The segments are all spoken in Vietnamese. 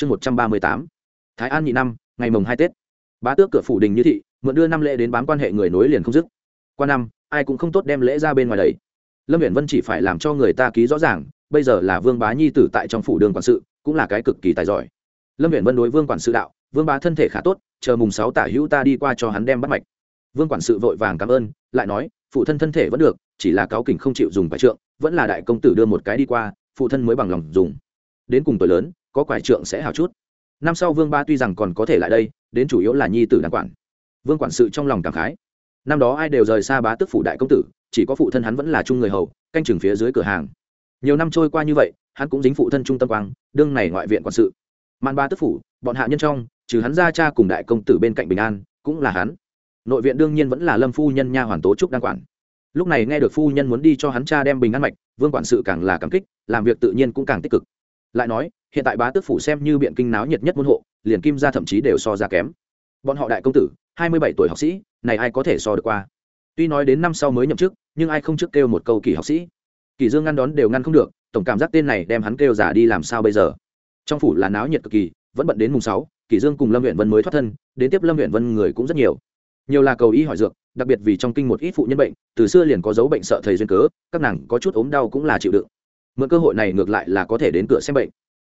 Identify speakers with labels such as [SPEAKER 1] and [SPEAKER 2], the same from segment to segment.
[SPEAKER 1] chương một trăm ba mươi tám, thái an nhị năm, ngày mồng hai tết. Bá tước cửa phủ đình như thị, mượn đưa năm lễ đến bám quan hệ người nối liền không dứt. Qua năm, ai cũng không tốt đem lễ ra bên ngoài đấy lâm Viễn vân chỉ phải làm cho người ta ký rõ ràng, bây giờ là vương bá nhi tử tại trong phủ đường quản sự, cũng là cái cực kỳ tài giỏi. Lâm Viễn vân đối vương quản sự đạo, vương bá thân thể khá tốt, chờ mùng sáu tả hữu ta đi qua cho hắn đem bắt mạch. Vương quản sự vội vàng cảm ơn, lại nói, phụ thân thân thể vẫn được, chỉ là cáo kỉnh không chịu dùng bài trượng, vẫn là đại công tử đưa một cái đi qua, phụ thân mới bằng lòng dùng. Đến cùng tuổi lớn có quải trượng sẽ hào chút. Năm sau vương ba tuy rằng còn có thể lại đây, đến chủ yếu là nhi tử đàn quản. Vương quản sự trong lòng cảm khái. Năm đó ai đều rời xa bá tức phủ đại công tử, chỉ có phụ thân hắn vẫn là chung người hầu, canh chừng phía dưới cửa hàng. Nhiều năm trôi qua như vậy, hắn cũng dính phụ thân trung tâm quang, đương này ngoại viện quản sự. Man ba tức phủ, bọn hạ nhân trong, trừ hắn ra cha cùng đại công tử bên cạnh bình an, cũng là hắn. Nội viện đương nhiên vẫn là lâm phu nhân nha hoàn tố trúc đang quản. Lúc này nghe được phu nhân muốn đi cho hắn cha đem bình an mạch, vương quản sự càng là cảm kích, làm việc tự nhiên cũng càng tích cực. Lại nói hiện tại bá tước phủ xem như biện kinh náo nhiệt nhất môn hộ, liền kim ra thậm chí đều so ra kém. Bọn họ đại công tử, hai mươi bảy tuổi học sĩ, này ai có thể so được qua? Tuy nói đến năm sau mới nhậm chức, nhưng ai không trước kêu một câu kỳ học sĩ? Kỳ dương ngăn đón đều ngăn không được, tổng cảm giác tên này đem hắn kêu giả đi làm sao bây giờ? Trong phủ là náo nhiệt cực kỳ, vẫn bận đến mùng sáu, kỳ dương cùng lâm huyện vân mới thoát thân, đến tiếp lâm huyện vân người cũng rất nhiều. Nhiều là cầu y hỏi dược, đặc biệt vì trong kinh một ít phụ nhân bệnh, từ xưa liền có dấu bệnh sợ thầy duyên cớ, các nàng có chút ốm đau cũng là chịu đựng. Mượn cơ hội này ngược lại là có thể đến cửa xem bệnh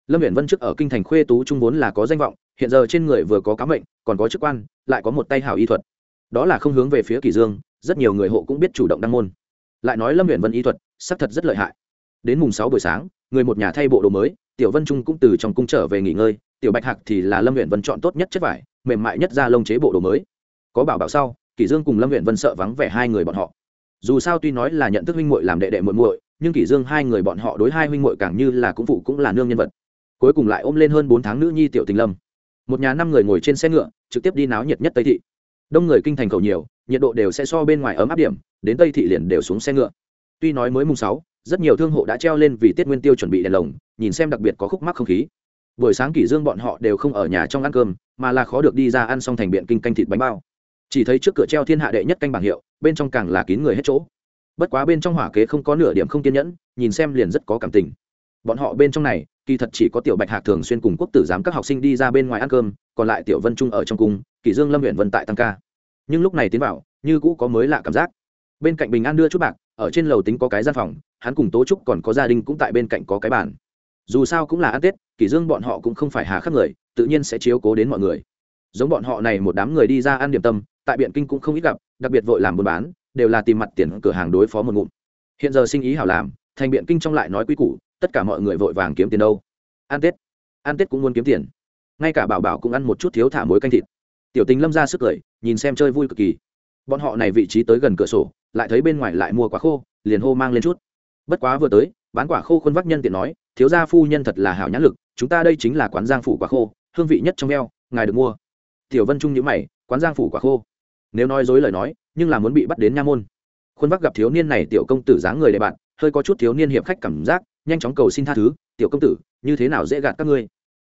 [SPEAKER 1] lâm viện vân trước ở kinh thành khuê tú trung vốn là có danh vọng, hiện giờ trên người vừa có cá mệnh, còn có chức quan, lại có một tay hảo y thuật. Đó là không hướng về phía kỳ dương, rất nhiều người hộ cũng biết chủ động đăng môn. Lại nói lâm viện vân y thuật, xác thật rất lợi hại. Đến mùng sáu buổi sáng, người một nhà thay bộ đồ mới, tiểu vân trung cũng từ trong cung trở về nghỉ ngơi, tiểu bạch hạc thì là lâm viện vân chọn tốt nhất chất vải, mềm mại nhất ra lông chế bộ đồ mới. Có bảo bảo sau kỷ dương cùng lâm viện vân sợ vắng vẻ hai người bọn họ. Dù sao tuy nói là nhận thức huynh muội làm đệ đệ muội muội, nhưng kỷ dương hai người bọn họ đối hai huynh muội càng như là cũng phụ cũng là nương nhân vật cuối cùng lại ôm lên hơn bốn tháng nữ nhi tiểu tình lâm. Một nhà năm người ngồi trên xe ngựa, trực tiếp đi náo nhiệt nhất tây thị. Đông người kinh thành cầu nhiều, nhiệt độ đều sẽ so bên ngoài ấm áp điểm, đến tây thị liền đều xuống xe ngựa. Tuy nói mới mùng sáu, rất nhiều thương hộ đã treo lên vì tiết nguyên tiêu chuẩn bị đèn lồng, nhìn xem đặc biệt có khúc mắc không khí. Buổi sáng kỷ dương bọn họ đều không ở nhà trong ăn cơm, mà là khó được đi ra ăn xong thành biện kinh canh thịt bánh bao. Chỉ thấy trước cửa treo thiên hạ đệ nhất canh bảng hiệu, bên trong càng là kín người hết chỗ. Bất quá bên trong hỏa kế không có nửa điểm không kiên nhẫn, nhìn xem liền rất có cảm tình bọn họ bên trong này, kỳ thật chỉ có tiểu bạch hạc thường xuyên cùng quốc tử giám các học sinh đi ra bên ngoài ăn cơm, còn lại tiểu vân trung ở trong cung kỳ dương lâm huyện vân tại tăng ca. Nhưng lúc này tiến vào, như cũ có mới lạ cảm giác. Bên cạnh bình an đưa chút bạc, ở trên lầu tính có cái gian phòng, hắn cùng tố trúc còn có gia đình cũng tại bên cạnh có cái bàn. Dù sao cũng là ăn tết kỳ dương bọn họ cũng không phải hà khắc người, tự nhiên sẽ chiếu cố đến mọi người. Giống bọn họ này một đám người đi ra ăn điểm tâm, tại biện kinh cũng không ít gặp, đặc biệt vội làm buôn bán, đều là tìm mặt tiền cửa hàng đối phó một ngụm. Hiện giờ sinh ý hảo làm, thành biện kinh trong lại nói quý củ tất cả mọi người vội vàng kiếm tiền đâu. Ăn tết. Ăn tết cũng muốn kiếm tiền. Ngay cả bảo bảo cũng ăn một chút thiếu thả muối canh thịt. Tiểu tình lâm ra sức cười, nhìn xem chơi vui cực kỳ. Bọn họ này vị trí tới gần cửa sổ, lại thấy bên ngoài lại mua quả khô, liền hô mang lên chút. Bất quá vừa tới, bán quả khô khuôn vác nhân tiện nói, thiếu gia phu nhân thật là hảo nhãn lực, chúng ta đây chính là quán giang phủ quả khô, hương vị nhất trong eo ngài được mua. Tiểu vân trung nhữ mày, quán giang phủ quả khô? Nếu nói dối lời nói, nhưng là muốn bị bắt đến nha môn. Khuôn vác gặp thiếu niên này tiểu công tử dáng người đệ bạn, hơi có chút thiếu niên hiệp khách cảm giác nhanh chóng cầu xin tha thứ, tiểu công tử, như thế nào dễ gạt các ngươi?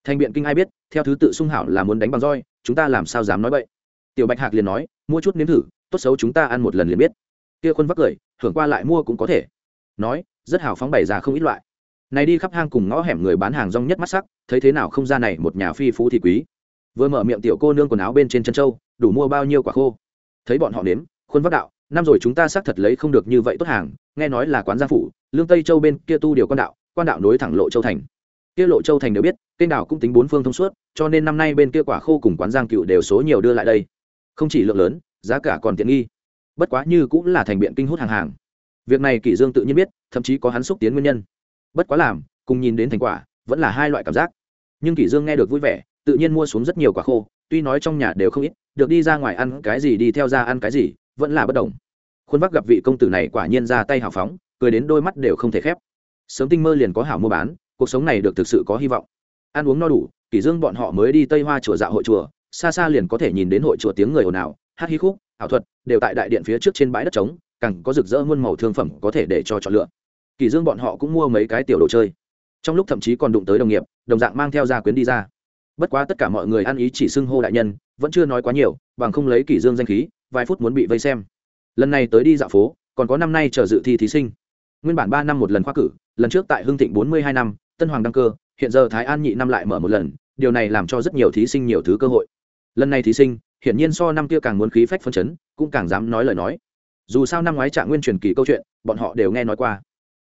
[SPEAKER 1] Thành biện kinh ai biết, theo thứ tự sung hảo là muốn đánh bằng roi, chúng ta làm sao dám nói vậy tiểu bạch hạc liền nói, mua chút nếm thử, tốt xấu chúng ta ăn một lần liền biết. Kia khuôn vắc cười, hưởng qua lại mua cũng có thể. Nói, rất hào phóng bày ra không ít loại. Này đi khắp hang cùng ngõ hẻm người bán hàng rong nhất mắt sắc, thấy thế nào không ra này một nhà phi phú thị quý. Vừa mở miệng tiểu cô nương quần áo bên trên chân châu, đủ mua bao nhiêu quả khô. Thấy bọn họ nếm, khuôn vắc đạo năm rồi chúng ta xác thật lấy không được như vậy tốt hàng, nghe nói là quán gia phủ, lương tây châu bên kia tu điều quan đạo quan đạo nối thẳng lộ châu thành. Kia lộ châu thành đều biết, kênh đảo cũng tính bốn phương thông suốt, cho nên năm nay bên kia quả khô cùng quán giang cựu đều số nhiều đưa lại đây. Không chỉ lượng lớn, giá cả còn tiện nghi. Bất quá như cũng là thành biện kinh hút hàng hàng. Việc này kỷ dương tự nhiên biết, thậm chí có hắn xúc tiến nguyên nhân. Bất quá làm, cùng nhìn đến thành quả, vẫn là hai loại cảm giác. Nhưng kỷ dương nghe được vui vẻ, tự nhiên mua xuống rất nhiều quả khô, tuy nói trong nhà đều không ít, được đi ra ngoài ăn cái gì đi theo ra ăn cái gì vẫn là bất đồng. Khuôn vác gặp vị công tử này quả nhiên ra tay hào phóng, cười đến đôi mắt đều không thể khép. Sớm tinh mơ liền có hảo mua bán, cuộc sống này được thực sự có hy vọng. Ăn uống no đủ, kỷ dương bọn họ mới đi tây hoa chùa dạo hội chùa, xa xa liền có thể nhìn đến hội chùa tiếng người ồn ào, hát hí khúc, ảo thuật, đều tại đại điện phía trước trên bãi đất trống, càng có rực rỡ muôn màu thương phẩm có thể để cho chọn lựa. Kỷ dương bọn họ cũng mua mấy cái tiểu đồ chơi. Trong lúc thậm chí còn đụng tới đồng nghiệp, đồng dạng mang theo gia quyến đi ra. Bất quá tất cả mọi người ăn ý chỉ xưng hô đại nhân, vẫn chưa nói quá nhiều, bằng không lấy kỷ dương danh khí vài phút muốn bị vây xem. Lần này tới đi dạo phố, còn có năm nay chờ dự thi thí sinh. Nguyên bản ba năm một lần khoa cử, lần trước tại hưng thịnh bốn mươi hai năm, tân hoàng đăng cơ, hiện giờ thái an nhị năm lại mở một lần, điều này làm cho rất nhiều thí sinh nhiều thứ cơ hội. Lần này thí sinh, hiển nhiên so năm kia càng muốn khí phách phân chấn, cũng càng dám nói lời nói. Dù sao năm ngoái trạng nguyên truyền kỳ câu chuyện, bọn họ đều nghe nói qua.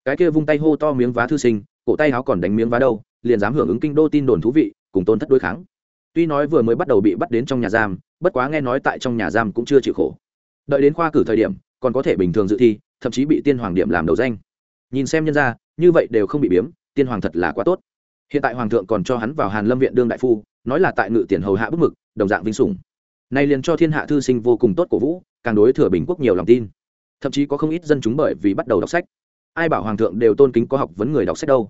[SPEAKER 1] Cái kia vung tay hô to miếng vá thư sinh, cổ tay áo còn đánh miếng vá đâu, liền dám hưởng ứng kinh đô tin đồn thú vị, cùng tôn thất đối kháng. Tuy nói vừa mới bắt đầu bị bắt đến trong nhà giam bất quá nghe nói tại trong nhà giam cũng chưa chịu khổ. Đợi đến khoa cử thời điểm, còn có thể bình thường dự thi, thậm chí bị tiên hoàng điểm làm đầu danh. Nhìn xem nhân ra như vậy đều không bị biếm, tiên hoàng thật là quá tốt. Hiện tại hoàng thượng còn cho hắn vào hàn lâm viện đương đại phu, nói là tại ngự tiền hầu hạ bức mực, đồng dạng vinh sủng. Nay liền cho thiên hạ thư sinh vô cùng tốt cổ vũ, càng đối thừa bình quốc nhiều lòng tin. Thậm chí có không ít dân chúng bởi vì bắt đầu đọc sách. Ai bảo hoàng thượng đều tôn kính có học vấn người đọc sách đâu.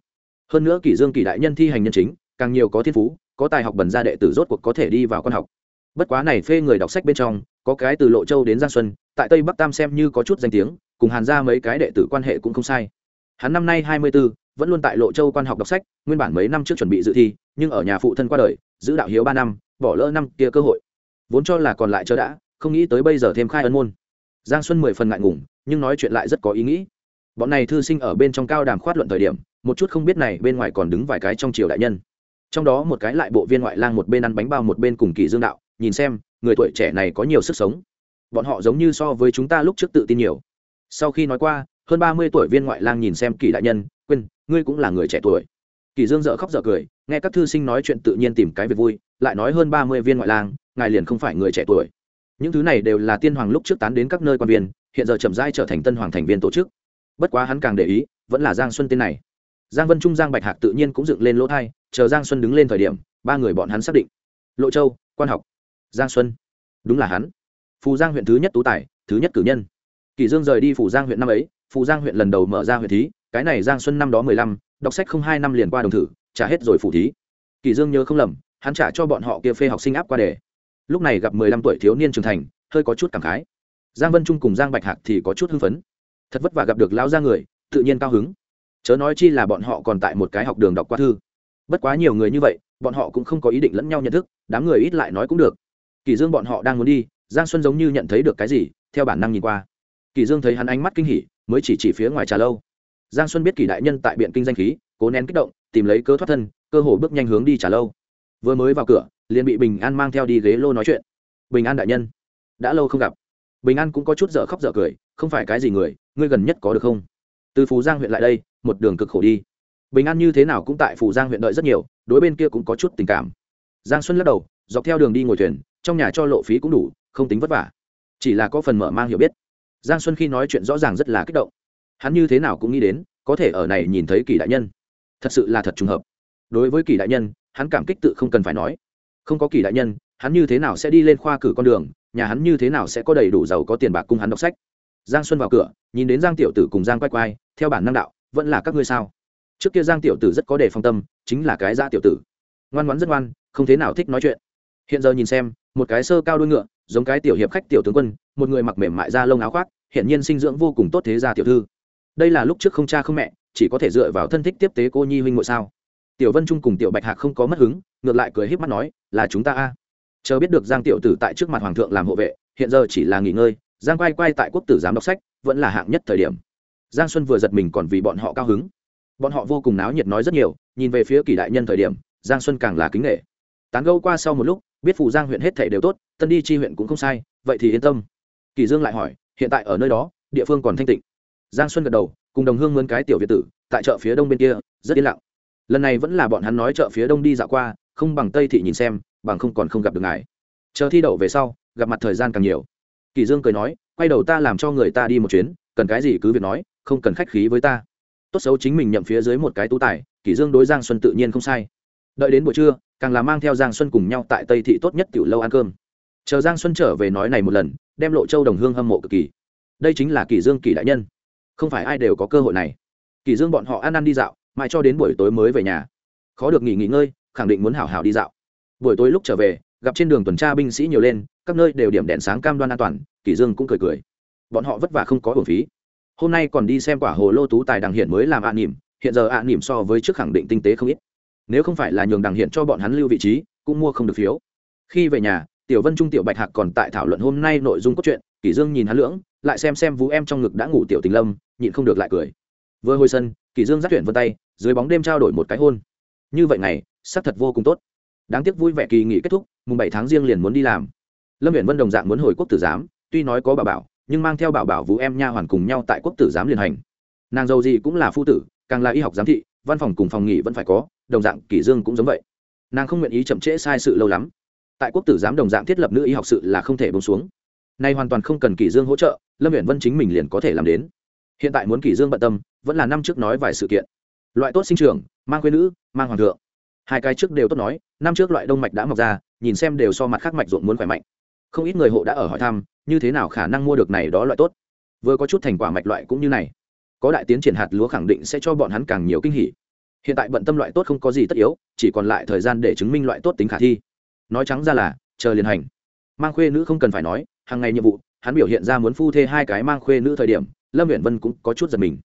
[SPEAKER 1] Hơn nữa kỷ dương kỷ đại nhân thi hành nhân chính, càng nhiều có thiên phú, có tài học bẩn ra đệ tử rốt cuộc có thể đi vào con học bất quá này phê người đọc sách bên trong có cái từ lộ châu đến giang xuân tại tây bắc tam xem như có chút danh tiếng cùng hàn ra mấy cái đệ tử quan hệ cũng không sai. Hắn năm nay hai mươi 24, vẫn luôn tại lộ châu quan học đọc sách nguyên bản mấy năm trước chuẩn bị dự thi nhưng ở nhà phụ thân qua đời giữ đạo hiếu ba năm bỏ lỡ năm kia cơ hội. Vốn cho là còn lại chờ đã không nghĩ tới bây giờ thêm khai ân môn. Giang xuân mười phần ngại ngùng nhưng nói chuyện lại rất có ý nghĩ. Bọn này thư sinh ở bên trong cao đàm khoát luận thời điểm một chút không biết này bên ngoài còn đứng vài cái trong triều đại nhân. Trong đó một cái lại bộ viên ngoại lang một bên ăn bánh bao một bên cùng kỳ dương đạo nhìn xem, người tuổi trẻ này có nhiều sức sống. Bọn họ giống như so với chúng ta lúc trước tự tin nhiều. Sau khi nói qua, hơn ba mươi tuổi viên ngoại lang nhìn xem kỳ đại nhân, quên, ngươi cũng là người trẻ tuổi. Kỳ dương dở khóc dở cười, nghe các thư sinh nói chuyện tự nhiên tìm cái việc vui, lại nói hơn ba mươi viên ngoại lang, ngài liền không phải người trẻ tuổi. Những thứ này đều là tiên hoàng lúc trước tán đến các nơi quan viên, hiện giờ chậm rãi trở thành tân hoàng thành viên tổ chức. Bất quá hắn càng để ý, vẫn là giang xuân tên này. Giang vân trung, giang bạch hạc tự nhiên cũng dựng lên lỗ thai, chờ giang xuân đứng lên thời điểm, ba người bọn hắn xác định. Lộ châu, quan học giang xuân. Đúng là hắn. Phù giang huyện thứ nhất tú tài, thứ nhất cử nhân. Kỳ dương rời đi phủ giang huyện năm ấy, phù giang huyện lần đầu mở ra huyện thí, cái này giang xuân năm đó mười lăm, đọc sách không hai năm liền qua đồng thử, trả hết rồi phủ thí. Kỳ dương nhớ không lầm, hắn trả cho bọn họ kia phê học sinh áp qua đề. Lúc này gặp mười lăm tuổi thiếu niên trưởng thành, hơi có chút cảm khái. Giang vân trung cùng giang bạch hạc thì có chút hưng phấn. Thật vất vả gặp được lão gia người, tự nhiên cao hứng. Chớ nói chi là bọn họ còn tại một cái học đường đọc qua thư. Bất quá nhiều người như vậy, bọn họ cũng không có ý định lẫn nhau nhận thức, đám người ít lại nói cũng được kỳ dương bọn họ đang muốn đi, giang xuân giống như nhận thấy được cái gì, theo bản năng nhìn qua. Kỳ dương thấy hắn ánh mắt kinh hỉ, mới chỉ chỉ phía ngoài trà lâu. Giang xuân biết kỳ đại nhân tại biện kinh danh khí, cố nén kích động, tìm lấy cơ thoát thân, cơ hồ bước nhanh hướng đi trà lâu. Vừa mới vào cửa, liền bị bình an mang theo đi ghế lô nói chuyện. Bình an đại nhân, đã lâu không gặp. Bình an cũng có chút dở khóc dở cười, không phải cái gì người, ngươi gần nhất có được không? Từ phú giang huyện lại đây, một đường cực khổ đi. Bình an như thế nào cũng tại phú giang huyện đợi rất nhiều, đối bên kia cũng có chút tình cảm. Giang xuân lắc đầu, dọc theo đường đi ngồi thuyền trong nhà cho lộ phí cũng đủ, không tính vất vả. Chỉ là có phần mở mang hiểu biết. Giang xuân khi nói chuyện rõ ràng rất là kích động. Hắn như thế nào cũng nghĩ đến, có thể ở này nhìn thấy kỳ đại nhân. Thật sự là thật trùng hợp. Đối với kỳ đại nhân, hắn cảm kích tự không cần phải nói. Không có kỳ đại nhân, hắn như thế nào sẽ đi lên khoa cử con đường, nhà hắn như thế nào sẽ có đầy đủ giàu có tiền bạc cung hắn đọc sách? Giang xuân vào cửa, nhìn đến giang tiểu tử cùng giang quay quay, theo bản năng đạo, vẫn là các ngươi sao? Trước kia giang tiểu tử rất có đề phong tâm, chính là cái gia tiểu tử. Ngoan ngoãn rất ngoan, không thế nào thích nói chuyện. Hiện giờ nhìn xem một cái sơ cao đuôi ngựa, giống cái tiểu hiệp khách tiểu tướng quân, một người mặc mềm mại da lông áo khoác hiện nhiên sinh dưỡng vô cùng tốt thế gia tiểu thư. Đây là lúc trước không cha không mẹ, chỉ có thể dựa vào thân thích tiếp tế cô nhi huynh ngội sao? Tiểu vân trung cùng tiểu bạch hạc không có mất hứng, ngược lại cười híp mắt nói, là chúng ta a. Chờ biết được giang tiểu tử tại trước mặt hoàng thượng làm hộ vệ, hiện giờ chỉ là nghỉ ngơi, giang quay quay tại quốc tử giám đọc sách, vẫn là hạng nhất thời điểm. Giang xuân vừa giật mình còn vì bọn họ cao hứng. Bọn họ vô cùng náo nhiệt nói rất nhiều, nhìn về phía kỳ đại nhân thời điểm, giang xuân càng là kính nghệ tán gâu qua sau một lúc biết phủ giang huyện hết thể đều tốt, tân đi chi huyện cũng không sai, vậy thì yên tâm. Kỳ dương lại hỏi, hiện tại ở nơi đó, địa phương còn thanh tịnh. Giang xuân gật đầu, cùng đồng hương mướn cái tiểu việt tử, tại chợ phía đông bên kia, rất yên lặng. Lần này vẫn là bọn hắn nói chợ phía đông đi dạo qua, không bằng tây thị nhìn xem, bằng không còn không gặp được ngài. Chờ thi đậu về sau, gặp mặt thời gian càng nhiều. Kỳ dương cười nói, quay đầu ta làm cho người ta đi một chuyến, cần cái gì cứ việc nói, không cần khách khí với ta. Tốt xấu chính mình nhậm phía dưới một cái tú tài, kỳ dương đối giang xuân tự nhiên không sai đợi đến buổi trưa, càng là mang theo giang xuân cùng nhau tại tây thị tốt nhất tiểu lâu ăn cơm. Chờ giang xuân trở về nói này một lần, đem lộ châu đồng hương hâm mộ cực kỳ. Đây chính là kỳ dương kỳ đại nhân. Không phải ai đều có cơ hội này. Kỳ dương bọn họ ăn ăn đi dạo, mãi cho đến buổi tối mới về nhà. Khó được nghỉ nghỉ ngơi, khẳng định muốn hảo hảo đi dạo. Buổi tối lúc trở về, gặp trên đường tuần tra binh sĩ nhiều lên, các nơi đều điểm đèn sáng cam đoan an toàn, kỳ dương cũng cười cười. Bọn họ vất vả không có hưởng phí. Hôm nay còn đi xem quả hồ lô tú tài đằng hiện mới làm ạ à hiện giờ ạ à so với trước khẳng định tinh tế không ít nếu không phải là nhường đằng hiện cho bọn hắn lưu vị trí, cũng mua không được phiếu. Khi về nhà, tiểu vân trung, tiểu bạch hạc còn tại thảo luận hôm nay nội dung cốt truyện, kỷ dương nhìn hắn lưỡng, lại xem xem vú em trong ngực đã ngủ tiểu tình lâm, nhịn không được lại cười. Vừa hồi sân, kỷ dương dắt chuyện vân tay, dưới bóng đêm trao đổi một cái hôn. Như vậy này sắc thật vô cùng tốt. Đáng tiếc vui vẻ kỳ nghỉ kết thúc, mùng bảy tháng riêng liền muốn đi làm. Lâm viện vân đồng dạng muốn hồi quốc tử giám, tuy nói có bảo bảo, nhưng mang theo bảo bảo vũ em nha hoàn cùng nhau tại quốc tử giám liền hành. Nàng giàu gì cũng là phu tử, càng là y học giám thị văn phòng cùng phòng nghỉ vẫn phải có, đồng dạng kỷ dương cũng giống vậy. Nàng không nguyện ý chậm trễ sai sự lâu lắm. Tại quốc tử giám đồng dạng thiết lập nữ y học sự là không thể bông xuống. Nay hoàn toàn không cần kỷ dương hỗ trợ, lâm uyển vân chính mình liền có thể làm đến. Hiện tại muốn kỷ dương bận tâm, vẫn là năm trước nói vài sự kiện. Loại tốt sinh trưởng, mang quê nữ, mang hoàng thượng. Hai cái trước đều tốt nói, năm trước loại đông mạch đã mọc ra, nhìn xem đều so mặt khác mạch ruộng muốn khỏe mạnh. Không ít người hộ đã ở hỏi thăm, như thế nào khả năng mua được này đó loại tốt. Vừa có chút thành quả mạch loại cũng như này có đại tiến triển hạt lúa khẳng định sẽ cho bọn hắn càng nhiều kinh hỉ. Hiện tại bận tâm loại tốt không có gì tất yếu, chỉ còn lại thời gian để chứng minh loại tốt tính khả thi. Nói trắng ra là, chờ liền hành. Mang khuê nữ không cần phải nói, hàng ngày nhiệm vụ, hắn biểu hiện ra muốn phu thê hai cái mang khuê nữ thời điểm, lâm huyện vân cũng có chút giật mình.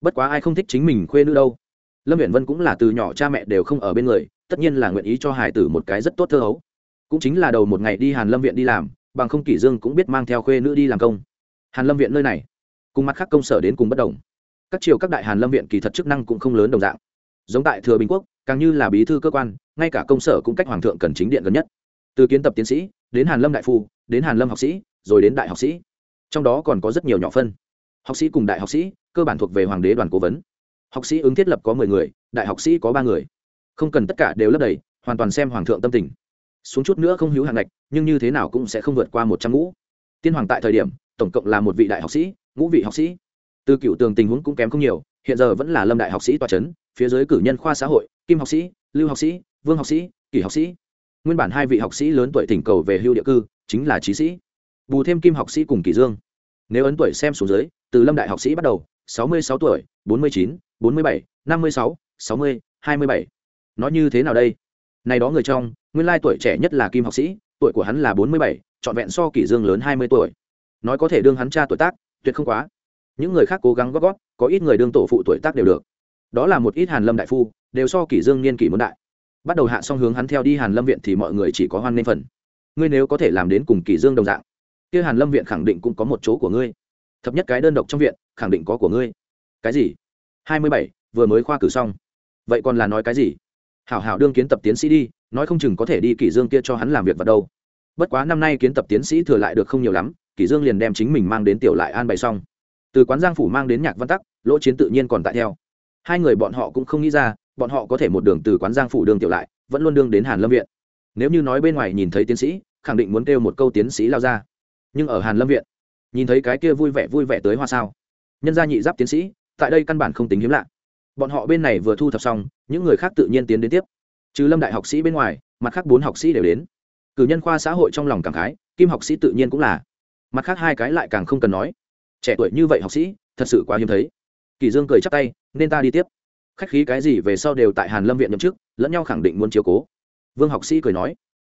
[SPEAKER 1] Bất quá ai không thích chính mình khuê nữ đâu. Lâm huyện vân cũng là từ nhỏ cha mẹ đều không ở bên người, tất nhiên là nguyện ý cho hải tử một cái rất tốt thơ hấu. Cũng chính là đầu một ngày đi hàn lâm viện đi làm, bằng không kỷ dương cũng biết mang theo khuê nữ đi làm công. Hàn lâm viện nơi này, cùng mặt khác công sở đến cùng bất đồng các triều các đại hàn lâm viện kỳ thật chức năng cũng không lớn đồng dạng. Giống tại thừa bình quốc, càng như là bí thư cơ quan, ngay cả công sở cũng cách hoàng thượng cần chính điện gần nhất. Từ kiến tập tiến sĩ, đến hàn lâm đại phu, đến hàn lâm học sĩ, rồi đến đại học sĩ. Trong đó còn có rất nhiều nhỏ phân. Học sĩ cùng đại học sĩ, cơ bản thuộc về hoàng đế đoàn cố vấn. Học sĩ ứng thiết lập có mười người, đại học sĩ có ba người. Không cần tất cả đều lấp đầy, hoàn toàn xem hoàng thượng tâm tình. Xuống chút nữa không hữu hạng ngạch, nhưng như thế nào cũng sẽ không vượt qua một trăm ngũ. Tiên hoàng tại thời điểm, tổng cộng là một vị đại học sĩ, ngũ vị học sĩ từ cựu tường tình huống cũng kém không nhiều, hiện giờ vẫn là lâm đại học sĩ tòa c h ấ n phía dưới cử nhân khoa xã hội, kim học sĩ, lưu học sĩ, vương học sĩ, kỷ học sĩ. Nguyên bản hai vị học sĩ lớn tuổi thỉnh cầu về hưu địa cư, chính là trí sĩ. Bù thêm kim học sĩ cùng kỷ dương. Nếu ấn tuổi xem xuống dưới, từ lâm đại học sĩ bắt đầu, sáu mươi sáu tuổi, bốn mươi chín, bốn mươi bảy, năm mươi sáu sáu mươi, hai mươi bảy. Nó như thế nào đây? Này đó người trong, nguyên lai tuổi trẻ nhất là kim học sĩ, tuổi của hắn là bốn mươi bảy, trọn vẹn so kỷ dương lớn hai mươi tuổi. Nói có thể đương hắn cha tuổi tác, tuyệt không quá những người khác cố gắng góp góp, có ít người đương tổ phụ tuổi tác đều được. Đó là một ít hàn lâm đại phu, đều so kỷ dương niên kỷ muốn đại. Bắt đầu hạ xong hướng hắn theo đi hàn lâm viện thì mọi người chỉ có hoan nên phần. Ngươi nếu có thể làm đến cùng kỷ dương đồng dạng, kia hàn lâm viện khẳng định cũng có một chỗ của ngươi. Thập nhất cái đơn độc trong viện, khẳng định có của ngươi. Cái gì? Hai mươi bảy, vừa mới khoa cử xong. Vậy còn là nói cái gì? Hảo hảo đương kiến tập tiến sĩ đi, nói không chừng có thể đi kỷ dương kia cho hắn làm việc vào đâu. Bất quá năm nay kiến tập tiến sĩ thừa lại được không nhiều lắm, kỷ dương liền đem chính mình mang đến tiểu lại an bày xong từ quán giang phủ mang đến nhạc văn tắc, lỗ chiến tự nhiên còn tại theo. Hai người bọn họ cũng không nghĩ ra, bọn họ có thể một đường từ quán giang phủ đường tiểu lại, vẫn luôn đương đến hàn lâm viện. Nếu như nói bên ngoài nhìn thấy tiến sĩ, khẳng định muốn kêu một câu tiến sĩ lao ra. Nhưng ở hàn lâm viện, nhìn thấy cái kia vui vẻ vui vẻ tới hoa sao. Nhân gia nhị giáp tiến sĩ, tại đây căn bản không tính hiếm lạ. Bọn họ bên này vừa thu thập xong, những người khác tự nhiên tiến đến tiếp. Trừ lâm đại học sĩ bên ngoài, mặt khác bốn học sĩ đều đến. Cử nhân khoa xã hội trong lòng cảm khái, kim học sĩ tự nhiên cũng là. Mặt khác hai cái lại càng không cần nói trẻ tuổi như vậy học sĩ, thật sự quá hiếm thấy. Kỳ dương cười chắp tay, nên ta đi tiếp. Khách khí cái gì về sau đều tại hàn lâm viện nhậm chức, lẫn nhau khẳng định muốn chiếu cố. Vương học sĩ cười nói.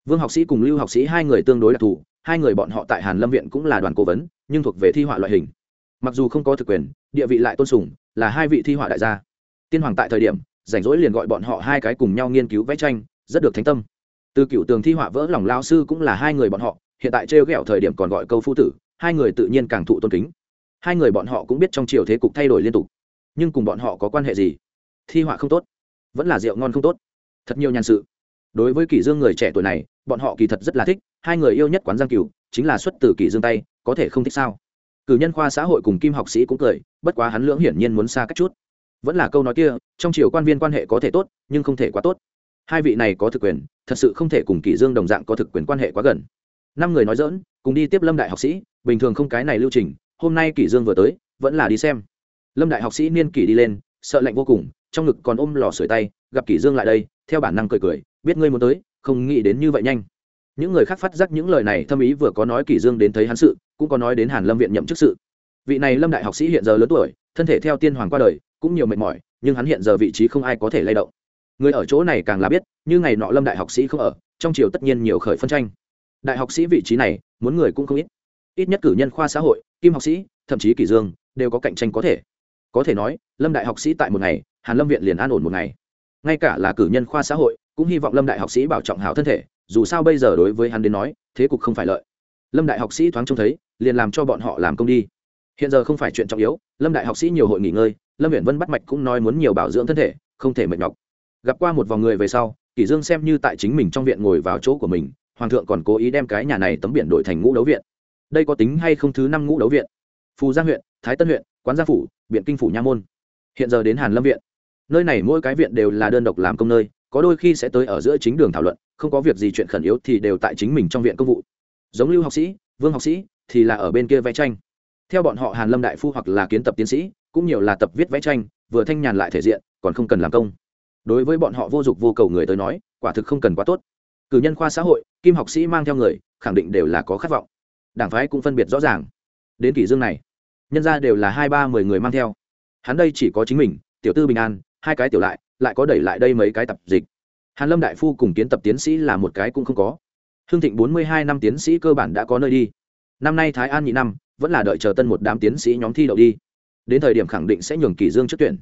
[SPEAKER 1] Vương học sĩ cùng lưu học sĩ hai người tương đối đặc thù, hai người bọn họ tại hàn lâm viện cũng là đoàn cố vấn, nhưng thuộc về thi họa loại hình. Mặc dù không có thực quyền, địa vị lại tôn sùng, là hai vị thi họa đại gia. Tiên hoàng tại thời điểm, rảnh rỗi liền gọi bọn họ hai cái cùng nhau nghiên cứu vẽ tranh, rất được thánh tâm. Từ cựu tường thi họa vỡ lòng lao sư cũng là hai người bọn họ, hiện tại trêu ghẹo thời điểm còn gọi câu phu tử, hai người tự nhiên càng thụ tôn kính hai người bọn họ cũng biết trong triều thế cục thay đổi liên tục. Nhưng cùng bọn họ có quan hệ gì? Thi họa không tốt, vẫn là rượu ngon không tốt. Thật nhiều nhàn sự. Đối với kỷ dương người trẻ tuổi này, bọn họ kỳ thật rất là thích, hai người yêu nhất quán giang cửu, chính là xuất từ kỷ dương tay, có thể không thích sao? Cử nhân khoa xã hội cùng kim học sĩ cũng cười, bất quá hắn lưỡng hiển nhiên muốn xa cách chút. Vẫn là câu nói kia, trong triều quan viên quan hệ có thể tốt, nhưng không thể quá tốt. Hai vị này có thực quyền, thật sự không thể cùng kỷ dương đồng dạng có thực quyền quan hệ quá gần. Năm người nói dỡn cùng đi tiếp lâm đại học sĩ, bình thường không cái này lưu trình hôm nay kỷ dương vừa tới, vẫn là đi xem. Lâm đại học sĩ niên kỷ đi lên, sợ lạnh vô cùng, trong ngực còn ôm lò sưởi tay, gặp kỷ dương lại đây, theo bản năng cười cười, biết ngươi muốn tới, không nghĩ đến như vậy nhanh. Những người khác phát giác những lời này thâm ý vừa có nói kỷ dương đến thấy hắn sự, cũng có nói đến hàn lâm viện nhậm chức sự. Vị này lâm đại học sĩ hiện giờ lớn tuổi, thân thể theo tiên hoàng qua đời, cũng nhiều mệt mỏi, nhưng hắn hiện giờ vị trí không ai có thể lay động. Người ở chỗ này càng là biết, như ngày nọ lâm đại học sĩ không ở, trong triều tất nhiên nhiều khởi phân tranh. Đại học sĩ vị trí này, muốn người cũng không ít ít nhất cử nhân khoa xã hội, kim học sĩ, thậm chí kỷ dương, đều có cạnh tranh có thể. Có thể nói, lâm đại học sĩ tại một ngày, hàn lâm viện liền an ổn một ngày. Ngay cả là cử nhân khoa xã hội, cũng hy vọng lâm đại học sĩ bảo trọng hảo thân thể, dù sao bây giờ đối với hắn đến nói, thế cục không phải lợi. Lâm đại học sĩ thoáng trông thấy, liền làm cho bọn họ làm công đi. Hiện giờ không phải chuyện trọng yếu, lâm đại học sĩ nhiều hội nghỉ ngơi, lâm viện vân bắt mạch cũng nói muốn nhiều bảo dưỡng thân thể, không thể mệt nhọc. Gặp qua một vòng người về sau, kỷ dương xem như tại chính mình trong viện ngồi vào chỗ của mình, hoàng thượng còn cố ý đem cái nhà này tấm biển đổi thành ngũ đấu viện đây có tính hay không thứ năm ngũ đấu viện? Phù giang huyện, thái tân huyện, quán gia phủ viện kinh phủ nha môn. Hiện giờ đến hàn lâm viện. Nơi này mỗi cái viện đều là đơn độc làm công nơi, có đôi khi sẽ tới ở giữa chính đường thảo luận, không có việc gì chuyện khẩn yếu thì đều tại chính mình trong viện công vụ. Giống lưu học sĩ, vương học sĩ thì là ở bên kia vẽ tranh. Theo bọn họ hàn lâm đại phu hoặc là kiến tập tiến sĩ, cũng nhiều là tập viết vẽ tranh, vừa thanh nhàn lại thể diện, còn không cần làm công. Đối với bọn họ vô dụng vô cầu người tới nói, quả thực không cần quá tốt. Cử nhân khoa xã hội, kim học sĩ mang theo người, khẳng định đều là có khát vọng đảng phái cũng phân biệt rõ ràng. Đến kỷ dương này, nhân ra đều là hai ba mười người mang theo. Hắn đây chỉ có chính mình, tiểu tư bình an, hai cái tiểu lại lại có đẩy lại đây mấy cái tập dịch. Hàn lâm đại phu cùng kiến tập tiến sĩ là một cái cũng không có. Hương thịnh bốn mươi hai năm tiến sĩ cơ bản đã có nơi đi. Năm nay thái an nhị năm, vẫn là đợi chờ tân một đám tiến sĩ nhóm thi đậu đi. Đến thời điểm khẳng định sẽ nhường kỷ dương trước tuyển.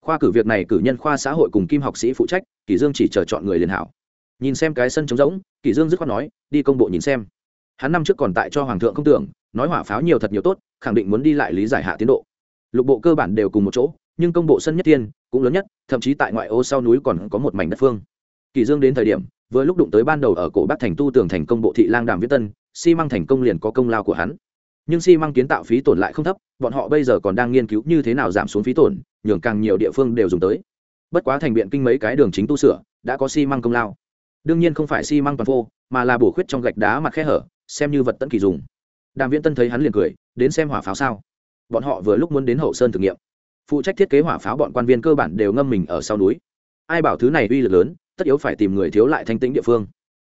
[SPEAKER 1] Khoa cử việc này cử nhân khoa xã hội cùng kim học sĩ phụ trách, kỷ dương chỉ chờ chọn người liền hảo. Nhìn xem cái sân trống rỗng, kỷ dương dứt khoát nói, đi công bộ nhìn xem hắn năm trước còn tại cho hoàng thượng không tưởng, nói hỏa pháo nhiều thật nhiều tốt, khẳng định muốn đi lại lý giải hạ tiến độ. Lục bộ cơ bản đều cùng một chỗ, nhưng công bộ sân nhất tiên cũng lớn nhất, thậm chí tại ngoại ô sau núi còn có một mảnh đất phương. Kỳ dương đến thời điểm, vừa lúc đụng tới ban đầu ở cổ bắc thành tu tường thành công bộ thị lang đàm viết tân, xi măng thành công liền có công lao của hắn. Nhưng xi măng kiến tạo phí tổn lại không thấp, bọn họ bây giờ còn đang nghiên cứu như thế nào giảm xuống phí tổn, nhường càng nhiều địa phương đều dùng tới. Bất quá thành biện kinh mấy cái đường chính tu sửa, đã có xi măng công lao. Đương nhiên không phải xi măng toàn phô, mà là bổ khuyết trong gạch đá mặt khe hở xem như vật tận kỳ dùng. Đàm viễn tân thấy hắn liền cười, đến xem hỏa pháo sao. Bọn họ vừa lúc muốn đến hậu sơn thử nghiệm. Phụ trách thiết kế hỏa pháo bọn quan viên cơ bản đều ngâm mình ở sau núi. Ai bảo thứ này uy lực lớn, tất yếu phải tìm người thiếu lại thanh tĩnh địa phương.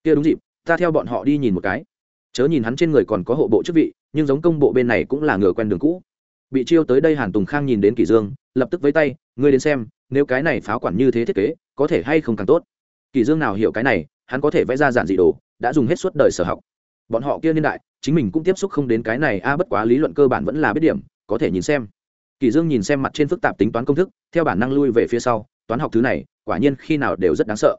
[SPEAKER 1] Kia đúng dịp, ta theo bọn họ đi nhìn một cái. Chớ nhìn hắn trên người còn có hộ bộ chức vị, nhưng giống công bộ bên này cũng là ngựa quen đường cũ. Bị chiêu tới đây hàn tùng khang nhìn đến kỷ dương, lập tức với tay, ngươi đến xem, nếu cái này pháo quản như thế thiết kế, có thể hay không càng tốt. Kỷ dương nào hiểu cái này, hắn có thể vẽ ra giản dị đồ, đã dùng hết suốt đời sở học bọn họ kia niên đại, chính mình cũng tiếp xúc không đến cái này, a, bất quá lý luận cơ bản vẫn là biết điểm, có thể nhìn xem. Kỳ dương nhìn xem mặt trên phức tạp tính toán công thức, theo bản năng lui về phía sau, toán học thứ này, quả nhiên khi nào đều rất đáng sợ.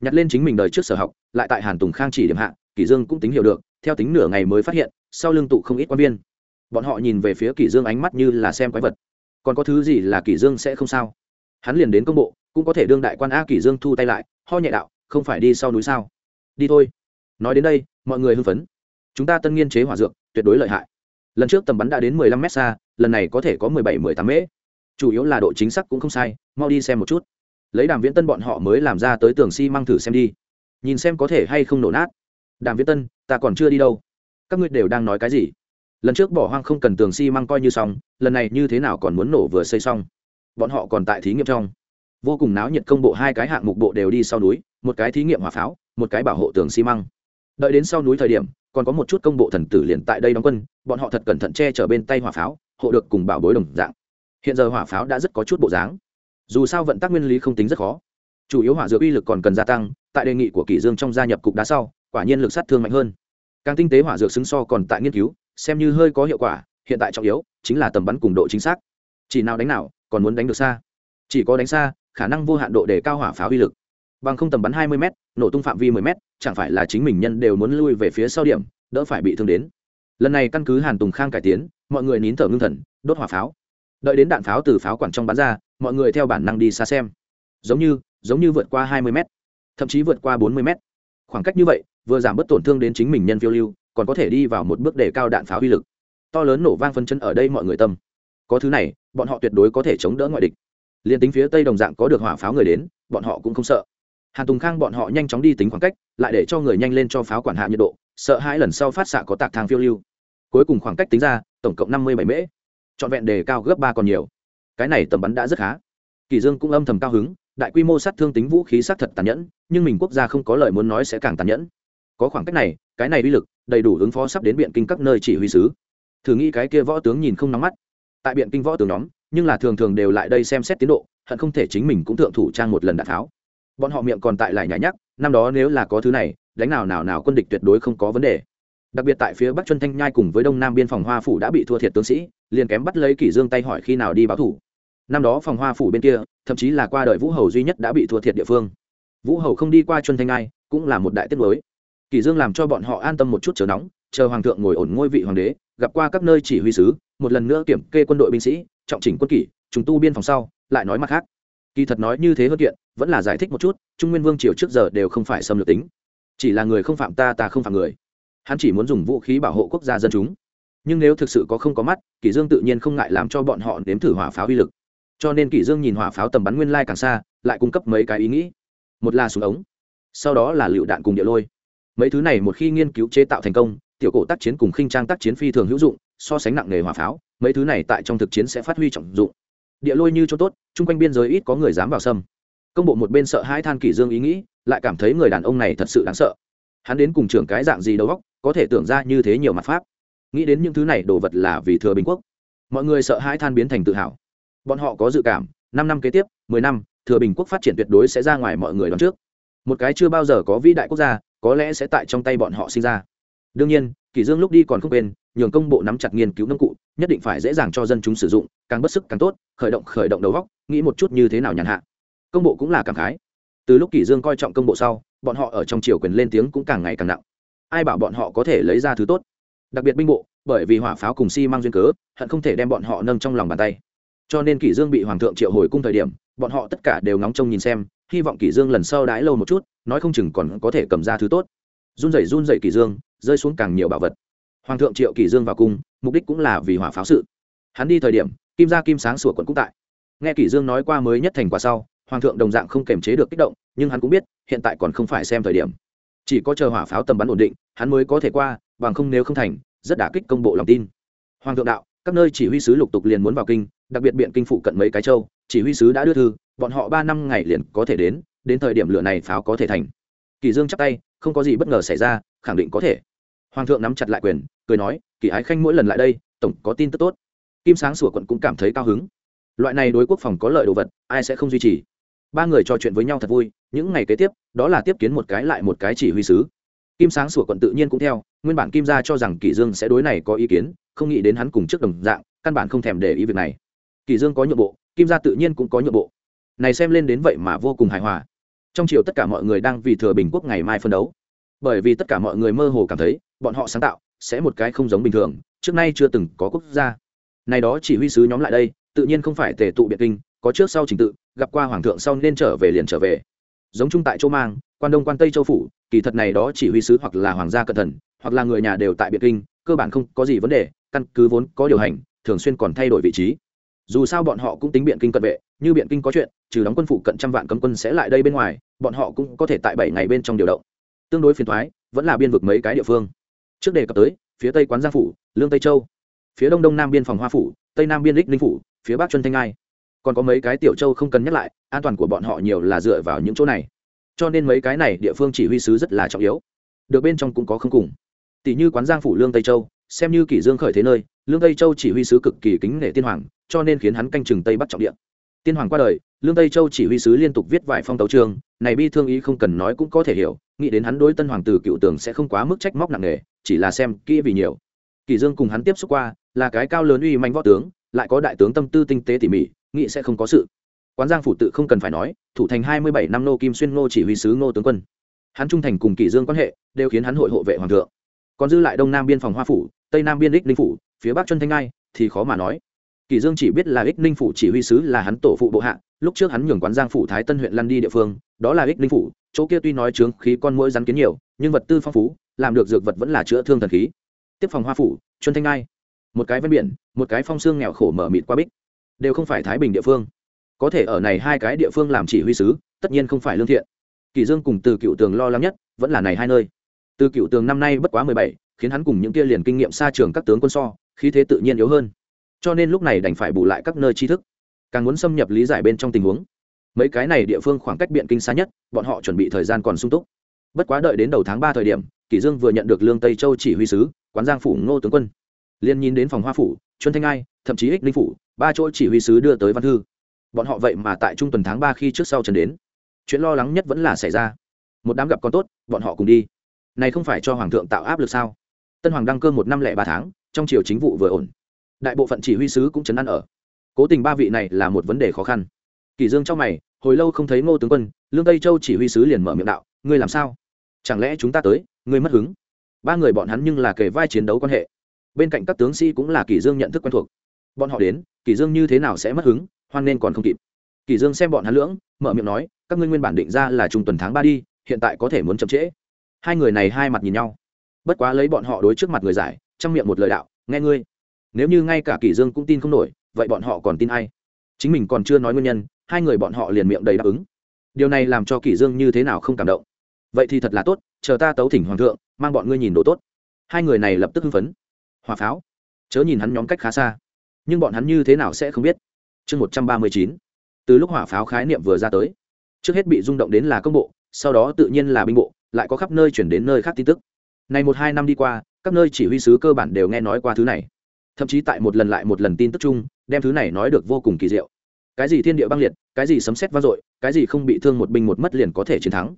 [SPEAKER 1] Nhặt lên chính mình đời trước sở học, lại tại hàn tùng khang chỉ điểm hạ, kỳ dương cũng tính hiểu được, theo tính nửa ngày mới phát hiện, sau lưng tụ không ít quan viên. Bọn họ nhìn về phía kỳ dương ánh mắt như là xem quái vật. Còn có thứ gì là kỳ dương sẽ không sao? Hắn liền đến công bộ, cũng có thể đương đại quan a kỳ dương thu tay lại, ho nhẹ đạo, không phải đi sau núi sao? Đi thôi. Nói đến đây, mọi người hưng phấn chúng ta tân nghiên chế hỏa dược, tuyệt đối lợi hại. Lần trước tầm bắn đã đến 15 mét xa, lần này có thể có 17-18 m chủ yếu là độ chính xác cũng không sai, mau đi xem một chút. Lấy đàm viễn tân bọn họ mới làm ra tới tường xi、si、măng thử xem đi. Nhìn xem có thể hay không nổ nát. Đàm viễn tân, ta còn chưa đi đâu. Các ngươi đều đang nói cái gì? Lần trước bỏ hoang không cần tường xi、si、măng coi như xong, lần này như thế nào còn muốn nổ vừa xây xong? Bọn họ còn tại thí nghiệm trong. Vô cùng náo nhiệt công bộ hai cái hạng mục bộ đều đi sau núi, một cái thí nghiệm hỏa pháo, một cái bảo hộ tường xi măng. Đợi đến sau núi thời điểm còn có một chút công bộ thần tử liền tại đây đóng quân, bọn họ thật cẩn thận che chở bên tay hỏa pháo, hộ được cùng bảo bối đồng dạng. Hiện giờ hỏa pháo đã rất có chút bộ dáng. Dù sao vận tắc nguyên lý không tính rất khó. Chủ yếu hỏa dược uy lực còn cần gia tăng, tại đề nghị của kỷ dương trong gia nhập cục đá sau, quả nhiên lực sát thương mạnh hơn. Càng tinh tế hỏa dược xứng so còn tại nghiên cứu, xem như hơi có hiệu quả, hiện tại trọng yếu chính là tầm bắn cùng độ chính xác. Chỉ nào đánh nào, còn muốn đánh được xa. Chỉ có đánh xa, khả năng vô hạn độ để cao hỏa pháo uy lực bằng không tầm bắn 20 m nổ tung phạm vi 10 m chẳng phải là chính mình nhân đều muốn lui về phía sau điểm, đỡ phải bị thương đến. Lần này căn cứ hàn tùng khang cải tiến, mọi người nín thở ngưng thần, đốt hỏa pháo. Đợi đến đạn pháo từ pháo quản trong bắn ra, mọi người theo bản năng đi xa xem. Giống như giống như vượt qua 20 m thậm chí vượt qua 40 m khoảng cách như vậy, vừa giảm bớt tổn thương đến chính mình nhân phiêu lưu, còn có thể đi vào một bước để cao đạn pháo uy lực. To lớn nổ vang phân chân ở đây mọi người tâm. Có thứ này, bọn họ tuyệt đối có thể chống đỡ ngoại địch. Liền tính phía tây đồng dạng có được hỏa pháo người đến, bọn họ cũng không sợ hàn tùng khang bọn họ nhanh chóng đi tính khoảng cách, lại để cho người nhanh lên cho pháo quản hạ nhiệt độ, sợ hai lần sau phát xạ có tạc thang phiêu lưu. Cuối cùng khoảng cách tính ra, tổng cộng năm mươi bảy mễ. Trọn vẹn đề cao gấp ba còn nhiều. Cái này tầm bắn đã rất khá. Kỳ dương cũng âm thầm cao hứng, đại quy mô sát thương tính vũ khí sát thật tàn nhẫn, nhưng mình quốc gia không có lời muốn nói sẽ càng tàn nhẫn. Có khoảng cách này, cái này uy lực, đầy đủ ứng phó sắp đến biện kinh các nơi chỉ huy sứ. Thử nghĩ cái kia võ tướng nhìn không nóng mắt. Tại biện kinh võ tướng nhóm, nhưng là thường thường đều lại đây xem xét tiến độ, hận không thể chính mình cũng thượng thủ trang một lần đạn tháo bọn họ miệng còn tại lại nhảy nhắc năm đó nếu là có thứ này, đánh nào nào nào quân địch tuyệt đối không có vấn đề. Đặc biệt tại phía bắc chân thanh nhai cùng với đông nam biên phòng hoa phủ đã bị thua thiệt tướng sĩ, liền kém bắt lấy kỷ dương tay hỏi khi nào đi báo thủ. Năm đó phòng hoa phủ bên kia, thậm chí là qua đời vũ hầu duy nhất đã bị thua thiệt địa phương. Vũ hầu không đi qua chân thanh nhai, cũng là một đại tiết mới kỷ dương làm cho bọn họ an tâm một chút chờ nóng, chờ hoàng thượng ngồi ổn ngôi vị hoàng đế, gặp qua các nơi chỉ huy sứ, một lần nữa kiểm kê quân đội binh sĩ, trọng chỉnh quân kỷ, trùng tu biên phòng sau, lại nói mặt khác. Kỳ thật nói như thế hơn kiện vẫn là giải thích một chút, trung nguyên vương triều trước giờ đều không phải xâm lược tính. Chỉ là người không phạm ta ta không phạm người. Hắn chỉ muốn dùng vũ khí bảo hộ quốc gia dân chúng. Nhưng nếu thực sự có không có mắt, kỷ dương tự nhiên không ngại làm cho bọn họ nếm thử hỏa pháo uy lực. Cho nên kỷ dương nhìn hỏa pháo tầm bắn nguyên lai càng xa, lại cung cấp mấy cái ý nghĩ. Một là súng ống, sau đó là lựu đạn cùng địa lôi. Mấy thứ này một khi nghiên cứu chế tạo thành công, tiểu cổ tác chiến cùng khinh trang tác chiến phi thường hữu dụng, so sánh nặng nghề hỏa pháo, mấy thứ này tại trong thực chiến sẽ phát huy trọng dụng. Địa lôi như cho tốt, chung quanh biên giới ít có người dám vào sâm công bộ một bên sợ hai than kỷ dương ý nghĩ, lại cảm thấy người đàn ông này thật sự đáng sợ. Hắn đến cùng trưởng cái dạng gì đầu óc, có thể tưởng ra như thế nhiều mặt pháp. Nghĩ đến những thứ này đồ vật là vì thừa bình quốc. Mọi người sợ hãi than biến thành tự hào. Bọn họ có dự cảm, năm năm kế tiếp, mười năm, thừa bình quốc phát triển tuyệt đối sẽ ra ngoài mọi người đón trước. Một cái chưa bao giờ có vĩ đại quốc gia, có lẽ sẽ tại trong tay bọn họ sinh ra. Đương nhiên, kỷ dương lúc đi còn không quên, nhường công bộ nắm chặt nghiên cứu nông cụ, nhất định phải dễ dàng cho dân chúng sử dụng, càng bất sức càng tốt, khởi động khởi động đầu góc nghĩ một chút như thế nào nhàn hạ công bộ cũng là cảm khái. Từ lúc kỷ dương coi trọng công bộ sau, bọn họ ở trong triều quyền lên tiếng cũng càng ngày càng nặng. Ai bảo bọn họ có thể lấy ra thứ tốt? Đặc biệt binh bộ, bởi vì hỏa pháo cùng xi、si、mang duyên cớ, hận không thể đem bọn họ nâng trong lòng bàn tay. Cho nên kỷ dương bị hoàng thượng triệu hồi cung thời điểm, bọn họ tất cả đều ngóng trông nhìn xem, hy vọng kỷ dương lần sau đãi lâu một chút, nói không chừng còn có thể cầm ra thứ tốt. Run rẩy run rẩy kỷ dương, rơi xuống càng nhiều bảo vật. Hoàng thượng triệu kỷ dương vào cung, mục đích cũng là vì hỏa pháo sự. Hắn đi thời điểm, kim gia kim sáng sủa quận cũng tại. Nghe kỷ dương nói qua mới nhất thành quả sau hoàng thượng đồng dạng không kềm chế được kích động, nhưng hắn cũng biết, hiện tại còn không phải xem thời điểm. Chỉ có chờ hỏa pháo tầm bắn ổn định, hắn mới có thể qua, bằng không nếu không thành, rất đả kích công bộ lòng tin. Hoàng thượng đạo, các nơi chỉ huy sứ lục tục liền muốn vào kinh, đặc biệt biện kinh phụ cận mấy cái châu, chỉ huy sứ đã đưa thư, bọn họ ba năm ngày liền có thể đến đến thời điểm lửa này pháo có thể thành. Kỳ dương chắp tay, không có gì bất ngờ xảy ra, khẳng định có thể. Hoàng thượng nắm chặt lại quyền, cười nói, kỳ ái khanh mỗi lần lại đây, tổng có tin tức tốt. Kim sáng sủa quận cũng cảm thấy cao hứng. Loại này đối quốc phòng có lợi đồ vật, ai sẽ không duy trì? Ba người trò chuyện với nhau thật vui, những ngày kế tiếp, đó là tiếp kiến một cái lại một cái chỉ huy sứ. Kim sáng sủa quận tự nhiên cũng theo, nguyên bản kim gia cho rằng kỷ dương sẽ đối này có ý kiến, không nghĩ đến hắn cùng trước đồng dạng, căn bản không thèm để ý việc này. Kỷ dương có nhượng bộ, kim gia tự nhiên cũng có nhượng bộ. Này xem lên đến vậy mà vô cùng hài hòa. Trong chiều tất cả mọi người đang vì thừa bình quốc ngày mai phân đấu. Bởi vì tất cả mọi người mơ hồ cảm thấy, bọn họ sáng tạo sẽ một cái không giống bình thường, trước nay chưa từng có quốc gia. Này đó chỉ huy sứ nhóm lại đây, tự nhiên không phải tề tụ biệt kinh có trước sau trình tự, gặp qua hoàng thượng sau nên trở về liền trở về. Giống chung tại châu mang, quan đông quan tây châu phủ, kỳ thật này đó chỉ huy sứ hoặc là hoàng gia cẩn thận, hoặc là người nhà đều tại biệt kinh, cơ bản không có gì vấn đề, căn cứ vốn có điều hành, thường xuyên còn thay đổi vị trí. Dù sao bọn họ cũng tính biện kinh cận vệ, như biện kinh có chuyện, trừ đóng quân phụ cận trăm vạn cấm quân sẽ lại đây bên ngoài, bọn họ cũng có thể tại bảy ngày bên trong điều động. Tương đối phiền thoái vẫn là biên vực mấy cái địa phương. Trước đề cập tới, phía tây quán giang phủ, lương tây châu. Phía đông đông nam biên phòng hoa phủ, tây nam biên đích ninh phủ, phía bắc chân thanh ai còn có mấy cái tiểu châu không cần nhắc lại, an toàn của bọn họ nhiều là dựa vào những chỗ này. Cho nên mấy cái này địa phương chỉ huy sứ rất là trọng yếu. Được bên trong cũng có không cùng. Tỷ như quán giang phủ lương tây châu, xem như kỷ dương khởi thế nơi, lương tây châu chỉ huy sứ cực kỳ kính nể tiên hoàng, cho nên khiến hắn canh chừng tây bắc trọng địa. Tiên hoàng qua đời, lương tây châu chỉ huy sứ liên tục viết vài phong tấu trường này bi thương ý không cần nói cũng có thể hiểu, nghĩ đến hắn đối tân hoàng tử cựu tường sẽ không quá mức trách móc nặng nề, chỉ là xem kỹ vì nhiều. Kỷ dương cùng hắn tiếp xúc qua, là cái cao lớn uy manh võ tướng, lại có đại tướng tâm tư tinh tế tỉ mỉ nghĩ sẽ không có sự. Quán giang phủ tự không cần phải nói, thủ thành hai mươi bảy năm nô kim xuyên ngô chỉ huy sứ ngô tướng quân. Hắn trung thành cùng kỷ dương quan hệ, đều khiến hắn hội hộ vệ hoàng thượng. Còn dư lại đông nam biên phòng hoa phủ, tây nam biên ích ninh phủ, phía bắc chân thanh ngai thì khó mà nói. Kỷ dương chỉ biết là ích ninh phủ chỉ huy sứ là hắn tổ phụ bộ hạ, lúc trước hắn nhường quán giang phủ thái tân huyện lăn đi địa phương, đó là ích ninh phủ, chỗ kia tuy nói trướng khí con mũi rắn kiến nhiều, nhưng vật tư phong phú, làm được dược vật vẫn là chữa thương thần khí. Tiếp phòng hoa phủ chân thanh ngai một cái ven biển, một cái phong xương nghèo khổ mở mịt qua bích đều không phải thái bình địa phương. Có thể ở này hai cái địa phương làm chỉ huy sứ, tất nhiên không phải lương thiện. Kỳ dương cùng từ cựu tường lo lắng nhất, vẫn là này hai nơi. Từ cựu tường năm nay bất quá mười bảy, khiến hắn cùng những kia liền kinh nghiệm xa trường các tướng quân so, khí thế tự nhiên yếu hơn. Cho nên lúc này đành phải bù lại các nơi tri thức. Càng muốn xâm nhập lý giải bên trong tình huống. Mấy cái này địa phương khoảng cách biện kinh xa nhất, bọn họ chuẩn bị thời gian còn sung túc. Bất quá đợi đến đầu tháng ba thời điểm kỷ dương vừa nhận được lương tây châu chỉ huy sứ, quán giang phủ ngô tướng quân. Liên nhìn đến phòng hoa phủ chuân thanh ai, thậm chí ích linh phủ, ba chỗ chỉ huy sứ đưa tới văn thư. Bọn họ vậy mà tại trung tuần tháng ba khi trước sau trần đến. Chuyện lo lắng nhất vẫn là xảy ra. Một đám gặp con tốt, bọn họ cùng đi. Này không phải cho hoàng thượng tạo áp lực sao? Tân hoàng đăng cơ một năm lẻ ba tháng, trong triều chính vụ vừa ổn. Đại bộ phận chỉ huy sứ cũng chấn ăn ở. Cố tình ba vị này là một vấn đề khó khăn. Kỳ dương trong mày, hồi lâu không thấy ngô tướng quân, lương tây châu chỉ huy sứ liền mở miệng đạo, ngươi làm sao? Chẳng lẽ chúng ta tới, ngươi mất hứng? Ba người bọn hắn nhưng là kề vai chiến đấu quan hệ bên cạnh các tướng sĩ cũng là kỳ dương nhận thức quen thuộc. Bọn họ đến, kỳ dương như thế nào sẽ mất hứng, hoan nên còn không kịp. Kỳ dương xem bọn hắn lưỡng, mở miệng nói, các ngươi nguyên bản định ra là trung tuần tháng ba đi, hiện tại có thể muốn chậm trễ. Hai người này hai mặt nhìn nhau. Bất quá lấy bọn họ đối trước mặt người giải, trong miệng một lời đạo, nghe ngươi. Nếu như ngay cả kỳ dương cũng tin không nổi, vậy bọn họ còn tin ai? Chính mình còn chưa nói nguyên nhân, hai người bọn họ liền miệng đầy đáp ứng. Điều này làm cho kỳ dương như thế nào không cảm động. Vậy thì thật là tốt, chờ ta tấu thỉnh hoàng thượng, mang bọn ngươi nhìn đồ tốt. Hai người này lập tức hưng phấn hỏa pháo. Chớ nhìn hắn nhóm cách khá xa, nhưng bọn hắn như thế nào sẽ không biết? Chương một trăm ba mươi chín, từ lúc hỏa pháo khái niệm vừa ra tới, trước hết bị rung động đến là công bộ, sau đó tự nhiên là binh bộ, lại có khắp nơi chuyển đến nơi khác tin tức. Này một hai năm đi qua, các nơi chỉ huy sứ cơ bản đều nghe nói qua thứ này. Thậm chí tại một lần lại một lần tin tức chung, đem thứ này nói được vô cùng kỳ diệu. Cái gì thiên địa băng liệt, cái gì sấm xét vang dội, cái gì không bị thương một binh một mất liền có thể chiến thắng.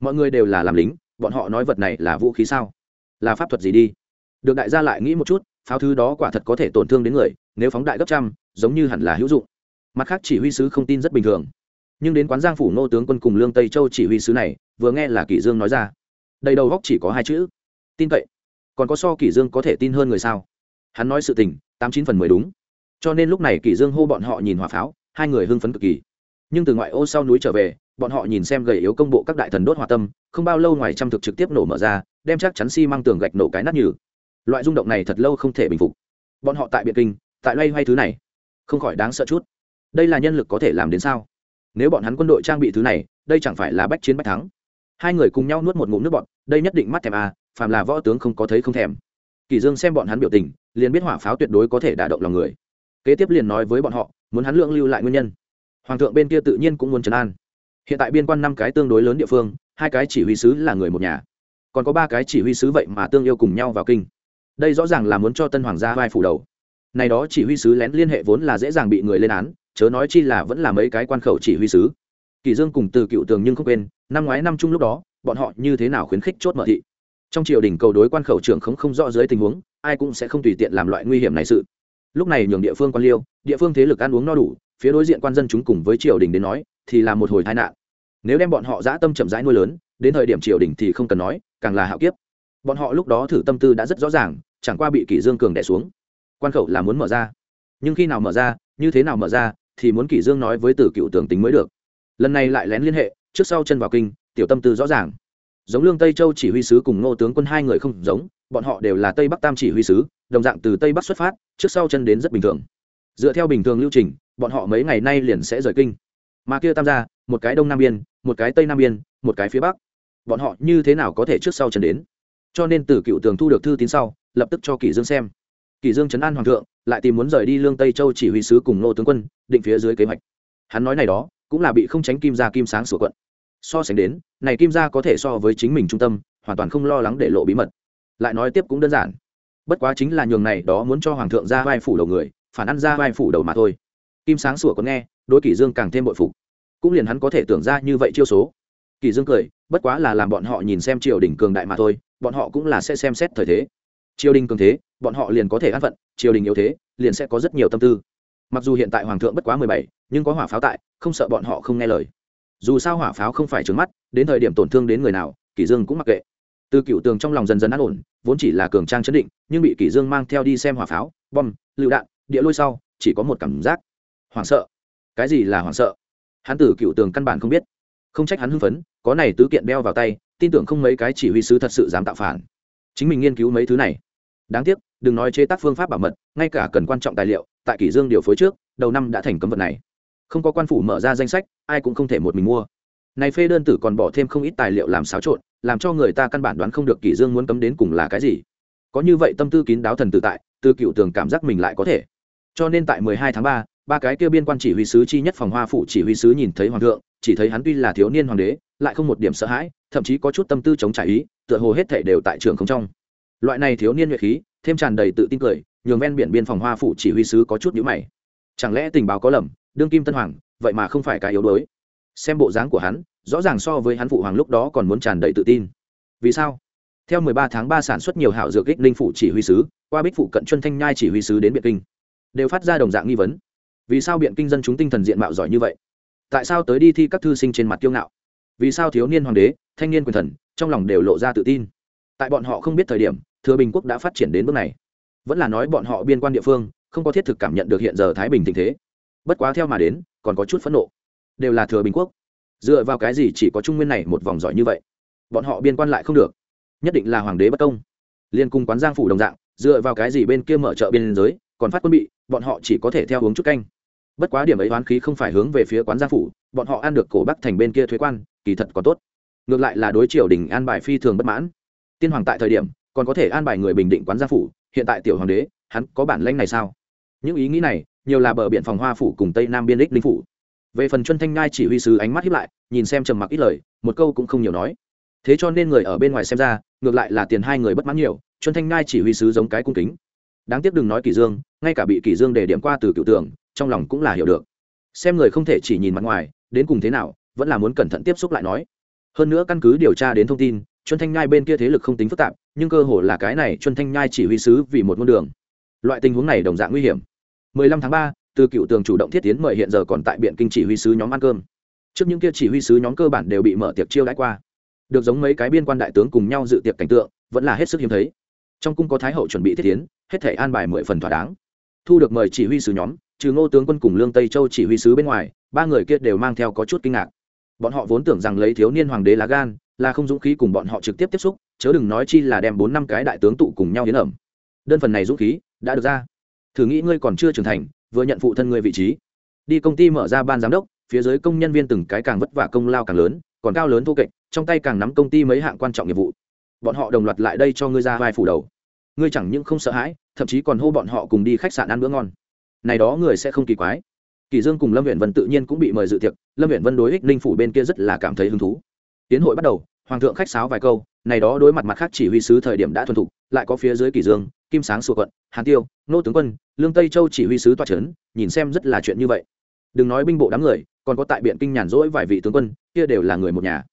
[SPEAKER 1] Mọi người đều là làm lính, bọn họ nói vật này là vũ khí sao? Là pháp thuật gì đi? Được đại gia lại nghĩ một chút, pháo thứ đó quả thật có thể tổn thương đến người, nếu phóng đại gấp trăm, giống như hẳn là hữu dụng. Mặt khác chỉ huy sứ không tin rất bình thường. Nhưng đến quán giang phủ nô tướng quân cùng lương tây châu chỉ huy sứ này, vừa nghe là kỷ dương nói ra. Đầy đầu góc chỉ có hai chữ, tin cậy. Còn có so kỷ dương có thể tin hơn người sao? Hắn nói sự tình, tám chín phần mười đúng. Cho nên lúc này kỷ dương hô bọn họ nhìn hỏa pháo, hai người hưng phấn cực kỳ. Nhưng từ ngoại ô sau núi trở về, bọn họ nhìn xem gầy yếu công bộ các đại thần đốt hỏa tâm, không bao lâu ngoài trăm thực trực tiếp nổ mở ra, đem chắc chắn xi si măng tường gạch nổ cái nát nhừ loại rung động này thật lâu không thể bình phục. Bọn họ tại biệt kinh, tại loay hoay thứ này. Không khỏi đáng sợ chút. Đây là nhân lực có thể làm đến sao? Nếu bọn hắn quân đội trang bị thứ này, đây chẳng phải là bách chiến bách thắng? Hai người cùng nhau nuốt một ngụm nước bọn đây nhất định mắt thèm à phàm là võ tướng không có thấy không thèm. Kỳ dương xem bọn hắn biểu tình, liền biết hỏa pháo tuyệt đối có thể đả động lòng người. Kế tiếp liền nói với bọn họ, muốn hắn lượng lưu lại nguyên nhân. Hoàng thượng bên kia tự nhiên cũng muốn trấn an. Hiện tại biên quan năm cái tương đối lớn địa phương, hai cái chỉ huy sứ là người một nhà. Còn có ba cái chỉ huy sứ vậy mà tương yêu cùng nhau vào kinh đây rõ ràng là muốn cho tân hoàng gia vai phủ đầu. Này đó chỉ huy sứ lén liên hệ vốn là dễ dàng bị người lên án, chớ nói chi là vẫn là mấy cái quan khẩu chỉ huy sứ. Kỳ dương cùng từ cựu tường nhưng không quên, năm ngoái năm chung lúc đó, bọn họ như thế nào khuyến khích chốt mở thị? Trong triều đình cầu đối quan khẩu trưởng không không rõ dưới tình huống, ai cũng sẽ không tùy tiện làm loại nguy hiểm này sự. Lúc này nhường địa phương quan liêu, địa phương thế lực ăn uống no đủ, phía đối diện quan dân chúng cùng với triều đình đến nói, thì là một hồi tai nạn. Nếu đem bọn họ dã tâm chậm rãi nuôi lớn, đến thời điểm triều đình thì không cần nói, càng là hạo kiếp. Bọn họ lúc đó thử tâm tư đã rất rõ ràng chẳng qua bị kỷ dương cường đè xuống. Quan khẩu là muốn mở ra. Nhưng khi nào mở ra, như thế nào mở ra, thì muốn kỷ dương nói với tử cựu tưởng tính mới được. Lần này lại lén liên hệ, trước sau chân vào kinh, tiểu tâm tư rõ ràng. Giống lương tây châu chỉ huy sứ cùng ngô tướng quân hai người không giống, bọn họ đều là tây bắc tam chỉ huy sứ, đồng dạng từ tây bắc xuất phát, trước sau chân đến rất bình thường. Dựa theo bình thường lưu trình, bọn họ mấy ngày nay liền sẽ rời kinh. Mà kia tam gia, một cái đông nam biên, một cái tây nam biên, một cái phía bắc. Bọn họ như thế nào có thể trước sau chân đến? Cho nên từ cựu tường thu được thư tín sau lập tức cho kỷ dương xem. Kỷ dương chấn an hoàng thượng, lại tìm muốn rời đi lương tây châu chỉ huy sứ cùng nô tướng quân, định phía dưới kế hoạch. Hắn nói này đó, cũng là bị không tránh kim gia kim sáng sửa quận. So sánh đến, này kim gia có thể so với chính mình trung tâm, hoàn toàn không lo lắng để lộ bí mật. Lại nói tiếp cũng đơn giản. Bất quá chính là nhường này đó muốn cho hoàng thượng ra vai phủ đầu người, phản ăn ra vai phủ đầu mà thôi. Kim sáng sủa có nghe, đối kỷ dương càng thêm bội phục. Cũng liền hắn có thể tưởng ra như vậy chiêu số. Kỷ dương cười, bất quá là làm bọn họ nhìn xem triều đình cường đại mà thôi, bọn họ cũng là sẽ xem xét thời thế triều đình cường thế, bọn họ liền có thể an phận, triều đình yếu thế, liền sẽ có rất nhiều tâm tư. Mặc dù hiện tại hoàng thượng bất quá mười bảy, nhưng có hỏa pháo tại, không sợ bọn họ không nghe lời. Dù sao hỏa pháo không phải trướng mắt, đến thời điểm tổn thương đến người nào, kỷ dương cũng mặc kệ. Từ cựu tường trong lòng dần dần an ổn, vốn chỉ là cường trang chấn định, nhưng bị kỷ dương mang theo đi xem hỏa pháo, bom, lựu đạn, địa lôi sau, chỉ có một cảm giác. Hoảng sợ. Cái gì là hoảng sợ? Hắn từ cựu tường căn bản không biết. Không trách hắn hưng phấn, có này tứ kiện đeo vào tay, tin tưởng không mấy cái chỉ huy sứ thật sự dám tạo phản. Chính mình nghiên cứu mấy thứ này đáng tiếc đừng nói chế tác phương pháp bảo mật ngay cả cần quan trọng tài liệu tại kỷ dương điều phối trước đầu năm đã thành cấm vật này. Không có quan phủ mở ra danh sách ai cũng không thể một mình mua. Này phê đơn tử còn bỏ thêm không ít tài liệu làm xáo trộn làm cho người ta căn bản đoán không được kỷ dương muốn cấm đến cùng là cái gì. Có như vậy tâm tư kín đáo thần tự tại từ cựu tường cảm giác mình lại có thể. Cho nên tại 12 tháng 3, ba cái kia biên quan chỉ huy sứ chi nhất phòng hoa phụ chỉ huy sứ nhìn thấy hoàng thượng chỉ thấy hắn tuy là thiếu niên hoàng đế lại không một điểm sợ hãi thậm chí có chút tâm tư chống trả ý tựa hồ hết thể đều tại trường không trong loại này thiếu niên nhuệ khí, thêm tràn đầy tự tin cười, nhường ven biển biên phòng hoa phụ chỉ huy sứ có chút nhữ mày. Chẳng lẽ tình báo có lầm, đương kim tân hoàng, vậy mà không phải cái yếu đuối? Xem bộ dáng của hắn, rõ ràng so với hắn phụ hoàng lúc đó còn muốn tràn đầy tự tin. Vì sao? Theo 13 tháng 3 sản xuất nhiều hảo dược kích linh phụ chỉ huy sứ, qua bích phụ cận chuân thanh nhai chỉ huy sứ đến biện kinh. Đều phát ra đồng dạng nghi vấn. Vì sao biện kinh dân chúng tinh thần diện mạo giỏi như vậy? Tại sao tới đi thi các thư sinh trên mặt kiêu ngạo? Vì sao thiếu niên hoàng đế, thanh niên quyền thần, trong lòng đều lộ ra tự tin? Tại bọn họ không biết thời điểm, thừa bình quốc đã phát triển đến bước này. Vẫn là nói bọn họ biên quan địa phương, không có thiết thực cảm nhận được hiện giờ thái bình tình thế. Bất quá theo mà đến, còn có chút phẫn nộ. Đều là thừa bình quốc. Dựa vào cái gì chỉ có trung nguyên này một vòng giỏi như vậy? Bọn họ biên quan lại không được. Nhất định là hoàng đế bất công. Liên cung quán giang phủ đồng dạng, dựa vào cái gì bên kia mở chợ biên giới, còn phát quân bị, bọn họ chỉ có thể theo hướng chút canh. Bất quá điểm ấy oán khí không phải hướng về phía quán giang phủ, bọn họ ăn được cổ bắc thành bên kia thuế quan, kỳ thật còn tốt. Ngược lại là đối triều đình an bài phi thường bất mãn tiên hoàng tại thời điểm, còn có thể an bài người bình định quán gia phủ, hiện tại tiểu hoàng đế, hắn có bản lãnh này sao? Những ý nghĩ này, nhiều là bờ biển phòng hoa phủ cùng tây nam biên đích linh phủ. Về phần chuân thanh ngai chỉ huy sứ ánh mắt hiếp lại, nhìn xem trầm mặc ít lời, một câu cũng không nhiều nói. Thế cho nên người ở bên ngoài xem ra, ngược lại là tiền hai người bất mãn nhiều chuân thanh ngai chỉ huy sứ giống cái cung kính. Đáng tiếc đừng nói kỷ dương, ngay cả bị kỷ dương để điểm qua từ cựu tường trong lòng cũng là hiểu được. Xem người không thể chỉ nhìn mặt ngoài, đến cùng thế nào, vẫn là muốn cẩn thận tiếp xúc lại nói. Hơn nữa căn cứ điều tra đến thông tin chuân thanh nhai bên kia thế lực không tính phức tạp nhưng cơ hồ là cái này chuân thanh nhai chỉ huy sứ vì một ngôn đường. Loại tình huống này đồng dạng nguy hiểm. 15 tháng 3, từ cựu tường chủ động thiết tiến mời hiện giờ còn tại biện kinh chỉ huy sứ nhóm ăn cơm. Trước những kia chỉ huy sứ nhóm cơ bản đều bị mở tiệc chiêu đãi qua. Được giống mấy cái biên quan đại tướng cùng nhau dự tiệc cảnh tượng vẫn là hết sức hiếm thấy. Trong cung có thái hậu chuẩn bị thiết tiến hết thể an bài mười phần thỏa đáng. Thu được mời chỉ huy sứ nhóm trừ ngô tướng quân cùng lương tây châu chỉ huy sứ bên ngoài ba người kia đều mang theo có chút kinh ngạc. Bọn họ vốn tưởng rằng lấy thiếu niên hoàng đế lá gan là không dũng khí cùng bọn họ trực tiếp tiếp xúc, chớ đừng nói chi là đem bốn năm cái đại tướng tụ cùng nhau hiến ẩm. Đơn phần này dũng khí đã được ra. Thử nghĩ ngươi còn chưa trưởng thành, vừa nhận phụ thân ngươi vị trí. Đi công ty mở ra ban giám đốc, phía dưới công nhân viên từng cái càng vất vả công lao càng lớn, còn cao lớn thô kệch, trong tay càng nắm công ty mấy hạng quan trọng nghiệp vụ. Bọn họ đồng loạt lại đây cho ngươi ra vai phủ đầu. Ngươi chẳng những không sợ hãi, thậm chí còn hô bọn họ cùng đi khách sạn ăn bữa ngon. Này đó người sẽ không kỳ quái. Kỳ dương cùng lâm huyện vân tự nhiên cũng bị mời dự tiệc, lâm huyện vân đối ích ninh phủ bên kia rất là cảm thấy hứng thú tiến hội bắt đầu, hoàng thượng khách sáo vài câu, này đó đối mặt mặt khác chỉ huy sứ thời điểm đã thuần thục, lại có phía dưới kỷ dương, kim sáng sùa quận, hàn tiêu, nô tướng quân, lương tây châu chỉ huy sứ toa trấn nhìn xem rất là chuyện như vậy. Đừng nói binh bộ đám người, còn có tại biện kinh nhàn rỗi vài vị tướng quân, kia đều là người một nhà.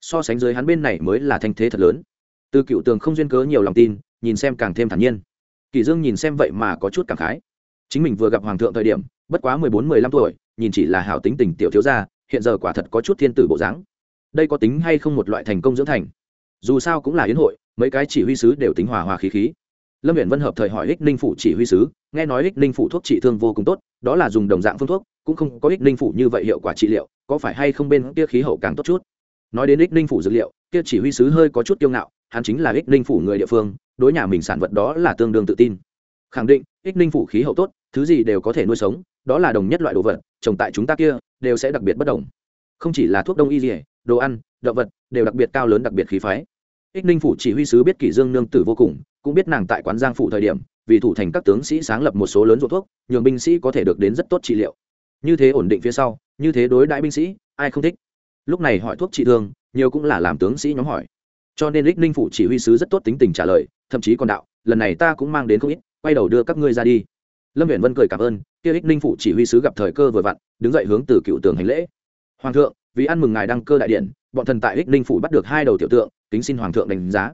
[SPEAKER 1] So sánh dưới hắn bên này mới là thanh thế thật lớn. Từ cựu tường không duyên cớ nhiều lòng tin, nhìn xem càng thêm thản nhiên. Kỷ dương nhìn xem vậy mà có chút cảm khái. Chính mình vừa gặp hoàng thượng thời điểm, bất quá mười bốn, mười lăm tuổi, nhìn chỉ là hảo tính tình tiểu thiếu gia, hiện giờ quả thật có chút thiên tử bộ dáng đây có tính hay không một loại thành công dưỡng thành? Dù sao cũng là yến hội, mấy cái chỉ huy sứ đều tính hòa hòa khí khí. Lâm viện vân hợp thời hỏi ích ninh phủ chỉ huy sứ, nghe nói ích ninh phủ thuốc trị thương vô cùng tốt, đó là dùng đồng dạng phương thuốc, cũng không có ích ninh phủ như vậy hiệu quả trị liệu, có phải hay không bên kia khí hậu càng tốt chút? Nói đến ích ninh phủ dược liệu, kia chỉ huy sứ hơi có chút kiêu ngạo, hắn chính là ích ninh phủ người địa phương, đối nhà mình sản vật đó là tương đương tự tin. Khẳng định, ích ninh phủ khí hậu tốt, thứ gì đều có thể nuôi sống, đó là đồng nhất loại đồ vật, trồng tại chúng ta kia, đều sẽ đặc biệt bất đồng. Không chỉ là thuốc đông y dỉa đồ ăn, động vật đều đặc biệt cao lớn đặc biệt khí phái. Ích ninh phủ chỉ huy sứ biết kỷ dương nương tử vô cùng, cũng biết nàng tại quán giang phủ thời điểm, vì thủ thành các tướng sĩ sáng lập một số lớn ruột thuốc, nhường binh sĩ có thể được đến rất tốt trị liệu. Như thế ổn định phía sau, như thế đối đại binh sĩ, ai không thích? Lúc này hỏi thuốc trị thương, nhiều cũng là làm tướng sĩ nhóm hỏi. Cho nên ích ninh phủ chỉ huy sứ rất tốt tính tình trả lời, thậm chí còn đạo, lần này ta cũng mang đến không ít, quay đầu đưa các ngươi ra đi. Lâm viện vân cười cảm ơn, kia ích ninh phủ chỉ huy sứ gặp thời cơ vừa vặn, đứng dậy hướng từ cựu tường hành lễ. Hoàng thượng vì ăn mừng ngài đăng cơ đại điện, bọn thần tại ích ninh phủ bắt được hai đầu tiểu tượng, kính xin hoàng thượng đánh giá.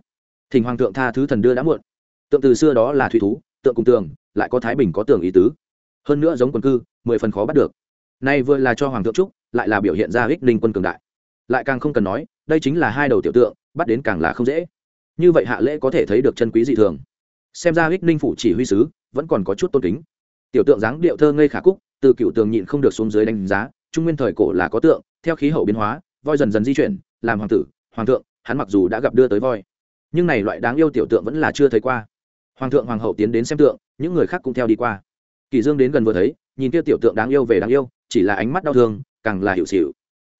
[SPEAKER 1] Thỉnh hoàng thượng tha thứ thần đưa đã muộn. Tượng từ xưa đó là thủy thú, tượng cùng tường, lại có thái bình có tường ý tứ. Hơn nữa giống quân cư, mười phần khó bắt được. Nay vừa là cho hoàng thượng trúc lại là biểu hiện ra ích ninh quân cường đại. Lại càng không cần nói, đây chính là hai đầu tiểu tượng, bắt đến càng là không dễ. Như vậy hạ lễ có thể thấy được chân quý dị thường. Xem ra ích ninh phủ chỉ huy sứ, vẫn còn có chút tôn kính. Tiểu tượng dáng điệu thơ ngây khả cúc từ cựu tường nhịn không được xuống dưới đánh giá trung nguyên thời cổ là có tượng, theo khí hậu biến hóa, voi dần dần di chuyển, làm hoàng tử, hoàng thượng, hắn mặc dù đã gặp đưa tới voi. Nhưng này loại đáng yêu tiểu tượng vẫn là chưa thấy qua. Hoàng thượng, hoàng hậu tiến đến xem tượng, những người khác cũng theo đi qua. Kỳ dương đến gần vừa thấy, nhìn kia tiểu tượng đáng yêu về đáng yêu, chỉ là ánh mắt đau thương, càng là hiểu xỉu.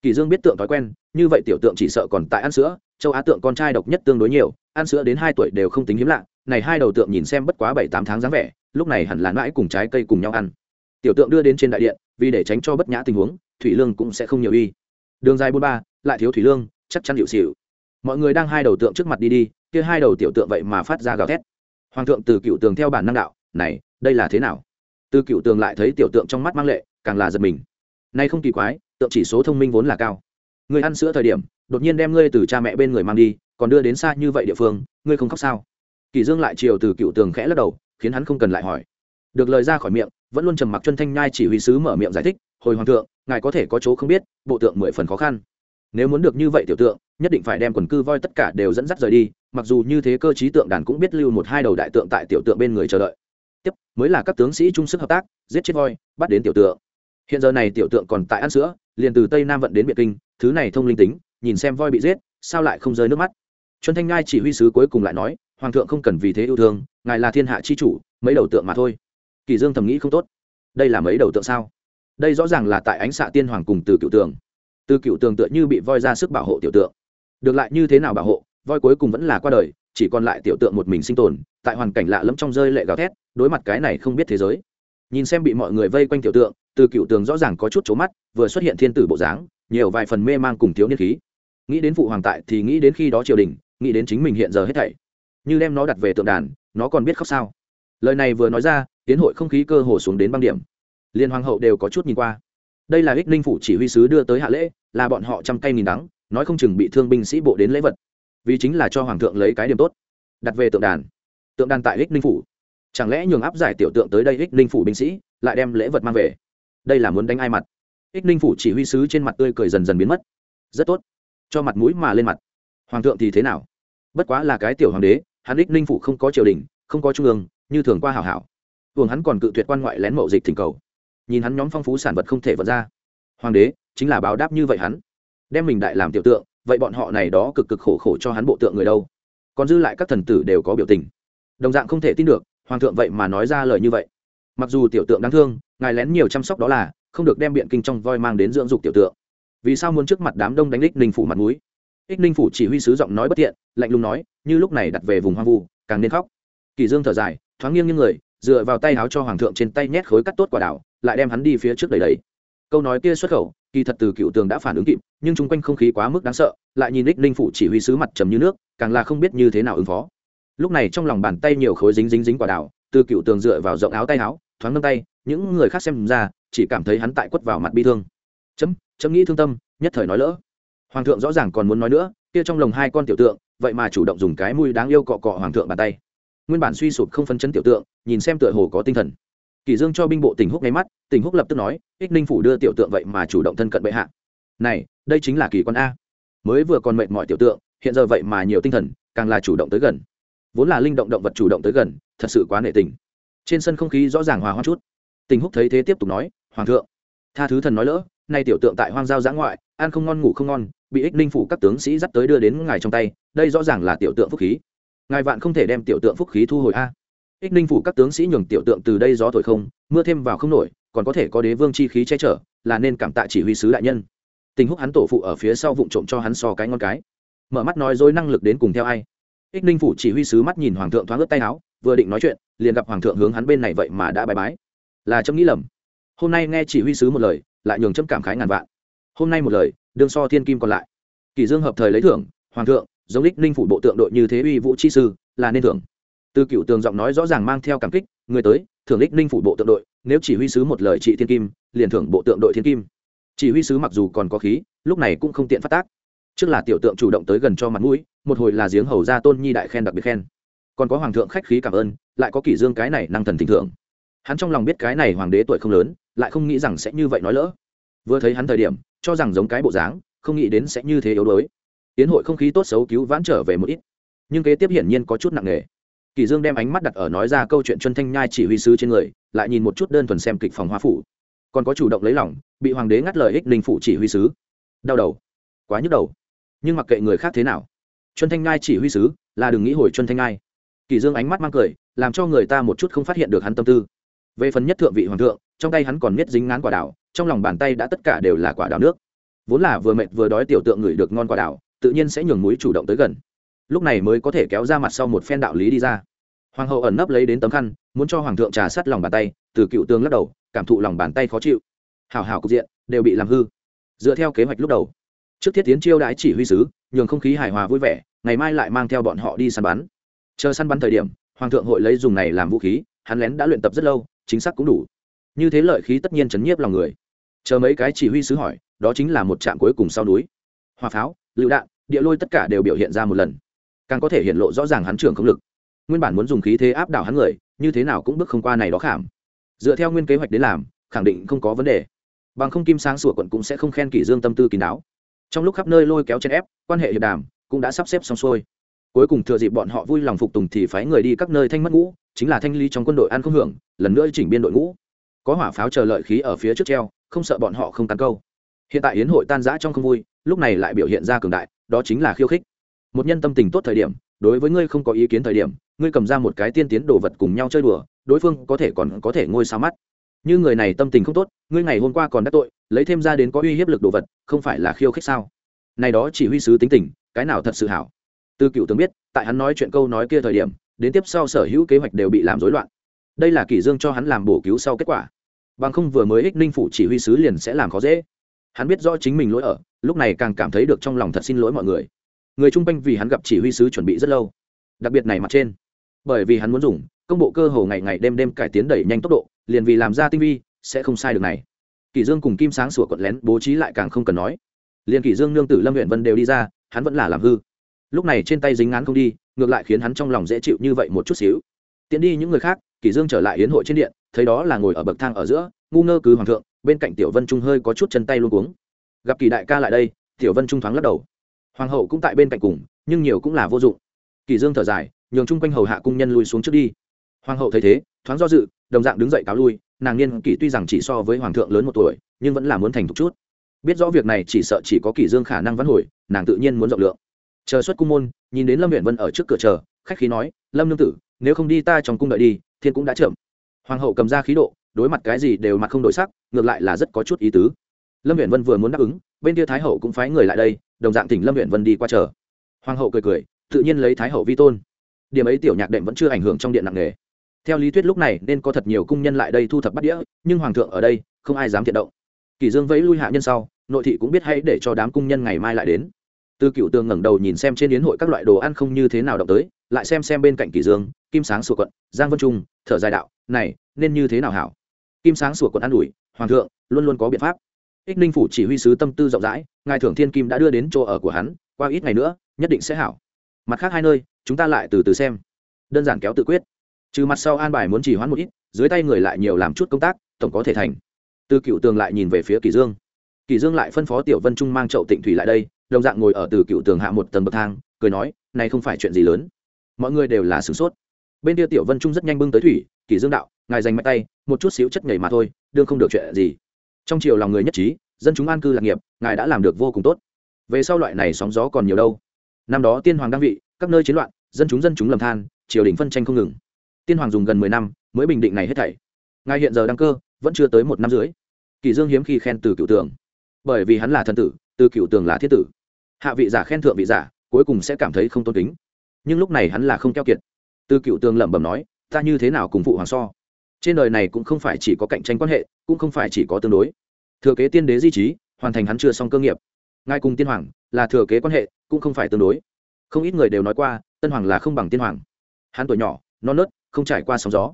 [SPEAKER 1] Kỳ dương biết tượng thói quen, như vậy tiểu tượng chỉ sợ còn tại ăn sữa, châu á tượng con trai độc nhất tương đối nhiều, ăn sữa đến hai tuổi đều không tính hiếm lạ, này hai đầu tượng nhìn xem bất quá bảy tám tháng dáng vẻ, lúc này hẳn là mãi cùng trái cây cùng nhau ăn tiểu tượng đưa đến trên đại điện, vì để tránh cho bất nhã tình huống, thủy lương cũng sẽ không nhiều y đường dài bốn ba, lại thiếu thủy lương, chắc chắn hiệu xịu mọi người đang hai đầu tượng trước mặt đi đi, kia hai đầu tiểu tượng vậy mà phát ra gào thét. Hoàng thượng từ cựu tường theo bản năng đạo, này, đây là thế nào? Từ cựu tường lại thấy tiểu tượng trong mắt mang lệ, càng là giật mình. Nay không kỳ quái, tượng chỉ số thông minh vốn là cao. Người ăn sữa thời điểm, đột nhiên đem ngươi từ cha mẹ bên người mang đi, còn đưa đến xa như vậy địa phương, ngươi không khóc sao? Kỳ dương lại chiều từ cựu tường khẽ lắc đầu, khiến hắn không cần lại hỏi được lời ra khỏi miệng, vẫn luôn trầm mặc chân thanh nhai chỉ huy sứ mở miệng giải thích, hồi hoàng thượng, ngài có thể có chỗ không biết, bộ tượng mười phần khó khăn. Nếu muốn được như vậy tiểu tượng, nhất định phải đem quần cư voi tất cả đều dẫn dắt rời đi, mặc dù như thế cơ chí tượng đàn cũng biết lưu một hai đầu đại tượng tại tiểu tượng bên người chờ đợi. Tiếp, mới là các tướng sĩ chung sức hợp tác, giết chết voi, bắt đến tiểu tượng. Hiện giờ này tiểu tượng còn tại ăn sữa, liền từ tây nam vận đến biệt kinh, thứ này thông linh tính, nhìn xem voi bị giết, sao lại không rơi nước mắt? Chuân thanh ngai chỉ huy sứ cuối cùng lại nói, hoàng thượng không cần vì thế yêu thương, ngài là thiên hạ chi chủ, mấy đầu tượng mà thôi kỳ dương thầm nghĩ không tốt. Đây là mấy đầu tượng sao? Đây rõ ràng là tại ánh xạ tiên hoàng cùng từ cựu tường. Từ cựu tường tựa như bị voi ra sức bảo hộ tiểu tượng. Được lại như thế nào bảo hộ, voi cuối cùng vẫn là qua đời, chỉ còn lại tiểu tượng một mình sinh tồn, tại hoàn cảnh lạ lẫm trong rơi lệ gào thét, đối mặt cái này không biết thế giới. Nhìn xem bị mọi người vây quanh tiểu tượng, từ cựu tường rõ ràng có chút trố mắt, vừa xuất hiện thiên tử bộ dáng, nhiều vài phần mê mang cùng thiếu niên khí. Nghĩ đến phụ hoàng tại thì nghĩ đến khi đó triều đình, nghĩ đến chính mình hiện giờ hết thảy. Như đem nó đặt về tượng đàn, nó còn biết khóc sao? Lời này vừa nói ra tiến hội không khí cơ hồ xuống đến băng điểm. Liên hoàng hậu đều có chút nhìn qua. Đây là ích ninh phủ chỉ huy sứ đưa tới hạ lễ, là bọn họ trăm cây nghìn đắng, nói không chừng bị thương binh sĩ bộ đến lễ vật. Vì chính là cho hoàng thượng lấy cái điểm tốt. Đặt về tượng đàn. Tượng đàn tại ích ninh phủ. Chẳng lẽ nhường áp giải tiểu tượng tới đây ích ninh phủ binh sĩ, lại đem lễ vật mang về? Đây là muốn đánh ai mặt? Ích ninh phủ chỉ huy sứ trên mặt tươi cười dần dần biến mất. Rất tốt. Cho mặt mũi mà lên mặt. Hoàng thượng thì thế nào? Bất quá là cái tiểu hoàng đế, hắn ích ninh phủ không có triều đình, không có trung ương, như thường qua hảo hảo vương hắn còn cự tuyệt quan ngoại lén mậu dịch thỉnh cầu. Nhìn hắn nhóm phong phú sản vật không thể vật ra. Hoàng đế, chính là báo đáp như vậy hắn. Đem mình đại làm tiểu tượng, vậy bọn họ này đó cực cực khổ khổ cho hắn bộ tượng người đâu? Còn dư lại các thần tử đều có biểu tình. Đồng dạng không thể tin được, hoàng thượng vậy mà nói ra lời như vậy. Mặc dù tiểu tượng đáng thương, ngài lén nhiều chăm sóc đó là, không được đem biện kinh trong voi mang đến dưỡng dục tiểu tượng. Vì sao muốn trước mặt đám đông đánh ích ninh phủ mặt mũi? Ích ninh phủ chỉ huy sứ giọng nói bất tiện, lạnh lùng nói, như lúc này đặt về vùng hoang vu, càng nên khóc. Kỳ dương thở dài, thoáng nghiêng nghiêng người dựa vào tay áo cho hoàng thượng trên tay nhét khối cắt tốt quả đảo lại đem hắn đi phía trước đầy đầy câu nói kia xuất khẩu, kỳ thật từ cựu tường đã phản ứng kịp, nhưng chung quanh không khí quá mức đáng sợ, lại nhìn đích linh phủ chỉ huy sứ mặt trầm như nước, càng là không biết như thế nào ứng phó. Lúc này trong lòng bàn tay nhiều khối dính dính dính quả đảo từ cựu tường dựa vào rộng áo tay áo thoáng nâng tay, những người khác xem ra, chỉ cảm thấy hắn tại quất vào mặt bi thương. Chấm chấm nghĩ thương tâm, nhất thời nói lỡ. Hoàng thượng rõ ràng còn muốn nói nữa, kia trong lồng hai con tiểu tượng, vậy mà chủ động dùng cái mùi đáng yêu cọ cọ hoàng thượng bàn tay nguyên bản suy sụp không phân chấn tiểu tượng, nhìn xem tựa hồ có tinh thần. Kỳ dương cho binh bộ tỉnh húc ngay mắt, tỉnh húc lập tức nói, ích ninh phủ đưa tiểu tượng vậy mà chủ động thân cận bệ hạ. Này, đây chính là kỳ quan a. Mới vừa còn mệt mỏi tiểu tượng, hiện giờ vậy mà nhiều tinh thần, càng là chủ động tới gần. Vốn là linh động động vật chủ động tới gần, thật sự quá nệ tình. Trên sân không khí rõ ràng hòa hoang chút. Tình húc thấy thế tiếp tục nói, hoàng thượng, tha thứ thần nói lỡ, nay tiểu tượng tại hoang giao giã ngoại, ăn không ngon ngủ không ngon, bị ích ninh phủ các tướng sĩ dắt tới đưa đến ngài trong tay, đây rõ ràng là tiểu tượng phúc khí ngài vạn không thể đem tiểu tượng phúc khí thu hồi a. Ích ninh phủ các tướng sĩ nhường tiểu tượng từ đây gió thổi không, mưa thêm vào không nổi, còn có thể có đế vương chi khí che chở, là nên cảm tạ chỉ huy sứ đại nhân. Tình húc hắn tổ phụ ở phía sau vụng trộm cho hắn so cái ngon cái. Mở mắt nói dối năng lực đến cùng theo ai. Ích ninh phủ chỉ huy sứ mắt nhìn hoàng thượng thoáng ướt tay áo, vừa định nói chuyện, liền gặp hoàng thượng hướng hắn bên này vậy mà đã bài bái. Là trâm nghĩ lầm. Hôm nay nghe chỉ huy sứ một lời, lại nhường trâm cảm khái ngàn vạn. Hôm nay một lời, đương so thiên kim còn lại. Kỷ dương hợp thời lấy thưởng, hoàng thượng giống lích ninh phủ bộ tượng đội như thế uy vũ chi sư, là nên thưởng. Từ cựu tường giọng nói rõ ràng mang theo cảm kích, người tới, thưởng lích ninh phủ bộ tượng đội, nếu chỉ huy sứ một lời trị thiên kim, liền thưởng bộ tượng đội thiên kim. Chỉ huy sứ mặc dù còn có khí, lúc này cũng không tiện phát tác. Trước là tiểu tượng chủ động tới gần cho mặt mũi, một hồi là giếng hầu ra tôn nhi đại khen đặc biệt khen. Còn có hoàng thượng khách khí cảm ơn, lại có kỷ dương cái này năng thần thỉnh thượng hắn trong lòng biết cái này hoàng đế tuổi không lớn, lại không nghĩ rằng sẽ như vậy nói lỡ. Vừa thấy hắn thời điểm, cho rằng giống cái bộ dáng, không nghĩ đến sẽ như thế yếu đuối tiến hội không khí tốt xấu cứu vãn trở về một ít, nhưng kế tiếp hiển nhiên có chút nặng nề. Kỳ dương đem ánh mắt đặt ở nói ra câu chuyện chân thanh nhai chỉ huy sứ trên người, lại nhìn một chút đơn thuần xem kịch phòng hoa phủ. Còn có chủ động lấy lòng, bị hoàng đế ngắt lời ích linh phụ chỉ huy sứ. Đau đầu. Quá nhức đầu. Nhưng mặc kệ người khác thế nào chân thanh nhai chỉ huy sứ là đừng nghĩ hồi chân thanh nhai. Kỳ dương ánh mắt mang cười, làm cho người ta một chút không phát hiện được hắn tâm tư. Về phần nhất thượng vị hoàng thượng, trong tay hắn còn miết dính ngán quả đào, trong lòng bàn tay đã tất cả đều là quả đào nước. Vốn là vừa mệt vừa đói tiểu tượng người được ngon quả đào tự nhiên sẽ nhường mũi chủ động tới gần. Lúc này mới có thể kéo ra mặt sau một phen đạo lý đi ra. Hoàng hậu ẩn nấp lấy đến tấm khăn, muốn cho hoàng thượng trà sát lòng bàn tay, từ cựu tướng lắc đầu, cảm thụ lòng bàn tay khó chịu. Hảo hảo cục diện, đều bị làm hư. Dựa theo kế hoạch lúc đầu. Trước thiết tiến chiêu đãi chỉ huy sứ, nhường không khí hài hòa vui vẻ, ngày mai lại mang theo bọn họ đi săn bắn. Chờ săn bắn thời điểm, hoàng thượng hội lấy dùng này làm vũ khí, hắn lén đã luyện tập rất lâu, chính xác cũng đủ. Như thế lợi khí tất nhiên chấn nhiếp lòng người. Chờ mấy cái chỉ huy sứ hỏi, đó chính là một trạm cuối cùng sau núi. Hòa pháo, lựu đạn địa lôi tất cả đều biểu hiện ra một lần. Càng có thể hiện lộ rõ ràng hắn trưởng không lực. Nguyên bản muốn dùng khí thế áp đảo hắn người, như thế nào cũng bước không qua này đó khảm. Dựa theo nguyên kế hoạch đến làm, khẳng định không có vấn đề. Bằng không kim sáng sủa quận cũng sẽ không khen kỷ dương tâm tư kín đáo. Trong lúc khắp nơi lôi kéo chen ép, quan hệ hiệp đàm cũng đã sắp xếp xong xuôi. Cuối cùng thừa dịp bọn họ vui lòng phục tùng thì phái người đi các nơi thanh mất ngũ, chính là thanh ly trong quân đội ăn không hưởng, lần nữa chỉnh biên đội ngũ. Có hỏa pháo chờ lợi khí ở phía trước treo, không sợ bọn họ không tán câu hiện tại hiến hội tan rã trong không vui, lúc này lại biểu hiện ra cường đại, đó chính là khiêu khích. Một nhân tâm tình tốt thời điểm, đối với ngươi không có ý kiến thời điểm, ngươi cầm ra một cái tiên tiến đồ vật cùng nhau chơi đùa, đối phương có thể còn có thể ngôi sao mắt. Như người này tâm tình không tốt, ngươi ngày hôm qua còn đắc tội, lấy thêm ra đến có uy hiếp lực đồ vật, không phải là khiêu khích sao? Này đó chỉ huy sứ tính tình, cái nào thật sự hảo? Từ cựu tướng biết, tại hắn nói chuyện câu nói kia thời điểm, đến tiếp sau sở hữu kế hoạch đều bị làm rối loạn. Đây là kỷ dương cho hắn làm bổ cứu sau kết quả. Bằng không vừa mới ích ninh phủ chỉ huy sứ liền sẽ làm khó dễ hắn biết rõ chính mình lỗi ở, lúc này càng cảm thấy được trong lòng thật xin lỗi mọi người. Người chung quanh vì hắn gặp chỉ huy sứ chuẩn bị rất lâu. Đặc biệt này mặt trên. Bởi vì hắn muốn dùng, công bộ cơ hồ ngày ngày đêm đêm cải tiến đẩy nhanh tốc độ, liền vì làm ra tinh vi, sẽ không sai được này. Kỷ dương cùng kim sáng sủa quận lén, bố trí lại càng không cần nói. Liền kỷ dương nương tử lâm huyện vân đều đi ra, hắn vẫn là làm hư. Lúc này trên tay dính ngán không đi, ngược lại khiến hắn trong lòng dễ chịu như vậy một chút xíu. Tiện đi những người khác, kỷ dương trở lại yến hội trên điện, thấy đó là ngồi ở bậc thang ở giữa, ngu ngơ cứ hoàng thượng bên cạnh tiểu vân trung hơi có chút chân tay luôn cuống. Gặp kỳ đại ca lại đây, tiểu vân trung thoáng lắc đầu. Hoàng hậu cũng tại bên cạnh cùng, nhưng nhiều cũng là vô dụng. Kỳ dương thở dài, nhường chung quanh hầu hạ cung nhân lui xuống trước đi. Hoàng hậu thấy thế, thoáng do dự, đồng dạng đứng dậy cáo lui, nàng niên kỷ tuy rằng chỉ so với hoàng thượng lớn một tuổi, nhưng vẫn là muốn thành thục chút. Biết rõ việc này chỉ sợ chỉ có kỳ dương khả năng vãn hồi, nàng tự nhiên muốn rộng lượng. Chờ xuất cung môn, nhìn đến lâm huyện vân ở trước cửa chờ, khách khí nói, lâm nương tử, nếu không đi ta trong cung đợi đi, thiên cũng đã chậm. Hoàng hậu cầm ra khí độ đối mặt cái gì đều mặt không đổi sắc, ngược lại là rất có chút ý tứ. Lâm huyện vân vừa muốn đáp ứng, bên kia thái hậu cũng phái người lại đây, đồng dạng tỉnh lâm huyện vân đi qua chờ. Hoàng hậu cười cười, tự nhiên lấy thái hậu vi tôn. Điểm ấy tiểu nhạc đệm vẫn chưa ảnh hưởng trong điện nặng nghề theo lý thuyết lúc này nên có thật nhiều cung nhân lại đây thu thập bắt đĩa, nhưng hoàng thượng ở đây, không ai dám thiện động. Kỷ dương vẫy lui hạ nhân sau, nội thị cũng biết hãy để cho đám cung nhân ngày mai lại đến. Từ cựu tường ngẩng đầu nhìn xem trên yến hội các loại đồ ăn không như thế nào động tới, lại xem xem bên cạnh kỷ dương, kim sáng sủa quận, giang vân trung, thở dài đạo, này, nên như thế nào hảo? Kim sáng sủa quận an ủi, hoàng thượng, luôn luôn có biện pháp. Ích ninh phủ chỉ huy sứ tâm tư rộng rãi, ngài thưởng thiên kim đã đưa đến chỗ ở của hắn, qua ít ngày nữa, nhất định sẽ hảo. Mặt khác hai nơi, chúng ta lại từ từ xem. Đơn giản kéo tự quyết. Trừ mặt sau an bài muốn chỉ hoãn một ít, dưới tay người lại nhiều làm chút công tác, tổng có thể thành. Từ cựu tường lại nhìn về phía kỳ dương. Kỳ dương lại phân phó tiểu vân trung mang chậu tịnh thủy lại đây, đồng dạng ngồi ở từ cựu tường hạ một tầng bậc thang, cười nói, này không phải chuyện gì lớn. Mọi người đều là sửng sốt bên kia tiểu vân trung rất nhanh bưng tới thủy kỳ dương đạo, ngài dành mạnh tay, một chút xíu chất nhảy mà thôi, đương không được chuyện gì. Trong chiều lòng người nhất trí, dân chúng an cư lạc nghiệp, ngài đã làm được vô cùng tốt. Về sau loại này sóng gió còn nhiều đâu. Năm đó tiên hoàng đăng vị, các nơi chiến loạn, dân chúng dân chúng lầm than, triều đình phân tranh không ngừng. Tiên hoàng dùng gần mười năm mới bình định này hết thảy. Ngài hiện giờ đăng cơ, vẫn chưa tới một năm dưới kỳ dương hiếm khi khen từ cựu tường. Bởi vì hắn là thần tử, từ cựu tường là thiết tử. Hạ vị giả khen thượng vị giả, cuối cùng sẽ cảm thấy không tôn kính. Nhưng lúc này hắn là không keo kiệt từ cựu tường lẩm bẩm nói, ta như thế nào cùng phụ hoàng so? Trên đời này cũng không phải chỉ có cạnh tranh quan hệ, cũng không phải chỉ có tương đối. Thừa kế tiên đế di trí, hoàn thành hắn chưa xong cơ nghiệp. Ngay cùng tiên hoàng là thừa kế quan hệ, cũng không phải tương đối. Không ít người đều nói qua, tân hoàng là không bằng tiên hoàng. Hắn tuổi nhỏ, non nớt, không trải qua sóng gió.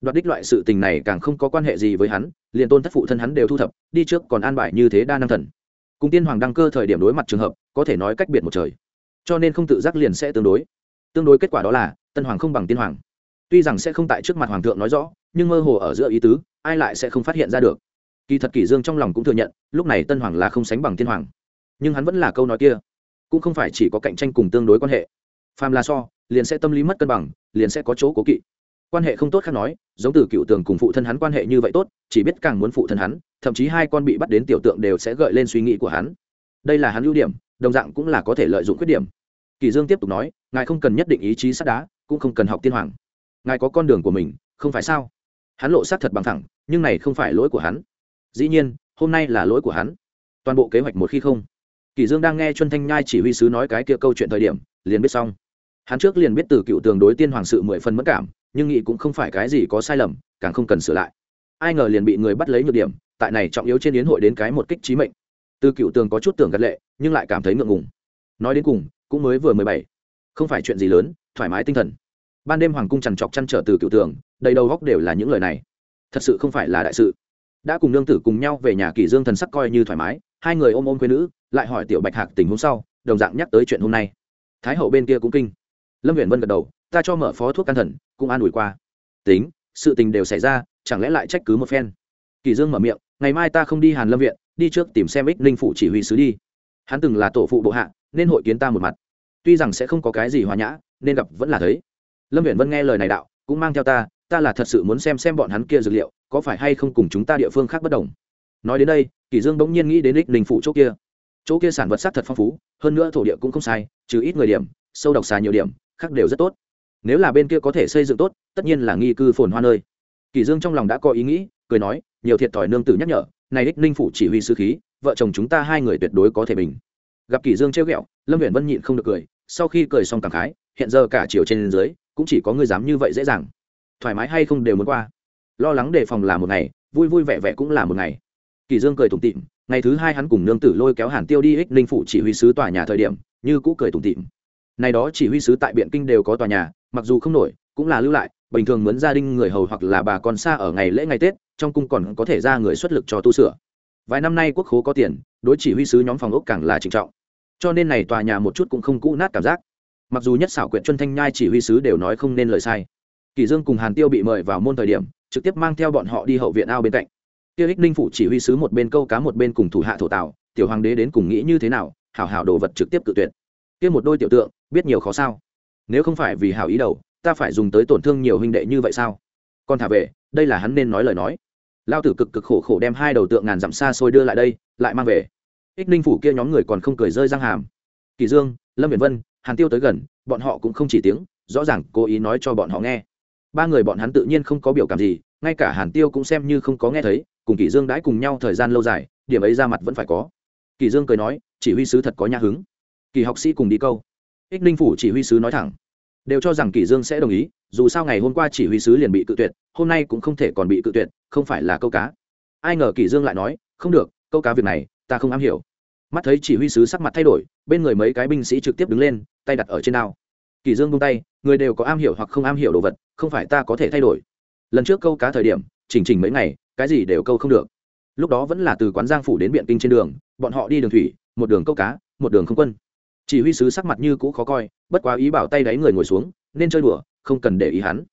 [SPEAKER 1] Đoạt đích loại sự tình này càng không có quan hệ gì với hắn, liền tôn thất phụ thân hắn đều thu thập, đi trước còn an bài như thế đa năng thần. Cùng tiên hoàng đăng cơ thời điểm đối mặt trường hợp, có thể nói cách biệt một trời. Cho nên không tự giác liền sẽ tương đối. Tương đối kết quả đó là tân hoàng không bằng tiên hoàng. Tuy rằng sẽ không tại trước mặt hoàng thượng nói rõ, nhưng mơ hồ ở giữa ý tứ, ai lại sẽ không phát hiện ra được. Kỳ thật kỷ dương trong lòng cũng thừa nhận, lúc này tân hoàng là không sánh bằng tiên hoàng. Nhưng hắn vẫn là câu nói kia, cũng không phải chỉ có cạnh tranh cùng tương đối quan hệ. Phàm là so, liền sẽ tâm lý mất cân bằng, liền sẽ có chỗ cố kỵ. Quan hệ không tốt khác nói, giống từ cựu tường cùng phụ thân hắn quan hệ như vậy tốt, chỉ biết càng muốn phụ thân hắn, thậm chí hai con bị bắt đến tiểu tượng đều sẽ gợi lên suy nghĩ của hắn. Đây là hắn ưu điểm, đồng dạng cũng là có thể lợi dụng khuyết điểm. Kỳ dương tiếp tục nói, ngài không cần nhất định ý chí sắt đá cũng không cần học tiên hoàng. Ngài có con đường của mình, không phải sao? Hắn lộ sát thật bằng thẳng, nhưng này không phải lỗi của hắn. Dĩ nhiên, hôm nay là lỗi của hắn. Toàn bộ kế hoạch một khi không. Kỷ dương đang nghe chuân thanh nhai chỉ huy sứ nói cái kia câu chuyện thời điểm, liền biết xong. Hắn trước liền biết từ cựu tường đối tiên hoàng sự mười phần mất cảm, nhưng nghĩ cũng không phải cái gì có sai lầm, càng không cần sửa lại. Ai ngờ liền bị người bắt lấy nhược điểm, tại này trọng yếu trên yến hội đến cái một kích trí mệnh. Từ cựu tường có chút tưởng gật lệ, nhưng lại cảm thấy ngượng ngùng. Nói đến cùng, cũng mới vừa mười bảy. Không phải chuyện gì lớn thoải mái tinh thần. Ban đêm hoàng cung trằn trọc chăn trở từ cựu tường, đầy đầu góc đều là những lời này. Thật sự không phải là đại sự. Đã cùng nương tử cùng nhau về nhà kỷ dương thần sắc coi như thoải mái, hai người ôm ôm quê nữ, lại hỏi tiểu bạch hạc tình huống sau, đồng dạng nhắc tới chuyện hôm nay. Thái hậu bên kia cũng kinh. Lâm huyện vân gật đầu, ta cho mở phó thuốc can thần, cũng an ủi qua. Tính, sự tình đều xảy ra, chẳng lẽ lại trách cứ một phen? Kỳ dương mở miệng, ngày mai ta không đi hàn lâm viện, đi trước tìm xem ích ninh phụ chỉ huy sứ đi. Hắn từng là tổ phụ bộ hạ, nên hội kiến ta một mặt. Tuy rằng sẽ không có cái gì hòa nhã nên gặp vẫn là thấy. Lâm viện vân nghe lời này đạo, cũng mang theo ta ta là thật sự muốn xem xem bọn hắn kia dược liệu, có phải hay không cùng chúng ta địa phương khác bất đồng. Nói đến đây, kỳ dương bỗng nhiên nghĩ đến đích đình phụ chỗ kia. Chỗ kia sản vật sắc thật phong phú, hơn nữa thổ địa cũng không sai, trừ ít người điểm, sâu độc xà nhiều điểm, khác đều rất tốt. Nếu là bên kia có thể xây dựng tốt, tất nhiên là nghi cư phồn hoa nơi. Kỳ dương trong lòng đã có ý nghĩ, cười nói, nhiều thiệt thòi nương tử nhắc nhở, này đích ninh phụ chỉ huy sư khí, vợ chồng chúng ta hai người tuyệt đối có thể bình. Gặp kỳ dương trêu ghẹo, lâm uyển vân nhịn không được cười, sau khi cười xong cảm khái hiện giờ cả chiều trên dưới, cũng chỉ có ngươi dám như vậy dễ dàng. Thoải mái hay không đều muốn qua. Lo lắng đề phòng là một ngày, vui vui vẻ vẻ cũng là một ngày. Kỳ dương cười tủm tỉm, ngày thứ hai hắn cùng nương tử lôi kéo hàn tiêu đi ích ninh phủ chỉ huy sứ tòa nhà thời điểm, như cũ cười tủm tỉm. Này đó chỉ huy sứ tại biện kinh đều có tòa nhà, mặc dù không nổi, cũng là lưu lại, bình thường muốn gia đình người hầu hoặc là bà con xa ở ngày lễ ngày tết, trong cung còn có thể ra người xuất lực cho tu sửa. Vài năm nay quốc khố có tiền, đối chỉ huy sứ nhóm phòng ốc càng là trịnh trọng. Cho nên này tòa nhà một chút cũng không cũ nát cảm giác mặc dù nhất xảo quyện chuân thanh nhai chỉ huy sứ đều nói không nên lời sai. Kỳ dương cùng hàn tiêu bị mời vào môn thời điểm, trực tiếp mang theo bọn họ đi hậu viện ao bên cạnh. Tiêu ích ninh phủ chỉ huy sứ một bên câu cá một bên cùng thủ hạ thổ tào, tiểu hoàng đế đến cùng nghĩ như thế nào, hảo hảo đồ vật trực tiếp cự tuyệt. Kia một đôi tiểu tượng, biết nhiều khó sao. Nếu không phải vì hảo ý đầu, ta phải dùng tới tổn thương nhiều huynh đệ như vậy sao? Còn thả về, đây là hắn nên nói lời nói. Lao tử cực cực khổ khổ đem hai đầu tượng ngàn dặm xa xôi đưa lại đây, lại mang về. Ích ninh phủ kia nhóm người còn không cười rơi răng hàm. Kỳ dương, lâm viễn vân hàn tiêu tới gần, bọn họ cũng không chỉ tiếng, rõ ràng cố ý nói cho bọn họ nghe. Ba người bọn hắn tự nhiên không có biểu cảm gì, ngay cả hàn tiêu cũng xem như không có nghe thấy, cùng Kỷ dương đãi cùng nhau thời gian lâu dài, điểm ấy ra mặt vẫn phải có. Kỷ dương cười nói, chỉ huy sứ thật có nhã hứng. Kỳ học sĩ cùng đi câu. Ích ninh phủ chỉ huy sứ nói thẳng. Đều cho rằng Kỷ dương sẽ đồng ý, dù sao ngày hôm qua chỉ huy sứ liền bị cự tuyệt, hôm nay cũng không thể còn bị cự tuyệt, không phải là câu cá. Ai ngờ Kỷ dương lại nói, không được, câu cá việc này, ta không am hiểu mắt thấy chỉ huy sứ sắc mặt thay đổi, bên người mấy cái binh sĩ trực tiếp đứng lên, tay đặt ở trên đao. Kỳ dương buông tay, người đều có am hiểu hoặc không am hiểu đồ vật, không phải ta có thể thay đổi. Lần trước câu cá thời điểm, chỉnh chỉnh mấy ngày, cái gì đều câu không được. Lúc đó vẫn là từ quán giang phủ đến biện kinh trên đường, bọn họ đi đường thủy, một đường câu cá, một đường không quân. Chỉ huy sứ sắc mặt như cũ khó coi, bất quá ý bảo tay đáy người ngồi xuống, nên chơi đùa, không cần để ý hắn.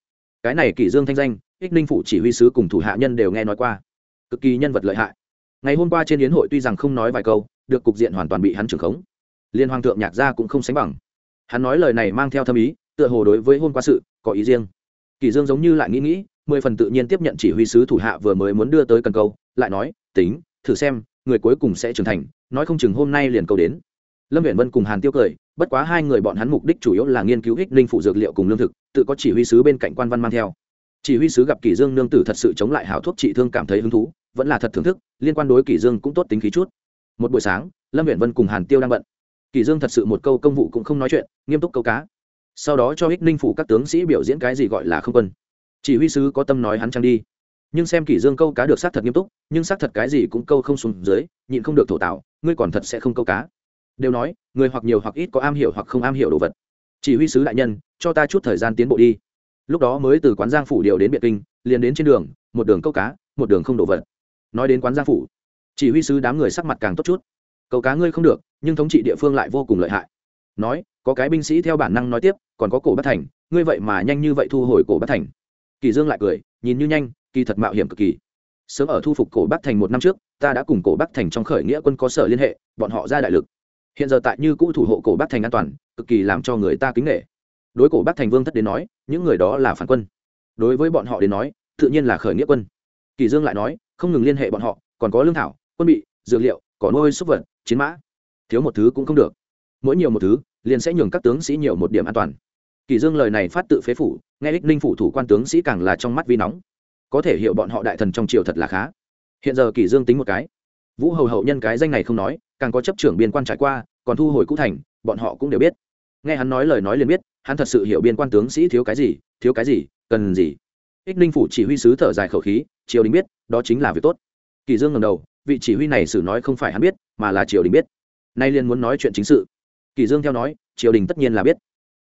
[SPEAKER 1] Cái này kỷ dương thanh danh, ích ninh phủ chỉ huy sứ cùng thủ hạ nhân đều nghe nói qua. Cực kỳ nhân vật lợi hại. Ngày hôm qua trên yến hội tuy rằng không nói vài câu được cục diện hoàn toàn bị hắn trưởng khống. Liên hoàng thượng nhạc gia cũng không sánh bằng. Hắn nói lời này mang theo thâm ý, tựa hồ đối với hôn qua sự, có ý riêng. Kỳ dương giống như lại nghĩ nghĩ, mười phần tự nhiên tiếp nhận chỉ huy sứ thủ hạ vừa mới muốn đưa tới cần câu, lại nói, tính, thử xem, người cuối cùng sẽ trưởng thành, nói không chừng hôm nay liền câu đến. Lâm viễn vân cùng hàn tiêu cười, bất quá hai người bọn hắn mục đích chủ yếu là nghiên cứu ích linh phụ dược liệu cùng lương thực, tự có chỉ huy sứ bên cạnh quan văn mang theo. Chỉ huy sứ gặp kỷ dương nương tử thật sự chống lại hảo thuốc trị thương cảm thấy hứng thú, vẫn là thật thưởng thức, liên quan đối kỷ dương cũng tốt tính khí chút một buổi sáng, lâm viện vân cùng hàn tiêu đang bận. Kỷ dương thật sự một câu công vụ cũng không nói chuyện, nghiêm túc câu cá. Sau đó cho ích ninh phủ các tướng sĩ biểu diễn cái gì gọi là không quân. Chỉ huy sứ có tâm nói hắn trăng đi. Nhưng xem kỷ dương câu cá được xác thật nghiêm túc, nhưng xác thật cái gì cũng câu không xuống dưới, nhịn không được thổ tạo, ngươi còn thật sẽ không câu cá. Đều nói, người hoặc nhiều hoặc ít có am hiểu hoặc không am hiểu đồ vật. Chỉ huy sứ đại nhân, cho ta chút thời gian tiến bộ đi. Lúc đó mới từ quán giang phủ điều đến Biệt kinh, liền đến trên đường, một đường câu cá, một đường không đồ vật. Nói đến quán giang phủ chỉ huy sứ đám người sắc mặt càng tốt chút. Cầu cá ngươi không được, nhưng thống trị địa phương lại vô cùng lợi hại. Nói, có cái binh sĩ theo bản năng nói tiếp, còn có cổ bất thành, ngươi vậy mà nhanh như vậy thu hồi cổ bất thành. Kỳ dương lại cười, nhìn như nhanh, kỳ thật mạo hiểm cực kỳ. Sớm ở thu phục cổ bắc thành một năm trước, ta đã cùng cổ bắc thành trong khởi nghĩa quân có sở liên hệ, bọn họ ra đại lực. Hiện giờ tại như cũ thủ hộ cổ bắc thành an toàn, cực kỳ làm cho người ta kính nghệ đối cổ bắc thành vương thất đến nói, những người đó là phản quân. Đối với bọn họ đến nói, tự nhiên là khởi nghĩa quân. Kỳ dương lại nói, không ngừng liên hệ bọn họ, còn có lương thảo quân bị, dược liệu, cỏ nuôi, súc vật, chiến mã. Thiếu một thứ cũng không được. Mỗi nhiều một thứ, liền sẽ nhường các tướng sĩ nhiều một điểm an toàn. Kỳ dương lời này phát tự phế phủ, nghe ích ninh phủ thủ quan tướng sĩ càng là trong mắt vi nóng. Có thể hiểu bọn họ đại thần trong triều thật là khá. Hiện giờ kỳ dương tính một cái. Vũ hầu hậu nhân cái danh này không nói, càng có chấp trưởng biên quan trải qua, còn thu hồi cũ thành, bọn họ cũng đều biết. Nghe hắn nói lời nói liền biết, hắn thật sự hiểu biên quan tướng sĩ thiếu cái gì, thiếu cái gì, cần gì. Ích ninh phủ chỉ huy sứ thở dài khẩu khí, triều đình biết, đó chính là việc tốt. Kỳ dương ngẩng đầu vị chỉ huy này xử nói không phải hắn biết, mà là triều đình biết. Nay liền muốn nói chuyện chính sự. Kỳ dương theo nói, triều đình tất nhiên là biết.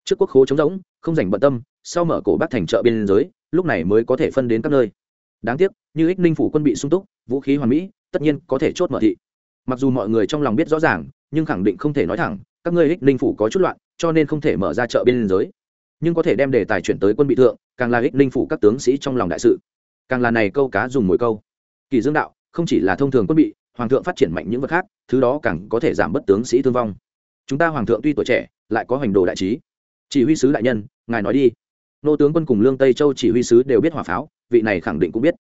[SPEAKER 1] Trước quốc khố chống rỗng, không dành bận tâm, sau mở cổ bắc thành chợ biên giới, lúc này mới có thể phân đến các nơi. Đáng tiếc, như ích ninh phủ quân bị sung túc, vũ khí hoàn mỹ, tất nhiên có thể chốt mở thị. Mặc dù mọi người trong lòng biết rõ ràng, nhưng khẳng định không thể nói thẳng, các ngươi ích ninh phủ có chút loạn, cho nên không thể mở ra chợ biên giới. Nhưng có thể đem đề tài chuyển tới quân bị thượng, càng là ích ninh phủ các tướng sĩ trong lòng đại sự. Càng là này câu cá dùng mồi câu. Kỳ dương đạo không chỉ là thông thường quân bị, hoàng thượng phát triển mạnh những vật khác, thứ đó càng có thể giảm bất tướng sĩ thương vong. Chúng ta hoàng thượng tuy tuổi trẻ, lại có hành đồ đại trí. Chỉ huy sứ đại nhân, ngài nói đi. Nô tướng quân cùng lương tây châu chỉ huy sứ đều biết hỏa pháo, vị này khẳng định cũng biết.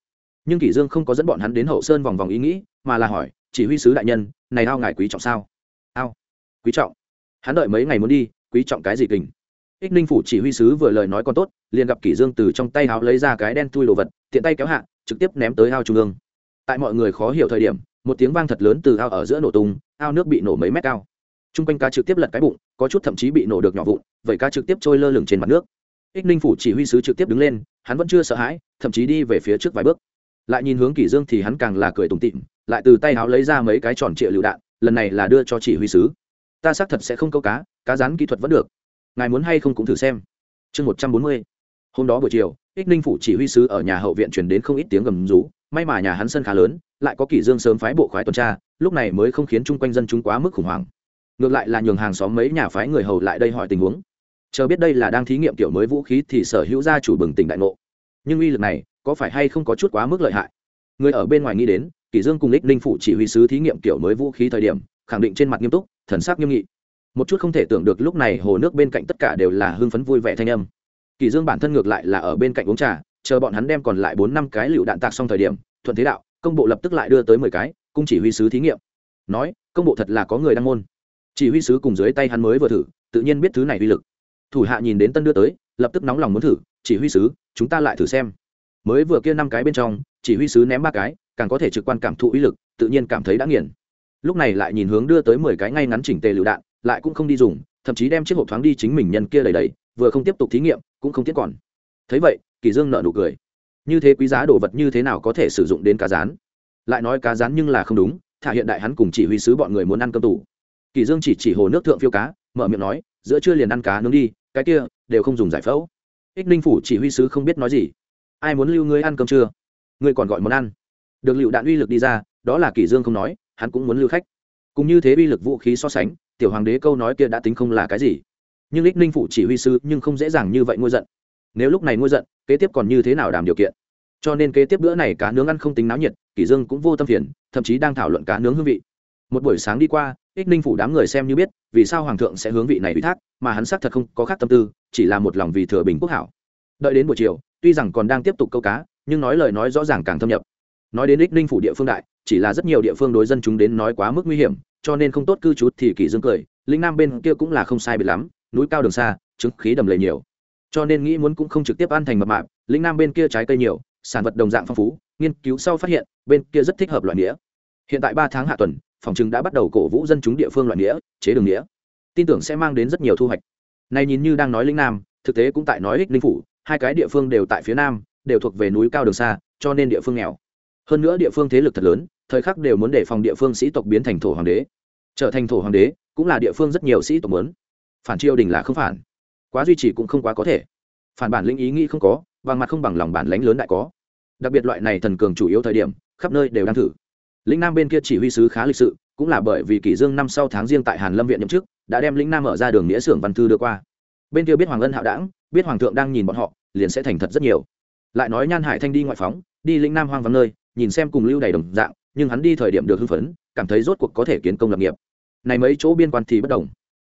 [SPEAKER 1] Nhưng kỷ dương không có dẫn bọn hắn đến hậu sơn vòng vòng ý nghĩ, mà là hỏi, chỉ huy sứ đại nhân, này ao ngài quý trọng sao? Ao. Quý trọng. Hắn đợi mấy ngày muốn đi, quý trọng cái gì kình? Ích ninh phủ chỉ huy sứ vừa lời nói còn tốt, liền gặp kỷ dương từ trong tay áo lấy ra cái đen thui đồ vật, tiện tay kéo hạ, trực tiếp ném tới ao trung ương tại mọi người khó hiểu thời điểm, một tiếng vang thật lớn từ ao ở giữa nổ tung, ao nước bị nổ mấy mét cao. Trung quanh cá trực tiếp lật cái bụng, có chút thậm chí bị nổ được nhỏ vụn, vậy cá trực tiếp trôi lơ lửng trên mặt nước. Ích ninh phủ chỉ huy sứ trực tiếp đứng lên, hắn vẫn chưa sợ hãi, thậm chí đi về phía trước vài bước. Lại nhìn hướng kỷ dương thì hắn càng là cười tủm tỉm, lại từ tay áo lấy ra mấy cái tròn trịa lựu đạn, lần này là đưa cho chỉ huy sứ. Ta xác thật sẽ không câu cá cá rán kỹ thuật vẫn được. Ngài muốn hay không cũng thử xem. Chương một trăm bốn mươi. Hôm đó buổi chiều, ích ninh phủ chỉ huy sứ ở nhà hậu viện truyền đến không ít tiếng gầm rú may mà nhà hắn sân khá lớn, lại có kỷ dương sớm phái bộ khoái tuần tra, lúc này mới không khiến chung quanh dân chúng quá mức khủng hoảng. Ngược lại là nhường hàng xóm mấy nhà phái người hầu lại đây hỏi tình huống. Chờ biết đây là đang thí nghiệm kiểu mới vũ khí thì sở hữu gia chủ bừng tỉnh đại ngộ. Nhưng uy lực này, có phải hay không có chút quá mức lợi hại? Người ở bên ngoài nghĩ đến, kỷ dương cùng ích ninh phụ chỉ huy sứ thí nghiệm kiểu mới vũ khí thời điểm, khẳng định trên mặt nghiêm túc, thần sắc nghiêm nghị. Một chút không thể tưởng được lúc này hồ nước bên cạnh tất cả đều là hưng phấn vui vẻ thanh âm. Kỷ dương bản thân ngược lại là ở bên cạnh uống trà chờ bọn hắn đem còn lại bốn năm cái lựu đạn tạc xong thời điểm, thuận thế đạo, công bộ lập tức lại đưa tới mười cái, cung chỉ huy sứ thí nghiệm. Nói, công bộ thật là có người đăng môn. Chỉ huy sứ cùng dưới tay hắn mới vừa thử, tự nhiên biết thứ này uy lực. Thủ hạ nhìn đến tân đưa tới, lập tức nóng lòng muốn thử, chỉ huy sứ, chúng ta lại thử xem. Mới vừa kia năm cái bên trong, chỉ huy sứ ném ba cái, càng có thể trực quan cảm thụ uy lực, tự nhiên cảm thấy đã nghiền. Lúc này lại nhìn hướng đưa tới mười cái ngay ngắn chỉnh tề lựu đạn, lại cũng không đi dùng, thậm chí đem chiếc hộp thoáng đi chính mình nhân kia đầy đầy, vừa không tiếp tục thí nghiệm, cũng không tiếc còn. Thấy vậy kỳ dương nợ nụ cười. Như thế quý giá đồ vật như thế nào có thể sử dụng đến cá rán? Lại nói cá rán nhưng là không đúng, thả hiện đại hắn cùng chỉ huy sứ bọn người muốn ăn cơm tủ. Kỳ dương chỉ chỉ hồ nước thượng phiêu cá, mở miệng nói, giữa trưa liền ăn cá nướng đi, cái kia đều không dùng giải phẫu. Ích ninh phủ chỉ huy sứ không biết nói gì. Ai muốn lưu ngươi ăn cơm trưa? Ngươi còn gọi món ăn. Được liệu đạn uy lực đi ra, đó là kỳ dương không nói, hắn cũng muốn lưu khách. Cũng như thế uy lực vũ khí so sánh, tiểu hoàng đế câu nói kia đã tính không là cái gì. Nhưng ích ninh phủ chỉ huy sứ nhưng không dễ dàng như vậy ngôi giận nếu lúc này ngôi giận, kế tiếp còn như thế nào đảm điều kiện? Cho nên kế tiếp bữa này cá nướng ăn không tính náo nhiệt, kỷ dương cũng vô tâm phiền, thậm chí đang thảo luận cá nướng hương vị. Một buổi sáng đi qua, ích ninh phủ đám người xem như biết vì sao hoàng thượng sẽ hướng vị này ủy thác, mà hắn xác thật không có khác tâm tư, chỉ là một lòng vì thừa bình quốc hảo. Đợi đến buổi chiều, tuy rằng còn đang tiếp tục câu cá, nhưng nói lời nói rõ ràng càng thâm nhập. Nói đến ích ninh phủ địa phương đại, chỉ là rất nhiều địa phương đối dân chúng đến nói quá mức nguy hiểm, cho nên không tốt cư trú thì kỷ dương cười, linh nam bên kia cũng là không sai biệt lắm, núi cao đường xa chứng khí đầm lầy nhiều cho nên nghĩ muốn cũng không trực tiếp ăn thành mập mạp, linh nam bên kia trái cây nhiều, sản vật đồng dạng phong phú, nghiên cứu sau phát hiện, bên kia rất thích hợp loại nghĩa hiện tại ba tháng hạ tuần, phòng chừng đã bắt đầu cổ vũ dân chúng địa phương loại nghĩa chế đường nghĩa tin tưởng sẽ mang đến rất nhiều thu hoạch. Này nhìn như đang nói linh nam, thực tế cũng tại nói ích linh phủ, hai cái địa phương đều tại phía nam, đều thuộc về núi cao đường xa, cho nên địa phương nghèo. Hơn nữa địa phương thế lực thật lớn, thời khắc đều muốn đề phòng địa phương sĩ tộc biến thành thổ hoàng đế. Trở thành thổ hoàng đế, cũng là địa phương rất nhiều sĩ tộc muốn. Phản triều đình là không phản quá duy trì cũng không quá có thể. Phản bản linh ý nghĩ không có bằng mặt không bằng lòng bản lãnh lớn đại có. Đặc biệt loại này thần cường chủ yếu thời điểm, khắp nơi đều đang thử. Lĩnh nam bên kia chỉ huy sứ khá lịch sự, cũng là bởi vì kỷ dương năm sau tháng riêng tại hàn lâm viện nhậm chức, đã đem lĩnh nam mở ra đường nghĩa xưởng văn thư đưa qua. Bên kia biết hoàng ân hạo đảng, biết hoàng thượng đang nhìn bọn họ, liền sẽ thành thật rất nhiều. Lại nói nhan hải thanh đi ngoại phóng, đi lĩnh nam hoang vắng nơi, nhìn xem cùng lưu đầy đồng dạng, nhưng hắn đi thời điểm được hưng phấn, cảm thấy rốt cuộc có thể kiến công lập nghiệp. Này mấy chỗ biên quan thì bất đồng.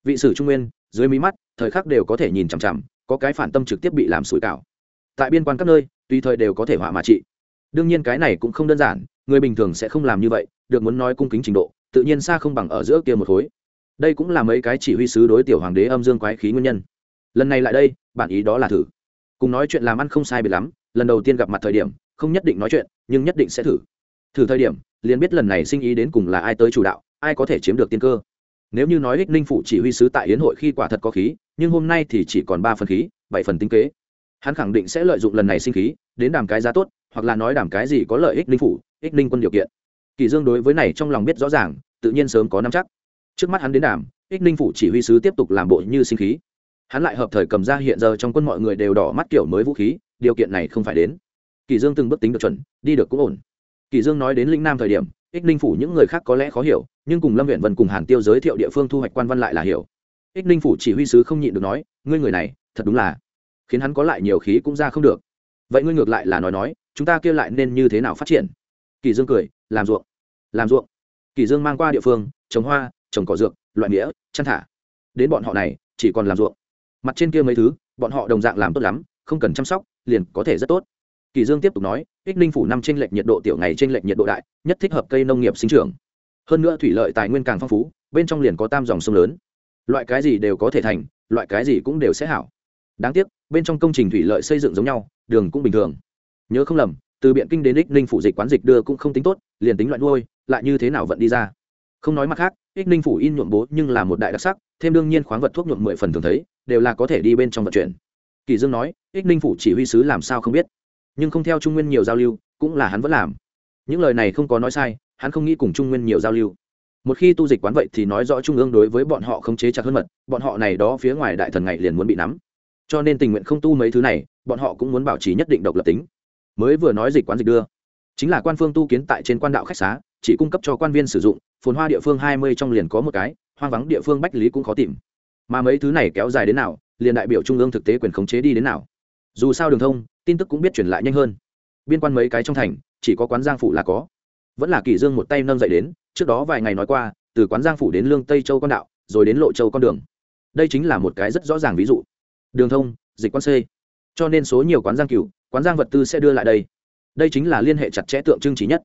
[SPEAKER 1] Vị sử trung nguyên, dưới mí mắt thời khắc đều có thể nhìn chằm chằm, có cái phản tâm trực tiếp bị làm sủi cảo. Tại biên quan các nơi, tùy thời đều có thể hỏa mà trị. Đương nhiên cái này cũng không đơn giản, người bình thường sẽ không làm như vậy, được muốn nói cung kính trình độ, tự nhiên xa không bằng ở giữa kia một khối. Đây cũng là mấy cái chỉ huy sứ đối tiểu hoàng đế âm dương quái khí nguyên nhân. Lần này lại đây bản ý đó là thử. Cùng nói chuyện làm ăn không sai biệt lắm, lần đầu tiên gặp mặt thời điểm, không nhất định nói chuyện, nhưng nhất định sẽ thử. Thử thời điểm, liền biết lần này sinh ý đến cùng là ai tới chủ đạo, ai có thể chiếm được tiên cơ nếu như nói ích ninh phủ chỉ huy sứ tại yến hội khi quả thật có khí, nhưng hôm nay thì chỉ còn ba phần khí, bảy phần tinh kế. Hắn khẳng định sẽ lợi dụng lần này sinh khí, đến đàm cái giá tốt, hoặc là nói đàm cái gì có lợi ích ninh phủ, ích ninh quân điều kiện. Kỳ dương đối với này trong lòng biết rõ ràng, tự nhiên sớm có nắm chắc. Trước mắt hắn đến đàm, ích ninh phủ chỉ huy sứ tiếp tục làm bộ như sinh khí. Hắn lại hợp thời cầm ra hiện giờ trong quân mọi người đều đỏ mắt kiểu mới vũ khí, điều kiện này không phải đến. Kỳ dương từng bước tính được chuẩn, đi được cũng ổn. Kỳ dương nói đến linh nam thời điểm, ích ninh phủ những người khác có lẽ khó hiểu nhưng cùng lâm huyện vân cùng hàn tiêu giới thiệu địa phương thu hoạch quan văn lại là hiểu. Ích ninh phủ chỉ huy sứ không nhịn được nói, ngươi người này, thật đúng là khiến hắn có lại nhiều khí cũng ra không được. Vậy ngươi ngược lại là nói nói, chúng ta kia lại nên như thế nào phát triển? Kỳ dương cười, làm ruộng làm ruộng. Kỳ dương mang qua địa phương, trồng hoa, trồng cỏ dược, loại nghĩa chăn thả. Đến bọn họ này, chỉ còn làm ruộng. Mặt trên kia mấy thứ, bọn họ đồng dạng làm tốt lắm, không cần chăm sóc, liền có thể rất tốt. Kỳ dương tiếp tục nói, ích ninh phủ năm trên lệch nhiệt độ tiểu ngày trên lệch nhiệt độ đại, nhất thích hợp cây nông nghiệp sinh trưởng hơn nữa thủy lợi tài nguyên càng phong phú, bên trong liền có tam dòng sông lớn. Loại cái gì đều có thể thành, loại cái gì cũng đều sẽ hảo. Đáng tiếc, bên trong công trình thủy lợi xây dựng giống nhau, đường cũng bình thường. Nhớ không lầm, từ biện kinh đến ích ninh phủ dịch quán dịch đưa cũng không tính tốt, liền tính loại nuôi, lại như thế nào vẫn đi ra. Không nói mặt khác, ích ninh phủ in nhuộm bố nhưng là một đại đặc sắc, thêm đương nhiên khoáng vật thuốc nhuộm mười phần thường thấy, đều là có thể đi bên trong vận chuyển. Kỳ dương nói, ích ninh phủ chỉ huy sứ làm sao không biết. Nhưng không theo trung nguyên nhiều giao lưu, cũng là hắn vẫn làm. Những lời này không có nói sai hắn không nghĩ cùng trung nguyên nhiều giao lưu. Một khi tu dịch quán vậy thì nói rõ trung ương đối với bọn họ không chế chặt hơn mật, bọn họ này đó phía ngoài đại thần ngày liền muốn bị nắm. Cho nên tình nguyện không tu mấy thứ này, bọn họ cũng muốn bảo trì nhất định độc lập tính. Mới vừa nói dịch quán dịch đưa, chính là quan phương tu kiến tại trên quan đạo khách xá, chỉ cung cấp cho quan viên sử dụng, phồn hoa địa phương hai mươi trong liền có một cái, hoang vắng địa phương bách lý cũng khó tìm. Mà mấy thứ này kéo dài đến nào, liền đại biểu trung ương thực tế quyền khống chế đi đến nào. Dù sao đường thông, tin tức cũng biết truyền lại nhanh hơn. Biên quan mấy cái trong thành, chỉ có quán giang phủ là có vẫn là kỷ dương một tay nâng dậy đến, trước đó vài ngày nói qua, từ quán giang phủ đến lương tây châu con đạo, rồi đến lộ châu con đường. Đây chính là một cái rất rõ ràng ví dụ. Đường thông, dịch quan c. Cho nên số nhiều quán giang cửu, quán giang vật tư sẽ đưa lại đây. Đây chính là liên hệ chặt chẽ tượng trưng trí nhất.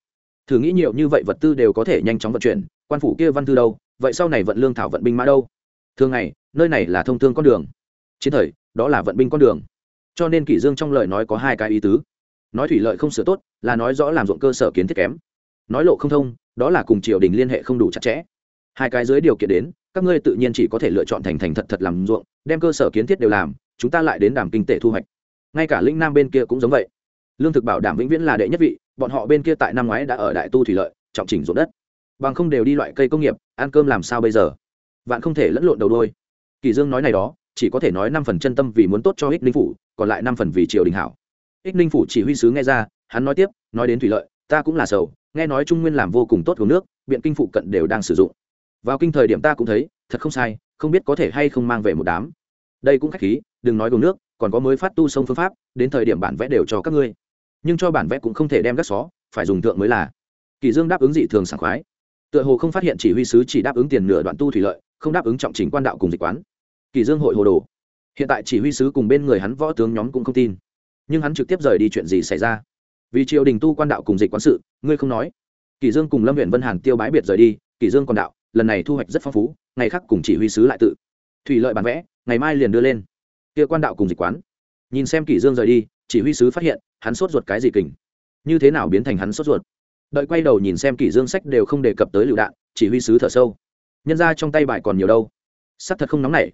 [SPEAKER 1] Thử nghĩ nhiều như vậy vật tư đều có thể nhanh chóng vận chuyển, quan phủ kia văn thư đâu, vậy sau này vận lương thảo vận binh mã đâu? Thường ngày, nơi này là thông thương con đường. Chiến thời, đó là vận binh con đường. Cho nên kỷ dương trong lời nói có hai cái ý tứ. Nói thủy lợi không sửa tốt, là nói rõ làm ruộng cơ sở kiến thiết kém nói lộ không thông, đó là cùng triều đình liên hệ không đủ chặt chẽ. Hai cái dưới điều kiện đến, các ngươi tự nhiên chỉ có thể lựa chọn thành thành thật thật làm ruộng, đem cơ sở kiến thiết đều làm, chúng ta lại đến đàm kinh tế thu hoạch. Ngay cả linh nam bên kia cũng giống vậy. Lương thực bảo đảm vĩnh viễn là đệ nhất vị, bọn họ bên kia tại năm ngoái đã ở đại tu thủy lợi, trọng chỉnh ruộng đất. Bằng không đều đi loại cây công nghiệp, ăn cơm làm sao bây giờ? Vạn không thể lẫn lộn đầu đôi. Kỳ dương nói này đó, chỉ có thể nói năm phần chân tâm vì muốn tốt cho ích ninh phủ, còn lại năm phần vì triều đình hảo. Ích ninh phủ chỉ huy sứ nghe ra, hắn nói tiếp, nói đến thủy lợi ta cũng là sầu, nghe nói trung nguyên làm vô cùng tốt của nước, biện kinh phụ cận đều đang sử dụng. Vào kinh thời điểm ta cũng thấy, thật không sai, không biết có thể hay không mang về một đám. Đây cũng khách khí, đừng nói gồm nước, còn có mới phát tu sông phương pháp, đến thời điểm bản vẽ đều cho các ngươi. Nhưng cho bản vẽ cũng không thể đem gác xó, phải dùng tượng mới là. Kỳ dương đáp ứng dị thường sảng khoái. Tựa hồ không phát hiện chỉ huy sứ chỉ đáp ứng tiền nửa đoạn tu thủy lợi, không đáp ứng trọng trình quan đạo cùng dịch quán. Kỳ dương hội hồ đồ. Hiện tại chỉ huy sứ cùng bên người hắn võ tướng nhóm cũng không tin. Nhưng hắn trực tiếp rời đi chuyện gì xảy ra? Vì triều đình tu quan đạo cùng dịch quán sự, ngươi không nói. Kỷ dương cùng lâm huyện vân hàn tiêu bái biệt rời đi, Kỷ dương còn đạo, lần này thu hoạch rất phong phú, ngày khác cùng chỉ huy sứ lại tự. Thủy lợi bản vẽ, ngày mai liền đưa lên. Kia quan đạo cùng dịch quán. Nhìn xem Kỷ dương rời đi, chỉ huy sứ phát hiện, hắn sốt ruột cái gì kình. Như thế nào biến thành hắn sốt ruột? Đợi quay đầu nhìn xem Kỷ dương sách đều không đề cập tới lựu đạn, chỉ huy sứ thở sâu. Nhân ra trong tay bài còn nhiều đâu? Sắt thật không nóng nảy.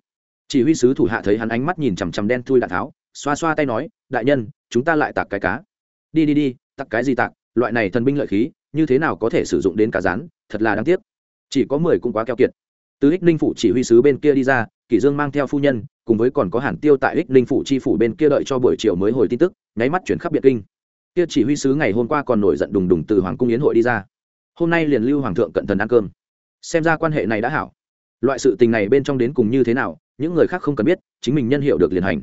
[SPEAKER 1] Chỉ huy sứ thủ hạ thấy hắn ánh mắt nhìn chằm chằm đen thui đạn tháo, xoa xoa tay nói, đại nhân, chúng ta lại tạc cái cá đi đi đi, tặc cái gì tặc, loại này thần binh lợi khí, như thế nào có thể sử dụng đến cả rán, thật là đáng tiếc. Chỉ có mười cũng quá keo kiệt. Từ ích ninh phủ chỉ huy sứ bên kia đi ra, kỷ dương mang theo phu nhân, cùng với còn có hàn tiêu tại ích ninh phủ chi phủ bên kia đợi cho buổi chiều mới hồi tin tức, nháy mắt chuyển khắp biệt kinh. Kia chỉ huy sứ ngày hôm qua còn nổi giận đùng đùng từ hoàng cung yến hội đi ra. Hôm nay liền lưu hoàng thượng cận thần ăn cơm. Xem ra quan hệ này đã hảo. Loại sự tình này bên trong đến cùng như thế nào, những người khác không cần biết, chính mình nhân hiệu được liền hành.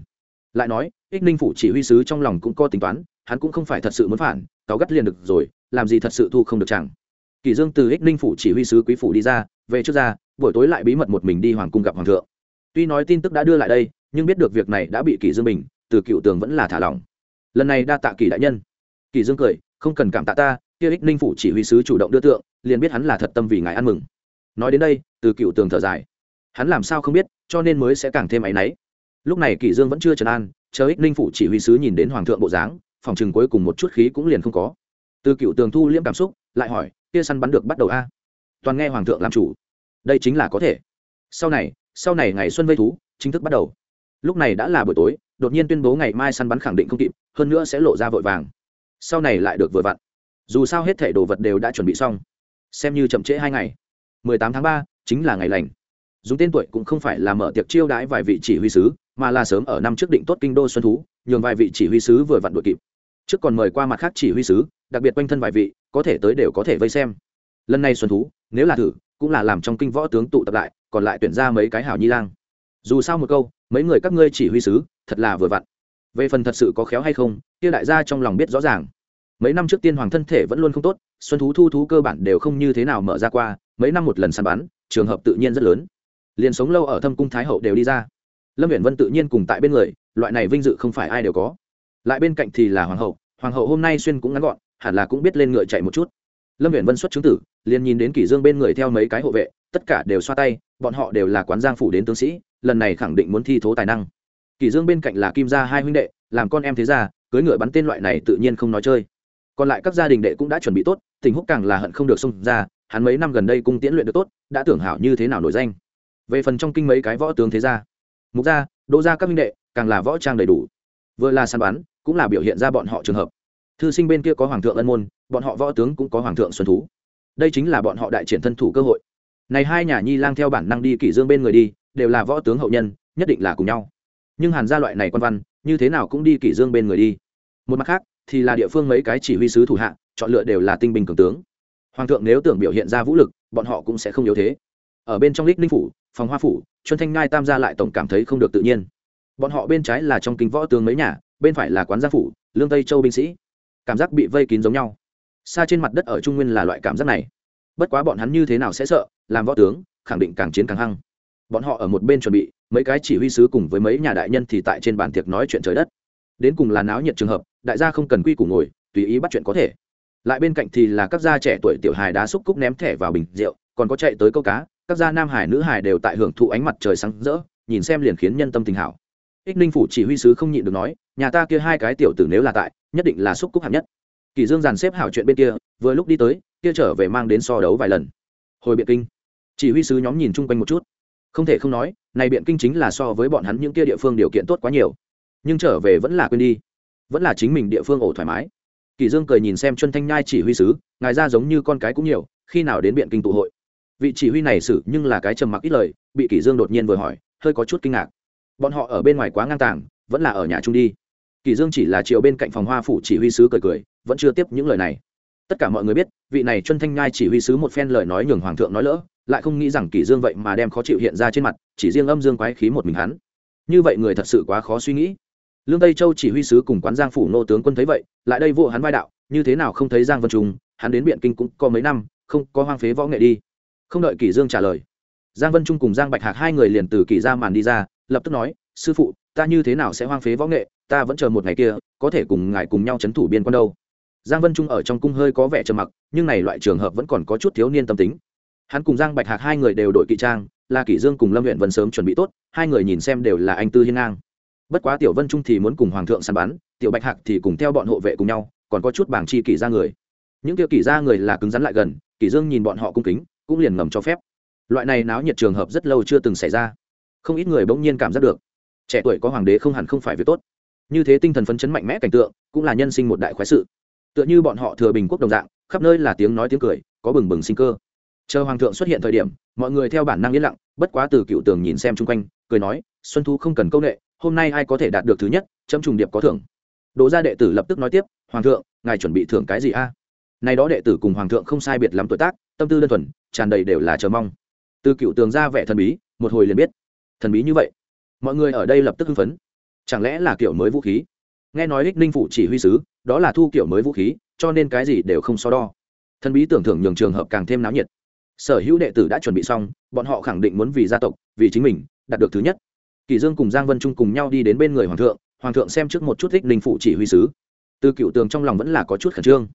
[SPEAKER 1] Lại nói ích ninh phủ chỉ huy sứ trong lòng cũng có tính toán hắn cũng không phải thật sự muốn phản cáo gắt liền được rồi, làm gì thật sự thu không được chẳng. Kỳ dương từ ích ninh phủ chỉ huy sứ quý phủ đi ra, về trước ra, buổi tối lại bí mật một mình đi hoàng cung gặp hoàng thượng. Tuy nói tin tức đã đưa lại đây, nhưng biết được việc này đã bị kỳ dương bình, từ cựu tường vẫn là thả lỏng. Lần này đa tạ kỳ đại nhân. Kỳ dương cười, không cần cảm tạ ta, kia ích ninh phủ chỉ huy sứ chủ động đưa tượng, liền biết hắn là thật tâm vì ngài ăn mừng. Nói đến đây, từ cựu tường thở dài. Hắn làm sao không biết, cho nên mới sẽ càng thêm áy náy. Lúc này kỳ dương vẫn chưa trấn an, chờ ích ninh phủ chỉ huy sứ nhìn đến hoàng thượng bộ dáng phòng chừng cuối cùng một chút khí cũng liền không có. Từ cựu tường thu liễm cảm xúc lại hỏi kia săn bắn được bắt đầu a? Toàn nghe hoàng thượng làm chủ. Đây chính là có thể. Sau này sau này ngày xuân vây thú chính thức bắt đầu. Lúc này đã là buổi tối đột nhiên tuyên bố ngày mai săn bắn khẳng định không kịp hơn nữa sẽ lộ ra vội vàng. Sau này lại được vừa vặn. Dù sao hết thảy đồ vật đều đã chuẩn bị xong. Xem như chậm trễ hai ngày. 18 tháng 3, chính là ngày lành. Dùng tên tuổi cũng không phải là mở tiệc chiêu đãi vài vị chỉ huy sứ mà là sớm ở năm trước định tốt kinh đô xuân thú nhường vài vị chỉ huy sứ vừa vặn đội kịp trước còn mời qua mặt khác chỉ huy sứ, đặc biệt quanh thân vài vị, có thể tới đều có thể vây xem. Lần này xuân thú, nếu là thử, cũng là làm trong kinh võ tướng tụ tập lại, còn lại tuyển ra mấy cái hảo nhi lang. Dù sao một câu, mấy người các ngươi chỉ huy sứ, thật là vừa vặn. Về phần thật sự có khéo hay không, kia đại gia trong lòng biết rõ ràng. Mấy năm trước tiên hoàng thân thể vẫn luôn không tốt, xuân thú thu thú cơ bản đều không như thế nào mở ra qua, mấy năm một lần săn bắn, trường hợp tự nhiên rất lớn. Liền sống lâu ở thâm cung thái hậu đều đi ra. Lâm viễn vân tự nhiên cùng tại bên người, loại này vinh dự không phải ai đều có lại bên cạnh thì là hoàng hậu hoàng hậu hôm nay xuyên cũng ngắn gọn, hẳn là cũng biết lên ngựa chạy một chút. Lâm viện vân xuất chứng tử, liền nhìn đến kỷ dương bên người theo mấy cái hộ vệ, tất cả đều xoa tay, bọn họ đều là quán giang phủ đến tướng sĩ, lần này khẳng định muốn thi thố tài năng. Kỷ dương bên cạnh là kim gia hai huynh đệ, làm con em thế gia, cưới ngựa bắn tên loại này tự nhiên không nói chơi. Còn lại các gia đình đệ cũng đã chuẩn bị tốt, tình húc càng là hận không được xông ra, hắn mấy năm gần đây cung tiễn luyện được tốt, đã tưởng hảo như thế nào nổi danh. Về phần trong kinh mấy cái võ tướng thế gia, mục gia, đỗ gia các huynh đệ, càng là võ trang đầy đủ. Vừa là săn bắn cũng là biểu hiện ra bọn họ trường hợp. Thư sinh bên kia có hoàng thượng ân môn, bọn họ võ tướng cũng có hoàng thượng xuân thú. Đây chính là bọn họ đại triển thân thủ cơ hội. Này hai nhà nhi lang theo bản năng đi kỷ dương bên người đi, đều là võ tướng hậu nhân, nhất định là cùng nhau. Nhưng hàn gia loại này quan văn, như thế nào cũng đi kỷ dương bên người đi. Một mặt khác, thì là địa phương mấy cái chỉ huy sứ thủ hạ, chọn lựa đều là tinh binh cường tướng. Hoàng thượng nếu tưởng biểu hiện ra vũ lực, bọn họ cũng sẽ không yếu thế. Ở bên trong lích ninh phủ, phòng hoa phủ chuân thanh ngai tam gia lại tổng cảm thấy không được tự nhiên. Bọn họ bên trái là trong kinh võ tướng mấy nhà bên phải là quán gia phủ, lương tây châu binh sĩ. Cảm giác bị vây kín giống nhau. Xa trên mặt đất ở trung nguyên là loại cảm giác này. Bất quá bọn hắn như thế nào sẽ sợ, làm võ tướng, khẳng định càng chiến càng hăng. Bọn họ ở một bên chuẩn bị, mấy cái chỉ huy sứ cùng với mấy nhà đại nhân thì tại trên bàn tiệc nói chuyện trời đất. Đến cùng là náo nhiệt trường hợp, đại gia không cần quy củ ngồi, tùy ý bắt chuyện có thể. Lại bên cạnh thì là các gia trẻ tuổi tiểu hài đá xúc cúc ném thẻ vào bình rượu, còn có chạy tới câu cá, các gia nam hải nữ hải đều tại hưởng thụ ánh mặt trời sáng rỡ, nhìn xem liền khiến nhân tâm tình hảo ích ninh phủ chỉ huy sứ không nhịn được nói, nhà ta kia hai cái tiểu tử nếu là tại, nhất định là xúc cúc hạng nhất. Kỳ dương dàn xếp hảo chuyện bên kia, vừa lúc đi tới, kia trở về mang đến so đấu vài lần. Hồi biện kinh, chỉ huy sứ nhóm nhìn chung quanh một chút. Không thể không nói, này biện kinh chính là so với bọn hắn những kia địa phương điều kiện tốt quá nhiều. Nhưng trở về vẫn là quên đi, vẫn là chính mình địa phương ổ thoải mái. Kỳ dương cười nhìn xem chuân thanh nhai chỉ huy sứ, ngài ra giống như con cái cũng nhiều, khi nào đến biện kinh tụ hội. Vị chỉ huy này xử nhưng là cái trầm mặc ít lời, bị kỳ dương đột nhiên vừa hỏi, hơi có chút kinh ngạc bọn họ ở bên ngoài quá ngang tàng, vẫn là ở nhà chung đi. Kỳ dương chỉ là chiều bên cạnh phòng hoa phủ chỉ huy sứ cười cười, vẫn chưa tiếp những lời này. Tất cả mọi người biết, vị này chân thanh nhai chỉ huy sứ một phen lời nói nhường hoàng thượng nói lỡ, lại không nghĩ rằng kỳ dương vậy mà đem khó chịu hiện ra trên mặt, chỉ riêng âm dương quái khí một mình hắn. Như vậy người thật sự quá khó suy nghĩ. Lương tây châu chỉ huy sứ cùng quán giang phủ nô tướng quân thấy vậy, lại đây vô hắn vai đạo, như thế nào không thấy giang vân trung, hắn đến biện kinh cũng có mấy năm, không có hoang phế võ nghệ đi. Không đợi kỳ dương trả lời, giang vân trung cùng giang bạch hạc hai người liền từ kỳ ra màn đi ra lập tức nói, sư phụ, ta như thế nào sẽ hoang phế võ nghệ? Ta vẫn chờ một ngày kia, có thể cùng ngài cùng nhau chấn thủ biên quan đâu. Giang vân trung ở trong cung hơi có vẻ trầm mặc, nhưng này loại trường hợp vẫn còn có chút thiếu niên tâm tính. Hắn cùng giang bạch hạc hai người đều đội kỵ trang, là kỷ dương cùng lâm huyện vân sớm chuẩn bị tốt, hai người nhìn xem đều là anh tư hiên ngang. Bất quá tiểu vân trung thì muốn cùng hoàng thượng săn bắn, tiểu bạch hạc thì cùng theo bọn hộ vệ cùng nhau, còn có chút bảng chi kỷ ra người. Những tiêu kỷ ra người là cứng rắn lại gần kỷ dương nhìn bọn họ cung kính, cũng liền ngầm cho phép. Loại này náo nhiệt trường hợp rất lâu chưa từng xảy ra không ít người bỗng nhiên cảm giác được. Trẻ tuổi có hoàng đế không hẳn không phải việc tốt. Như thế tinh thần phấn chấn mạnh mẽ cảnh tượng, cũng là nhân sinh một đại khoái sự. Tựa như bọn họ thừa bình quốc đồng dạng, khắp nơi là tiếng nói tiếng cười, có bừng bừng sinh cơ. Chờ hoàng thượng xuất hiện thời điểm, mọi người theo bản năng yên lặng, bất quá từ cựu tường nhìn xem chung quanh, cười nói, xuân thu không cần công nghệ hôm nay ai có thể đạt được thứ nhất, chấm trùng điệp có thưởng. Đỗ gia đệ tử lập tức nói tiếp, hoàng thượng, ngài chuẩn bị thưởng cái gì a? À? nay đó đệ tử cùng hoàng thượng không sai biệt lắm tuổi tác, tâm tư đơn thuần, tràn đầy đều là chờ mong. Từ cựu tường ra vẻ thần bí, một hồi liền biết thần bí như vậy. Mọi người ở đây lập tức hưng phấn. Chẳng lẽ là kiểu mới vũ khí? Nghe nói ích ninh phủ chỉ huy sứ, đó là thu kiểu mới vũ khí, cho nên cái gì đều không so đo. Thần bí tưởng thưởng nhường trường hợp càng thêm náo nhiệt. Sở hữu đệ tử đã chuẩn bị xong, bọn họ khẳng định muốn vì gia tộc, vì chính mình, đạt được thứ nhất. Kỳ dương cùng giang vân trung cùng nhau đi đến bên người hoàng thượng hoàng thượng xem trước một chút thích ninh phụ chỉ huy sứ. Từ cựu tường trong lòng vẫn là có chút khẩn trương.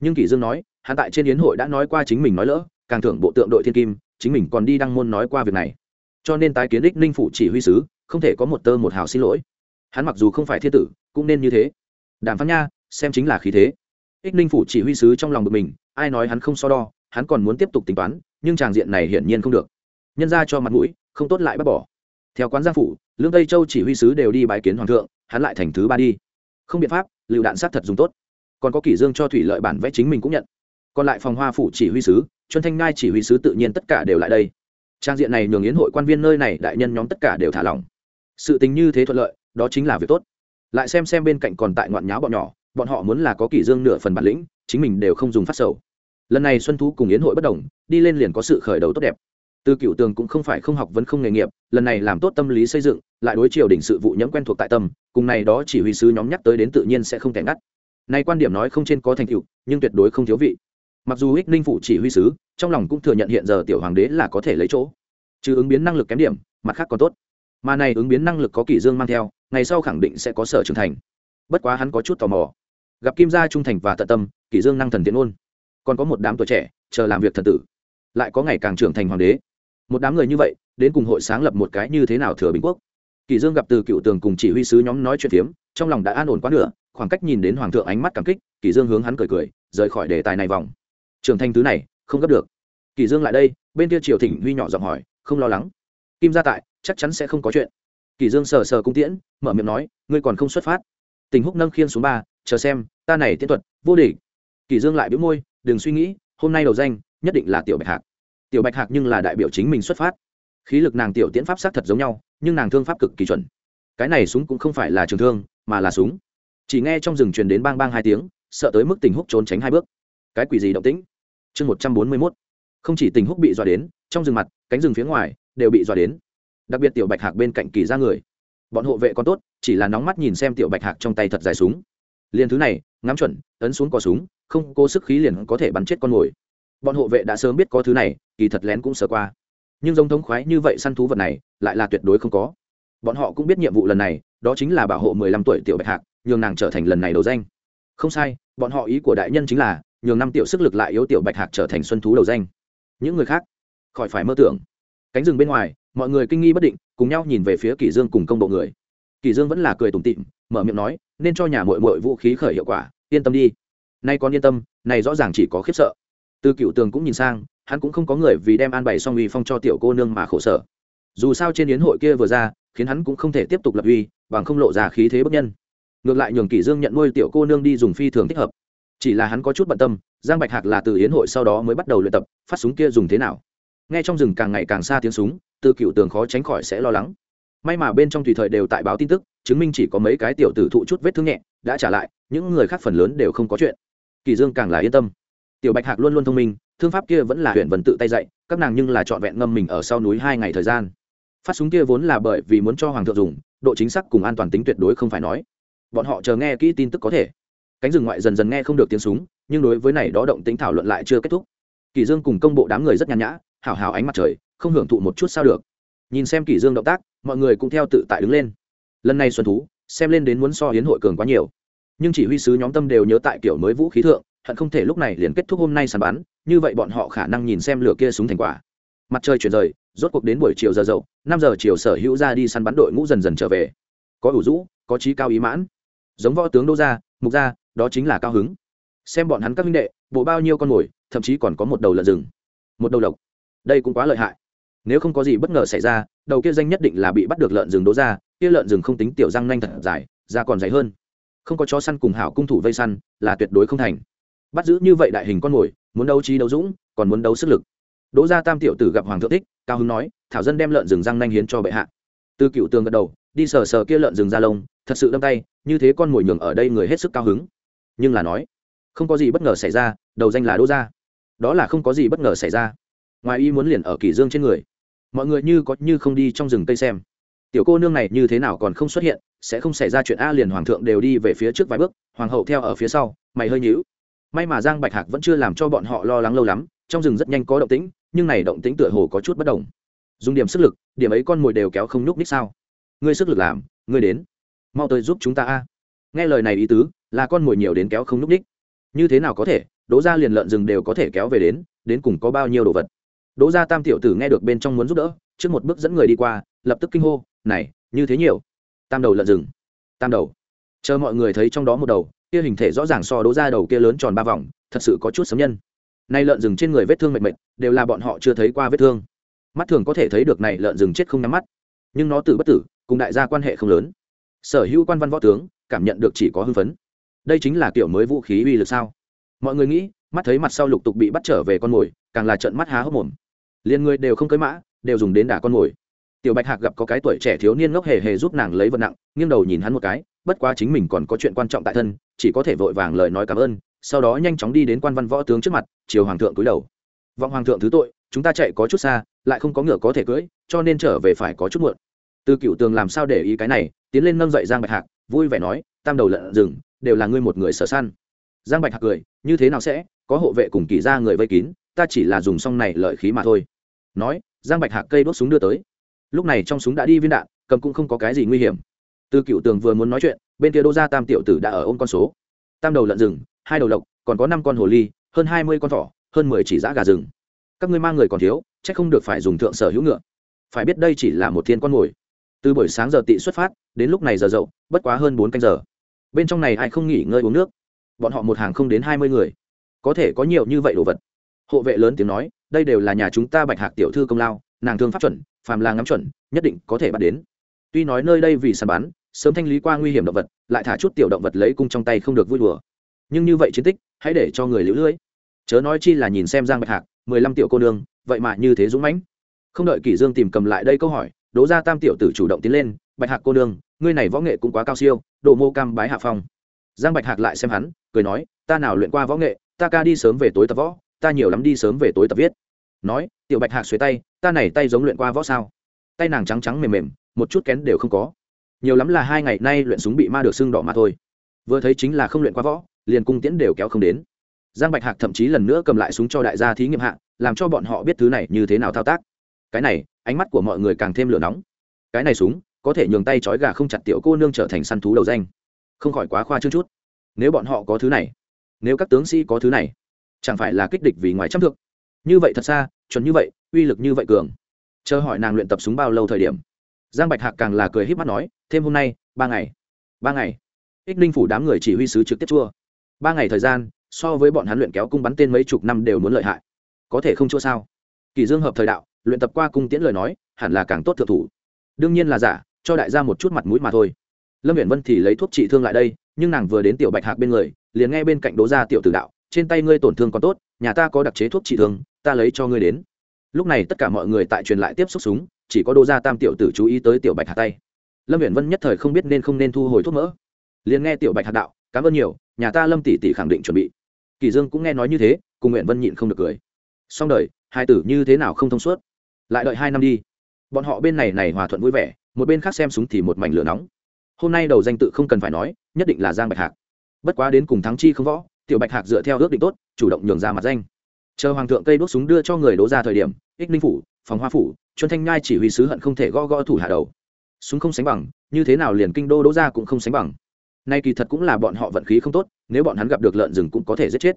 [SPEAKER 1] Nhưng kỳ dương nói, hắn tại trên yến hội đã nói qua chính mình nói lỡ, càng thưởng bộ tượng đội thiên kim, chính mình còn đi đăng môn nói qua việc này cho nên tái kiến đích ninh phụ chỉ huy sứ, không thể có một tơ một hào xin lỗi. Hắn mặc dù không phải thiên tử, cũng nên như thế. Đàm phán nha, xem chính là khí thế. Ích ninh phủ chỉ huy sứ trong lòng bực mình, ai nói hắn không so đo, hắn còn muốn tiếp tục tính toán, nhưng tràng diện này hiển nhiên không được. Nhân ra cho mặt mũi, không tốt lại bác bỏ. Theo quán giang phủ, lương tây châu chỉ huy sứ đều đi bái kiến hoàng thượng, hắn lại thành thứ ba đi. Không biện pháp, lựu đạn sát thật dùng tốt. Còn có kỷ dương cho thủy lợi bản vẽ chính mình cũng nhận. Còn lại phòng hoa phủ chỉ huy sứ chuân thanh ngai chỉ huy sứ tự nhiên tất cả đều lại đây trang diện này nhường yến hội quan viên nơi này đại nhân nhóm tất cả đều thả lỏng. Sự tình như thế thuận lợi, đó chính là việc tốt. Lại xem xem bên cạnh còn tại ngoạn nháo bọn nhỏ, bọn họ muốn là có kỷ dương nửa phần bản lĩnh, chính mình đều không dùng phát sầu. Lần này xuân thú cùng yến hội bất đồng, đi lên liền có sự khởi đầu tốt đẹp. Từ cựu tường cũng không phải không học vẫn không nghề nghiệp, lần này làm tốt tâm lý xây dựng, lại đối chiều đỉnh sự vụ nhẫm quen thuộc tại tâm, cùng này đó chỉ huy sứ nhóm nhắc tới đến tự nhiên sẽ không thể ngắt. Nay quan điểm nói không trên có thành tựu, nhưng tuyệt đối không thiếu vị mặc dù ích ninh phụ chỉ huy sứ, trong lòng cũng thừa nhận hiện giờ tiểu hoàng đế là có thể lấy chỗ. Chứ ứng biến năng lực kém điểm, mặt khác còn tốt. Mà này ứng biến năng lực có kỷ dương mang theo, ngày sau khẳng định sẽ có sở trưởng thành. Bất quá hắn có chút tò mò. Gặp kim gia trung thành và tận tâm, kỷ dương năng thần tiến ôn còn có một đám tuổi trẻ, chờ làm việc thần tử. Lại có ngày càng trưởng thành hoàng đế. Một đám người như vậy, đến cùng hội sáng lập một cái như thế nào thừa bình quốc? Kỷ dương gặp từ cựu tường cùng chỉ huy sứ nhóm nói chuyện phiếm, trong lòng đã an ổn quá nửa, khoảng cách nhìn đến hoàng thượng ánh mắt cảm kích, kỷ dương hướng hắn cười cười, rời khỏi đề tài này vòng trưởng thành thứ này, không gấp được. Kỷ dương lại đây, bên kia triều thỉnh huy nhỏ giọng hỏi, không lo lắng. Kim gia tại, chắc chắn sẽ không có chuyện. Kỷ dương sờ sờ cung tiễn, mở miệng nói, ngươi còn không xuất phát. Tình húc nâng khiên xuống ba, chờ xem, ta này tiễn thuật, vô địch. Kỷ dương lại bĩu môi, đừng suy nghĩ, hôm nay đầu danh, nhất định là tiểu bạch hạc. Tiểu bạch hạc nhưng là đại biểu chính mình xuất phát. Khí lực nàng tiểu tiễn pháp sát thật giống nhau, nhưng nàng thương pháp cực kỳ chuẩn. Cái này súng cũng không phải là trường thương, mà là súng. Chỉ nghe trong rừng truyền đến bang bang hai tiếng, sợ tới mức tình húc trốn tránh hai bước. Cái quỷ gì động tĩnh? Chương một trăm bốn mươi mốt. Không chỉ tình húc bị dọa đến, trong rừng mặt, cánh rừng phía ngoài đều bị dọa đến. Đặc biệt tiểu bạch hạc bên cạnh kỳ ra người. Bọn hộ vệ còn tốt, chỉ là nóng mắt nhìn xem tiểu bạch hạc trong tay thật dài súng. Liền thứ này, ngắm chuẩn, ấn xuống cò súng, không cố sức khí liền có thể bắn chết con mồi. Bọn hộ vệ đã sớm biết có thứ này, kỳ thật lén cũng sờ qua. Nhưng giống thống khoái như vậy săn thú vật này, lại là tuyệt đối không có. Bọn họ cũng biết nhiệm vụ lần này, đó chính là bảo hộ mười lăm tuổi tiểu bạch hạc, nhường nàng trở thành lần này đầu danh. Không sai, bọn họ ý của đại nhân chính là nhường năm tiểu sức lực lại yếu tiểu bạch hạc trở thành xuân thú đầu danh. Những người khác, khỏi phải mơ tưởng. Cánh rừng bên ngoài, mọi người kinh nghi bất định, cùng nhau nhìn về phía kỷ dương cùng công bộ người. Kỷ dương vẫn là cười tủm tỉm, mở miệng nói, nên cho nhà muội muội vũ khí khởi hiệu quả, yên tâm đi. Nay con yên tâm, này rõ ràng chỉ có khiếp sợ. Từ cựu tường cũng nhìn sang, hắn cũng không có người vì đem an bày xong uy phong cho tiểu cô nương mà khổ sở. Dù sao trên yến hội kia vừa ra, khiến hắn cũng không thể tiếp tục lập uy, bằng không lộ ra khí thế bất nhân. Ngược lại nhường kỷ dương nhận nuôi tiểu cô nương đi dùng phi thường thích hợp chỉ là hắn có chút bận tâm, giang bạch hạc là từ yến hội sau đó mới bắt đầu luyện tập, phát súng kia dùng thế nào? Nghe trong rừng càng ngày càng xa tiếng súng, từ cựu tường khó tránh khỏi sẽ lo lắng. May mà bên trong tùy thời đều tại báo tin tức, chứng minh chỉ có mấy cái tiểu tử thụ chút vết thương nhẹ, đã trả lại, những người khác phần lớn đều không có chuyện. Kỳ dương càng là yên tâm. Tiểu bạch hạc luôn luôn thông minh, thương pháp kia vẫn là huyện vần tự tay dạy, các nàng nhưng là trọn vẹn ngâm mình ở sau núi hai ngày thời gian. Phát súng kia vốn là bởi vì muốn cho hoàng thượng dùng, độ chính xác cùng an toàn tính tuyệt đối không phải nói. Bọn họ chờ nghe kỹ tin tức có thể cánh rừng ngoại dần dần nghe không được tiếng súng, nhưng đối với này đó động tính thảo luận lại chưa kết thúc. Kỳ dương cùng công bộ đám người rất nhàn nhã, hào hào ánh mặt trời, không hưởng thụ một chút sao được. Nhìn xem kỳ dương động tác, mọi người cũng theo tự tại đứng lên. Lần này xuân thú, xem lên đến muốn so hiến hội cường quá nhiều. Nhưng chỉ huy sứ nhóm tâm đều nhớ tại kiểu mới vũ khí thượng, hận không thể lúc này liền kết thúc hôm nay sàn bán như vậy bọn họ khả năng nhìn xem lửa kia súng thành quả. Mặt trời chuyển rời, rốt cuộc đến buổi chiều giờ dậu, năm giờ chiều sở hữu ra đi săn bắn đội ngũ dần dần trở về. Có ủ rũ, có trí cao ý mãn. Giống võ tướng đô gia, mục gia đó chính là cao hứng. Xem bọn hắn các minh đệ, bộ bao nhiêu con mồi, thậm chí còn có một đầu lợn rừng, một đầu độc. Đây cũng quá lợi hại. Nếu không có gì bất ngờ xảy ra, đầu kia danh nhất định là bị bắt được lợn rừng đố ra, kia lợn rừng không tính tiểu răng nanh thật dài, da còn dày hơn. Không có chó săn cùng hảo cung thủ vây săn, là tuyệt đối không thành. Bắt giữ như vậy đại hình con mồi, muốn đấu trí đấu dũng, còn muốn đấu sức lực. Đỗ gia tam tiểu tử gặp hoàng thượng thích, cao hứng nói, thảo dân đem lợn rừng răng nanh hiến cho bệ hạ. Từ cựu tường gật đầu, đi sờ sờ kia lợn rừng ra lông, thật sự đâm tay, như thế con mồi nhường ở đây người hết sức cao hứng nhưng là nói, không có gì bất ngờ xảy ra, đầu danh là đỗ gia. Đó là không có gì bất ngờ xảy ra. Ngoài y muốn liền ở kỳ dương trên người. Mọi người như có như không đi trong rừng tây xem. Tiểu cô nương này như thế nào còn không xuất hiện, sẽ không xảy ra chuyện a liền hoàng thượng đều đi về phía trước vài bước, hoàng hậu theo ở phía sau, mày hơi nhíu. May mà giang bạch hạc vẫn chưa làm cho bọn họ lo lắng lâu lắm, trong rừng rất nhanh có động tĩnh, nhưng này động tĩnh tựa hồ có chút bất đồng. Dùng điểm sức lực, điểm ấy con mồi đều kéo không nhúc ních sao? Ngươi sức lực làm, ngươi đến, mau tới giúp chúng ta a. Nghe lời này ý tứ là con mồi nhiều đến kéo không nhúc ních như thế nào có thể? Đỗ ra liền lợn rừng đều có thể kéo về đến đến cùng có bao nhiêu đồ vật? Đỗ gia tam tiểu tử nghe được bên trong muốn giúp đỡ, trước một bước dẫn người đi qua, lập tức kinh hô, này, như thế nhiều. Tam đầu lợn rừng. Tam đầu. Chờ mọi người thấy trong đó một đầu, kia hình thể rõ ràng so đỗ gia đầu kia lớn tròn ba vòng, thật sự có chút sấm nhân. Nay lợn rừng trên người vết thương mệt mệt, đều là bọn họ chưa thấy qua vết thương. Mắt thường có thể thấy được này lợn rừng chết không nhắm mắt. Nhưng nó tử bất tử, cùng đại gia quan hệ không lớn. Sở hữu quan văn võ tướng cảm nhận được chỉ có hưng phấn đây chính là kiểu mới vũ khí uy lực sao? Mọi người nghĩ, mắt thấy mặt sau lục tục bị bắt trở về con mồi, càng là trận mắt há hốc mồm. Liền người đều không cưới mã, đều dùng đến đả con mồi. Tiểu bạch hạc gặp có cái tuổi trẻ thiếu niên ngốc hề hề giúp nàng lấy vật nặng, nghiêng đầu nhìn hắn một cái, bất quá chính mình còn có chuyện quan trọng tại thân, chỉ có thể vội vàng lời nói cảm ơn, sau đó nhanh chóng đi đến quan văn võ tướng trước mặt, chiều hoàng thượng cúi đầu. Vọng hoàng thượng thứ tội, chúng ta chạy có chút xa, lại không có ngựa có thể cưỡi, cho nên trở về phải có chút muộn. Từ cựu tường làm sao để ý cái này, tiến lên nâng dậy giang bạch hạc, vui vẻ nói, tam đầu lợn rừng đều là ngươi một người sở săn. Giang bạch hạc cười, như thế nào sẽ có hộ vệ cùng kỳ ra người vây kín, ta chỉ là dùng xong này lợi khí mà thôi. Nói, giang bạch hạc cây đốt súng đưa tới. Lúc này trong súng đã đi viên đạn, cầm cũng không có cái gì nguy hiểm. Từ cựu tường vừa muốn nói chuyện, bên kia đô gia tam tiểu tử đã ở ôm con số. Tam đầu lợn rừng, hai đầu lộc, còn có năm con hồ ly, hơn hai mươi con thỏ, hơn mười chỉ giã gà rừng. Các ngươi mang người còn thiếu c h ắ c không được phải dùng thượng sở hữu ngựa. Phải biết đây chỉ là một thiên con mồi. Từ buổi sáng giờ tị xuất phát, đến lúc này giờ dậu, bất quá hơn bốn canh giờ bên trong này ai không nghỉ ngơi uống nước? Bọn họ một hàng không đến hai mươi người. Có thể có nhiều như vậy đồ vật. Hộ vệ lớn tiếng nói, đây đều là nhà chúng ta bạch hạc tiểu thư công lao, nàng thương pháp chuẩn, phàm là ngắm chuẩn, nhất định có thể bắt đến. Tuy nói nơi đây vì săn bắn, sớm thanh lý qua nguy hiểm động vật, lại thả chút tiểu động vật lấy cung trong tay không được vui đùa. Nhưng như vậy chiến tích, hãy để cho người lũ lưỡi chớ nói chi là nhìn xem giang bạch hạc, mười lăm tiểu cô nương, vậy mà như thế dũng mãnh. Không đợi kỷ dương tìm cầm lại đây câu hỏi đố ra tam tiểu tử chủ động tiến lên, bạch hạc cô nương ngươi này võ nghệ cũng quá cao siêu độ mô cam bái hạ phong. Giang bạch hạc lại xem hắn, cười nói, ta nào luyện qua võ nghệ, ta ca đi sớm về tối tập võ, ta nhiều lắm đi sớm về tối tập viết. Nói, tiểu bạch hạc xuế tay, ta này tay giống luyện qua võ sao? Tay nàng trắng trắng mềm mềm, một chút kén đều không có. Nhiều lắm là hai ngày nay luyện súng bị ma được sưng đỏ mà thôi. Vừa thấy chính là không luyện qua võ, liền cung tiễn đều kéo không đến. Giang bạch hạc thậm chí lần nữa cầm lại súng cho đại gia thí nghiệm hạ, làm cho bọn họ biết thứ này như thế nào thao tác. Cái này, ánh mắt của mọi người càng thêm lửa nóng. Cái này súng có thể nhường tay trói gà không chặt tiểu cô nương trở thành săn thú đầu danh. Không khỏi quá khoa trương chút. Nếu bọn họ có thứ này, nếu các tướng sĩ có thứ này, chẳng phải là kích địch vì ngoài trăm thượng như vậy thật xa, chuẩn như vậy, uy lực như vậy cường. Chờ hỏi nàng luyện tập súng bao lâu thời điểm, giang bạch hạc càng là cười h í p mắt nói, thêm hôm nay, ba ngày ba ngày. Ích ninh phủ đám người chỉ huy sứ trực tiếp chua. Ba ngày thời gian, so với bọn hắn luyện kéo cung bắn tên mấy chục năm đều muốn lợi hại. Có thể không chua sao? Kỳ dương hợp thời đạo, luyện tập qua cung tiễn lời nói, hẳn là càng tốt thượng thủ. Đương nhiên là giả cho đại gia một chút mặt mũi mà thôi. Lâm viễn vân thì lấy thuốc trị thương lại đây, nhưng nàng vừa đến tiểu bạch hạc bên người, liền nghe bên cạnh đố gia tiểu tử đạo, trên tay ngươi tổn thương còn tốt, nhà ta có đặc chế thuốc trị thương, ta lấy cho ngươi đến. Lúc này tất cả mọi người tại truyền lại tiếp xúc súng, chỉ có đô gia tam tiểu tử chú ý tới tiểu bạch Hạc tay. Lâm viễn vân nhất thời không biết nên không nên thu hồi thuốc mỡ. Liền nghe tiểu bạch Hạc đạo, cảm ơn nhiều, nhà ta lâm tỷ tỷ khẳng định chuẩn bị. Kỳ dương cũng nghe nói như thế, cùng nguyện vân nhịn không được cười. Xong đời, hai tử như thế nào không thông suốt? Lại đợi hai năm đi. Bọn họ bên này này hòa thuận vui vẻ một bên khác xem súng thì một mảnh lửa nóng. Hôm nay đầu danh tự không cần phải nói, nhất định là giang bạch hạc. Bất quá đến cùng thắng chi không võ, tiểu bạch hạc dựa theo ước định tốt, chủ động nhường ra mặt danh. Chờ hoàng thượng cây đốt súng đưa cho người đố ra thời điểm, ích ninh phủ, phòng hoa phủ chuân thanh nhai chỉ huy sứ hận không thể gõ gõ thủ hạ đầu. Súng không sánh bằng, như thế nào liền kinh đô đố ra cũng không sánh bằng. Nay kỳ thật cũng là bọn họ vận khí không tốt, nếu bọn hắn gặp được lợn rừng cũng có thể giết chết.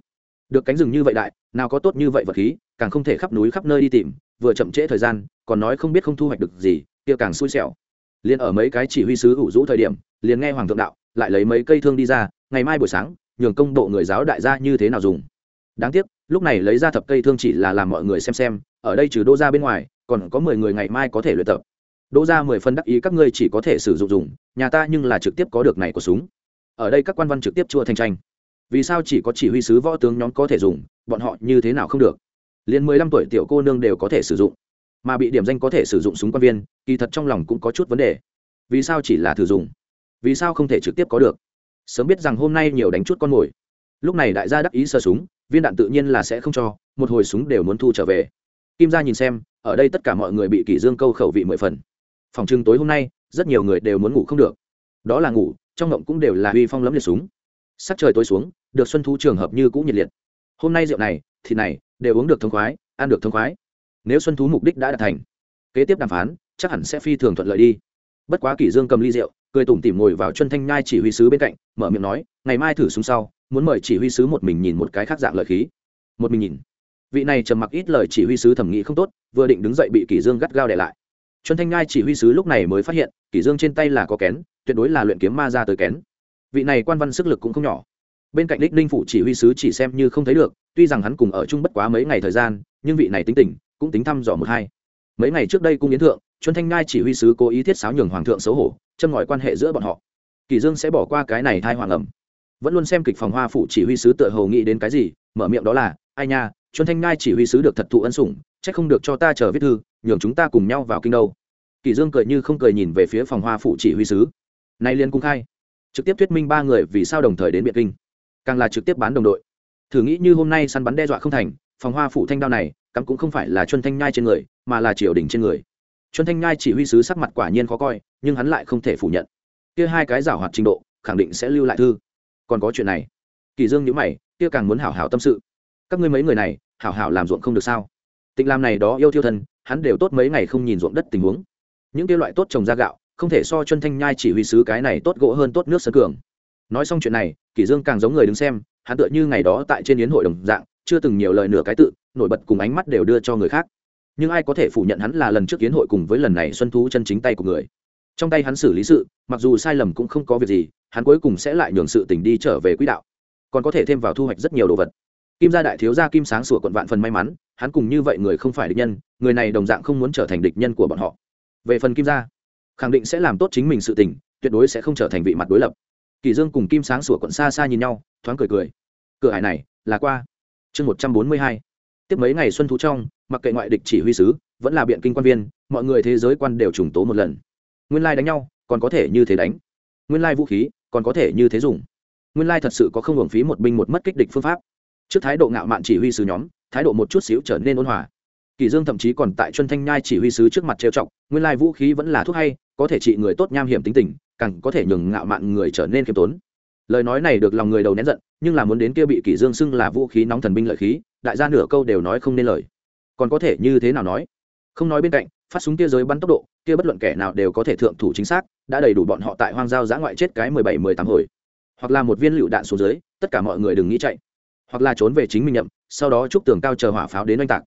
[SPEAKER 1] Được cánh rừng như vậy đại, nào có tốt như vậy vật khí, càng không thể khắp núi khắp nơi đi tìm, vừa chậm trễ thời gian, còn nói không biết không thu hoạch được gì, kia càng xui xẻo liền ở mấy cái chỉ huy sứ ủ rũ thời điểm, liền nghe hoàng thượng đạo, lại lấy mấy cây thương đi ra, ngày mai buổi sáng, nhường công bộ người giáo đại gia như thế nào dùng. Đáng tiếc, lúc này lấy ra thập cây thương chỉ là làm mọi người xem xem, ở đây trừ đô ra bên ngoài, còn có mười người ngày mai có thể luyện tập. Đô ra mười phân đắc ý các ngươi chỉ có thể sử dụng dùng, nhà ta nhưng là trực tiếp có được này của súng. Ở đây các quan văn trực tiếp chua thành tranh. Vì sao chỉ có chỉ huy sứ võ tướng nhóm có thể dùng, bọn họ như thế nào không được? Liền mười lăm tuổi tiểu cô nương đều có thể sử dụng mà bị điểm danh có thể sử dụng súng quan viên, kỳ thật trong lòng cũng có chút vấn đề. Vì sao chỉ là thử dùng? Vì sao không thể trực tiếp có được? Sớm biết rằng hôm nay nhiều đánh chút con mồi. Lúc này đại gia đắc ý sơ súng, viên đạn tự nhiên là sẽ không cho, một hồi súng đều muốn thu trở về. Kim gia nhìn xem, ở đây tất cả mọi người bị kỷ dương câu khẩu vị mười phần. Phòng trưng tối hôm nay, rất nhiều người đều muốn ngủ không được. Đó là ngủ, trong ngộng cũng đều là uy phong lấm liệt súng. Sắc trời tối xuống, được xuân thu trường hợp như cũ nhiệt liệt. Hôm nay rượu này, thịt này, đều uống được thông khoái, ăn được thông khoái nếu xuân thú mục đích đã đạt thành, kế tiếp đàm phán, chắc hẳn sẽ phi thường thuận lợi đi. Bất quá kỷ dương cầm ly rượu, cười tủm tỉm ngồi vào chân thanh nhai chỉ huy sứ bên cạnh, mở miệng nói, ngày mai thử xuống sau, muốn mời chỉ huy sứ một mình nhìn một cái khác dạng lợi khí. Một mình nhìn. Vị này trầm mặc ít lời chỉ huy sứ thẩm nghĩ không tốt, vừa định đứng dậy bị kỷ dương gắt gao để lại. Chân thanh nhai chỉ huy sứ lúc này mới phát hiện, kỷ dương trên tay là có kén, tuyệt đối là luyện kiếm ma ra tới kén. Vị này quan văn sức lực cũng không nhỏ. Bên cạnh đích ninh phủ chỉ huy sứ chỉ xem như không thấy được, tuy rằng hắn cùng ở chung bất quá mấy ngày thời gian, nhưng vị này tính tình cũng tính thăm dò một hai. Mấy ngày trước đây cung yến thượng chuân thanh ngai chỉ huy sứ cố ý thiết sáo nhường hoàng thượng xấu hổ, châm ngòi quan hệ giữa bọn họ. Kỳ dương sẽ bỏ qua cái này thai hoàng ẩm. Vẫn luôn xem kịch phòng hoa phủ chỉ huy sứ tựa hồ nghĩ đến cái gì, mở miệng đó là, ai nha chuân thanh ngai chỉ huy sứ được thật thụ ân sủng, chắc không được cho ta chờ viết thư, nhường chúng ta cùng nhau vào kinh đâu. Kỳ dương cười như không cười nhìn về phía phòng hoa phủ chỉ huy sứ. Nay liên cung khai. Trực tiếp thuyết minh ba người vì sao đồng thời đến biện kinh. Càng là trực tiếp bán đồng đội. Thử nghĩ như hôm nay săn bắn đe dọa không thành, phòng hoa phủ thanh đao này cắm cũng không phải là chuân thanh nhai trên người, mà là triều đình trên người. Chuân thanh nhai chỉ huy sứ sắc mặt quả nhiên khó coi, nhưng hắn lại không thể phủ nhận. Kia hai cái giảo hoạt trình độ, khẳng định sẽ lưu lại thư. Còn có chuyện này. Kỳ dương nhíu mày, kia càng muốn hảo hảo tâm sự. Các ngươi mấy người này, hảo hảo làm ruộng không được sao? Tịnh làm này đó yêu thiêu thân, hắn đều tốt mấy ngày không nhìn ruộng đất tình huống. Những kia loại tốt trồng ra gạo, không thể so chuân thanh nhai chỉ huy sứ cái này tốt gỗ hơn tốt nước sơn cường. Nói xong chuyện này kỷ dương càng giống người đứng xem, hắn tựa như ngày đó tại trên yến hội đồng dạng, chưa từng nhiều lời nửa cái tự nổi bật cùng ánh mắt đều đưa cho người khác. Nhưng ai có thể phủ nhận hắn là lần trước kiến hội cùng với lần này xuân thú chân chính tay của người? Trong tay hắn xử lý sự, mặc dù sai lầm cũng không có việc gì, hắn cuối cùng sẽ lại nhường sự tình đi trở về quỹ đạo. Còn có thể thêm vào thu hoạch rất nhiều đồ vật. Kim gia đại thiếu gia kim sáng sủa quận vạn phần may mắn, hắn cùng như vậy người không phải địch nhân, người này đồng dạng không muốn trở thành địch nhân của bọn họ. Về phần kim gia, khẳng định sẽ làm tốt chính mình sự tình, tuyệt đối sẽ không trở thành vị mặt đối lập. Kỳ dương cùng kim sáng sủa quận xa xa nhìn nhau, thoáng cười cười. Cửa hải này là qua. Chương một trăm bốn mươi hai tiếp mấy ngày xuân thú trong, mặc kệ ngoại địch chỉ huy sứ, vẫn là biện kinh quan viên, mọi người thế giới quan đều trùng tố một lần. Nguyên lai đánh nhau, còn có thể như thế đánh. Nguyên lai vũ khí, còn có thể như thế dùng. Nguyên lai thật sự có không hưởng phí một binh một mất kích địch phương pháp. Trước thái độ ngạo mạn chỉ huy sứ nhóm, thái độ một chút xíu trở nên ôn hòa. Kỳ dương thậm chí còn tại chuân thanh nhai chỉ huy sứ trước mặt trêu chọc, nguyên lai vũ khí vẫn là thuốc hay, có thể trị người tốt nham hiểm tính tình, càng có thể nhường ngạo mạn người trở nên khiêm tốn. Lời nói này được lòng người đầu nén giận, nhưng là muốn đến kia bị kỷ dương xưng là vũ khí nóng thần binh lợi khí đại gia nửa câu đều nói không nên lời. Còn có thể như thế nào nói? Không nói bên cạnh, phát súng kia giới bắn tốc độ, kia bất luận kẻ nào đều có thể thượng thủ chính xác, đã đầy đủ bọn họ tại hoang giao giã ngoại chết cái mười bảy, mười tám hồi. Hoặc là một viên lựu đạn xuống dưới, tất cả mọi người đừng nghĩ chạy. Hoặc là trốn về chính mình nhậm, sau đó chúc tường cao chờ hỏa pháo đến oanh tạc.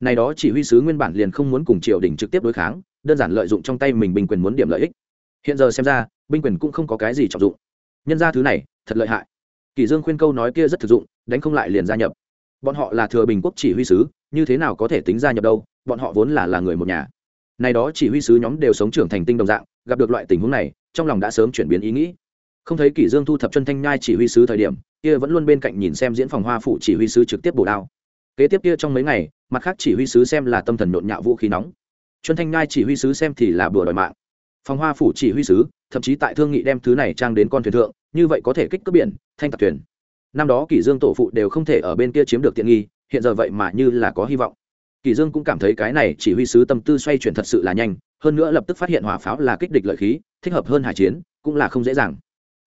[SPEAKER 1] Này đó chỉ huy sứ nguyên bản liền không muốn cùng triều đình trực tiếp đối kháng, đơn giản lợi dụng trong tay mình binh quyền muốn điểm lợi ích. Hiện giờ xem ra, binh quyền cũng không có cái gì trọng dụng. Nhân ra thứ này, thật lợi hại. Kỷ dương khuyên câu nói kia rất thực dụng, đánh không lại liền gia nhập bọn họ là thừa bình quốc chỉ huy sứ, như thế nào có thể tính gia nhập đâu, bọn họ vốn là là người một nhà. Này đó chỉ huy sứ nhóm đều sống trưởng thành tinh đồng dạng, gặp được loại tình huống này, trong lòng đã sớm chuyển biến ý nghĩ. Không thấy kỷ dương thu thập chân thanh nhai chỉ huy sứ thời điểm, kia vẫn luôn bên cạnh nhìn xem diễn phòng hoa phụ chỉ huy sứ trực tiếp bổ đao. Kế tiếp kia trong mấy ngày, mặt khác chỉ huy sứ xem là tâm thần nhộn nhạo vũ khí nóng. Chân thanh nhai chỉ huy sứ xem thì là bừa đòi mạng. Phòng hoa phủ chỉ huy sứ, thậm chí tại thương nghị đem thứ này trang đến con thuyền thượng, như vậy có thể kích cướp biển, thanh tạc thuyền năm đó kỷ dương tổ phụ đều không thể ở bên kia chiếm được tiện nghi, hiện giờ vậy mà như là có hy vọng. Kỷ dương cũng cảm thấy cái này chỉ huy sứ tâm tư xoay chuyển thật sự là nhanh, hơn nữa lập tức phát hiện hỏa pháo là kích địch lợi khí, thích hợp hơn hải chiến, cũng là không dễ dàng.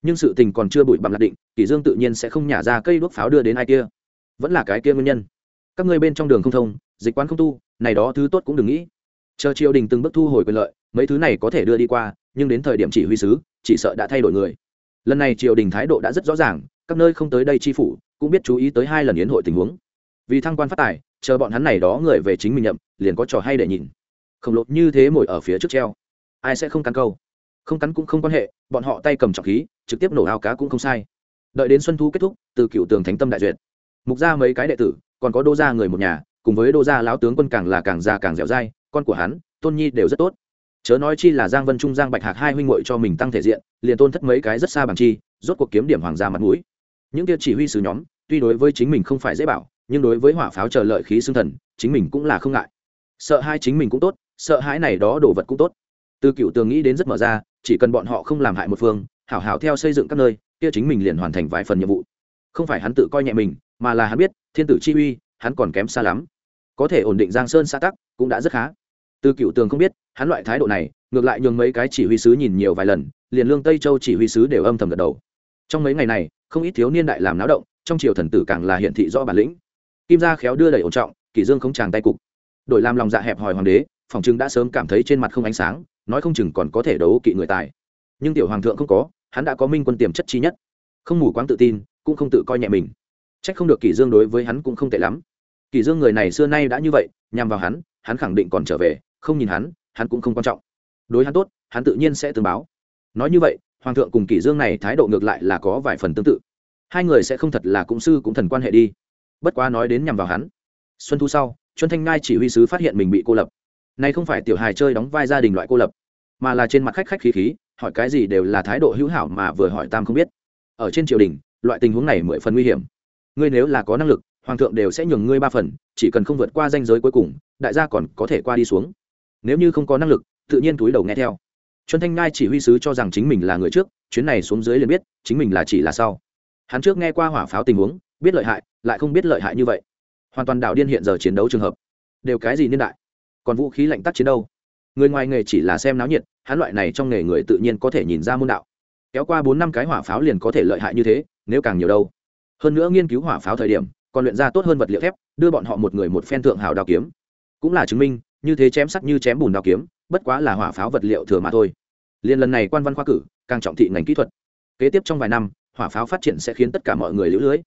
[SPEAKER 1] Nhưng sự tình còn chưa bụi bặm lạc định, kỷ dương tự nhiên sẽ không nhả ra cây đuốc pháo đưa đến ai kia. Vẫn là cái kia nguyên nhân. Các ngươi bên trong đường không thông, dịch quán không tu, này đó thứ tốt cũng đừng nghĩ. Chờ triều đình từng bước thu hồi quyền lợi, mấy thứ này có thể đưa đi qua, nhưng đến thời điểm chỉ huy sứ, chỉ sợ đã thay đổi người. Lần này triều đình thái độ đã rất rõ ràng các nơi không tới đây chi phủ, cũng biết chú ý tới hai lần yến hội tình huống. Vì thăng quan phát tài, chờ bọn hắn này đó người về chính mình nhậm, liền có trò hay để nhìn. Khổng lồ như thế ngồi ở phía trước treo, ai sẽ không cắn câu? Không cắn cũng không quan hệ, bọn họ tay cầm trọng khí, trực tiếp nổ ao cá cũng không sai. Đợi đến xuân thu kết thúc, từ cựu tường thánh tâm đại duyệt. Mục ra mấy cái đệ tử, còn có đô gia người một nhà, cùng với đô gia lão tướng quân càng là càng già càng dẻo dai, con của hắn, tôn nhi đều rất tốt. Chớ nói chi là giang vân trung, giang bạch hạc hai huynh muội cho mình tăng thể diện, liền tôn thất mấy cái rất xa bằng chi, rốt cuộc kiếm điểm hoàng gia mặt mũi những kia chỉ huy sứ nhóm, tuy đối với chính mình không phải dễ bảo, nhưng đối với hỏa pháo chờ lợi khí xương thần, chính mình cũng là không ngại. Sợ hai chính mình cũng tốt, sợ hãi này đó đồ vật cũng tốt. Từ cựu tường nghĩ đến rất mở ra, chỉ cần bọn họ không làm hại một phương, hảo hảo theo xây dựng các nơi, kia chính mình liền hoàn thành vài phần nhiệm vụ. Không phải hắn tự coi nhẹ mình, mà là hắn biết, thiên tử chi uy, hắn còn kém xa lắm. Có thể ổn định giang sơn xã tắc, cũng đã rất khá. Từ cựu tường không biết, hắn loại thái độ này, ngược lại nhường mấy cái chỉ huy sứ nhìn nhiều vài lần, liền lương tây châu chỉ huy sứ đều âm thầm gật đầu. Trong mấy ngày này không ít thiếu niên đại làm náo động, trong triều thần tử càng là hiện thị rõ bản lĩnh. Kim gia khéo đưa đẩy ổn trọng, kỷ dương không tràng tay cục. Đổi làm lòng dạ hẹp hòi hoàng đế, phòng chừng đã sớm cảm thấy trên mặt không ánh sáng, nói không chừng còn có thể đấu kỵ người tài. Nhưng tiểu hoàng thượng không có, hắn đã có minh quân tiềm chất chi nhất. Không mù quáng tự tin, cũng không tự coi nhẹ mình. Trách không được kỷ dương đối với hắn cũng không tệ lắm. Kỷ dương người này xưa nay đã như vậy, nhằm vào hắn hắn khẳng định còn trở về, không nhìn hắn hắn cũng không quan trọng. Đối hắn tốt, hắn tự nhiên sẽ tương báo. Nói như vậy hoàng thượng cùng kỷ dương này thái độ ngược lại là có vài phần tương tự. Hai người sẽ không thật là cũng sư cũng thần quan hệ đi. Bất quá nói đến nhằm vào hắn. Xuân thu sau chuân thanh ngai chỉ huy sứ phát hiện mình bị cô lập. Này không phải tiểu hài chơi đóng vai gia đình loại cô lập, mà là trên mặt khách khách khí khí, hỏi cái gì đều là thái độ hữu hảo mà vừa hỏi tam không biết. Ở trên triều đình, loại tình huống này mười phần nguy hiểm. Ngươi nếu là có năng lực, hoàng thượng đều sẽ nhường ngươi ba phần, chỉ cần không vượt qua danh giới cuối cùng, đại gia còn có thể qua đi xuống. Nếu như không có năng lực, tự nhiên túi đầu nghe theo chuân thanh ngai chỉ huy sứ cho rằng chính mình là người trước, chuyến này xuống dưới liền biết, chính mình là chỉ là sau. Hắn trước nghe qua hỏa pháo tình huống, biết lợi hại, lại không biết lợi hại như vậy. Hoàn toàn đảo điên hiện giờ chiến đấu trường hợp. Đều cái gì niên đại? Còn vũ khí lạnh tác chiến đâu? Người ngoài nghề chỉ là xem náo nhiệt, hắn loại này trong nghề người tự nhiên có thể nhìn ra môn đạo. Kéo qua bốn năm cái hỏa pháo liền có thể lợi hại như thế, nếu càng nhiều đâu. Hơn nữa nghiên cứu hỏa pháo thời điểm, còn luyện ra tốt hơn vật liệu thép, đưa bọn họ một người một phen thượng hào đao kiếm. Cũng là chứng minh, như thế chém sắt như chém bùn đao kiếm bất quá là hỏa pháo vật liệu thừa mà thôi. Liên lần này quan văn khoa cử, càng trọng thị ngành kỹ thuật. Kế tiếp trong vài năm, hỏa pháo phát triển sẽ khiến tất cả mọi người lũ lưới.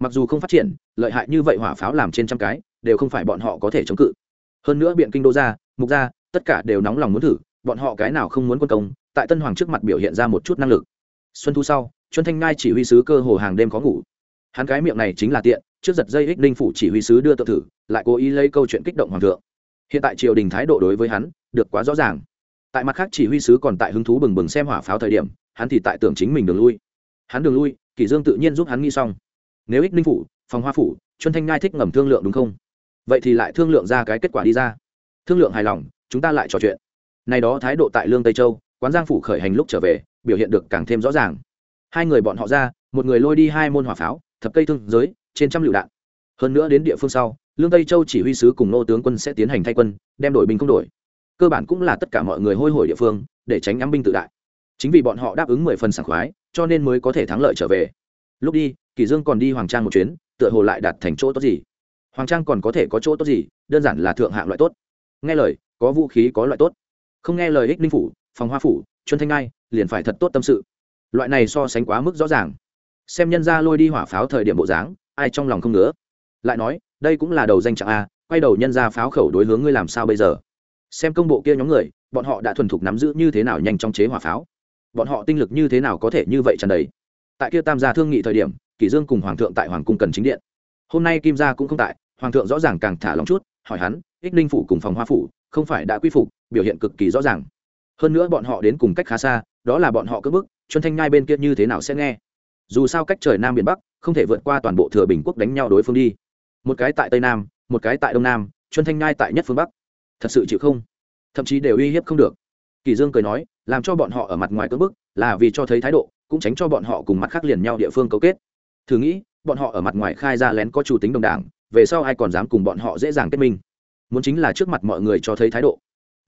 [SPEAKER 1] Mặc dù không phát triển, lợi hại như vậy hỏa pháo làm trên trăm cái, đều không phải bọn họ có thể chống cự. Hơn nữa biện kinh đô gia, mục gia, tất cả đều nóng lòng muốn thử, bọn họ cái nào không muốn quân công, tại tân hoàng trước mặt biểu hiện ra một chút năng lực. Xuân thu sau chuân thanh ngai chỉ huy sứ cơ hồ hàng đêm có ngủ. Hắn cái miệng này chính là tiện, trước giật dây ích ninh phủ chỉ huy sứ đưa tự thử, lại cố ý lấy câu chuyện kích động hoàng thượng. Hiện tại triều đình thái độ đối với hắn được quá rõ ràng. Tại mặt khác chỉ huy sứ còn tại hứng thú bừng bừng xem hỏa pháo thời điểm, hắn thì tại tưởng chính mình đường lui. Hắn đường lui, kỷ dương tự nhiên giúp hắn nghĩ xong. Nếu ích ninh phủ, phòng hoa phủ chuân thanh ngai thích ngầm thương lượng đúng không? Vậy thì lại thương lượng ra cái kết quả đi ra. Thương lượng hài lòng, chúng ta lại trò chuyện. Này đó thái độ tại lương tây châu, quán giang phủ khởi hành lúc trở về, biểu hiện được càng thêm rõ ràng. Hai người bọn họ ra, một người lôi đi hai môn hỏa pháo, thập cây thương giới, trên trăm lựu đạn. Hơn nữa đến địa phương sau, lương tây châu chỉ huy sứ cùng nô tướng quân sẽ tiến hành thay quân, đem đổi binh không đổi cơ bản cũng là tất cả mọi người hôi hổi địa phương, để tránh ám binh tự đại. Chính vì bọn họ đáp ứng mười phần sảng khoái, cho nên mới có thể thắng lợi trở về. Lúc đi, kỳ dương còn đi hoàng trang một chuyến, tựa hồ lại đạt thành chỗ tốt gì? Hoàng trang còn có thể có chỗ tốt gì? Đơn giản là thượng hạng loại tốt. Nghe lời, có vũ khí, có loại tốt. Không nghe lời ích ninh phủ, phòng hoa phủ chuân thanh ngai, liền phải thật tốt tâm sự. Loại này so sánh quá mức rõ ràng. Xem nhân ra lôi đi hỏa pháo thời điểm bộ dáng, ai trong lòng không nữa lại nói, đây cũng là đầu danh trạng a, quay đầu nhân ra pháo khẩu đối hướng ngươi làm sao bây giờ? Xem công bộ kia nhóm người, bọn họ đã thuần thục nắm giữ như thế nào nhanh trong chế hỏa pháo. Bọn họ tinh lực như thế nào có thể như vậy tràn đầy. Tại kia tam gia thương nghị thời điểm, kỷ dương cùng hoàng thượng tại hoàng cung cần chính điện. Hôm nay kim gia cũng không tại, hoàng thượng rõ ràng càng thả lòng chút, hỏi hắn, ích ninh phủ cùng phòng hoa phủ, không phải đã quy phục, biểu hiện cực kỳ rõ ràng. Hơn nữa bọn họ đến cùng cách khá xa, đó là bọn họ cất bức chuân thanh nhai bên kia như thế nào sẽ nghe? Dù sao cách trời nam biển bắc, không thể vượt qua toàn bộ thừa bình quốc đánh nhau đối phương đi. Một cái tại tây nam, một cái tại đông nam chuân thanh nhai tại nhất phương bắc thật sự chịu không? Thậm chí đều uy hiếp không được. Kỳ dương cười nói, làm cho bọn họ ở mặt ngoài cưỡng bức, là vì cho thấy thái độ, cũng tránh cho bọn họ cùng mặt khác liền nhau địa phương cấu kết. Thử nghĩ, bọn họ ở mặt ngoài khai ra lén có chủ tính đồng đảng, về sau ai còn dám cùng bọn họ dễ dàng kết minh? Muốn chính là trước mặt mọi người cho thấy thái độ.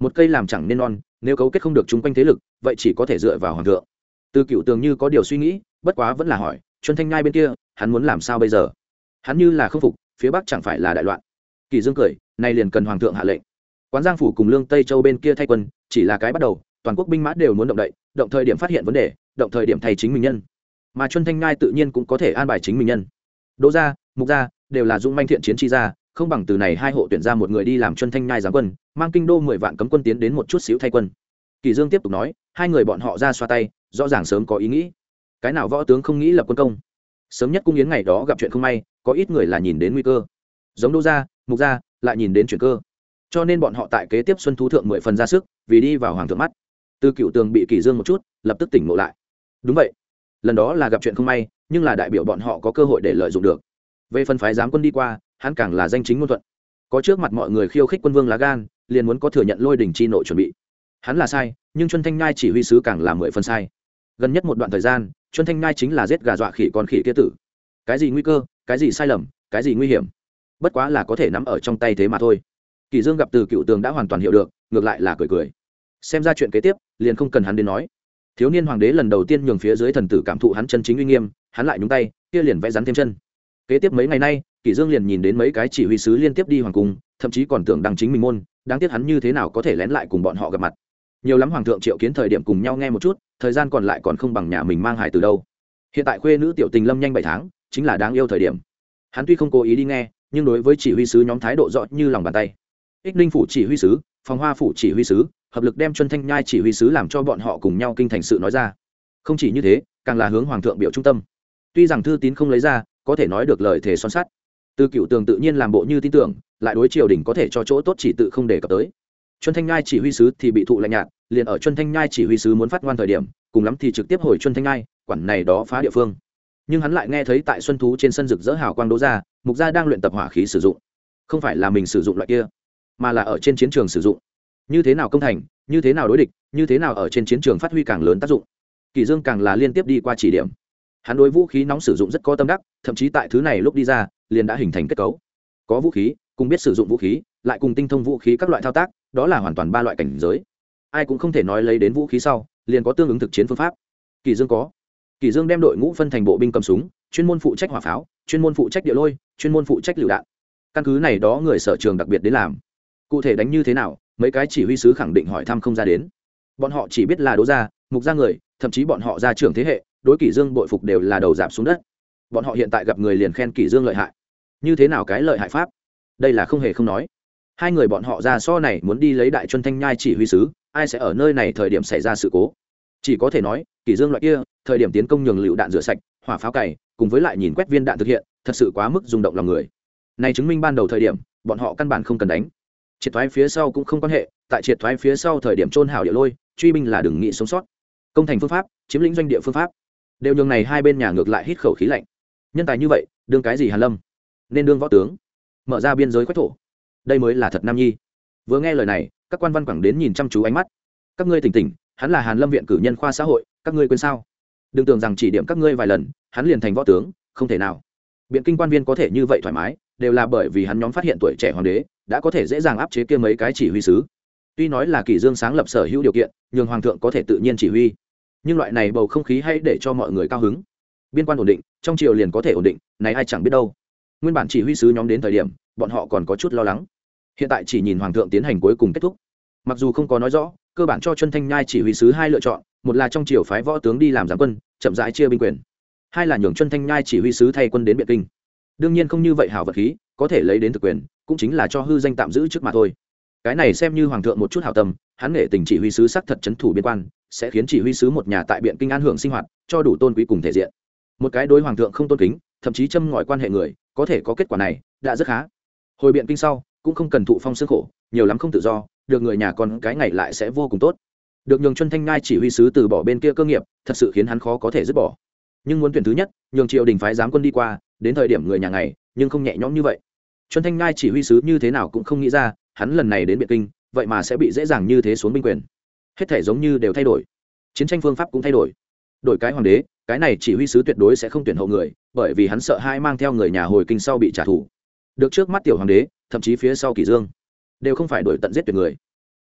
[SPEAKER 1] Một cây làm chẳng nên non, nếu cấu kết không được chung quanh thế lực, vậy chỉ có thể dựa vào hoàng thượng. Từ cựu tường như có điều suy nghĩ, bất quá vẫn là hỏi chuân thanh ngai bên kia, hắn muốn làm sao bây giờ? Hắn như là không phục, phía bắc chẳng phải là đại loạn. Kỳ dương cười, nay liền cần hoàng thượng hạ lệnh quán giang phủ cùng lương tây châu bên kia thay quân, chỉ là cái bắt đầu, toàn quốc binh mã đều muốn động đậy, động thời điểm phát hiện vấn đề, động thời điểm thay chính mình nhân. Mà chuân thanh ngai tự nhiên cũng có thể an bài chính mình nhân. Đỗ gia, mục gia đều là dung manh thiện chiến chi gia, không bằng từ này hai hộ tuyển ra một người đi làm chuân thanh nhai giáng quân, mang kinh đô mười vạn cấm quân tiến đến một chút xíu thay quân. Kỳ dương tiếp tục nói, hai người bọn họ ra xoa tay, rõ ràng sớm có ý nghĩ. Cái nào võ tướng không nghĩ lập quân công? Sớm nhất cung yến ngày đó gặp chuyện không may, có ít người là nhìn đến nguy cơ. Giống đô gia, mục gia, lại nhìn đến chuyện cơ cho nên bọn họ tại kế tiếp xuân thú thượng mười phần ra sức, vì đi vào hoàng thượng mắt. Từ cựu tường bị kỳ dương một chút, lập tức tỉnh ngộ lại. Đúng vậy, lần đó là gặp chuyện không may, nhưng là đại biểu bọn họ có cơ hội để lợi dụng được. Về phần phái giám quân đi qua, hắn càng là danh chính ngôn thuận. Có trước mặt mọi người khiêu khích quân vương lá gan, liền muốn có thừa nhận lôi đình chi nội chuẩn bị. Hắn là sai, nhưng chuân thanh nhai chỉ huy sứ càng là mười phần sai. Gần nhất một đoạn thời gian, chuân thanh nhai chính là giết gà dọa khỉ con khỉ kia tử. Cái gì nguy cơ, cái gì sai lầm, cái gì nguy hiểm? Bất quá là có thể nắm ở trong tay thế mà thôi kỳ dương gặp từ cựu tường đã hoàn toàn hiểu được, ngược lại là cười cười. Xem ra chuyện kế tiếp, liền không cần hắn đến nói. Thiếu niên hoàng đế lần đầu tiên nhường phía dưới thần tử cảm thụ hắn chân chính uy nghiêm, hắn lại nhúng tay, kia liền vẽ rắn thêm chân. Kế tiếp mấy ngày nay kỷ dương liền nhìn đến mấy cái chỉ huy sứ liên tiếp đi hoàng cung, thậm chí còn tưởng đăng chính mình môn, đáng tiếc hắn như thế nào có thể lén lại cùng bọn họ gặp mặt. Nhiều lắm hoàng thượng triệu kiến thời điểm cùng nhau nghe một chút, thời gian còn lại còn không bằng nhà mình mang hài từ đâu. Hiện tại khuê nữ tiểu tình lâm nhanh bảy tháng, chính là đáng yêu thời điểm. Hắn tuy không cố ý đi nghe, nhưng đối với chỉ huy sứ nhóm thái độ rõ như lòng bàn tay ích ninh phủ chỉ huy sứ, phòng hoa phủ chỉ huy sứ, hợp lực đem chuân thanh nhai chỉ huy sứ làm cho bọn họ cùng nhau kinh thành sự nói ra. Không chỉ như thế, càng là hướng hoàng thượng biểu trung tâm. Tuy rằng thư tín không lấy ra, có thể nói được lời thề son sắt. Từ cựu tường tự nhiên làm bộ như tin tưởng, lại đối triều đình có thể cho chỗ tốt chỉ tự không đề cập tới. Chuân thanh nhai chỉ huy sứ thì bị thụ lạnh nhạt, liền ở chuân thanh nhai chỉ huy sứ muốn phát ngoan thời điểm, cùng lắm thì trực tiếp hồi chuân thanh nhai, quản này đó phá địa phương. Nhưng hắn lại nghe thấy tại xuân thú trên sân rực dỡ hào quang đỗ ra, mục gia đang luyện tập hỏa khí sử dụng. Không phải là mình sử dụng loại kia mà là ở trên chiến trường sử dụng. Như thế nào công thành, như thế nào đối địch, như thế nào ở trên chiến trường phát huy càng lớn tác dụng. Kỳ dương càng là liên tiếp đi qua chỉ điểm. Hắn đối vũ khí nóng sử dụng rất có tâm đắc, thậm chí tại thứ này lúc đi ra, liền đã hình thành kết cấu. Có vũ khí, cùng biết sử dụng vũ khí, lại cùng tinh thông vũ khí các loại thao tác, đó là hoàn toàn ba loại cảnh giới. Ai cũng không thể nói lấy đến vũ khí sau, liền có tương ứng thực chiến phương pháp. Kỳ dương có. Kỳ dương đem đội ngũ phân thành bộ binh cầm súng, chuyên môn phụ trách hỏa pháo, chuyên môn phụ trách địa lôi, chuyên môn phụ trách lựu đạn. Căn cứ này đó người sở trường đặc biệt đến làm cụ thể đánh như thế nào, mấy cái chỉ huy sứ khẳng định hỏi thăm không ra đến. Bọn họ chỉ biết là đố ra mục ra người, thậm chí bọn họ ra trưởng thế hệ, đối kỷ dương bội phục đều là đầu giảm xuống đất. Bọn họ hiện tại gặp người liền khen kỷ dương lợi hại. Như thế nào cái lợi hại pháp? Đây là không hề không nói. Hai người bọn họ ra so này muốn đi lấy đại chuân thanh nhai chỉ huy sứ, ai sẽ ở nơi này thời điểm xảy ra sự cố? Chỉ có thể nói, kỷ dương loại kia, thời điểm tiến công nhường lựu đạn rửa sạch, hỏa pháo cày, cùng với lại nhìn quét viên đạn thực hiện, thật sự quá mức rung động lòng người. Này chứng minh ban đầu thời điểm, bọn họ căn bản không cần đánh triệt thoái phía sau cũng không quan hệ, tại triệt thoái phía sau thời điểm trôn hảo địa lôi, truy binh là đừng nghĩ sống sót. Công thành phương pháp, chiếm lĩnh doanh địa phương pháp. Đều nhường này hai bên nhà ngược lại hít khẩu khí lạnh. Nhân tài như vậy, đương cái gì hàn lâm? Nên đương võ tướng. Mở ra biên giới quách thổ. Đây mới là thật nam nhi. Vừa nghe lời này, các quan văn quảng đến nhìn chăm chú ánh mắt. Các ngươi tỉnh tỉnh, hắn là hàn lâm viện cử nhân khoa xã hội, các ngươi quên sao? Đừng tưởng rằng chỉ điểm các ngươi vài lần, hắn liền thành võ tướng, không thể nào. Biện kinh quan viên có thể như vậy thoải mái đều là bởi vì hắn nhóm phát hiện tuổi trẻ hoàng đế, đã có thể dễ dàng áp chế kia mấy cái chỉ huy sứ. Tuy nói là kỷ dương sáng lập sở hữu điều kiện nhưng hoàng thượng có thể tự nhiên chỉ huy. Nhưng loại này bầu không khí hay để cho mọi người cao hứng. Biên quan ổn định, trong triều liền có thể ổn định, này ai chẳng biết đâu. Nguyên bản chỉ huy sứ nhóm đến thời điểm, bọn họ còn có chút lo lắng. Hiện tại chỉ nhìn hoàng thượng tiến hành cuối cùng kết thúc. Mặc dù không có nói rõ, cơ bản cho chân thanh nhai chỉ huy sứ hai lựa chọn, một là trong triều phái võ tướng đi làm giám quân, chậm rãi chia binh quyền. Hai là nhường chân thanh nhai chỉ huy sứ thay quân đến biện kinh đương nhiên không như vậy hảo vật khí, có thể lấy đến thực quyền, cũng chính là cho hư danh tạm giữ trước mà thôi. Cái này xem như hoàng thượng một chút hảo tâm, hắn nghệ tình chỉ huy sứ sắc thật chấn thủ biên quan, sẽ khiến chỉ huy sứ một nhà tại biện kinh an hưởng sinh hoạt, cho đủ tôn quý cùng thể diện. Một cái đối hoàng thượng không tôn kính, thậm chí châm ngòi quan hệ người, có thể có kết quả này, đã rất khá. Hồi biện kinh sau, cũng không cần thụ phong sức khổ, nhiều lắm không tự do, được người nhà con cái ngày lại sẽ vô cùng tốt. Được nhường chân thanh ngai chỉ huy sứ từ bỏ bên kia cơ nghiệp, thật sự khiến hắn khó có thể dứt bỏ. Nhưng muốn tuyển thứ nhất, nhường triệu đình phái giám quân đi qua đến thời điểm người nhà ngày, nhưng không nhẹ nhõm như vậy. Chuân thanh ngai chỉ huy sứ như thế nào cũng không nghĩ ra, hắn lần này đến biện kinh, vậy mà sẽ bị dễ dàng như thế xuống binh quyền. Hết thể giống như đều thay đổi. Chiến tranh phương pháp cũng thay đổi. Đổi cái hoàng đế, cái này chỉ huy sứ tuyệt đối sẽ không tuyển hậu người, bởi vì hắn sợ hai mang theo người nhà hồi kinh sau bị trả thù. Được trước mắt tiểu hoàng đế, thậm chí phía sau kỷ dương, đều không phải đổi tận giết tuyệt người.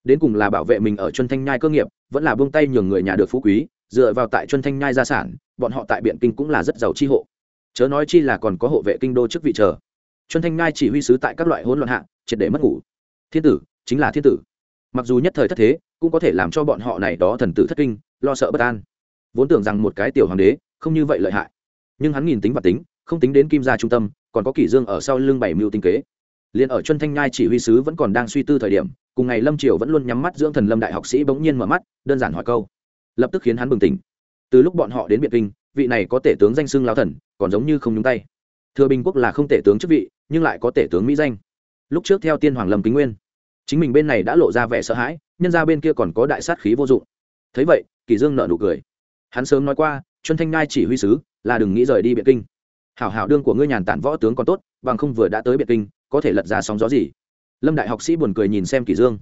[SPEAKER 1] Đến cùng là bảo vệ mình ở Chuân thanh nhai cơ nghiệp, vẫn là buông tay nhường người nhà được phú quý, dựa vào tại Chuân thanh nhai gia sản, bọn họ tại biện kinh cũng là rất giàu chi hộ chớ nói chi là còn có hộ vệ kinh đô trước vị chờ. Chuân thanh nhai chỉ huy sứ tại các loại hỗn loạn hạ, triệt để mất ngủ. Thiên tử, chính là thiên tử. Mặc dù nhất thời thất thế, cũng có thể làm cho bọn họ này đó thần tử thất kinh, lo sợ bất an. Vốn tưởng rằng một cái tiểu hoàng đế, không như vậy lợi hại. Nhưng hắn nhìn tính và tính, không tính đến kim gia trung tâm, còn có kỷ dương ở sau lưng bảy mưu tinh kế. Liền ở Chuân thanh nhai chỉ huy sứ vẫn còn đang suy tư thời điểm, cùng ngày lâm triều vẫn luôn nhắm mắt dưỡng thần lâm đại học sĩ bỗng nhiên mở mắt, đơn giản hỏi câu. Lập tức khiến hắn bừng tỉnh. Từ lúc bọn họ đến biệt kinh vị này có tể tướng danh xưng lao thần, còn giống như không nhúng tay. Thừa bình quốc là không tể tướng chức vị, nhưng lại có tể tướng mỹ danh. Lúc trước theo tiên hoàng lâm kính nguyên, chính mình bên này đã lộ ra vẻ sợ hãi, nhân ra bên kia còn có đại sát khí vô dụng. Thấy vậy, kỳ dương nợ nụ cười. Hắn sớm nói qua chuân thanh ngai chỉ huy sứ, là đừng nghĩ rời đi biện kinh. Hảo hảo đương của ngươi nhàn tản võ tướng còn tốt, bằng không vừa đã tới biện kinh, có thể lật ra sóng gió gì. Lâm đại học sĩ buồn cười nhìn xem kỳ dương.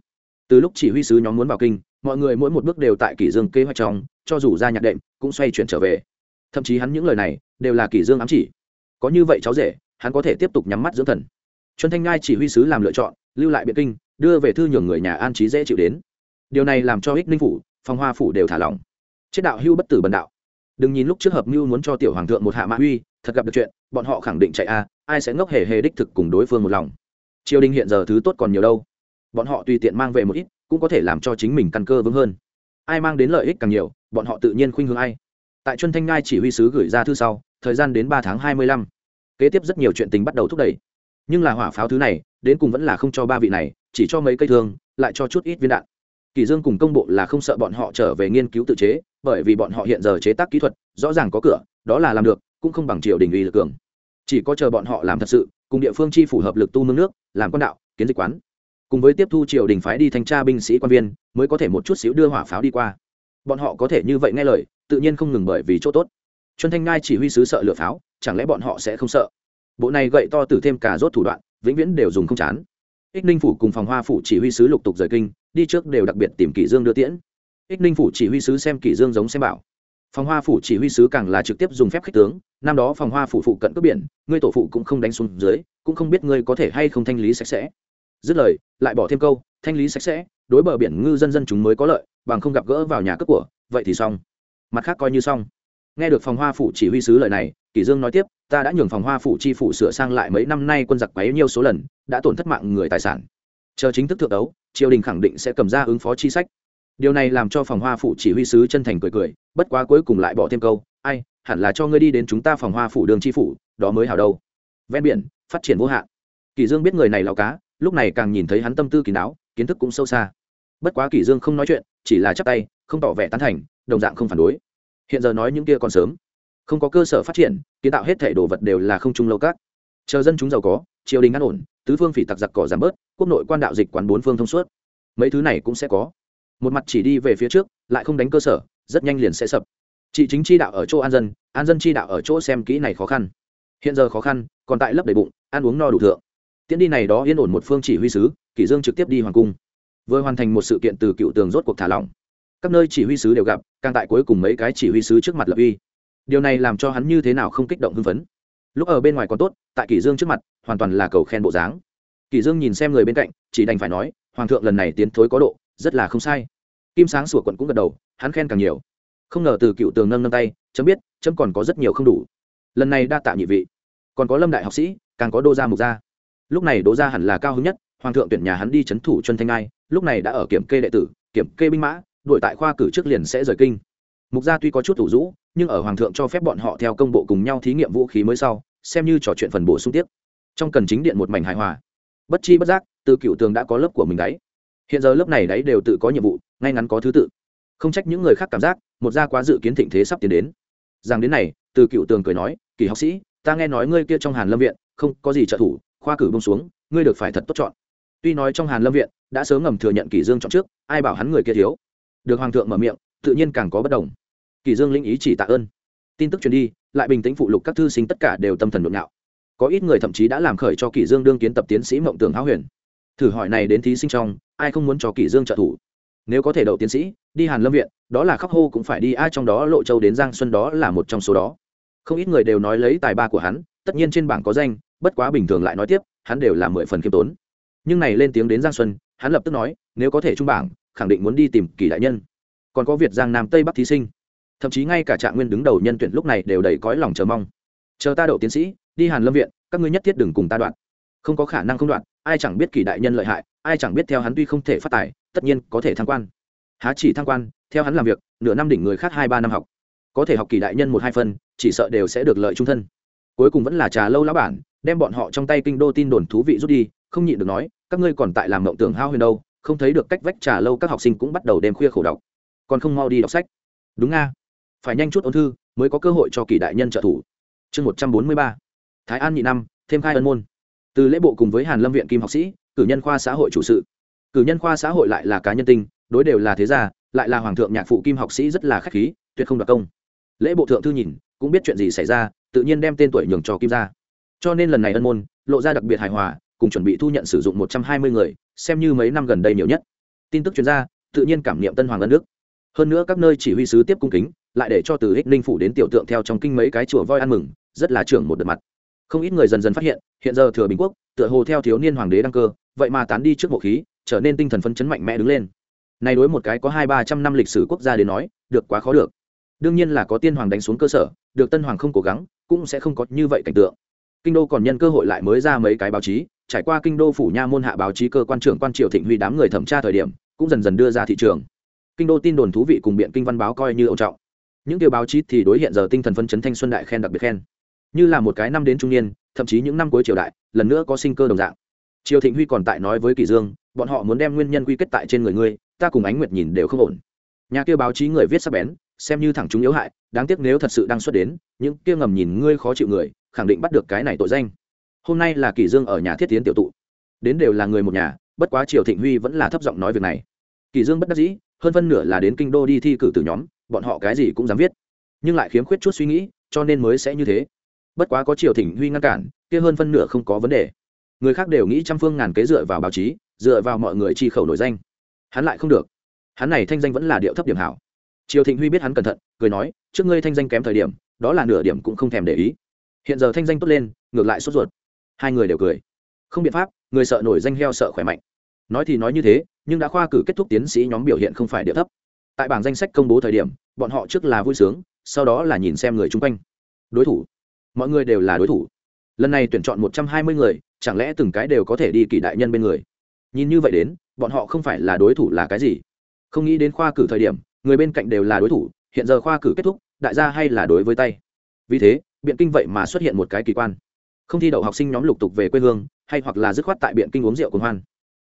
[SPEAKER 1] Từ lúc chỉ huy sứ nhóm muốn vào kinh, mọi người mỗi một bước đều tại kỳ dương kế hoạch trong, cho dù ra nhạc đệm, cũng xoay chuyển trở về thậm chí hắn những lời này đều là kỷ dương ám chỉ. Có như vậy cháu rể hắn có thể tiếp tục nhắm mắt dưỡng thần. Chuân thanh ngai chỉ huy sứ làm lựa chọn lưu lại biện kinh đưa về thư nhường người nhà an trí dễ chịu đến. Điều này làm cho ích ninh phủ phong hoa phủ đều thả lỏng. Chết đạo hưu bất tử bần đạo. Đừng nhìn lúc trước hợp mưu muốn cho tiểu hoàng thượng một hạ mã huy, thật gặp được chuyện bọn họ khẳng định chạy a ai sẽ ngốc hề hề đích thực cùng đối phương một lòng. Triều đình hiện giờ thứ tốt còn nhiều đâu. Bọn họ tùy tiện mang về một ít cũng có thể làm cho chính mình căn cơ vững hơn. Ai mang đến lợi ích càng nhiều bọn họ tự nhiên khuynh hướng ai tại chuân thanh ngai chỉ huy sứ gửi ra thư sau, thời gian đến ba tháng hai mươi lăm. Kế tiếp rất nhiều chuyện tình bắt đầu thúc đẩy. Nhưng là hỏa pháo thứ này, đến cùng vẫn là không cho ba vị này, chỉ cho mấy cây thương, lại cho chút ít viên đạn. Kỳ dương cùng công bộ là không sợ bọn họ trở về nghiên cứu tự chế, bởi vì bọn họ hiện giờ chế tác kỹ thuật, rõ ràng có cửa, đó là làm được, cũng không bằng triều đình uy lực cường. Chỉ có chờ bọn họ làm thật sự, cùng địa phương chi phủ hợp lực tu mương nước, làm quan đạo, kiến dịch quán. Cùng với tiếp thu triều đình phái đi thanh tra binh sĩ quan viên, mới có thể một chút xíu đưa hỏa pháo đi qua. Bọn họ có thể như vậy nghe lời tự nhiên không ngừng bởi vì chỗ tốt. Chuân thanh ngai chỉ huy sứ sợ lửa pháo, chẳng lẽ bọn họ sẽ không sợ? Bộ này gậy to từ thêm cả rốt thủ đoạn, vĩnh viễn đều dùng không chán. Ích ninh phủ cùng phòng hoa phủ chỉ huy sứ lục tục rời kinh, đi trước đều đặc biệt tìm kỷ dương đưa tiễn. Ích ninh phủ chỉ huy sứ xem kỷ dương giống xem bảo. Phòng hoa phủ chỉ huy sứ càng là trực tiếp dùng phép khích tướng, năm đó phòng hoa phủ phụ cận cướp biển, ngươi tổ phụ cũng không đánh xuống dưới, cũng không biết ngươi có thể hay không thanh lý sạch sẽ. Dứt lời, lại bỏ thêm câu, thanh lý sạch sẽ, đối bờ biển ngư dân dân chúng mới có lợi, bằng không gặp gỡ vào nhà cướp của, vậy thì xong mặt khác coi như xong. Nghe được phòng hoa phủ chỉ huy sứ lời này, kỷ dương nói tiếp, ta đã nhường phòng hoa phủ chi phủ sửa sang lại mấy năm nay quân giặc quấy nhiêu số lần, đã tổn thất mạng người tài sản. Chờ chính thức thượng đấu, triều đình khẳng định sẽ cầm ra ứng phó chi sách. Điều này làm cho phòng hoa phủ chỉ huy sứ chân thành cười cười, bất quá cuối cùng lại bỏ thêm câu, ai, hẳn là cho ngươi đi đến chúng ta phòng hoa phủ đường tri phủ, đó mới hảo đâu. Ven biển, phát triển vô hạn. Kỳ dương biết người này lão cá, lúc này càng nhìn thấy hắn tâm tư kín đáo, kiến thức cũng sâu xa. Bất quá kỳ dương không nói chuyện, chỉ là chắp tay, không tỏ vẻ tán thành đồng dạng không phản đối. Hiện giờ nói những kia còn sớm. Không có cơ sở phát triển, kiến tạo hết thể đồ vật đều là không trung lâu các. Chờ dân chúng giàu có, triều đình an ổn, tứ phương phỉ tặc giặc cỏ giảm bớt, quốc nội quan đạo dịch quán bốn phương thông suốt. Mấy thứ này cũng sẽ có. Một mặt chỉ đi về phía trước, lại không đánh cơ sở, rất nhanh liền sẽ sập. Chị chính chi đạo ở chỗ an dân an dân chi đạo ở chỗ xem kỹ này khó khăn. Hiện giờ khó khăn, còn tại lấp đầy bụng, ăn uống no đủ thượng. Tiễn đi này đó yên ổn một phương chỉ huy sứ, kỷ dương trực tiếp đi hoàng cung. Vừa hoàn thành một sự kiện từ cựu tường rốt cuộc thả lỏng các nơi chỉ huy sứ đều gặp, càng tại cuối cùng mấy cái chỉ huy sứ trước mặt lập uy. Điều này làm cho hắn như thế nào không kích động hưng phấn. Lúc ở bên ngoài còn tốt, tại kỷ dương trước mặt, hoàn toàn là cầu khen bộ dáng. Kỷ dương nhìn xem người bên cạnh, chỉ đành phải nói, hoàng thượng lần này tiến thối có độ, rất là không sai. Kim sáng sủa quận cũng gật đầu, hắn khen càng nhiều. Không ngờ từ cựu tường nâng nâng tay, chấm biết, chấm còn có rất nhiều không đủ. Lần này đa tạ nhị vị. Còn có lâm đại học sĩ, càng có đô gia mục gia. Lúc này đô gia hẳn là cao hứng nhất, hoàng thượng tuyển nhà hắn đi c h ấ n thủ chân thanh ai, lúc này đã ở kiểm kê đệ tử, kiểm kê binh mã đội tại khoa cử trước liền sẽ rời kinh. Mục gia tuy có chút thủ rũ, nhưng ở hoàng thượng cho phép bọn họ theo công bộ cùng nhau thí nghiệm vũ khí mới sau, xem như trò chuyện phần bổ sung tiếp. Trong cần chính điện một mảnh hài hòa. Bất chi bất giác, từ cựu tường đã có lớp của mình đấy. Hiện giờ lớp này đấy đều tự có nhiệm vụ, ngay ngắn có thứ tự. Không trách những người khác cảm giác, một gia quá dự kiến thịnh thế sắp tiến đến. Rằng đến này, từ cựu tường cười nói, kỳ học sĩ, ta nghe nói ngươi kia trong hàn lâm viện, không có gì trợ thủ, khoa cử bông xuống, ngươi được phải thật tốt chọn. Tuy nói trong hàn lâm viện, đã sớm ngầm thừa nhận kỷ dương chọn trước, ai bảo hắn người kia thiếu được hoàng thượng mở miệng, tự nhiên càng có bất đồng. Kỷ dương linh ý chỉ tạ ơn. Tin tức truyền đi, lại bình tĩnh phụ lục các thư sinh tất cả đều tâm thần nhộn nhạo. Có ít người thậm chí đã làm khởi cho kỷ dương đương kiến tập tiến sĩ mộng tưởng háo huyền. Thử hỏi này đến thí sinh trong, ai không muốn cho kỷ dương trợ thủ? Nếu có thể đậu tiến sĩ, đi hàn lâm viện, đó là khóc hô cũng phải đi, ai trong đó lộ châu đến giang xuân đó là một trong số đó. Không ít người đều nói lấy tài ba của hắn, tất nhiên trên bảng có danh, bất quá bình thường lại nói tiếp, hắn đều là mười phần khiêm tốn. Nhưng này lên tiếng đến giang xuân, hắn lập tức nói, nếu có thể trung bảng khẳng định muốn đi tìm kỳ đại nhân. Còn có việt giang nam tây bắc thí sinh. Thậm chí ngay cả trạng nguyên đứng đầu nhân tuyển lúc này đều đầy cõi lòng chờ mong. Chờ ta đậu tiến sĩ, đi hàn lâm viện, các ngươi nhất thiết đừng cùng ta đoạn. Không có khả năng không đoạn, ai chẳng biết kỳ đại nhân lợi hại, ai chẳng biết theo hắn tuy không thể phát tài, tất nhiên có thể thăng quan. Há chỉ thăng quan, theo hắn làm việc, nửa năm đỉnh người khác hai ba năm học. Có thể học kỳ đại nhân một hai phân chỉ sợ đều sẽ được lợi trung thân. Cuối cùng vẫn là trà lâu lão bản, đem bọn họ trong tay kinh đô tin đồn thú vị rút đi, không nhịn được nói, các ngươi còn tại làm mộng tưởng hao huyền đâu không thấy được cách vách trà lâu các học sinh cũng bắt đầu đêm khuya khổ đọc. Còn không mau đi đọc sách. Đúng nga. Phải nhanh chút ôn thư, mới có cơ hội cho kỳ đại nhân trợ thủ. Chương một trăm bốn mươi ba. Thái an nhị năm, thêm khai ân môn. Từ lễ bộ cùng với hàn lâm viện kim học sĩ, cử nhân khoa xã hội chủ sự. Cử nhân khoa xã hội lại là cá nhân tinh, đối đều là thế gia, lại là hoàng thượng nhạc phụ kim học sĩ rất là khách khí, tuyệt không đoạt công. Lễ bộ thượng thư nhìn, cũng biết chuyện gì xảy ra, tự nhiên đem tên tuổi nhường cho kim gia. Cho nên lần này ân môn, lộ ra đặc biệt hài hòa cùng chuẩn bị thu nhận sử dụng một trăm hai mươi người, xem như mấy năm gần đây nhiều nhất. Tin tức chuyên gia, tự nhiên cảm niệm tân hoàng ân đức. Hơn nữa các nơi chỉ huy sứ tiếp cung kính, lại để cho từ hích ninh phủ đến tiểu tượng theo trong kinh mấy cái chùa voi ăn mừng, rất là trưởng một đợt mặt. Không ít người dần dần phát hiện hiện giờ thừa bình quốc, tựa hồ theo thiếu niên hoàng đế đăng cơ, vậy mà tán đi trước mộ khí, trở nên tinh thần phấn chấn mạnh mẽ đứng lên. Này đối một cái có hai ba trăm năm lịch sử quốc gia đến nói, được quá khó được. Đương nhiên là có tiên hoàng đánh xuống cơ sở, được tân hoàng không cố gắng, cũng sẽ không có như vậy cảnh tượng. Kinh đô còn nhân cơ hội lại mới ra mấy cái báo chí trải qua kinh đô phủ nha môn hạ báo chí cơ quan trưởng quan triều thịnh huy đám người thẩm tra thời điểm, cũng dần dần đưa ra thị trường. Kinh đô tin đồn thú vị cùng biện kinh văn báo coi như ẩu trọng. Những điều báo chí thì đối hiện giờ tinh thần phân chấn thanh xuân đại khen đặc biệt khen. Như là một cái năm đến trung niên, thậm chí những năm cuối triều đại, lần nữa có sinh cơ đồng dạng. Triều thịnh huy còn tại nói với kỳ dương, bọn họ muốn đem nguyên nhân quy kết tại trên người ngươi, ta cùng ánh nguyệt nhìn đều không ổn. Nhà kia báo chí người viết sắc bén, xem như thẳng chúng yếu hại, đáng tiếc nếu thật sự đang xuất đến, những kia ngầm nhìn ngươi khó chịu người, khẳng định bắt được cái này tội danh hôm nay là kỳ dương ở nhà thiết tiến tiểu tụ, đến đều là người một nhà, bất quá triều thịnh huy vẫn là thấp giọng nói việc này. Kỳ dương bất đắc dĩ, hơn phân nửa là đến kinh đô đi thi cử từ nhóm, bọn họ cái gì cũng dám viết. Nhưng lại khiếm khuyết chút suy nghĩ, cho nên mới sẽ như thế. Bất quá có triều thịnh huy ngăn cản, kia hơn phân nửa không có vấn đề. Người khác đều nghĩ trăm phương ngàn kế dựa vào báo chí, dựa vào mọi người chi khẩu nổi danh. Hắn lại không được. Hắn này thanh danh vẫn là điệu thấp điểm hảo. Triều thịnh huy biết hắn cẩn thận, cười nói, trước ngươi thanh danh kém thời điểm, đó là nửa điểm cũng không thèm để ý. Hiện giờ thanh danh tốt lên, ngược lại sốt ruột hai người đều cười. Không biện pháp, người sợ nổi danh heo sợ khỏe mạnh. Nói thì nói như thế, nhưng đã khoa cử kết thúc tiến sĩ nhóm biểu hiện không phải địa thấp. Tại bảng danh sách công bố thời điểm, bọn họ trước là vui sướng, sau đó là nhìn xem người chung quanh. Đối thủ. Mọi người đều là đối thủ. Lần này tuyển chọn một trăm hai mươi người, chẳng lẽ từng cái đều có thể đi kỳ đại nhân bên người? Nhìn như vậy đến, bọn họ không phải là đối thủ là cái gì? Không nghĩ đến khoa cử thời điểm, người bên cạnh đều là đối thủ, hiện giờ khoa cử kết thúc, đại gia hay là đối với tay. Vì thế, biện kinh vậy mà xuất hiện một cái kỳ quan không thi đậu học sinh nhóm lục tục về quê hương, hay hoặc là dứt khoát tại biện kinh uống rượu cùng hoan.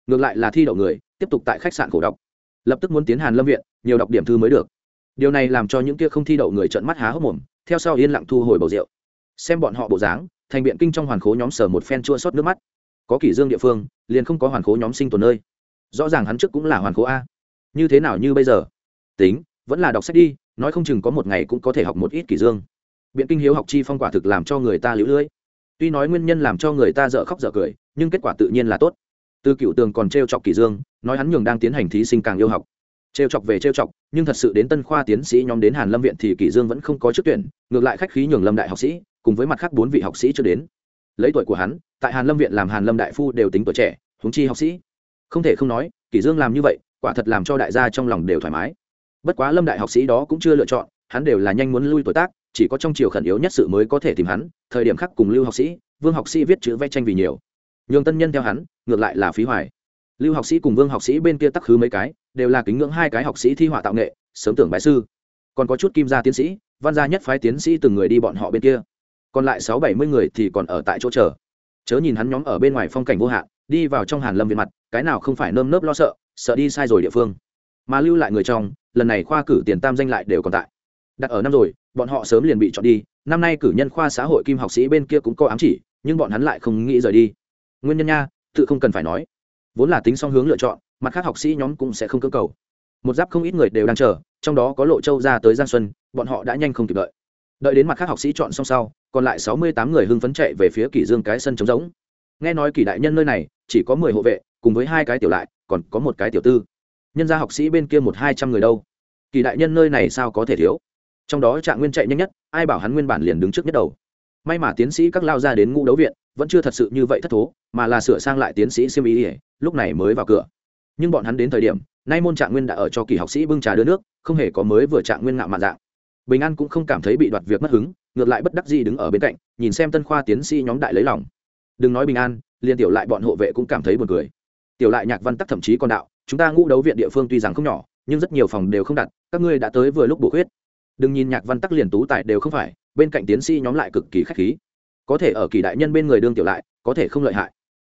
[SPEAKER 1] Ngược lại là thi đậu người, tiếp tục tại khách sạn khổ đọc. Lập tức muốn tiến hàn lâm viện, nhiều đọc điểm thư mới được. Điều này làm cho những kia không thi đậu người trợn mắt há hốc mồm, theo sau yên lặng thu hồi bầu rượu. Xem bọn họ bộ dáng, thành biện kinh trong hoàn khố nhóm sở một phen chua xót nước mắt. Có kỷ dương địa phương, liền không có hoàn khố nhóm sinh tồn nơi. Rõ ràng hắn trước cũng là hoàn khố a. Như thế nào như bây giờ? Tính, vẫn là đọc sách đi, nói không chừng có một ngày cũng có thể học một ít kỷ dương. Biện kinh hiếu học chi phong quả thực làm cho người ta lưỡi lưỡi tuy nói nguyên nhân làm cho người ta dở khóc dở cười, nhưng kết quả tự nhiên là tốt. Từ cựu tường còn t chọc kỷ dương, nói hắn nhường đang tiến hành thí sinh càng yêu học. T chọc về t chọc, nhưng thật sự đến tân khoa tiến sĩ nhóm đến hàn lâm viện thì kỷ dương vẫn không có chức tuyển, ngược lại khách khí nhường lâm đại học sĩ, cùng với mặt khác bốn vị học sĩ chưa đến. Lấy tuổi của hắn, tại hàn lâm viện làm hàn lâm đại phu đều tính tuổi trẻ, huống chi học sĩ. Không thể không nói kỷ dương làm như vậy, quả thật làm cho đại gia trong lòng đều thoải mái. Bất quá lâm đại học sĩ đó cũng chưa lựa chọn, hắn đều là nhanh muốn lui tuổi tác chỉ có trong chiều khẩn yếu nhất sự mới có thể tìm hắn, thời điểm khác cùng lưu học sĩ, vương học sĩ viết chữ vẽ tranh vì nhiều. Nhường tân nhân theo hắn, ngược lại là phí hoài. Lưu học sĩ cùng vương học sĩ bên kia tắc khứ mấy cái, đều là kính ngưỡng hai cái học sĩ thi họa tạo nghệ, sớm tưởng bái sư. Còn có chút kim gia tiến sĩ, văn gia nhất phái tiến sĩ từng người đi bọn họ bên kia. Còn lại sáu bảy mươi người thì còn ở tại chỗ chờ. Chớ nhìn hắn nhóm ở bên ngoài phong cảnh vô hạn, đi vào trong hàn lâm viện mặt, cái nào không phải nơm nớp lo sợ sợ đi sai rồi địa phương. Mà lưu lại người trong, lần này khoa cử tiền tam danh lại đều còn tại đặt ở năm rồi, bọn họ sớm liền bị chọn đi. Năm nay cử nhân khoa xã hội kim học sĩ bên kia cũng có ám chỉ, nhưng bọn hắn lại không nghĩ rời đi. Nguyên nhân nha, tự không cần phải nói. Vốn là tính song hướng lựa chọn, mặt khác học sĩ nhóm cũng sẽ không cơ cầu. Một giáp không ít người đều đang chờ, trong đó có lộ châu ra tới giang xuân, bọn họ đã nhanh không kịp đợi. Đợi đến mặt khác học sĩ chọn xong sau, còn lại sáu mươi tám người hưng phấn chạy về phía kỷ dương cái sân trống rỗng. Nghe nói kỷ đại nhân nơi này, chỉ có mười hộ vệ, cùng với hai cái tiểu lại, còn có một cái tiểu tư. Nhân gia học sĩ bên kia một hai trăm người đâu? Kỳ đại nhân nơi này sao có thể thiếu? Trong đó trạng nguyên chạy nhanh nhất, ai bảo hắn nguyên bản liền đứng trước nhất đầu. May mà tiến sĩ các lao ra đến ngũ đấu viện, vẫn chưa thật sự như vậy thất thố, mà là sửa sang lại tiến sĩ siêm ý ỉa lúc này mới vào cửa. Nhưng bọn hắn đến thời điểm, nay môn trạng nguyên đã ở cho kỳ học sĩ bưng trà đưa nước, không hề có mới vừa trạng nguyên ngạo mạn dạng. Bình an cũng không cảm thấy bị đoạt việc mất hứng, ngược lại bất đắc gì đứng ở bên cạnh, nhìn xem tân khoa tiến sĩ nhóm đại lấy lòng. Đừng nói bình an, liền tiểu lại bọn hộ vệ cũng cảm thấy buồn cười. Tiểu lại nhạc văn tắc thậm chí còn đạo, chúng ta ngũ đấu viện địa phương tuy rằng không nhỏ, nhưng rất nhiều phòng đều không đặt, các ngươi đã tới vừa lúc bổ khuyết đừng nhìn nhạc văn tắc liền tú tài đều không phải, bên cạnh tiến sĩ nhóm lại cực kỳ khách khí. Có thể ở kỳ đại nhân bên người đương tiểu lại, có thể không lợi hại.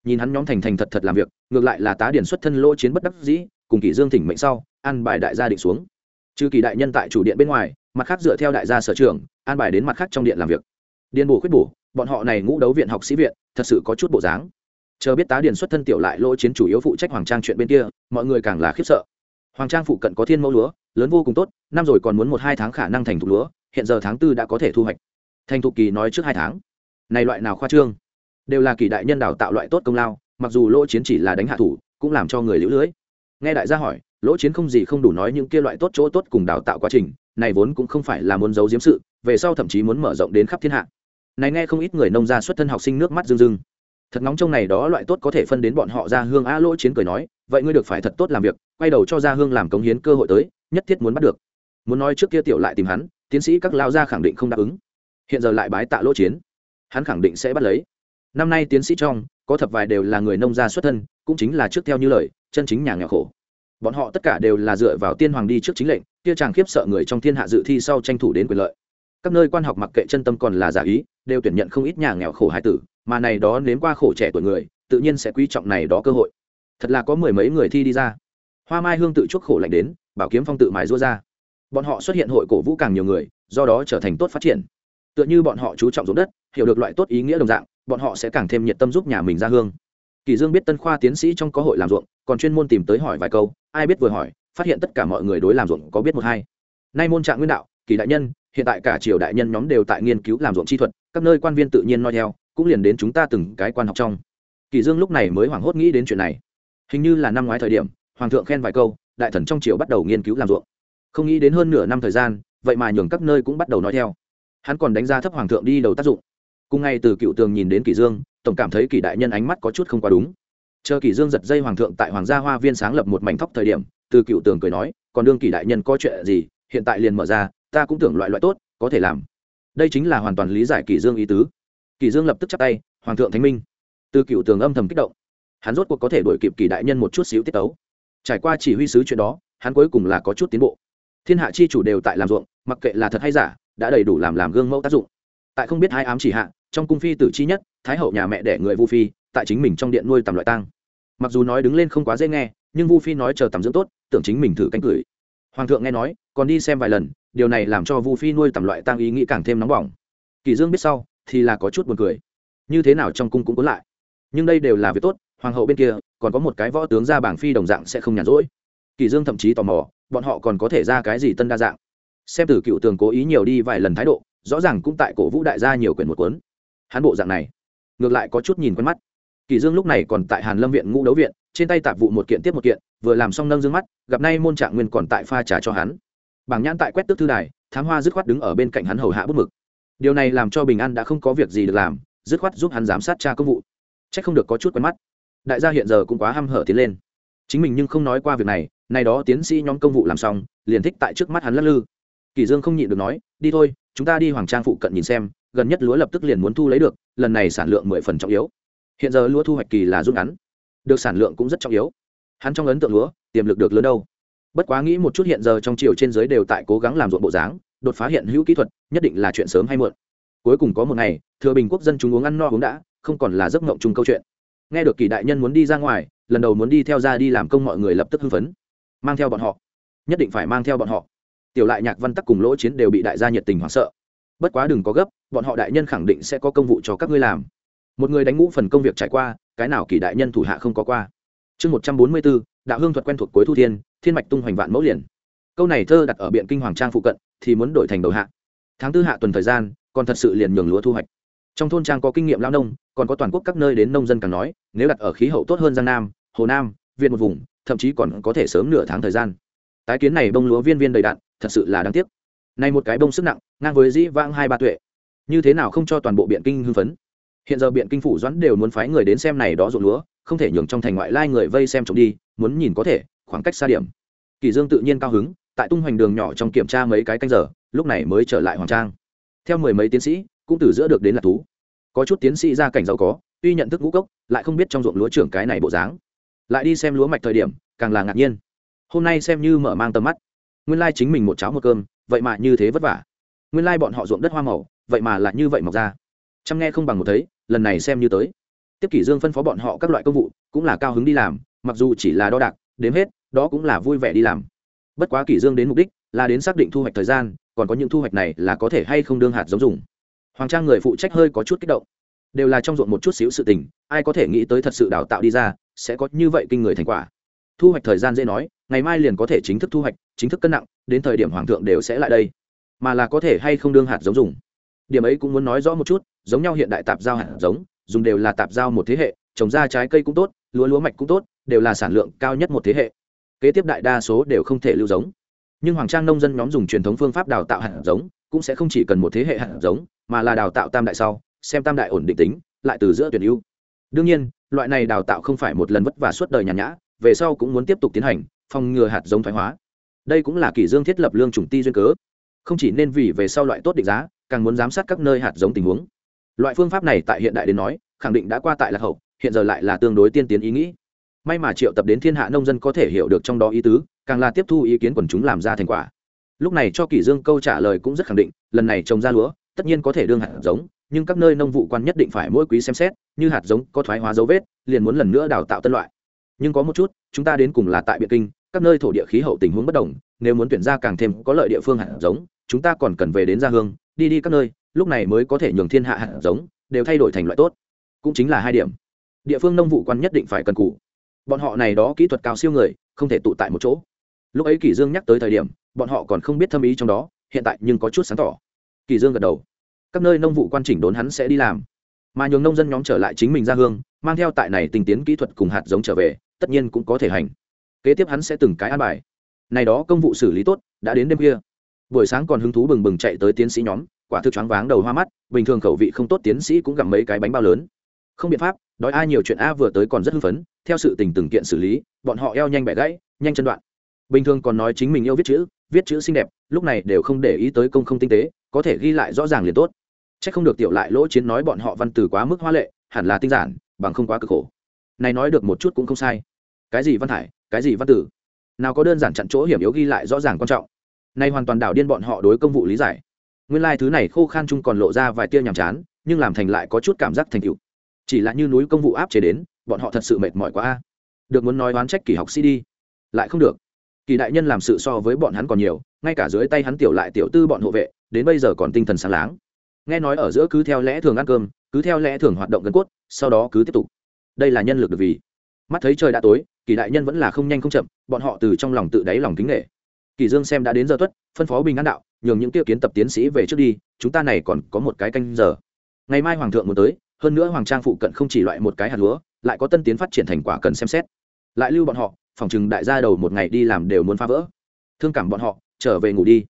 [SPEAKER 1] Nhìn hắn nhóm thành thành thật thật làm việc, ngược lại là tá điển xuất thân lỗ chiến bất đắc dĩ, cùng kỳ dương thỉnh mệnh sau, an bài đại gia định xuống. Trừ kỳ đại nhân tại chủ điện bên ngoài, mặt khác dựa theo đại gia sở trường, an bài đến mặt khác trong điện làm việc. Điền bổ khuyết bổ, bọn họ này ngũ đấu viện học sĩ viện, thật sự có chút bộ dáng. Chờ biết tá điền xuất thân tiểu lại lỗ chiến chủ yếu phụ trách hoàng trang chuyện bên kia, mọi người càng là khiếp sợ. Hoàng trang phụ cận có thiên mẫu lúa lớn vô cùng tốt, năm rồi còn muốn một hai tháng khả năng thành thục lúa, hiện giờ tháng tư đã có thể thu hoạch. Thành thục kỳ nói trước hai tháng. Này loại nào khoa trương? Đều là kỳ đại nhân đào tạo loại tốt công lao, mặc dù lỗ chiến chỉ là đánh hạ thủ, cũng làm cho người lũ lưới. Nghe đại gia hỏi, lỗ chiến không gì không đủ nói những kia loại tốt chỗ tốt cùng đào tạo quá trình, này vốn cũng không phải là muốn giấu diếm sự, về sau thậm chí muốn mở rộng đến khắp thiên hạ. Này nghe không ít người nông gia xuất thân học sinh nước mắt rưng rưng. Thật nóng trong này đó loại tốt có thể phân đến bọn họ ra hương a lỗ chiến cười nói, vậy ngươi được phải thật tốt làm việc, quay đầu cho ra hương làm cống hiến cơ hội tới nhất thiết muốn bắt được. Muốn nói trước kia tiểu lại tìm hắn, tiến sĩ các lao gia khẳng định không đáp ứng. Hiện giờ lại bái tạ lỗ chiến. Hắn khẳng định sẽ bắt lấy. Năm nay tiến sĩ trong, có thập vài đều là người nông gia xuất thân, cũng chính là trước theo như lời, chân chính nhà nghèo khổ. Bọn họ tất cả đều là dựa vào tiên hoàng đi trước chính lệnh, kia chàng khiếp sợ người trong thiên hạ dự thi sau tranh thủ đến quyền lợi. Các nơi quan học mặc kệ chân tâm còn là giả ý, đều tuyển nhận không ít nhà nghèo khổ hải tử, mà này đó nếm qua khổ trẻ tuổi người, tự nhiên sẽ quý trọng này đó cơ hội. Thật là có mười mấy người thi đi ra. Hoa mai hương tự chuốc khổ lạnh đến bảo kiếm phong tự mài rua ra. Bọn họ xuất hiện hội cổ vũ càng nhiều người, do đó trở thành tốt phát triển. Tựa như bọn họ chú trọng dụng đất, hiểu được loại tốt ý nghĩa đồng dạng, bọn họ sẽ càng thêm nhiệt tâm giúp nhà mình ra hương. Kỳ dương biết tân khoa tiến sĩ trong có hội làm ruộng, còn chuyên môn tìm tới hỏi vài câu, ai biết vừa hỏi, phát hiện tất cả mọi người đối làm ruộng có biết một hai. Nay môn trạng nguyên đạo, kỳ đại nhân, hiện tại cả triều đại nhân nhóm đều tại nghiên cứu làm ruộng chi thuật, các nơi quan viên tự nhiên nói theo, cũng liền đến chúng ta từng cái quan học trong. Kỳ dương lúc này mới hoảng hốt nghĩ đến chuyện này. Hình như là năm ngoái thời điểm, hoàng thượng khen vài câu đại thần trong triều bắt đầu nghiên cứu làm ruộng. Không nghĩ đến hơn nửa năm thời gian, vậy mà nhường các nơi cũng bắt đầu nói theo. Hắn còn đánh giá thấp hoàng thượng đi đầu tác dụng. Cùng ngay từ cựu tường nhìn đến Kỷ dương, tổng cảm thấy Kỷ đại nhân ánh mắt có chút không quá đúng. Chờ Kỷ dương giật dây hoàng thượng tại hoàng gia hoa viên sáng lập một mảnh thóc thời điểm, từ cựu tường cười nói, còn đương Kỷ đại nhân có chuyện gì, hiện tại liền mở ra, ta cũng tưởng loại loại tốt, có thể làm. Đây chính là hoàn toàn lý giải Kỷ dương ý tứ. Kỷ dương lập tức chắp tay, hoàng thượng thánh minh. Từ cựu tường âm thầm kích động. Hắn rốt cuộc có thể đuổi kịp Kỷ đại nhân một chút xíu tiết tấu trải qua chỉ huy sứ chuyện đó, hắn cuối cùng là có chút tiến bộ. Thiên hạ chi chủ đều tại làm ruộng, mặc kệ là thật hay giả, đã đầy đủ làm làm gương mẫu tác dụng. Tại không biết hai ám chỉ hạ, trong cung phi tử chi nhất, thái hậu nhà mẹ đẻ người vu phi, tại chính mình trong điện nuôi tầm loại tang. Mặc dù nói đứng lên không quá dễ nghe, nhưng vu phi nói chờ tầm dưỡng tốt, tưởng chính mình thử cánh cửi hoàng thượng nghe nói, còn đi xem vài lần, điều này làm cho vu phi nuôi tầm loại tang ý nghĩ càng thêm nóng bỏng. Kỳ dương biết sau, thì là có chút buồn cười. Như thế nào trong cung cũng cuốn lại. Nhưng đây đều là việc tốt hoàng hậu bên kia, còn có một cái võ tướng ra bảng phi đồng dạng sẽ không nhàn rỗi. Kỳ dương thậm chí tò mò, bọn họ còn có thể ra cái gì tân đa dạng? Xem từ cựu tường cố ý nhiều đi vài lần thái độ, rõ ràng cũng tại cổ vũ đại gia nhiều quyển một cuốn. Hắn bộ dạng này, ngược lại có chút nhìn quen mắt. Kỳ dương lúc này còn tại hàn lâm viện ngũ đấu viện, trên tay tạp vụ một kiện tiếp một kiện, vừa làm xong nâng dương mắt, gặp nay môn trạng nguyên còn tại pha trà cho hắn. Bảng nhãn tại quét tước thư đài, thám hoa dứt khoát đứng ở bên cạnh hắn hầu hạ bút mực. Điều này làm cho bình an đã không có việc gì được làm, dứt khoát giúp hắn giám sát tra công vụ. Chắc không được có chút quen mắt đại gia hiện giờ cũng quá hăm hở tiến lên. Chính mình nhưng không nói qua việc này, nay đó tiến sĩ nhóm công vụ làm xong, liền thích tại trước mắt hắn lắc lư. Kỳ dương không nhịn được nói, đi thôi, chúng ta đi hoàng trang phụ cận nhìn xem, gần nhất lúa lập tức liền muốn thu lấy được, lần này sản lượng mười phần trọng yếu. Hiện giờ lúa thu hoạch kỳ là rút ngắn, được sản lượng cũng rất trọng yếu. Hắn trong ấn tượng lúa, tiềm lực được lớn đâu. Bất quá nghĩ một chút hiện giờ trong chiều trên giới đều tại cố gắng làm ruộng bộ dáng, đột phá hiện hữu kỹ thuật, nhất định là chuyện sớm hay muộn. Cuối cùng có một ngày, thừa bình quốc dân chúng uống ăn no uống đã, không còn là giấc mộng chung câu chuyện nghe được kỳ đại nhân muốn đi ra ngoài, lần đầu muốn đi theo ra đi làm công mọi người lập tức hưng phấn. Mang theo bọn họ. Nhất định phải mang theo bọn họ. Tiểu lại nhạc văn tắc cùng lỗ chiến đều bị đại gia nhiệt tình hoảng sợ. Bất quá đừng có gấp, bọn họ đại nhân khẳng định sẽ có công vụ cho các ngươi làm. Một người đánh ngũ phần công việc trải qua, cái nào kỳ đại nhân thủ hạ không có qua. Chương một trăm bốn mươi bốn, đạo hương thuật quen thuộc cuối thu thiên thiên mạch tung hoành vạn mẫu liền. Câu này thơ đặt ở biện kinh hoàng trang phụ cận, thì muốn đổi thành đầu hạ. Tháng tư hạ tuần thời gian, còn thật sự liền nhường lúa thu hoạch trong thôn trang có kinh nghiệm lao nông, còn có toàn quốc các nơi đến nông dân càng nói, nếu đặt ở khí hậu tốt hơn giang nam, hồ nam, việt một vùng, thậm chí còn có thể sớm nửa tháng thời gian. Tái kiến này bông lúa viên viên đầy đạn, thật sự là đáng tiếc. Nay một cái bông sức nặng, ngang với dĩ vãng hai ba tuệ. Như thế nào không cho toàn bộ biện kinh hưng phấn? Hiện giờ biện kinh phủ doãn đều muốn phái người đến xem này đó ruộng lúa, không thể nhường trong thành ngoại lai người vây xem trộm đi, muốn nhìn có thể, khoảng cách xa điểm. Kỳ dương tự nhiên cao hứng, tại tung hoành đường nhỏ trong kiểm tra mấy cái canh giờ, lúc này mới trở lại hoàng trang. Theo mười mấy tiến sĩ, cũng từ giữa được đến là thú có chút tiến sĩ ra cảnh giàu có, tuy nhận thức ngũ cốc, lại không biết trong ruộng lúa trưởng cái này bộ dáng. Lại đi xem lúa mạch thời điểm, càng là ngạc nhiên. Hôm nay xem như mở mang tầm mắt. Nguyên lai chính mình một cháo một cơm, vậy mà như thế vất vả. Nguyên lai bọn họ ruộng đất hoa màu, vậy mà lại như vậy mọc ra. Chăm nghe không bằng một thấy, lần này xem như tới. Tiếp kỷ dương phân phó bọn họ các loại công vụ, cũng là cao hứng đi làm, mặc dù chỉ là đo đạc, đếm hết, đó cũng là vui vẻ đi làm. Bất quá kỷ dương đến mục đích là đến xác định thu hoạch thời gian, còn có những thu hoạch này là có thể hay không đương hạt giống dùng hoàng trang người phụ trách hơi có chút kích động. Đều là trong ruộng một chút xíu sự tình, ai có thể nghĩ tới thật sự đào tạo đi ra, sẽ có như vậy kinh người thành quả. Thu hoạch thời gian dễ nói, ngày mai liền có thể chính thức thu hoạch, chính thức cân nặng, đến thời điểm hoàng thượng đều sẽ lại đây. Mà là có thể hay không đương hạt giống dùng. Điểm ấy cũng muốn nói rõ một chút, giống nhau hiện đại tạp giao hạt giống, dùng đều là tạp giao một thế hệ, trồng ra trái cây cũng tốt, lúa lúa mạch cũng tốt, đều là sản lượng cao nhất một thế hệ. Kế tiếp đại đa số đều không thể lưu giống. Nhưng hoàng trang nông dân nhóm dùng truyền thống phương pháp đào tạo hạt giống cũng sẽ không chỉ cần một thế hệ hạt giống, mà là đào tạo tam đại sau, xem tam đại ổn định tính, lại từ giữa tuyển ưu. Đương nhiên, loại này đào tạo không phải một lần vất vả suốt đời nhàn nhã, về sau cũng muốn tiếp tục tiến hành, phòng ngừa hạt giống thoái hóa. Đây cũng là kỷ dương thiết lập lương chủng ti duyên cớ. Không chỉ nên vì về sau loại tốt định giá, càng muốn giám sát các nơi hạt giống tình huống. Loại phương pháp này tại hiện đại đến nói, khẳng định đã qua tại lạc hậu, hiện giờ lại là tương đối tiên tiến ý nghĩ. May mà triệu tập đến thiên hạ nông dân có thể hiểu được trong đó ý tứ, càng là tiếp thu ý kiến quần chúng làm ra thành quả lúc này cho kỷ dương câu trả lời cũng rất khẳng định, lần này trồng ra lúa, tất nhiên có thể đương hạt giống, nhưng các nơi nông vụ quan nhất định phải mỗi quý xem xét, như hạt giống có thoái hóa dấu vết, liền muốn lần nữa đào tạo tân loại. Nhưng có một chút, chúng ta đến cùng là tại biện kinh, các nơi thổ địa khí hậu tình huống bất đồng, nếu muốn tuyển ra càng thêm có lợi địa phương hạt giống, chúng ta còn cần về đến gia hương, đi đi các nơi, lúc này mới có thể nhường thiên hạ hạt giống, đều thay đổi thành loại tốt. Cũng chính là hai điểm. Địa phương nông vụ quan nhất định phải cần cụ bọn họ này đó kỹ thuật cao siêu người, không thể tụ tại một chỗ lúc ấy kỷ dương nhắc tới thời điểm, bọn họ còn không biết thâm ý trong đó, hiện tại nhưng có chút sáng tỏ. Kỷ dương gật đầu. Các nơi nông vụ quan chỉnh đốn hắn sẽ đi làm. Mà nhường nông dân nhóm trở lại chính mình ra hương, mang theo tại này tình tiến kỹ thuật cùng hạt giống trở về, tất nhiên cũng có thể hành. Kế tiếp hắn sẽ từng cái an bài. Này đó công vụ xử lý tốt, đã đến đêm kia buổi sáng còn hứng thú bừng bừng chạy tới tiến sĩ nhóm, quả thực choáng váng đầu hoa mắt, bình thường khẩu vị không tốt tiến sĩ cũng gặm mấy cái bánh bao lớn. Không biện pháp, đói ai nhiều chuyện a vừa tới còn rất hưng phấn, theo sự tình từng kiện xử lý, bọn họ eo nhanh bẻ gãy, nhanh chân đoạn bình thường còn nói chính mình yêu viết chữ viết chữ xinh đẹp lúc này đều không để ý tới công không tinh tế có thể ghi lại rõ ràng liền tốt. C h ắ c không được tiểu lại lỗ chiến nói bọn họ văn từ quá mức hoa lệ hẳn là tinh giản bằng không quá cực khổ. Này nói được một chút cũng không sai. Cái gì văn hải, cái gì văn tử nào có đơn giản chặn chỗ hiểm yếu ghi lại rõ ràng quan trọng. Nay hoàn toàn đảo điên bọn họ đối công vụ lý giải. Nguyên lai、like、thứ này khô khan chung còn lộ ra vài tia nhàm chán nhưng làm thành lại có chút cảm giác thành cựu chỉ là như núi công vụ áp chế đến bọn họ thật sự mệt mỏi quá a. Được muốn nói oán trách kỷ học sĩ đi. Lại không được kỳ đại nhân làm sự so với bọn hắn còn nhiều, ngay cả dưới tay hắn tiểu lại tiểu tư bọn hộ vệ, đến bây giờ còn tinh thần sáng láng. Nghe nói ở giữa cứ theo lẽ thường ăn cơm, cứ theo lẽ thường hoạt động gần cốt, sau đó cứ tiếp tục. Đây là nhân lực được vì. Mắt thấy trời đã tối, kỳ đại nhân vẫn là không nhanh không chậm, bọn họ từ trong lòng tự đáy lòng kính nghệ kỳ dương xem đã đến giờ tuất, phân phó bình an đạo, nhường những tiêu kiến tập tiến sĩ về trước đi, chúng ta này còn có một cái canh giờ. Ngày mai hoàng thượng muốn tới, hơn nữa hoàng trang phụ cận không chỉ loại một cái hạt lúa, lại có tân tiến phát triển thành quả cần xem xét. Lại lưu bọn họ phòng chừng đại gia đầu một ngày đi làm đều muốn phá vỡ. Thương cảm bọn họ, trở về ngủ đi.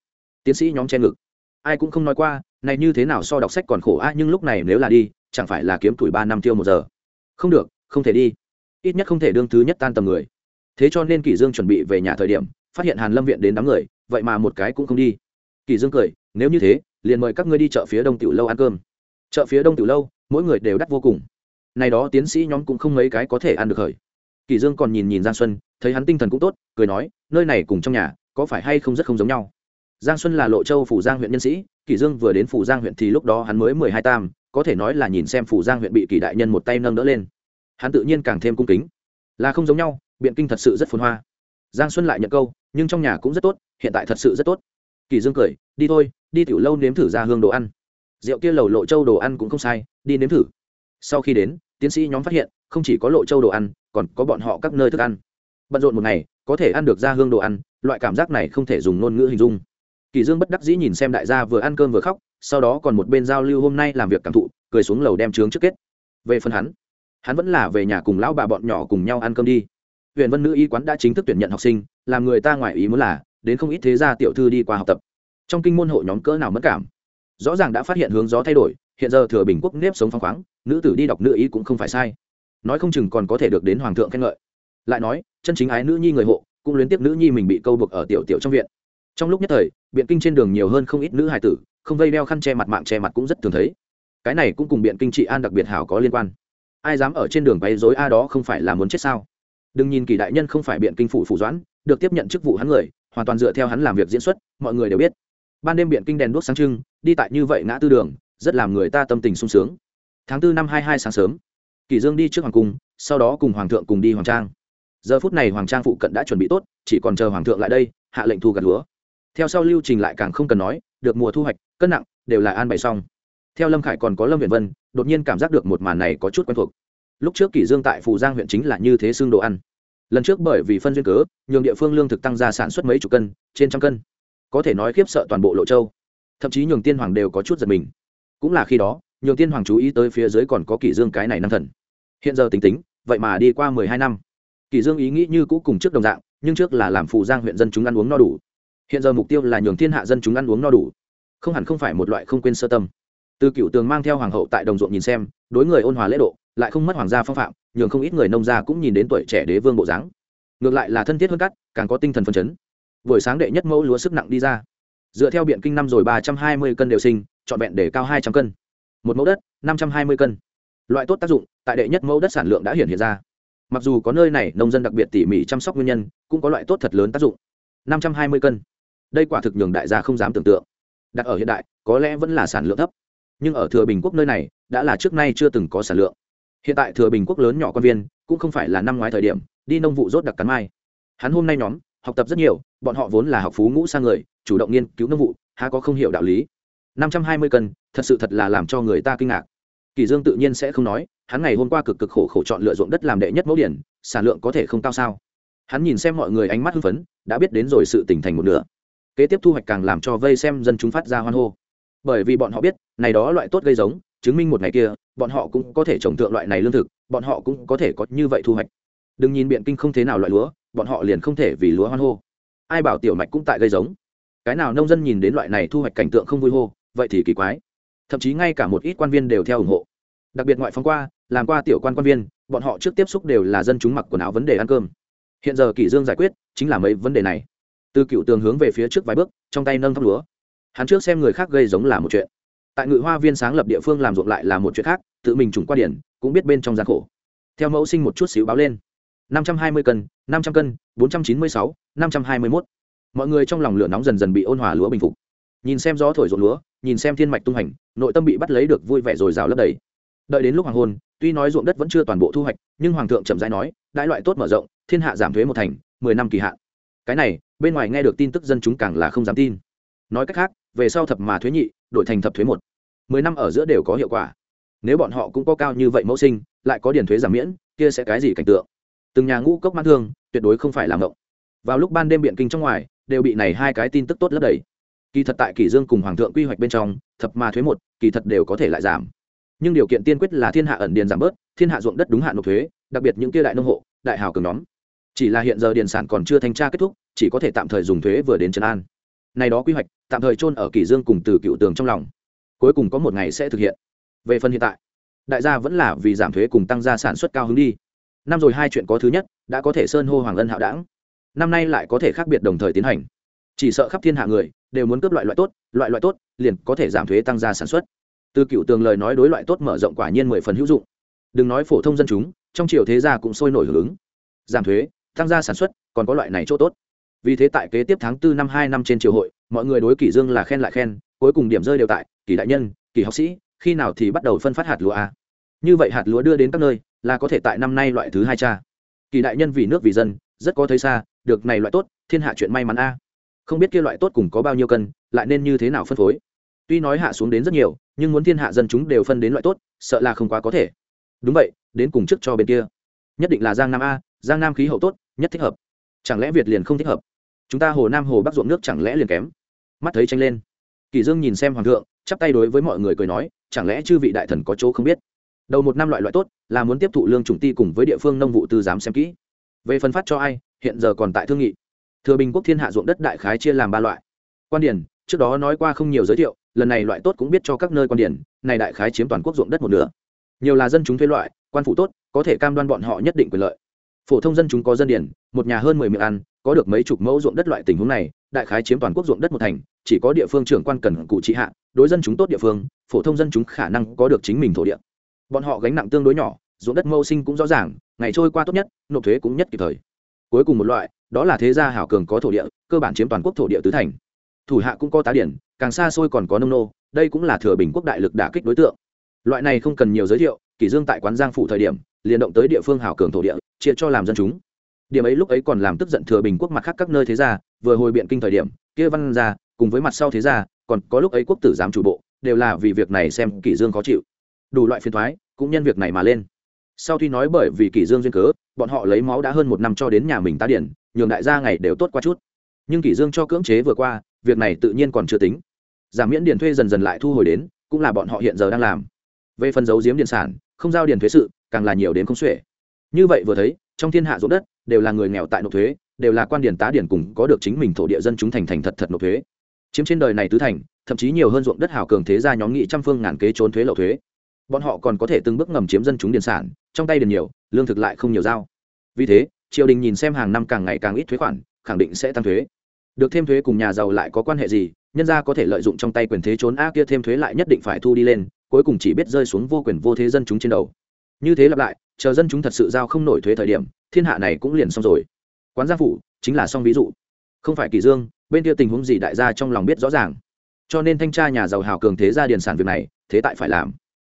[SPEAKER 1] Tiến sĩ nhóm che ngực. Ai cũng không nói qua, này như thế nào so đọc sách còn khổ a nhưng lúc này nếu là đi, chẳng phải là kiếm tuổi ba năm tiêu một giờ. Không được, không thể đi. Ít nhất không thể đương thứ nhất tan tầm người. Thế cho nên kỷ dương chuẩn bị về nhà thời điểm, phát hiện hàn lâm viện đến đám người, vậy mà một cái cũng không đi. Kỷ dương cười, nếu như thế, liền mời các ngươi đi chợ phía đông tiểu lâu ăn cơm. Chợ phía đông tiểu lâu, mỗi người đều đắt vô cùng. Này đó tiến sĩ nhóm cũng không mấy cái có thể ăn được khởi kỷ dương còn nhìn nhìn giang xuân thấy hắn tinh thần cũng tốt, cười nói, nơi này cùng trong nhà, có phải hay không rất không giống nhau? Giang xuân là lộ châu phủ giang huyện nhân sĩ, kỷ dương vừa đến phủ giang huyện thì lúc đó hắn mới mười hai tam, có thể nói là nhìn xem phủ giang huyện bị kỷ đại nhân một tay nâng đỡ lên. Hắn tự nhiên càng thêm cung kính. Là không giống nhau, biện kinh thật sự rất phồn hoa. Giang xuân lại nhận câu, nhưng trong nhà cũng rất tốt, hiện tại thật sự rất tốt. Kỳ dương cười, đi thôi, đi tiểu lâu nếm thử ra hương đồ ăn. Rượu kia lầu lộ châu đồ ăn cũng không sai, đi nếm thử. Sau khi đến, tiến sĩ nhóm phát hiện, không chỉ có lộ châu đồ ăn, còn có bọn họ các nơi thức ăn bận rộn một ngày, có thể ăn được ra hương đồ ăn, loại cảm giác này không thể dùng ngôn ngữ hình dung. Kỳ dương bất đắc dĩ nhìn xem đại gia vừa ăn cơm vừa khóc, sau đó còn một bên giao lưu hôm nay làm việc cảm thụ, cười xuống lầu đem trướng trước kết. Về phần hắn hắn vẫn là về nhà cùng lão bà bọn nhỏ cùng nhau ăn cơm đi. Huyện vân nữ y quán đã chính thức tuyển nhận học sinh, làm người ta ngoài ý muốn là, đến không ít thế gia tiểu thư đi qua học tập. Trong kinh môn hộ nhóm cỡ nào mất cảm? Rõ ràng đã phát hiện hướng gió thay đổi, hiện giờ thừa bình quốc nếp sống phăng khoáng, nữ tử đi đọc nữ ý cũng không phải sai. Nói không chừng còn có thể được đến hoàng thượng khen ngợi lại nói, chân chính ái nữ nhi người hộ, cũng luyến tiếp nữ nhi mình bị câu buộc ở tiểu tiểu trong viện. Trong lúc nhất thời, biện kinh trên đường nhiều hơn không ít nữ hài tử, không vây đeo khăn che mặt mạng che mặt cũng rất thường thấy. Cái này cũng cùng biện kinh trị an đặc biệt hảo có liên quan. Ai dám ở trên đường quấy dối a đó không phải là muốn chết sao? Đừng nhìn kỳ đại nhân không phải biện kinh phủ phủ doãn, được tiếp nhận chức vụ hắn người, hoàn toàn dựa theo hắn làm việc diễn xuất, mọi người đều biết. Ban đêm biện kinh đèn đuốc sáng trưng, đi tại như vậy ngã tư đường, rất làm người ta tâm tình sung sướng. Tháng tư năm hai hai sáng sớm, kỳ dương đi trước hoàng cung, sau đó cùng hoàng thượng cùng đi hoàng trang giờ phút này hoàng trang phụ cận đã chuẩn bị tốt, chỉ còn chờ hoàng thượng lại đây, hạ lệnh thu gặt lúa. Theo sau lưu trình lại càng không cần nói, được mùa thu hoạch, cân nặng, đều là an bày xong. Theo lâm khải còn có lâm viện vân, đột nhiên cảm giác được một màn này có chút quen thuộc. Lúc trước kỷ dương tại phù giang huyện chính là như thế xương đồ ăn. Lần trước bởi vì phân duyên cớ, nhường địa phương lương thực tăng ra sản xuất mấy chục cân, trên trăm cân. Có thể nói khiếp sợ toàn bộ lộ châu. Thậm chí nhường tiên hoàng đều có chút giật mình. Cũng là khi đó, nhường tiên hoàng chú ý tới phía dưới còn có kỷ dương cái này năm thần. Hiện giờ tính tính, vậy mà đi qua mười hai năm. Kỳ dương ý nghĩ như cũ cùng trước đồng dạng, nhưng trước là làm phù giang huyện dân chúng ăn uống no đủ. Hiện giờ mục tiêu là nhường thiên hạ dân chúng ăn uống no đủ. Không hẳn không phải một loại không quên sơ tâm. Từ cựu tường mang theo hoàng hậu tại đồng ruộng nhìn xem, đối người ôn hòa lễ độ, lại không mất hoàng gia phong phạm, nhường không ít người nông gia cũng nhìn đến tuổi trẻ đế vương bộ dáng. Ngược lại là thân thiết hơn cắt, càng có tinh thần phân chấn. Buổi sáng đệ nhất mẫu lúa sức nặng đi ra. Dựa theo biện kinh năm rồi ba trăm hai mươi cân đều sinh, trọn vẹn để cao hai trăm cân. Một mẫu đất, năm trăm hai mươi cân. Loại tốt tác dụng, tại đệ nhất mẫu đất sản lượng đã hiển hiện ra mặc dù có nơi này nông dân đặc biệt tỉ mỉ chăm sóc nguyên nhân, cũng có loại tốt thật lớn tác dụng. năm trăm hai mươi cân. Đây quả thực nhường đại gia không dám tưởng tượng. Đặt ở hiện đại, có lẽ vẫn là sản lượng thấp. Nhưng ở thừa bình quốc nơi này, đã là trước nay chưa từng có sản lượng. Hiện tại thừa bình quốc lớn nhỏ quan viên, cũng không phải là năm ngoái thời điểm, đi nông vụ rốt đặc cắn mai. Hắn hôm nay nhóm, học tập rất nhiều, bọn họ vốn là học phú ngũ sang người, chủ động nghiên cứu nông vụ, há có không hiểu đạo lý. năm trăm hai mươi cân, thật sự thật là làm cho người ta kinh ngạc kỳ dương tự nhiên sẽ không nói, hắn ngày hôm qua cực cực khổ khổ chọn lựa ruộng đất làm đệ nhất mẫu điển, sản lượng có thể không cao sao? Hắn nhìn xem mọi người ánh mắt hưng phấn, đã biết đến rồi sự tỉnh thành một nửa. Kế tiếp thu hoạch càng làm cho vây xem dân chúng phát ra hoan hô. Bởi vì bọn họ biết, này đó loại tốt gây giống, chứng minh một ngày kia, bọn họ cũng có thể trồng tượng loại này lương thực, bọn họ cũng có thể có như vậy thu hoạch. Đừng nhìn biện kinh không thế nào loại lúa, bọn họ liền không thể vì lúa hoan hô. Ai bảo tiểu mạch cũng tại gây giống? Cái nào nông dân nhìn đến loại này thu hoạch cảnh tượng không vui hô, vậy thì kỳ quái thậm chí ngay cả một ít quan viên đều theo ủng hộ. Đặc biệt ngoại phóng qua, làm qua tiểu quan quan viên, bọn họ trước tiếp xúc đều là dân chúng mặc quần áo vấn đề ăn cơm. Hiện giờ kỷ dương giải quyết, chính là mấy vấn đề này. Từ cựu tường hướng về phía trước vài bước, trong tay nâng thóc lúa. Hắn trước xem người khác gây giống là một chuyện. Tại ngự hoa viên sáng lập địa phương làm ruộng lại là một chuyện khác, tự mình trùng qua điển, cũng biết bên trong gian khổ. Theo mẫu sinh một chút xíu báo lên. năm trăm hai mươi cân, năm trăm cân, bốn trăm chín mươi sáu, năm trăm hai mươi mốt. Mọi người trong lòng lửa nóng dần dần bị ôn hòa lúa bình phục nhìn xem gió thổi rộn lúa, nhìn xem thiên mạch tung hành, nội tâm bị bắt lấy được vui vẻ rồi rào lấp đầy. Đợi đến lúc hoàng hôn, tuy nói ruộng đất vẫn chưa toàn bộ thu hoạch, nhưng hoàng thượng chậm rãi nói, đại loại tốt mở rộng, thiên hạ giảm thuế một thành, mười năm kỳ hạn. Cái này, bên ngoài nghe được tin tức dân chúng càng là không dám tin. Nói cách khác, về sau thập mà thuế nhị, đổi thành thập thuế một. Mười năm ở giữa đều có hiệu quả. Nếu bọn họ cũng có cao như vậy mẫu sinh, lại có điền thuế giảm miễn, kia sẽ cái gì cảnh tượng? Từng nhà ngũ cốc mãn thương, tuyệt đối không phải làm ngộng vào lúc ban đêm biện kinh trong ngoài, đều bị này hai cái tin tức tốt lấp đầy kỳ thật tại kỷ dương cùng hoàng thượng quy hoạch bên trong, thập mà thuế một, kỳ thật đều có thể lại giảm. Nhưng điều kiện tiên quyết là thiên hạ ẩn điền giảm bớt, thiên hạ ruộng đất đúng hạn nộp thuế, đặc biệt những kia đại nông hộ, đại hào cường nhóm. Chỉ là hiện giờ điền sản còn chưa thanh tra kết thúc, chỉ có thể tạm thời dùng thuế vừa đến trấn an. Này đó quy hoạch, tạm thời chôn ở kỷ dương cùng từ cựu tường trong lòng. Cuối cùng có một ngày sẽ thực hiện. Về phần hiện tại, đại gia vẫn là vì giảm thuế cùng tăng gia sản xuất cao hứng đi. Năm rồi hai chuyện có thứ nhất, đã có thể sơn hô hoàng ân hạo đảng. Năm nay lại có thể khác biệt đồng thời tiến hành chỉ sợ khắp thiên hạ người đều muốn cướp loại loại tốt, loại loại tốt, liền có thể giảm thuế tăng gia sản xuất. Từ cựu tường lời nói đối loại tốt mở rộng quả nhiên mười phần hữu dụng. Đừng nói phổ thông dân chúng, trong triều thế gia cũng sôi nổi hưởng ứng. Giảm thuế, tăng gia sản xuất, còn có loại này chỗ tốt. Vì thế tại kế tiếp tháng tư năm hai năm trên triều hội, mọi người đối kỷ dương là khen lại khen, cuối cùng điểm rơi đều tại, kỷ đại nhân, kỷ học sĩ, khi nào thì bắt đầu phân phát hạt lúa a như vậy hạt lúa đưa đến các nơi, là có thể tại năm nay loại thứ hai cha. Kỳ đại nhân vì nước vì dân, rất có thấy xa, được này loại tốt, thiên hạ chuyện may mắn a không biết kia loại tốt cùng có bao nhiêu cân, lại nên như thế nào phân phối. Tuy nói hạ xuống đến rất nhiều, nhưng muốn thiên hạ dân chúng đều phân đến loại tốt, sợ là không quá có thể. Đúng vậy, đến cùng trước cho bên kia. Nhất định là giang nam a, giang nam khí hậu tốt, nhất thích hợp. Chẳng lẽ việt liền không thích hợp? Chúng ta hồ nam hồ bắc ruộng nước chẳng lẽ liền kém? Mắt thấy tranh lên. Kỳ dương nhìn xem hoàng thượng, chắp tay đối với mọi người cười nói, chẳng lẽ chư vị đại thần có chỗ không biết? Đầu một năm loại loại tốt, là muốn tiếp thụ lương chủng ti cùng với địa phương nông vụ tư giám xem kỹ. Về phân phát cho ai, hiện giờ còn tại thương nghị thừa bình quốc thiên hạ ruộng đất đại khái chia làm ba loại. Quan điển trước đó nói qua không nhiều giới thiệu, lần này loại tốt cũng biết cho các nơi quan điển này đại khái chiếm toàn quốc ruộng đất một nửa. Nhiều là dân chúng thuê loại, quan phủ tốt, có thể cam đoan bọn họ nhất định quyền lợi. Phổ thông dân chúng có dân điển một nhà hơn mười miệng ăn, có được mấy chục mẫu ruộng đất loại tình huống này, đại khái chiếm toàn quốc ruộng đất một thành, chỉ có địa phương trưởng quan cần cụ trị hạ, đối dân chúng tốt địa phương, phổ thông dân chúng khả năng có được chính mình thổ địa. Bọn họ gánh nặng tương đối nhỏ, ruộng đất mâu sinh cũng rõ ràng, ngày trôi qua tốt nhất, nộp thuế cũng nhất kịp thời. Cuối cùng một loại đó là thế gia hảo cường có thổ địa, cơ bản chiếm toàn quốc thổ địa tứ thành. Thủ hạ cũng có tá điển, càng xa xôi còn có nông nô, đây cũng là thừa bình quốc đại lực đả kích đối tượng. Loại này không cần nhiều giới thiệu, kỷ dương tại quán giang phủ thời điểm, liền động tới địa phương hảo cường thổ địa, chia cho làm dân chúng. Điểm ấy lúc ấy còn làm tức giận thừa bình quốc mặt khác các nơi thế gia, vừa hồi biện kinh thời điểm, kia văn gia, cùng với mặt sau thế gia, còn có lúc ấy quốc tử giám chủ bộ, đều là vì việc này xem kỷ dương khó chịu. Đủ loại phiền thoái cũng nhân việc này mà lên sau khi nói bởi vì kỷ dương duyên cớ, bọn họ lấy máu đã hơn một năm cho đến nhà mình tá điển, nhường đại gia ngày đều tốt qua chút. Nhưng kỷ dương cho cưỡng chế vừa qua, việc này tự nhiên còn chưa tính. Giảm miễn điển thuê dần dần lại thu hồi đến, cũng là bọn họ hiện giờ đang làm. Về phần giấu giếm điện sản, không giao điển thuế sự, càng là nhiều đến không xuể. Như vậy vừa thấy, trong thiên hạ ruộng đất, đều là người nghèo tại nộp thuế, đều là quan điển tá điển cùng có được chính mình thổ địa dân chúng thành thành thật thật nộp thuế. Chiếm trên đời này tứ thành, thậm chí nhiều hơn ruộng đất hào cường thế gia nhóm nghị trăm phương ngàn kế trốn thuế lậu thuế. Bọn họ còn có thể từng bước ngầm chiếm dân chúng điện sản trong tay đền nhiều, lương thực lại không nhiều giao. Vì thế, triều đình nhìn xem hàng năm càng ngày càng ít thuế khoản, khẳng định sẽ tăng thuế. Được thêm thuế cùng nhà giàu lại có quan hệ gì, nhân gia có thể lợi dụng trong tay quyền thế trốn a kia thêm thuế lại nhất định phải thu đi lên, cuối cùng chỉ biết rơi xuống vô quyền vô thế dân chúng trên đầu. Như thế lặp lại, chờ dân chúng thật sự giao không nổi thuế thời điểm, thiên hạ này cũng liền xong rồi. Quán gia phủ chính là xong ví dụ. Không phải kỳ dương, bên kia tình huống gì đại gia trong lòng biết rõ ràng. Cho nên thanh tra nhà giàu hào cường thế gia điền sản việc này, thế tại phải làm.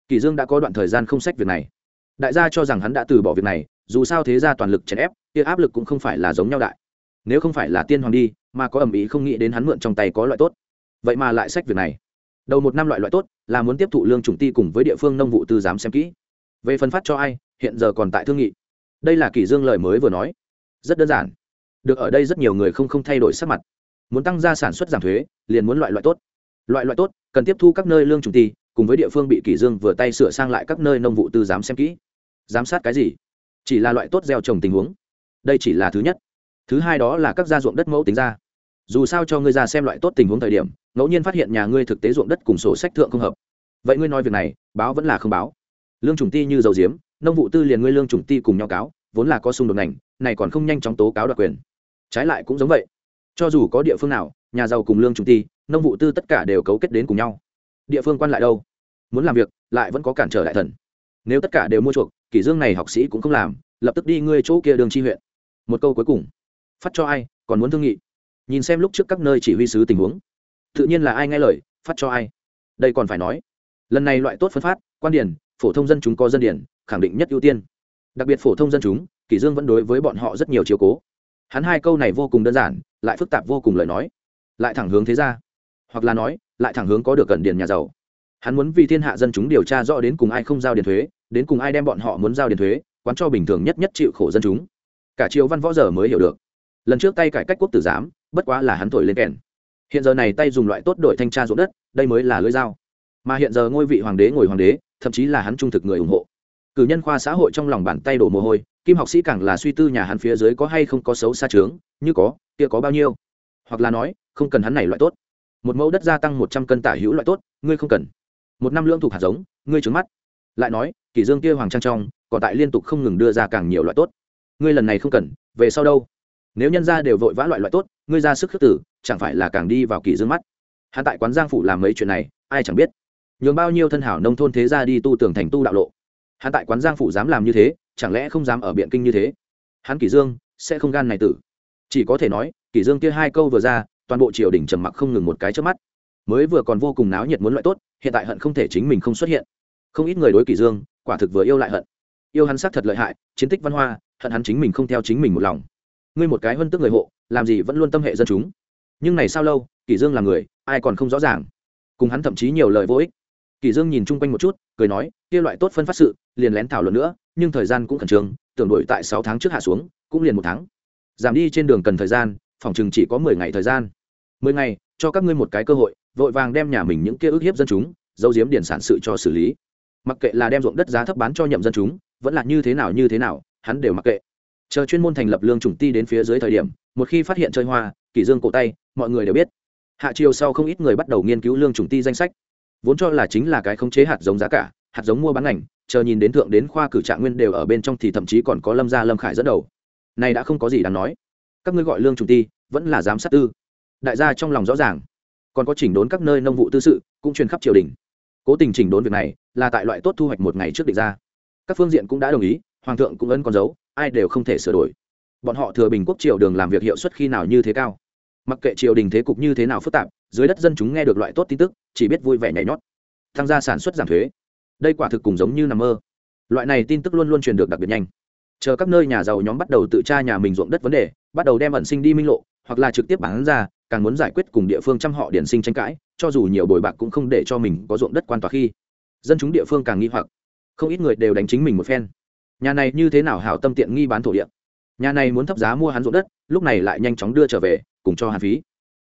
[SPEAKER 1] Kỳ dương đã có đoạn thời gian không sách việc này đại gia cho rằng hắn đã từ bỏ việc này, dù sao thế gia toàn lực chèn ép, kia áp lực cũng không phải là giống nhau đại. Nếu không phải là tiên hoàng đi, mà có ẩm ý không nghĩ đến hắn mượn trong tay có loại tốt. Vậy mà lại sách việc này. Đầu một năm loại loại tốt, là muốn tiếp thụ lương chủng ti cùng với địa phương nông vụ tư giám xem kỹ. Về phân phát cho ai, hiện giờ còn tại thương nghị. Đây là kỷ dương lời mới vừa nói. Rất đơn giản. Được ở đây rất nhiều người không không thay đổi sắc mặt. Muốn tăng gia sản xuất giảm thuế, liền muốn loại loại tốt. Loại loại tốt, cần tiếp thu các nơi lương chủng ti cùng với địa phương bị kỷ dương vừa tay sửa sang lại các nơi nông vụ tư giám xem kỹ. Giám sát cái gì? Chỉ là loại tốt gieo trồng tình huống. Đây chỉ là thứ nhất. Thứ hai đó là các gia ruộng đất mẫu tính ra. Dù sao cho ngươi ra xem loại tốt tình huống thời điểm, ngẫu nhiên phát hiện nhà ngươi thực tế ruộng đất cùng sổ sách thượng không hợp. Vậy ngươi nói việc này, báo vẫn là không báo. Lương trùng ti như dầu diếm, nông vụ tư liền ngươi lương trùng ti cùng nhau cáo, vốn là có xung đột ngành, này còn không nhanh chóng tố cáo đặc quyền. Trái lại cũng giống vậy. Cho dù có địa phương nào, nhà giàu cùng lương trùng ti, nông vụ tư tất cả đều cấu kết đến cùng nhau địa phương quan lại đâu? Muốn làm việc, lại vẫn có cản trở đại thần. Nếu tất cả đều mua chuộc, kỷ dương này học sĩ cũng không làm, lập tức đi ngươi chỗ kia đường chi huyện. Một câu cuối cùng. Phát cho ai, còn muốn thương nghị. Nhìn xem lúc trước các nơi chỉ huy sứ tình huống. Tự nhiên là ai nghe lời, phát cho ai. Đây còn phải nói. Lần này loại tốt phân phát, quan điển, phổ thông dân chúng có dân điển, khẳng định nhất ưu tiên. Đặc biệt phổ thông dân chúng, kỷ dương vẫn đối với bọn họ rất nhiều chiếu cố. Hắn hai câu này vô cùng đơn giản, lại phức tạp vô cùng lời nói. Lại thẳng hướng thế ra hoặc là nói lại thẳng hướng có được cẩn điền nhà giàu. Hắn muốn vì thiên hạ dân chúng điều tra rõ đến cùng ai không giao điền thuế, đến cùng ai đem bọn họ muốn giao điền thuế, quán cho bình thường nhất nhất chịu khổ dân chúng. Cả triều văn võ giờ mới hiểu được. Lần trước tay cải cách quốc tử giám, bất quá là hắn thổi lên kèn. Hiện giờ này tay dùng loại tốt đội thanh tra ruộng đất, đây mới là lưỡi dao. Mà hiện giờ ngôi vị hoàng đế ngồi hoàng đế, thậm chí là hắn trung thực người ủng hộ. Cử nhân khoa xã hội trong lòng bàn tay đổ mồ hôi, kim học sĩ càng là suy tư nhà hắn phía dưới có hay không có xấu xa trướng như có, kia có bao nhiêu. Hoặc là nói, không cần hắn này loại tốt một mẫu đất gia tăng một trăm cân tả hữu loại tốt, ngươi không cần. Một năm lưỡng thuộc hạt giống, ngươi trứng mắt. Lại nói, kỷ dương kia hoàng trang trong, còn tại liên tục không ngừng đưa ra càng nhiều loại tốt. Ngươi lần này không cần, về sau đâu? Nếu nhân gia đều vội vã loại loại tốt, ngươi ra sức khước tử, chẳng phải là càng đi vào kỷ dương mắt? Hắn tại quán giang phủ làm mấy chuyện này, ai chẳng biết. Nhường bao nhiêu thân hảo nông thôn thế ra đi tu tưởng thành tu đạo lộ. Hắn tại quán giang phủ dám làm như thế, chẳng lẽ không dám ở biện kinh như thế? Hắn kỷ dương, sẽ không gan này tử. Chỉ có thể nói, kỷ dương kia hai câu vừa ra toàn bộ triều đình trầm mặc không ngừng một cái trước mắt. Mới vừa còn vô cùng náo nhiệt muốn loại tốt, hiện tại hận không thể chính mình không xuất hiện. Không ít người đối kỳ dương, quả thực vừa yêu lại hận. Yêu hắn sát thật lợi hại, chiến tích văn hoa, hận hắn chính mình không theo chính mình một lòng. Ngươi một cái hơn tức người hộ, làm gì vẫn luôn tâm hệ dân chúng. Nhưng này sao lâu, kỳ dương là người, ai còn không rõ ràng. Cùng hắn thậm chí nhiều lời vô ích. Kỳ dương nhìn chung quanh một chút, cười nói, kia loại tốt phân phát sự, liền lén thảo luận nữa, nhưng thời gian cũng khẩn trương, tưởng đổi tại sáu tháng trước hạ xuống, cũng liền một tháng. Giảm đi trên đường cần thời gian, phòng chừng chỉ có mười ngày thời gian mười ngày, cho các ngươi một cái cơ hội, vội vàng đem nhà mình những kia ước hiếp dân chúng dấu diếm điển sản sự cho xử lý. Mặc kệ là đem ruộng đất giá thấp bán cho nhậm dân chúng, vẫn là như thế nào như thế nào, hắn đều mặc kệ. Chờ chuyên môn thành lập lương chủng ti đến phía dưới thời điểm, một khi phát hiện chơi hoa kỷ dương cổ tay, mọi người đều biết. Hạ chiều sau không ít người bắt đầu nghiên cứu lương chủng ti danh sách. Vốn cho là chính là cái khống chế hạt giống giá cả, hạt giống mua bán ngành, chờ nhìn đến thượng đến khoa cử trạng nguyên đều ở bên trong thì thậm chí còn có lâm gia lâm khải dẫn đầu. Này đã không có gì đáng nói. Các ngươi gọi lương chủng ti, vẫn là giám sát tư đại gia trong lòng rõ ràng. Còn có chỉnh đốn các nơi nông vụ tư sự, cũng truyền khắp triều đình. Cố tình chỉnh đốn việc này, là tại loại tốt thu hoạch một ngày trước định ra. Các phương diện cũng đã đồng ý, hoàng thượng cũng ấn con dấu, ai đều không thể sửa đổi. Bọn họ thừa bình quốc triều đường làm việc hiệu suất khi nào như thế cao. Mặc kệ triều đình thế cục như thế nào phức tạp, dưới đất dân chúng nghe được loại tốt tin tức, chỉ biết vui vẻ nhảy nhót. Tham gia sản xuất giảm thuế. Đây quả thực cùng giống như nằm mơ. Loại này tin tức luôn luôn truyền được đặc biệt nhanh. Chờ các nơi nhà giàu nhóm bắt đầu tự tra nhà mình ruộng đất vấn đề, bắt đầu đem ẩn sinh đi minh lộ hoặc là trực tiếp bán ra, càng muốn giải quyết cùng địa phương chăm họ điển sinh tranh cãi, cho dù nhiều bồi bạc cũng không để cho mình có ruộng đất quan tòa khi dân chúng địa phương càng nghi hoặc. Không ít người đều đánh chính mình một phen. Nhà này như thế nào hảo tâm tiện nghi bán thổ địa? Nhà này muốn thấp giá mua hắn ruộng đất, lúc này lại nhanh chóng đưa trở về, cùng cho hàn phí.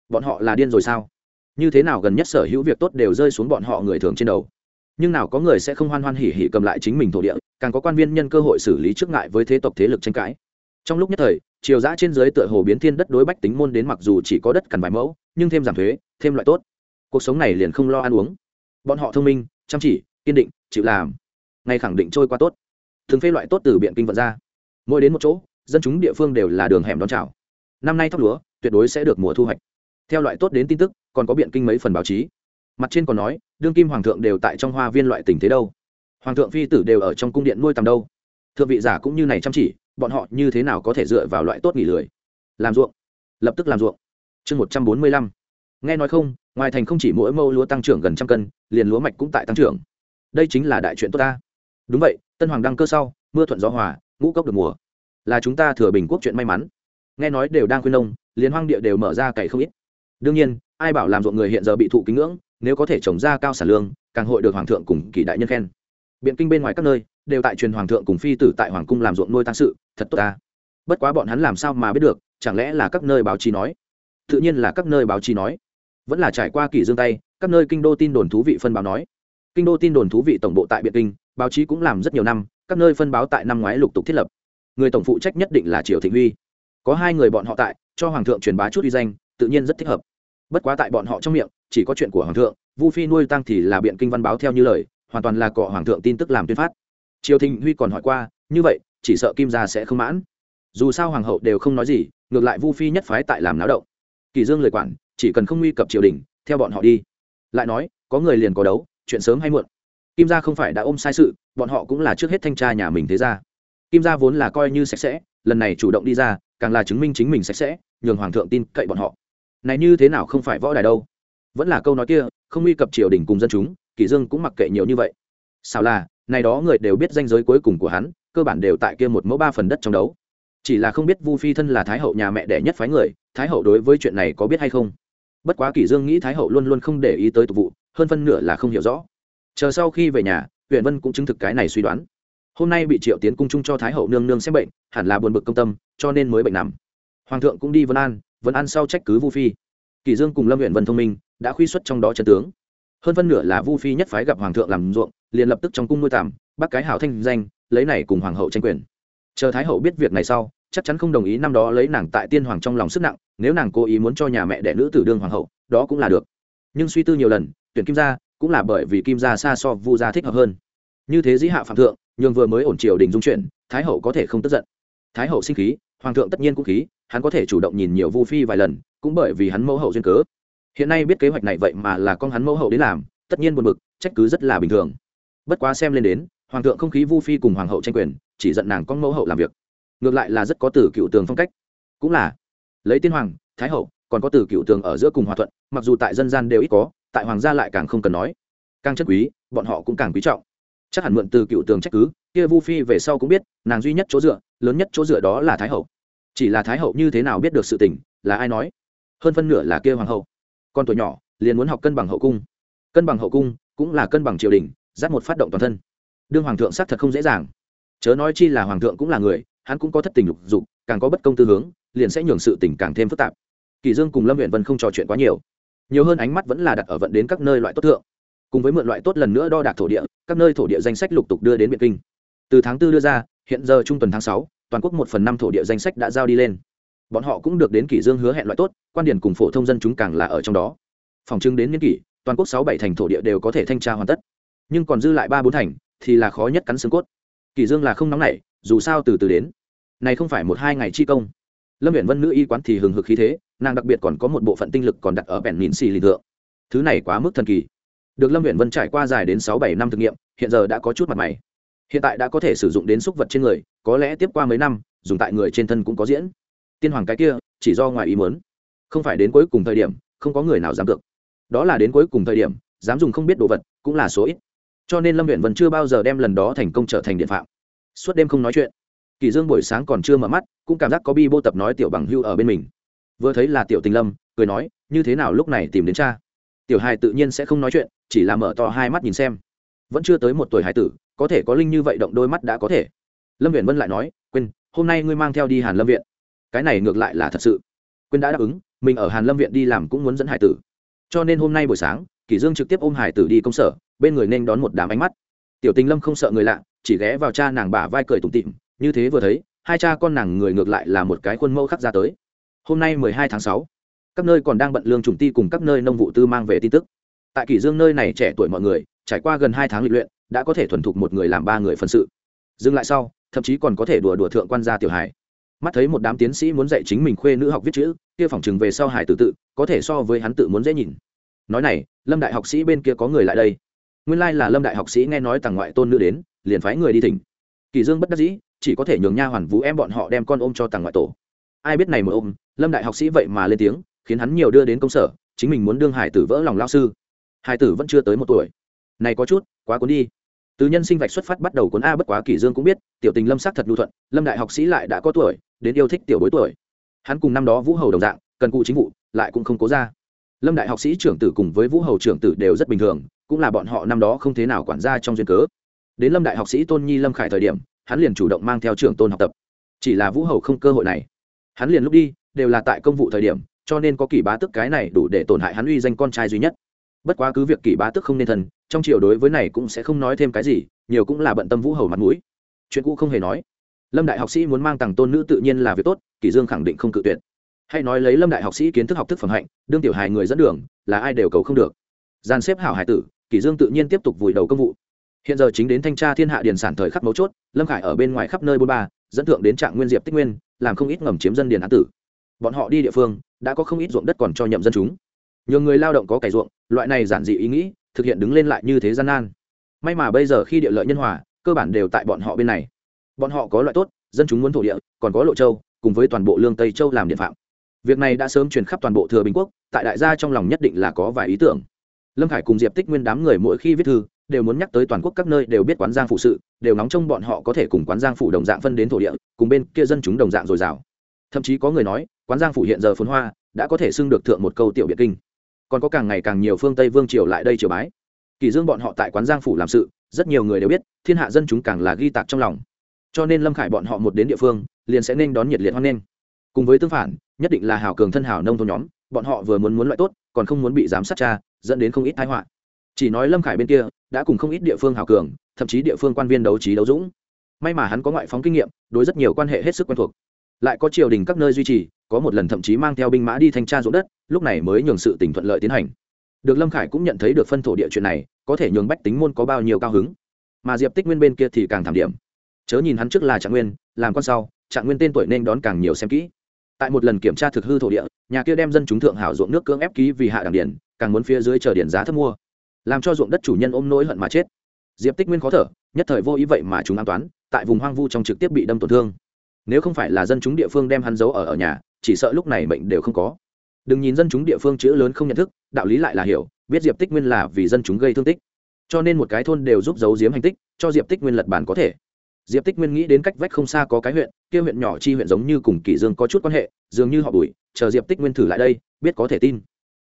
[SPEAKER 1] Bọn họ là điên rồi sao? Như thế nào gần nhất sở hữu việc tốt đều rơi xuống bọn họ người thường trên đầu? Nhưng nào có người sẽ không hoan hoan hỉ hỉ cầm lại chính mình thổ địa, càng có quan viên nhân cơ hội xử lý trước ngại với thế tộc thế lực tranh cãi trong lúc nhất thời, triều giã trên dưới tựa hồ biến thiên đất đối bách tính môn đến mặc dù chỉ có đất cằn vài mẫu, nhưng thêm giảm thuế, thêm loại tốt. Cuộc sống này liền không lo ăn uống. Bọn họ thông minh, chăm chỉ, kiên định, chịu làm. Ngay khẳng định trôi qua tốt. Thường phê loại tốt từ biện kinh vận ra. Mỗi đến một chỗ, dân chúng địa phương đều là đường hẻm đón chào. Năm nay thóc lúa, tuyệt đối sẽ được mùa thu hoạch. Theo loại tốt đến tin tức, còn có biện kinh mấy phần báo chí. Mặt trên còn nói, đương kim hoàng thượng đều tại trong hoa viên loại tình thế đâu. Hoàng thượng phi tử đều ở trong cung điện nuôi tầm đâu. Thượng vị giả cũng như này chăm chỉ bọn họ như thế nào có thể dựa vào loại tốt nghỉ lười? Làm ruộng. Lập tức làm ruộng. Chương một trăm bốn mươi lăm. Nghe nói không, ngoài thành không chỉ mỗi mẫu lúa tăng trưởng gần trăm cân, liền lúa mạch cũng tại tăng trưởng. Đây chính là đại chuyện tốt ta. Đúng vậy, tân hoàng đăng cơ sau, mưa thuận gió hòa, ngũ cốc được mùa. Là chúng ta thừa bình quốc chuyện may mắn. Nghe nói đều đang khuyên nông liền hoang địa đều mở ra cày không ít. Đương nhiên, ai bảo làm ruộng người hiện giờ bị thụ kính ngưỡng, nếu có thể trồng ra cao sản lương, càng hội được hoàng thượng cùng kỳ đại nhân khen. Biện kinh bên ngoài các nơi đều tại truyền hoàng thượng cùng phi tử tại hoàng cung làm ruộng nuôi tăng sự, thật tốt ta. Bất quá bọn hắn làm sao mà biết được, chẳng lẽ là các nơi báo chí nói? Tự nhiên là các nơi báo chí nói. Vẫn là trải qua kỷ dương tay, các nơi kinh đô tin đồn thú vị phân báo nói. Kinh đô tin đồn thú vị tổng bộ tại biện kinh, báo chí cũng làm rất nhiều năm, các nơi phân báo tại năm ngoái lục tục thiết lập. Người tổng phụ trách nhất định là triều thịnh huy. Có hai người bọn họ tại, cho hoàng thượng truyền bá chút uy danh, tự nhiên rất thích hợp. Bất quá tại bọn họ trong miệng, chỉ có chuyện của hoàng thượng, vu phi nuôi tăng thì là biện kinh văn báo theo như lời, hoàn toàn là cọ hoàng thượng tin tức làm tuyên phát triều thịnh huy còn hỏi qua, như vậy, chỉ sợ kim gia sẽ không mãn. Dù sao hoàng hậu đều không nói gì, ngược lại vu phi nhất phái tại làm náo động. Kỳ dương lời quản, chỉ cần không nguy cập triều đình, theo bọn họ đi. Lại nói, có người liền có đấu, chuyện sớm hay muộn. Kim gia không phải đã ôm sai sự, bọn họ cũng là trước hết thanh tra nhà mình thế ra kim gia vốn là coi như sạch sẽ, lần này chủ động đi ra, càng là chứng minh chính mình sạch sẽ, nhường hoàng thượng tin cậy bọn họ. Này như thế nào không phải võ đài đâu? Vẫn là câu nói kia, không nguy cập triều đình cùng dân chúng, kỳ dương cũng mặc kệ nhiều như vậy. Sao là này đó người đều biết danh giới cuối cùng của hắn, cơ bản đều tại kia một mẫu ba phần đất trong đấu. Chỉ là không biết vu phi thân là thái hậu nhà mẹ đẻ nhất phái người, thái hậu đối với chuyện này có biết hay không? Bất quá kỷ dương nghĩ thái hậu luôn luôn không để ý tới tục vụ, hơn phân nửa là không hiểu rõ. Chờ sau khi về nhà huyện vân cũng chứng thực cái này suy đoán. Hôm nay bị triệu tiến cung chung cho thái hậu nương nương xem bệnh, hẳn là buồn bực công tâm, cho nên mới bệnh nằm. Hoàng thượng cũng đi vân an vân an sau trách cứ vu phi. Kỷ dương cùng lâm huyện vân thông minh, đã khuy xuất trong đó chân tướng. Hơn phân nửa là vu phi nhất phái gặp hoàng thượng làm ruộng liền lập tức trong cung nuôi tạm, bác cái hảo thanh danh, lấy này cùng hoàng hậu tranh quyền. Chờ thái hậu biết việc này sau, chắc chắn không đồng ý năm đó lấy nàng tại tiên hoàng trong lòng sức nặng, nếu nàng cố ý muốn cho nhà mẹ đẻ nữ tử đương hoàng hậu, đó cũng là được. Nhưng suy tư nhiều lần, tuyển kim gia cũng là bởi vì kim gia xa so vu gia thích hợp hơn. Như thế dĩ hạ phạm thượng, nhường vừa mới ổn triều đình dung chuyển thái hậu có thể không tức giận. Thái hậu sinh khí, hoàng thượng tất nhiên cũng khí, hắn có thể chủ động nhìn nhiều vu phi vài lần, cũng bởi vì hắn mẫu hậu duyên cớ. Hiện nay biết kế hoạch này vậy mà là con hắn mẫu hậu đến làm, tất nhiên buồn bực, trách cứ rất là bình thường bất quá xem lên đến, hoàng thượng không khí vu phi cùng hoàng hậu tranh quyền, chỉ giận nàng con mẫu hậu làm việc. Ngược lại là rất có từ cựu tường phong cách. Cũng là, lấy tiên hoàng, thái hậu, còn có từ cựu tường ở giữa cùng hòa thuận, mặc dù tại dân gian đều ít có, tại hoàng gia lại càng không cần nói. Càng chất quý, bọn họ cũng càng quý trọng. Chắc hẳn mượn từ cựu tường trách cứ, kia vu phi về sau cũng biết, nàng duy nhất chỗ dựa, lớn nhất chỗ dựa đó là thái hậu. Chỉ là thái hậu như thế nào biết được sự tình, là ai nói? Hơn phân nửa là kia hoàng hậu. Con tuổi nhỏ, liền muốn học cân bằng hậu cung. Cân bằng hậu cung cũng là cân bằng triều đình dắt một phát động toàn thân. Đương hoàng thượng xác thật không dễ dàng. Chớ nói chi là hoàng thượng cũng là người, hắn cũng có thất tình lục dục, càng có bất công tư hướng, liền sẽ nhường sự tình càng thêm phức tạp. Kỳ dương cùng lâm huyện vân không trò chuyện quá nhiều. Nhiều hơn ánh mắt vẫn là đặt ở vận đến các nơi loại tốt thượng. Cùng với mượn loại tốt lần nữa đo đạc thổ địa, các nơi thổ địa danh sách lục tục đưa đến biện kinh. Từ tháng tư đưa ra, hiện giờ trung tuần tháng sáu, toàn quốc một phần năm thổ địa danh sách đã giao đi lên. Bọn họ cũng được đến kỷ dương hứa hẹn loại tốt, quan điển cùng phổ thông dân chúng càng là ở trong đó. Phòng trưng đến niên kỷ, toàn quốc sáu bảy thành thổ địa đều có thể thanh tra hoàn tất nhưng còn dư lại ba bốn thành thì là khó nhất cắn xương cốt. Kỳ dương là không nóng nảy, dù sao từ từ đến. Này không phải một hai ngày chi công. Lâm viện vân nữ y quán thì hừng hực khí thế, nàng đặc biệt còn có một bộ phận tinh lực còn đặt ở bèn mịn xì lì thượng. Thứ này quá mức thần kỳ. Được lâm viện vân trải qua dài đến sáu bảy năm thực nghiệm, hiện giờ đã có chút mặt mày. Hiện tại đã có thể sử dụng đến xúc vật trên người, có lẽ tiếp qua mấy năm, dùng tại người trên thân cũng có diễn. Tiên hoàng cái kia, chỉ do ngoài ý muốn. Không phải đến cuối cùng thời điểm, không có người nào dám cược đó là đến cuối cùng thời điểm, dám dùng không biết đồ vật, cũng là số ít cho nên lâm viện vân chưa bao giờ đem lần đó thành công trở thành điện phạm. Suốt đêm không nói chuyện, kỳ dương buổi sáng còn chưa mở mắt, cũng cảm giác có bi bô tập nói tiểu bằng hưu ở bên mình. Vừa thấy là tiểu tình lâm, cười nói, như thế nào lúc này tìm đến cha? Tiểu hài tự nhiên sẽ không nói chuyện, chỉ là mở to hai mắt nhìn xem. Vẫn chưa tới một tuổi hài tử, có thể có linh như vậy động đôi mắt đã có thể. Lâm viện vân lại nói, quên, hôm nay ngươi mang theo đi hàn lâm viện. Cái này ngược lại là thật sự. Quên đã đáp ứng, mình ở hàn lâm viện đi làm cũng muốn dẫn hải tử. Cho nên hôm nay buổi sáng kỷ dương trực tiếp ôm hải tử đi công sở bên người nên đón một đám ánh mắt. Tiểu tình lâm không sợ người lạ, chỉ ghé vào cha nàng bả vai cười tủm tỉm, như thế vừa thấy, hai cha con nàng người ngược lại là một cái khuôn mẫu khắc ra tới. Hôm nay mười hai tháng sáu, các nơi còn đang bận lương trùng ti cùng các nơi nông vụ tư mang về tin tức. Tại kỷ dương nơi này trẻ tuổi mọi người, trải qua gần hai tháng luyện luyện, đã có thể thuần thục một người làm ba người phân sự. Dừng lại sau, thậm chí còn có thể đùa đùa thượng quan gia tiểu hải mắt thấy một đám tiến sĩ muốn dạy chính mình khuê nữ học viết chữ, kia phỏng chừng về sau hải tự tự, có thể so với hắn tự muốn dễ nhìn. Nói này, lâm đại học sĩ bên kia có người lại đây nguyên lai là lâm đại học sĩ nghe nói tàng ngoại tôn nữ đến, liền phái người đi thỉnh. Kỳ dương bất đắc dĩ, chỉ có thể nhường nha hoàn vũ em bọn họ đem con ôm cho tàng ngoại tổ. Ai biết này một ôm, lâm đại học sĩ vậy mà lên tiếng, khiến hắn nhiều đưa đến công sở, chính mình muốn đương hải tử vỡ lòng lao sư. Hải tử vẫn chưa tới một tuổi. Này có chút, quá cuốn đi. Từ nhân sinh vạch xuất phát bắt đầu cuốn a bất quá kỷ dương cũng biết, tiểu tình lâm sắc thật nhu thuận, lâm đại học sĩ lại đã có tuổi, đến yêu thích tiểu bối tuổi. Hắn cùng năm đó vũ hầu đồng dạng, cần cụ chính vụ, lại cũng không cố ra. Lâm đại học sĩ trưởng tử cùng với vũ hầu trưởng tử đều rất bình thường cũng là bọn họ năm đó không thế nào quản gia trong duyên cớ. Đến lâm đại học sĩ tôn nhi lâm khải thời điểm, hắn liền chủ động mang theo trưởng tôn học tập. Chỉ là vũ hầu không cơ hội này. Hắn liền lúc đi, đều là tại công vụ thời điểm, cho nên có kỷ bá tức cái này đủ để tổn hại hắn uy danh con trai duy nhất. Bất quá cứ việc kỷ bá tức không nên thần trong triều đối với này cũng sẽ không nói thêm cái gì, nhiều cũng là bận tâm vũ hầu mặt mũi. Chuyện cũ không hề nói. Lâm đại học sĩ muốn mang tặng tôn nữ tự nhiên là việc tốt, kỷ dương khẳng định không cự tuyệt. Hay nói lấy lâm đại học sĩ kiến thức học thức phẩm hạnh, đương tiểu hài người dẫn đường, là ai đều cầu không được. Gian xếp hảo hải tử kỷ dương tự nhiên tiếp tục vùi đầu công vụ. Hiện giờ chính đến thanh tra thiên hạ điền sản thời khắc mấu chốt, lâm khải ở bên ngoài khắp nơi bôn ba, dẫn thượng đến trạng nguyên diệp tích nguyên, làm không ít ngầm chiếm dân điền án tử. Bọn họ đi địa phương, đã có không ít ruộng đất còn cho nhậm dân chúng. Nhiều người lao động có cày ruộng, loại này giản dị ý nghĩ, thực hiện đứng lên lại như thế gian nan. May mà bây giờ khi địa lợi nhân hòa, cơ bản đều tại bọn họ bên này. Bọn họ có loại tốt, dân chúng muốn thổ địa, còn có lộ châu, cùng với toàn bộ lương tây châu làm điện phạm. Việc này đã sớm truyền khắp toàn bộ thừa bình quốc, tại đại gia trong lòng nhất định là có vài ý tưởng lâm khải cùng diệp tích nguyên đám người mỗi khi viết thư, đều muốn nhắc tới toàn quốc các nơi đều biết quán giang phụ sự, đều nóng trông bọn họ có thể cùng quán giang phụ đồng dạng phân đến thổ địa, cùng bên kia dân chúng đồng dạng dồi dào. Thậm chí có người nói, quán giang phủ hiện giờ phồn hoa, đã có thể xưng được thượng một câu tiểu biệt kinh. Còn có càng ngày càng nhiều phương tây vương triều lại đây triều bái. Kỳ dương bọn họ tại quán giang phủ làm sự, rất nhiều người đều biết, thiên hạ dân chúng càng là ghi tạc trong lòng. Cho nên lâm khải bọn họ một đến địa phương, liền sẽ nên đón nhiệt liệt hoan nghênh. Cùng với tương phản, nhất định là hào cường thân hào nông thôn nhóm bọn họ vừa muốn muốn loại tốt, còn không muốn bị giám sát cha, dẫn đến không ít thái họa. Chỉ nói lâm khải bên kia, đã cùng không ít địa phương hào cường, thậm chí địa phương quan viên đấu trí đấu dũng. May mà hắn có ngoại phóng kinh nghiệm, đối rất nhiều quan hệ hết sức quen thuộc. Lại có triều đình các nơi duy trì, có một lần thậm chí mang theo binh mã đi thanh tra ruộng đất, lúc này mới nhường sự tỉnh thuận lợi tiến hành. Được lâm khải cũng nhận thấy được phân thổ địa chuyện này, có thể nhường bách tính môn có bao nhiêu cao hứng. Mà diệp tích nguyên bên kia thì càng thảm điểm. Chớ nhìn hắn trước là trạng nguyên, làm con sau, trạng nguyên tên tuổi nên đón càng nhiều xem kỹ tại một lần kiểm tra thực hư thổ địa, nhà kia đem dân chúng thượng hảo ruộng nước cưỡng ép ký vì hạ đẳng điển, càng muốn phía dưới chờ điển giá thấp mua. Làm cho ruộng đất chủ nhân ôm nỗi hận mà chết. Diệp tích nguyên khó thở, nhất thời vô ý vậy mà chúng an toán, tại vùng hoang vu trong trực tiếp bị đâm tổn thương. Nếu không phải là dân chúng địa phương đem hắn giấu ở ở nhà, chỉ sợ lúc này bệnh đều không có. Đừng nhìn dân chúng địa phương chữ lớn không nhận thức, đạo lý lại là hiểu, biết diệp tích nguyên là vì dân chúng gây thương tích. Cho nên một cái thôn đều giúp giấu giếm hành tích, cho diệp tích nguyên lật bản có thể diệp tích nguyên nghĩ đến cách vách không xa có cái huyện, kia huyện nhỏ chi huyện giống như cùng kỷ dương có chút quan hệ, dường như họ bùi, chờ diệp tích nguyên thử lại đây, biết có thể tin.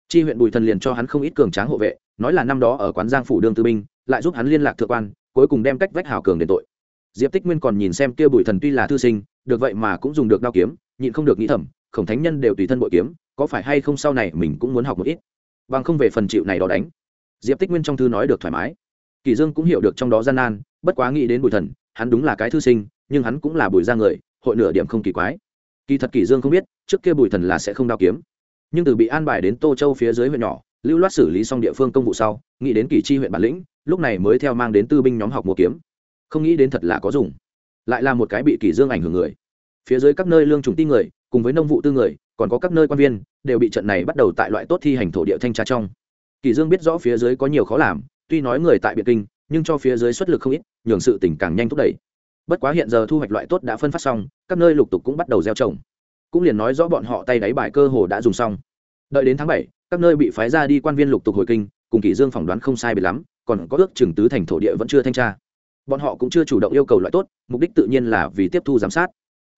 [SPEAKER 1] Chi huyện bùi thần liền cho hắn không ít cường tráng hộ vệ, nói là năm đó ở quán giang phủ đương tư binh lại giúp hắn liên lạc thượng quan, cuối cùng đem cách vách hào cường đến tội. Diệp tích nguyên còn nhìn xem kia bùi thần tuy là thư sinh, được vậy mà cũng dùng được đao kiếm, nhịn không được nghĩ thầm, khổng thánh nhân đều tùy thân bội kiếm, có phải hay không sau này mình cũng muốn học một ít. Bằng không về phần chịu này đó đánh. Diệp tích nguyên trong thư nói được thoải mái. Kỳ dương cũng hiểu được trong đó gian nan, bất quá nghĩ đến bùi thần hắn đúng là cái thư sinh, nhưng hắn cũng là bùi ra người, hội nửa điểm không kỳ quái. Kỳ thật kỳ dương không biết, trước kia bùi thần là sẽ không đao kiếm. Nhưng từ bị an bài đến tô châu phía dưới huyện nhỏ, lưu loát xử lý xong địa phương công vụ sau, nghĩ đến kỳ chi huyện bản lĩnh, lúc này mới theo mang đến tư binh nhóm học múa kiếm. Không nghĩ đến thật là có dùng. Lại là một cái bị kỳ dương ảnh hưởng người. Phía dưới các nơi lương trùng ti người, cùng với nông vụ tư người, còn có các nơi quan viên, đều bị trận này bắt đầu tại loại tốt thi hành thổ địa thanh tra trong. Kỳ dương biết rõ phía dưới có nhiều khó làm, tuy nói người tại biệt kinh nhưng cho phía dưới xuất lực không ít, nhường sự tỉnh càng nhanh thúc đẩy. Bất quá hiện giờ thu hoạch loại tốt đã phân phát xong, các nơi lục tục cũng bắt đầu gieo trồng. Cũng liền nói rõ bọn họ tay đáy bài cơ hồ đã dùng xong. Đợi đến tháng bảy, các nơi bị phái ra đi quan viên lục tục hồi kinh, cùng kỳ dương phỏng đoán không sai bị lắm, còn có ước chừng tứ thành thổ địa vẫn chưa thanh tra. Bọn họ cũng chưa chủ động yêu cầu loại tốt, mục đích tự nhiên là vì tiếp thu giám sát.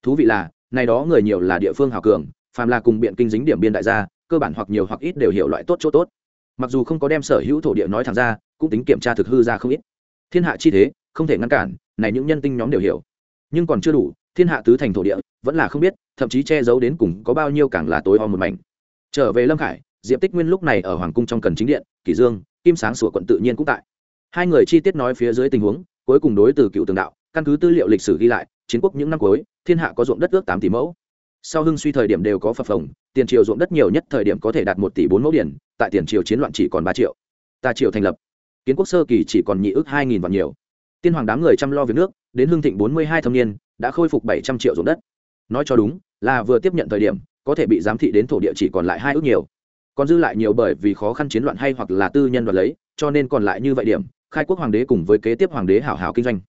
[SPEAKER 1] Thú vị là, này đó người nhiều là địa phương hào cường, phàm là cùng biện kinh dính điểm biên đại gia, cơ bản hoặc nhiều hoặc ít đều hiểu loại tốt chỗ tốt. Mặc dù không có đem sở hữu thổ địa nói thẳng ra cũng tính kiểm tra thực hư ra không ít. Thiên hạ chi thế, không thể ngăn cản, này những nhân tinh nhóm đều hiểu. Nhưng còn chưa đủ, thiên hạ tứ thành thổ địa, vẫn là không biết, thậm chí che giấu đến cùng có bao nhiêu càng là tối ho một mảnh. Trở về lâm khải, diệp tích nguyên lúc này ở hoàng cung trong cần chính điện, kỷ dương, kim sáng sủa quận tự nhiên cũng tại. Hai người chi tiết nói phía dưới tình huống, cuối cùng đối từ cựu tường đạo, căn cứ tư liệu lịch sử ghi lại, chiến quốc những năm cuối, thiên hạ có ruộng đất ước tám tỷ mẫu. Sau hưng suy thời điểm đều có phập phồng, tiền triều ruộng đất nhiều nhất thời điểm có thể đạt một tỷ bốn mẫu điển, tại tiền triều chiến loạn chỉ còn ba triệu. Ta triều thành lập kiến quốc sơ kỳ chỉ còn nhị ước hai nghìn vạn nhiều. Tiên hoàng đám người chăm lo việc nước, đến hưng thịnh bốn mươi hai thâm niên, đã khôi phục bảy trăm triệu ruộng đất. Nói cho đúng, là vừa tiếp nhận thời điểm, có thể bị giám thị đến thổ địa chỉ còn lại hai ước nhiều. Còn dư lại nhiều bởi vì khó khăn chiến loạn hay hoặc là tư nhân đoạt lấy, cho nên còn lại như vậy điểm, khai quốc hoàng đế cùng với kế tiếp hoàng đế hảo hảo kinh doanh.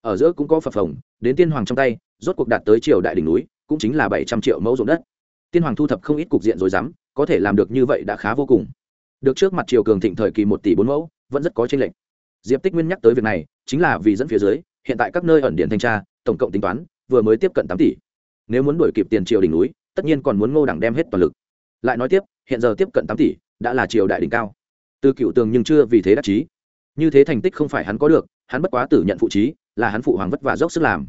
[SPEAKER 1] Ở giữa cũng có phập phồng, đến tiên hoàng trong tay, rốt cuộc đạt tới triều đại đỉnh núi, cũng chính là bảy trăm triệu mẫu ruộng đất. Tiên hoàng thu thập không ít cục diện rồi dám, có thể làm được như vậy đã khá vô cùng. Được trước mặt triều cường thịnh thời kỳ một tỷ bốn mẫu vẫn rất có tranh lệch. Diệp tích nguyên nhắc tới việc này, chính là vì dẫn phía dưới, hiện tại các nơi ẩn điện thanh tra, tổng cộng tính toán, vừa mới tiếp cận tám tỷ. Nếu muốn đuổi kịp tiền triều đỉnh núi, tất nhiên còn muốn ngô đẳng đem hết toàn lực. Lại nói tiếp, hiện giờ tiếp cận tám tỷ, đã là triều đại đỉnh cao. Từ cựu tường nhưng chưa vì thế đắc chí. Như thế thành tích không phải hắn có được, hắn bất quá tử nhận phụ trí, là hắn phụ hoàng vất vả dốc sức làm.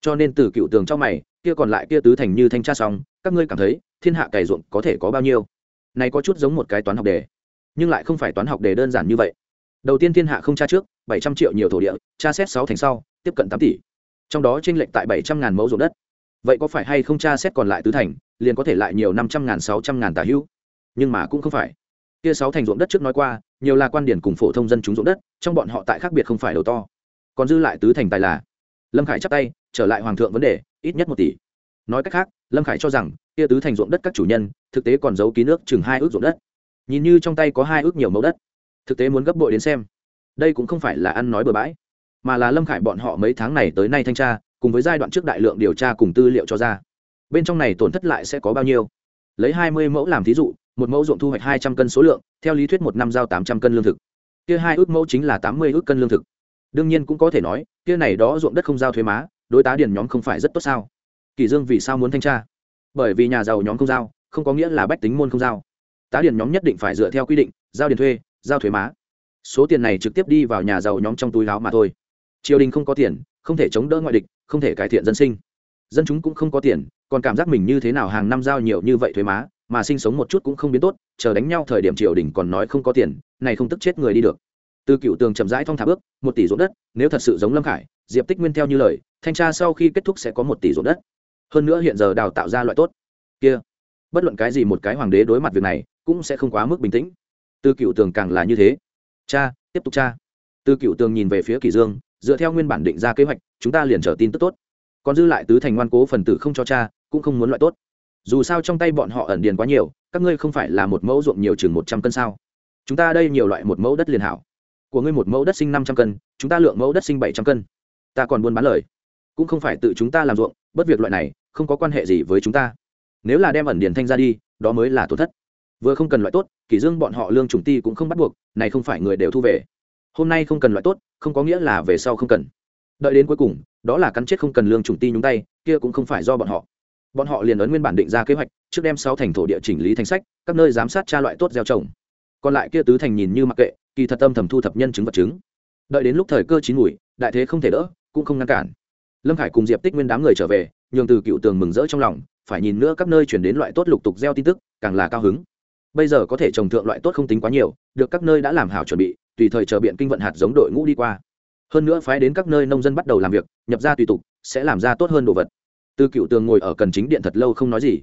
[SPEAKER 1] Cho nên từ cựu tường trong mày, kia còn lại kia tứ thành như thanh tra xong, các ngươi cảm thấy, thiên hạ cày ruộng có thể có bao nhiêu? Này có chút giống một cái toán học đề, nhưng lại không phải toán học đề đơn giản như vậy đầu tiên thiên hạ không tra trước, bảy trăm triệu nhiều thổ địa, tra xét sáu thành sau, tiếp cận tám tỷ. Trong đó tranh lệch tại bảy trăm ngàn mẫu ruộng đất. Vậy có phải hay không tra xét còn lại tứ thành, liền có thể lại nhiều năm trăm ngàn, sáu trăm ngàn tà hữu? Nhưng mà cũng không phải. Kia sáu thành ruộng đất trước nói qua, nhiều là quan điển cùng phổ thông dân chúng ruộng đất, trong bọn họ tại khác biệt không phải đầu to. Còn dư lại tứ thành tài là. Lâm khải chắp tay, trở lại hoàng thượng vấn đề, ít nhất một tỷ. Nói cách khác, lâm khải cho rằng, kia tứ thành ruộng đất các chủ nhân, thực tế còn giấu ký nước chừng hai ước ruộng đất. Nhìn như trong tay có hai ước nhiều mẫu đất thực tế muốn gấp bội đến xem. Đây cũng không phải là ăn nói bừa bãi, mà là lâm khải bọn họ mấy tháng này tới nay thanh tra, cùng với giai đoạn trước đại lượng điều tra cùng tư liệu cho ra. Bên trong này tổn thất lại sẽ có bao nhiêu? Lấy hai mươi mẫu làm thí dụ, một mẫu ruộng thu hoạch hai trăm cân số lượng, theo lý thuyết một năm giao tám trăm cân lương thực. Kia hai ước mẫu chính là tám mươi ước cân lương thực. Đương nhiên cũng có thể nói, kia này đó ruộng đất không giao thuế má, đối tá điền nhóm không phải rất tốt sao? Kỳ dương vì sao muốn thanh tra? Bởi vì nhà giàu nhóm không giao, không có nghĩa là bách tính môn không giao. Tá điền nhóm nhất định phải dựa theo quy định, giao điền thuê giao thuế má. Số tiền này trực tiếp đi vào nhà giàu nhóm trong túi láo mà thôi. Triều đình không có tiền, không thể chống đỡ ngoại địch, không thể cải thiện dân sinh. Dân chúng cũng không có tiền, còn cảm giác mình như thế nào hàng năm giao nhiều như vậy thuế má, mà sinh sống một chút cũng không biến tốt, chờ đánh nhau thời điểm triều đình còn nói không có tiền, này không tức chết người đi được. Từ cựu tường chậm rãi thong thả bước, một tỷ ruộng đất, nếu thật sự giống lâm khải, diệp tích nguyên theo như lời, thanh tra sau khi kết thúc sẽ có một tỷ ruộng đất. Hơn nữa hiện giờ đào tạo ra loại tốt. Kia, bất luận cái gì một cái hoàng đế đối mặt việc này, cũng sẽ không quá mức bình tĩnh từ cựu tường càng là như thế. Cha, tiếp tục cha. Từ cựu tường nhìn về phía kỳ dương, dựa theo nguyên bản định ra kế hoạch, chúng ta liền trở tin tức tốt. Còn dư lại tứ thành ngoan cố phần tử không cho cha, cũng không muốn loại tốt. Dù sao trong tay bọn họ ẩn điền quá nhiều, các ngươi không phải là một mẫu ruộng nhiều chừng một trăm cân sao? Chúng ta đây nhiều loại một mẫu đất liền hảo. Của ngươi một mẫu đất sinh năm trăm cân, chúng ta lượng mẫu đất sinh bảy trăm cân. Ta còn buôn bán lời. Cũng không phải tự chúng ta làm ruộng, bất việc loại này, không có quan hệ gì với chúng ta. Nếu là đem ẩn điền thanh ra đi, đó mới là tổn thất vừa không cần loại tốt kỷ dương bọn họ lương trùng ti cũng không bắt buộc, này không phải người đều thu về. Hôm nay không cần loại tốt, không có nghĩa là về sau không cần. Đợi đến cuối cùng, đó là cắn chết không cần lương trùng ti nhúng tay, kia cũng không phải do bọn họ. Bọn họ liền ấn nguyên bản định ra kế hoạch, trước đem sáu thành thổ địa chỉnh lý thành sách, các nơi giám sát tra loại tốt gieo trồng. Còn lại kia tứ thành nhìn như mặc kệ, kỳ thật âm thầm thu thập nhân chứng vật chứng. Đợi đến lúc thời cơ chín mùi, đại thế không thể đỡ, cũng không ngăn cản. Lâm khải cùng diệp tích nguyên đám người trở về, nhường từ cựu tường mừng rỡ trong lòng, phải nhìn nữa các nơi chuyển đến loại tốt lục tục gieo tin tức, càng là cao hứng bây giờ có thể trồng thượng loại tốt không tính quá nhiều, được các nơi đã làm hảo chuẩn bị, tùy thời chờ biện kinh vận hạt giống đội ngũ đi qua. Hơn nữa phái đến các nơi nông dân bắt đầu làm việc, nhập ra tùy tục, sẽ làm ra tốt hơn đồ vật. Từ cựu tường ngồi ở cần chính điện thật lâu không nói gì.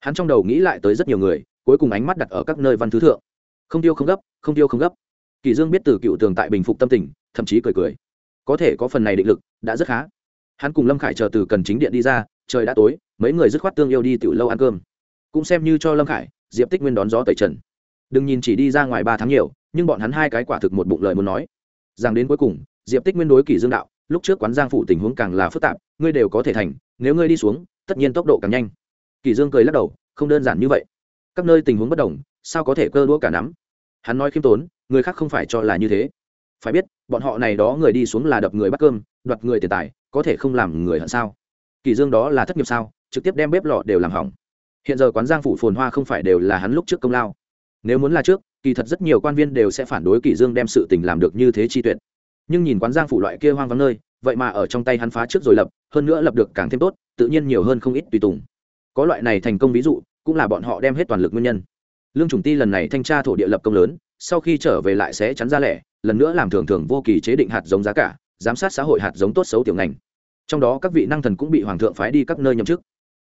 [SPEAKER 1] Hắn trong đầu nghĩ lại tới rất nhiều người, cuối cùng ánh mắt đặt ở các nơi văn thứ thượng. Không tiêu không gấp, không tiêu không gấp. Kỳ dương biết từ cựu tường tại bình phục tâm tình, thậm chí cười cười. Có thể có phần này định lực, đã rất khá. Hắn cùng lâm khải chờ từ cần chính điện đi ra, trời đã tối, mấy người dứt khoát tương yêu đi tiểu lâu ăn cơm. Cũng xem như cho lâm khải diệp tích nguyên đón gió tẩy trần. Đừng nhìn chỉ đi ra ngoài ba tháng nhiều, nhưng bọn hắn hai cái quả thực một bụng lời muốn nói. Rằng đến cuối cùng, diệp tích nguyên đối kỳ dương đạo, lúc trước quán giang phụ tình huống càng là phức tạp, ngươi đều có thể thành, nếu ngươi đi xuống, tất nhiên tốc độ càng nhanh. Kỳ dương cười lắc đầu, không đơn giản như vậy. Các nơi tình huống bất đồng, sao có thể cơ đũa cả nắm? Hắn nói khiêm tốn, người khác không phải cho là như thế. Phải biết, bọn họ này đó người đi xuống là đập người bắt cơm, đoạt người tiền tài, có thể không làm người hận sao? Kỳ dương đó là thất nghiệp sao? Trực tiếp đem bếp lò đều làm hỏng hiện giờ quán giang phủ phồn hoa không phải đều là hắn lúc trước công lao. Nếu muốn là trước, kỳ thật rất nhiều quan viên đều sẽ phản đối kỳ dương đem sự tình làm được như thế chi tuyệt. Nhưng nhìn quán giang phủ loại kia hoang vắng nơi, vậy mà ở trong tay hắn phá trước rồi lập, hơn nữa lập được càng thêm tốt, tự nhiên nhiều hơn không ít tùy tùng. Có loại này thành công ví dụ, cũng là bọn họ đem hết toàn lực nguyên nhân. Lương Trùng ti lần này thanh tra thổ địa lập công lớn, sau khi trở về lại sẽ chắn ra lẻ, lần nữa làm thường thường vô kỳ chế định hạt giống giá cả, giám sát xã hội hạt giống tốt xấu tiểu ngành. Trong đó các vị năng thần cũng bị hoàng thượng phái đi các nơi nhậm chức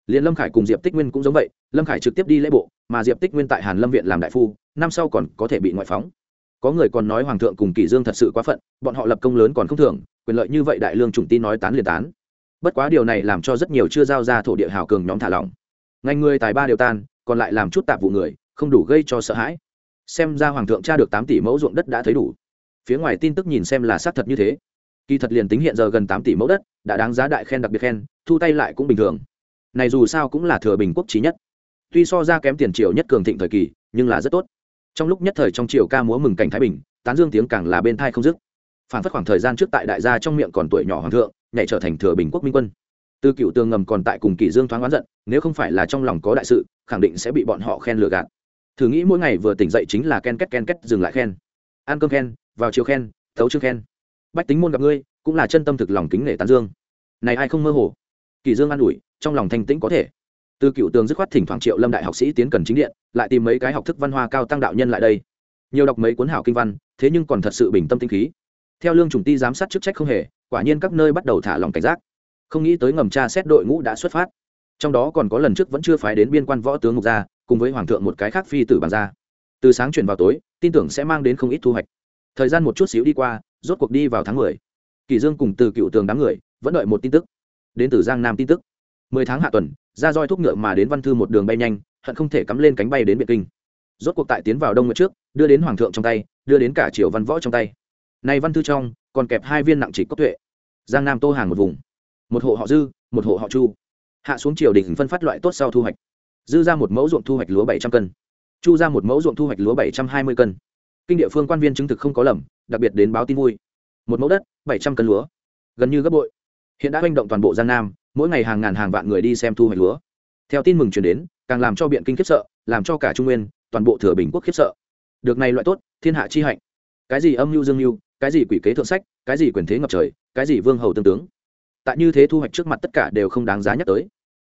[SPEAKER 1] liền lâm khải cùng diệp tích nguyên cũng giống vậy, lâm khải trực tiếp đi lễ bộ, mà diệp tích nguyên tại hàn lâm viện làm đại phu, năm sau còn có thể bị ngoại phóng. có người còn nói hoàng thượng cùng kỷ dương thật sự quá phận, bọn họ lập công lớn còn không thường, quyền lợi như vậy đại lương chủng tin nói tán liền tán. bất quá điều này làm cho rất nhiều chưa giao ra thổ địa hào cường nhóm thả lỏng. ngành người tài ba đều tan, còn lại làm chút tạp vụ người, không đủ gây cho sợ hãi. xem ra hoàng thượng tra được tám tỷ mẫu ruộng đất đã thấy đủ. phía ngoài tin tức nhìn xem là xác thật như thế. kỳ thật liền tính hiện giờ gần tám tỷ mẫu đất, đã đáng giá đại khen đặc biệt khen, thu tay lại cũng bình thường này dù sao cũng là thừa bình quốc trí nhất. Tuy so ra kém tiền triều nhất cường thịnh thời kỳ, nhưng là rất tốt. Trong lúc nhất thời trong triều ca múa mừng cảnh thái bình, tán dương tiếng càng là bên thai không dứt. Phản phất khoảng thời gian trước tại đại gia trong miệng còn tuổi nhỏ hoàng thượng, nhảy trở thành thừa bình quốc minh quân. Tư cựu tường ngầm còn tại cùng kỷ dương thoáng oán giận, nếu không phải là trong lòng có đại sự, khẳng định sẽ bị bọn họ khen lừa gạt. Thử nghĩ mỗi ngày vừa tỉnh dậy chính là ken két ken két, dừng lại khen. Ăn cơm khen, vào chiều khen, thấu chương khen. Bách tính môn gặp ngươi, cũng là chân tâm thực lòng kính nể tán dương. Này ai không mơ hồ? Kỳ dương an ủi, trong lòng thanh tĩnh có thể. Từ cựu tường dứt khoát thỉnh thoảng triệu lâm đại học sĩ tiến cần chính điện, lại tìm mấy cái học thức văn hoa cao tăng đạo nhân lại đây. Nhiều đọc mấy cuốn hảo kinh văn, thế nhưng còn thật sự bình tâm tinh khí. Theo lương chủng ti giám sát chức trách không hề, quả nhiên các nơi bắt đầu thả lòng cảnh giác. Không nghĩ tới ngầm tra xét đội ngũ đã xuất phát. Trong đó còn có lần trước vẫn chưa phái đến biên quan võ tướng ngục gia, cùng với hoàng thượng một cái khác phi tử bàn gia từ sáng chuyển vào tối, tin tưởng sẽ mang đến không ít thu hoạch. Thời gian một chút xíu đi qua, rốt cuộc đi vào tháng mười. Kỳ dương cùng từ cựu tường đám người, vẫn đợi một tin tức đến từ giang nam tin tức. Mười tháng hạ tuần, ra roi thuốc ngựa mà đến văn thư một đường bay nhanh, hận không thể cắm lên cánh bay đến biệt kinh. Rốt cuộc tại tiến vào đông nguyệt trước, đưa đến hoàng thượng trong tay, đưa đến cả triều văn võ trong tay. Này văn thư trong, còn kẹp hai viên nặng chỉ cốc tuệ. Giang nam tô hàng một vùng. Một hộ họ dư, một hộ họ chu. Hạ xuống triều đình phân phát loại tốt sau thu hoạch. Dư ra một mẫu ruộng thu hoạch lúa bảy trăm cân. Chu ra một mẫu ruộng thu hoạch lúa bảy trăm hai mươi cân. Kinh địa phương quan viên chứng thực không có lầm, đặc biệt đến báo tin vui. Một mẫu đất, bảy trăm cân lúa. Gần như gấp bội hiện đã manh động toàn bộ giang nam, mỗi ngày hàng ngàn hàng vạn người đi xem thu hoạch lúa. Theo tin mừng chuyển đến, càng làm cho biện kinh khiếp sợ, làm cho cả trung nguyên, toàn bộ thừa bình quốc khiếp sợ. Được này loại tốt, thiên hạ chi hạnh. Cái gì âm mưu dương mưu, cái gì quỷ kế thượng sách, cái gì quyền thế ngập trời, cái gì vương hầu tương tướng. Tại như thế thu hoạch trước mặt tất cả đều không đáng giá nhắc tới.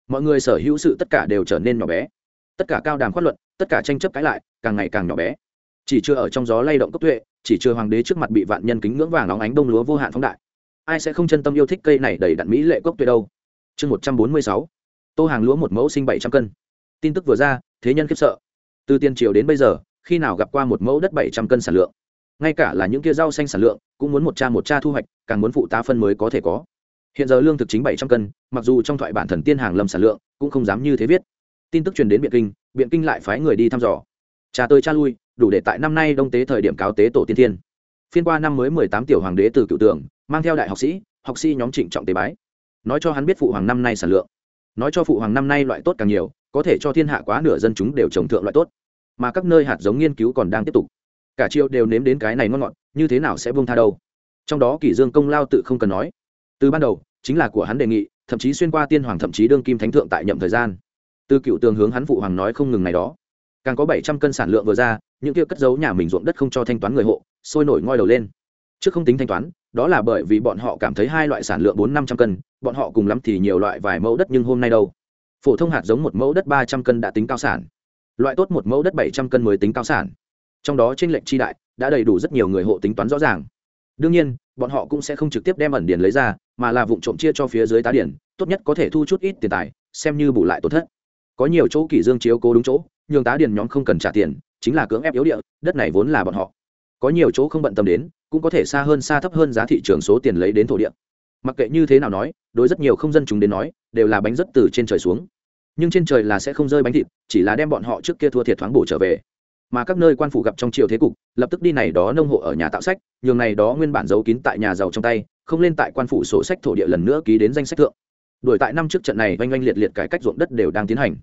[SPEAKER 1] Mọi người sở hữu sự tất cả đều trở nên nhỏ bé. Tất cả cao đàm khoát luận, tất cả tranh chấp cãi lại, càng ngày càng nhỏ bé. Chỉ chưa ở trong gió lay động cấp tuệ, chỉ chưa hoàng đế trước mặt bị vạn nhân kính ngưỡng vàng óng ánh đông lúa vô hạn phóng đại ai sẽ không chân tâm yêu thích cây này đầy đặn mỹ lệ cốc tuệ đâu. Chương một trăm bốn mươi sáu. Tô hàng lúa một mẫu sinh bảy trăm cân. Tin tức vừa ra, thế nhân khiếp sợ. Từ tiền triều đến bây giờ, khi nào gặp qua một mẫu đất bảy trăm cân sản lượng? Ngay cả là những kia rau xanh sản lượng, cũng muốn một cha một cha thu hoạch, càng muốn phụ tá phân mới có thể có. Hiện giờ lương thực chính bảy trăm cân, mặc dù trong thoại bản thần tiên hàng lâm sản lượng, cũng không dám như thế viết. Tin tức truyền đến biện kinh biện kinh lại phái người đi thăm dò. Cha tới cha lui, đủ để tại năm nay đông tế thời điểm cáo tế tổ tiên thiên phiên qua năm mới mười tám tiểu hoàng đế từ cựu tường, mang theo đại học sĩ học sĩ nhóm trịnh trọng tế bái. Nói cho hắn biết phụ hoàng năm nay sản lượng. Nói cho phụ hoàng năm nay loại tốt càng nhiều, có thể cho thiên hạ quá nửa dân chúng đều trồng thượng loại tốt. Mà các nơi hạt giống nghiên cứu còn đang tiếp tục. Cả triều đều nếm đến cái này ngon ngọt, như thế nào sẽ buông tha đâu? Trong đó kỷ dương công lao tự không cần nói. Từ ban đầu, chính là của hắn đề nghị, thậm chí xuyên qua tiên hoàng thậm chí đương kim thánh thượng tại nhậm thời gian. Từ cựu tường hướng hắn phụ hoàng nói không ngừng này đó càng có bảy trăm cân sản lượng vừa ra, những kia cất giấu nhà mình ruộng đất không cho thanh toán người hộ, sôi nổi ngoi đầu lên. Trước không tính thanh toán, đó là bởi vì bọn họ cảm thấy hai loại sản lượng bốn năm trăm cân, bọn họ cùng lắm thì nhiều loại vài mẫu đất nhưng hôm nay đâu? Phổ thông hạt giống một mẫu đất ba trăm cân đã tính cao sản. Loại tốt một mẫu đất bảy trăm cân mới tính cao sản. Trong đó trên lệnh chi đại đã đầy đủ rất nhiều người hộ tính toán rõ ràng. Đương nhiên, bọn họ cũng sẽ không trực tiếp đem ẩn điển lấy ra, mà là vụ trộm chia cho phía dưới tá điển, tốt nhất có thể thu chút ít tiền tài, xem như bù lại tổn thất. Có nhiều chỗ kỷ dương chiếu cố đúng chỗ nhường tá Điền nhóm không cần trả tiền, chính là cưỡng ép yếu địa, đất này vốn là bọn họ. Có nhiều chỗ không bận tâm đến, cũng có thể xa hơn xa thấp hơn giá thị trường số tiền lấy đến thổ địa. Mặc kệ như thế nào nói, đối rất nhiều không dân chúng đến nói, đều là bánh rất từ trên trời xuống. Nhưng trên trời là sẽ không rơi bánh thịt, chỉ là đem bọn họ trước kia thua thiệt thoáng bổ trở về. Mà các nơi quan phủ gặp trong triều thế cục, lập tức đi này đó nông hộ ở nhà tạo sách, nhường này đó nguyên bản giấu kín tại nhà giàu trong tay, không lên tại quan phủ sổ sách thổ địa lần nữa ký đến danh sách thượng. Đổi tại năm trước trận này oanh oanh liệt liệt cải cách ruộng đất đều đang tiến hành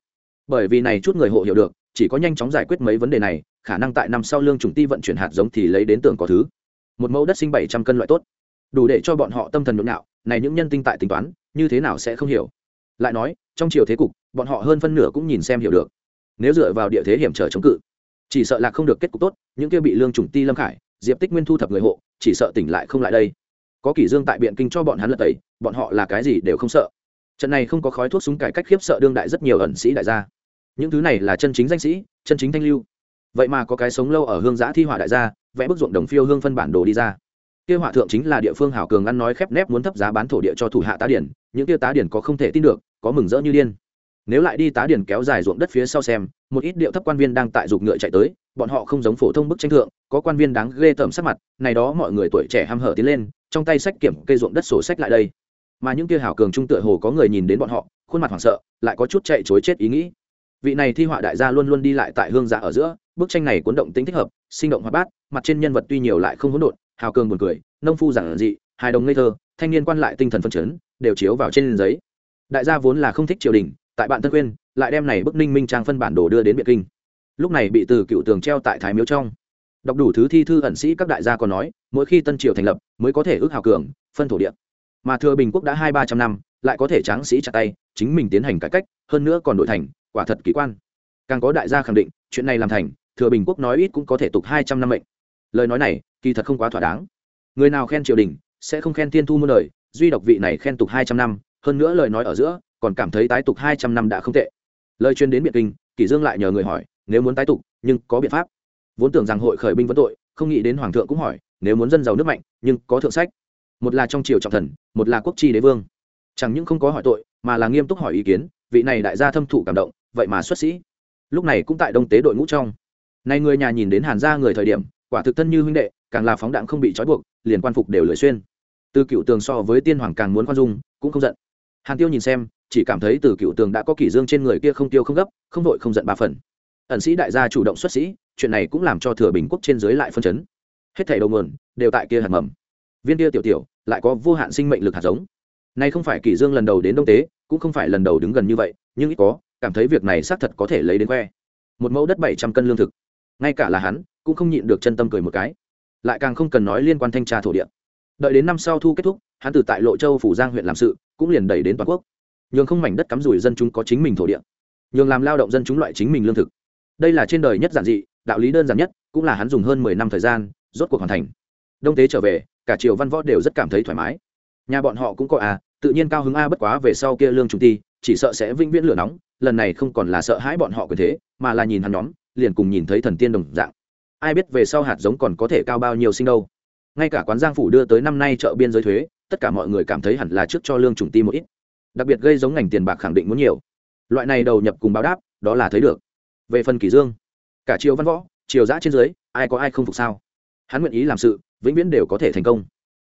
[SPEAKER 1] bởi vì này chút người hộ hiểu được, chỉ có nhanh chóng giải quyết mấy vấn đề này, khả năng tại năm sau lương chủng ti vận chuyển hạt giống thì lấy đến tưởng có thứ. Một mẫu đất sinh bảy trăm cân loại tốt. Đủ để cho bọn họ tâm thần nhộn nhạo, này những nhân tinh tại tính toán, như thế nào sẽ không hiểu? Lại nói, trong chiều thế cục, bọn họ hơn phân nửa cũng nhìn xem hiểu được. Nếu dựa vào địa thế hiểm trở chống cự, chỉ sợ là không được kết cục tốt, những kia bị lương chủng ti lâm khải, diệp tích nguyên thu thập người hộ, chỉ sợ tỉnh lại không lại đây. Có kỷ dương tại biện kinh cho bọn hắn lật tẩy, bọn họ là cái gì đều không sợ. Trận này không có khói thuốc súng cải cách khiếp sợ đương đại rất nhiều ẩn sĩ đại gia những thứ này là chân chính danh sĩ, chân chính thanh lưu. Vậy mà có cái sống lâu ở hương giã thi họa đại gia, vẽ bức ruộng đồng phiêu hương phân bản đồ đi ra. Kia họa thượng chính là địa phương hảo cường ăn nói khép nép muốn thấp giá bán thổ địa cho thủ hạ tá điển, những kia tá điển có không thể tin được, có mừng rỡ như điên. Nếu lại đi tá điển kéo dài ruộng đất phía sau xem, một ít điệu thấp quan viên đang tại dục ngựa chạy tới, bọn họ không giống phổ thông bức tranh thượng, có quan viên đáng ghê tởm sắc mặt, này đó mọi người tuổi trẻ ham hở tiến lên, trong tay sách kiểm cây ruộng đất sổ sách lại đây. Mà những kia hảo cường trung tựa hồ có người nhìn đến bọn họ, khuôn mặt hoảng sợ, lại có chút chạy chối chết ý nghĩ vị này thi họa đại gia luôn luôn đi lại tại hương giả ở giữa, bức tranh này cuốn động tính thích hợp, sinh động hoạt bát, mặt trên nhân vật tuy nhiều lại không hỗn độn, hào cường buồn cười, nông phu giản dị, hài đồng ngây thơ, thanh niên quan lại tinh thần phân chấn, đều chiếu vào trên giấy. Đại gia vốn là không thích triều đình, tại bạn tân quyên lại đem này bức ninh minh trang phân bản đồ đưa đến biệt kinh. Lúc này bị từ cựu tường treo tại thái miếu trong. Đọc đủ thứ thi thư ẩn sĩ các đại gia còn nói, mỗi khi tân triều thành lập, mới có thể ước hào cường, phân thổ địa. Mà thừa bình quốc đã hai ba trăm năm, lại có thể tráng sĩ chặt tay, chính mình tiến hành cải cách, hơn nữa còn đổi thành quả thật kỳ quan. Càng có đại gia khẳng định chuyện này làm thành thừa bình quốc nói ít cũng có thể tục hai trăm năm mệnh. Lời nói này kỳ thật không quá thỏa đáng. Người nào khen triều đình sẽ không khen thiên thu muôn đời, duy độc vị này khen tục hai trăm năm hơn nữa lời nói ở giữa còn cảm thấy tái tục hai trăm năm đã không tệ. Lời chuyên đến biện kinh kỷ dương lại nhờ người hỏi nếu muốn tái tục nhưng có biện pháp? Vốn tưởng rằng hội khởi binh vẫn tội không nghĩ đến hoàng thượng cũng hỏi nếu muốn dân giàu nước mạnh nhưng có thượng sách. Một là trong triều trọng thần một là quốc tri đế vương. Chẳng những không có hỏi tội mà là nghiêm túc hỏi ý kiến vị này đại gia thâm thụ cảm động vậy mà xuất sĩ. Lúc này cũng tại đông tế đội ngũ trong. Nay người nhà nhìn đến hàn gia người thời điểm, quả thực thân như huynh đệ, càng là phóng đạn không bị trói buộc, liền quan phục đều lưỡi xuyên. Từ cựu tường so với tiên hoàng càng muốn khoan dung, cũng không giận. Hàn tiêu nhìn xem, chỉ cảm thấy từ cựu tường đã có kỷ dương trên người kia không tiêu không gấp, không vội không giận ba phần. Ẩn sĩ đại gia chủ động xuất sĩ, chuyện này cũng làm cho thừa bình quốc trên dưới lại phân chấn. Hết thảy đầu nguồn đều tại kia hạt mầm. Viên kia tiểu tiểu lại có vô hạn sinh mệnh lực hạt giống. Này không phải kỷ dương lần đầu đến đông tế, cũng không phải lần đầu đứng gần như vậy, nhưng ít có cảm thấy việc này xác thật có thể lấy đến que một mẫu đất bảy trăm cân lương thực. Ngay cả là hắn, cũng không nhịn được chân tâm cười một cái. Lại càng không cần nói liên quan thanh tra thổ địa. Đợi đến năm sau thu kết thúc, hắn từ tại lộ châu, phủ giang huyện làm sự, cũng liền đẩy đến toàn quốc. Nhường không mảnh đất cắm rủi dân chúng có chính mình thổ địa. Nhường làm lao động dân chúng loại chính mình lương thực. Đây là trên đời nhất giản dị, đạo lý đơn giản nhất, cũng là hắn dùng hơn mười năm thời gian, rốt cuộc hoàn thành. Đông tế trở về, cả triều văn võ đều rất cảm thấy thoải mái. Nhà bọn họ cũng có à tự nhiên cao hứng a bất quá về sau kia lương trung ti chỉ sợ sẽ vĩnh viễn lửa nóng, lần này không còn là sợ hãi bọn họ quyền thế, mà là nhìn hắn nhóm, liền cùng nhìn thấy thần tiên đồng dạng. Ai biết về sau hạt giống còn có thể cao bao nhiêu sinh đâu. Ngay cả quán giang phủ đưa tới năm nay chợ biên giới thuế, tất cả mọi người cảm thấy hẳn là trước cho lương trùng ti một ít. Đặc biệt gây giống ngành tiền bạc khẳng định muốn nhiều. Loại này đầu nhập cùng báo đáp, đó là thấy được. Về phần kỷ dương, cả triều văn võ, triều giã trên dưới, ai có ai không phục sao? Hắn nguyện ý làm sự, vĩnh viễn đều có thể thành công.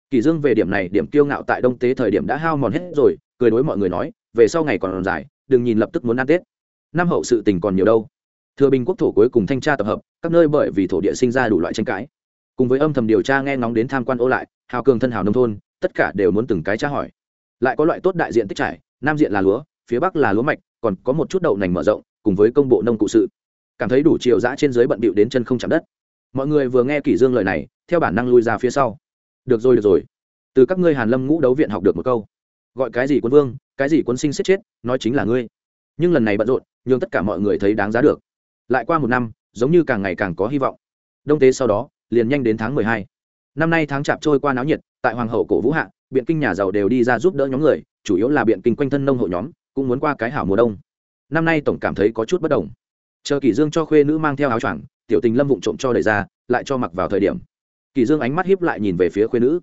[SPEAKER 1] Kỷ dương về điểm này, điểm kiêu ngạo tại đông tế thời điểm đã hao mòn hết rồi, cười đối mọi người nói về sau ngày còn dài, đừng nhìn lập tức muốn ăn tết. Năm hậu sự tình còn nhiều đâu. Thừa bình quốc thổ cuối cùng thanh tra tập hợp, các nơi bởi vì thổ địa sinh ra đủ loại tranh cãi. Cùng với âm thầm điều tra nghe ngóng đến tham quan ô lại, hào cường thân hào nông thôn, tất cả đều muốn từng cái tra hỏi. Lại có loại tốt đại diện tích trải, nam diện là lúa, phía bắc là lúa mạch, còn có một chút đậu nành mở rộng, cùng với công bộ nông cụ sự. Cảm thấy đủ chiều dã trên dưới bận bịu đến chân không chạm đất. Mọi người vừa nghe kỷ dương lời này, theo bản năng lui ra phía sau. Được rồi được rồi. Từ các ngươi hàn lâm ngũ đấu viện học được một câu gọi cái gì quân vương, cái gì quân sinh xếp chết, nói chính là ngươi. Nhưng lần này bận rộn nhưng tất cả mọi người thấy đáng giá được. Lại qua một năm, giống như càng ngày càng có hy vọng. Đông tế sau đó, liền nhanh đến tháng mười hai. Năm nay tháng chạp trôi qua náo nhiệt, tại hoàng hậu cổ vũ hạ, biện kinh nhà giàu đều đi ra giúp đỡ nhóm người, chủ yếu là biện kinh quanh thân nông hộ nhóm, cũng muốn qua cái hảo mùa đông. Năm nay tổng cảm thấy có chút bất đồng. Chờ kỷ dương cho khuê nữ mang theo áo choàng, tiểu tình lâm vụng trộm cho đẩy ra, lại cho mặc vào thời điểm. Kỷ dương ánh mắt hiếp lại nhìn về phía khuê nữ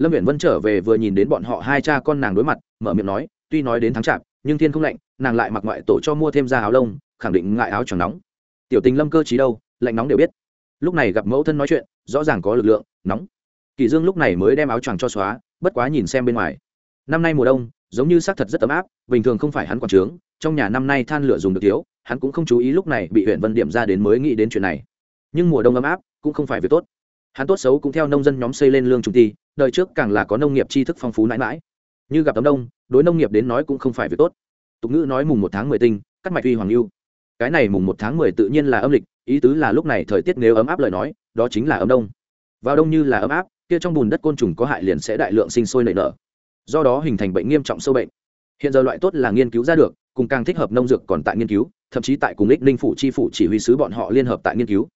[SPEAKER 1] lâm viễn vân trở về vừa nhìn đến bọn họ hai cha con nàng đối mặt, mở miệng nói, tuy nói đến tháng chạp nhưng thiên không lạnh, nàng lại mặc ngoại tổ cho mua thêm ra áo lông, khẳng định ngại áo chẳng nóng. Tiểu tình lâm cơ trí đâu, lạnh nóng đều biết. Lúc này gặp mẫu thân nói chuyện, rõ ràng có lực lượng, nóng. Kỳ dương lúc này mới đem áo choàng cho xóa, bất quá nhìn xem bên ngoài. Năm nay mùa đông, giống như xác thật rất ấm áp, bình thường không phải hắn quản trướng trong nhà năm nay than lửa dùng được thiếu, hắn cũng không chú ý lúc này bị huyện vân điểm ra đến mới nghĩ đến chuyện này. Nhưng mùa đông ấm áp, cũng không phải việc tốt. Hắn tốt xấu cũng theo nông dân nhóm xây lên lương trung ti đời trước càng là có nông nghiệp tri thức phong phú mãi mãi. Như gặp tấm đông, đối nông nghiệp đến nói cũng không phải việc tốt. Tục ngữ nói mùng một tháng mười tinh, cắt mạch uy hoàng lưu. Cái này mùng một tháng mười tự nhiên là âm lịch, ý tứ là lúc này thời tiết nếu ấm áp lời nói, đó chính là ấm đông. Vào đông như là ấm áp, kia trong bùn đất côn trùng có hại liền sẽ đại lượng sinh sôi nảy nở. Do đó hình thành bệnh nghiêm trọng sâu bệnh. Hiện giờ loại tốt là nghiên cứu ra được, cùng càng thích hợp nông dược còn tại nghiên cứu, thậm chí tại cùng ích ninh phủ chi phủ chỉ huy sứ bọn họ liên hợp tại nghiên cứu.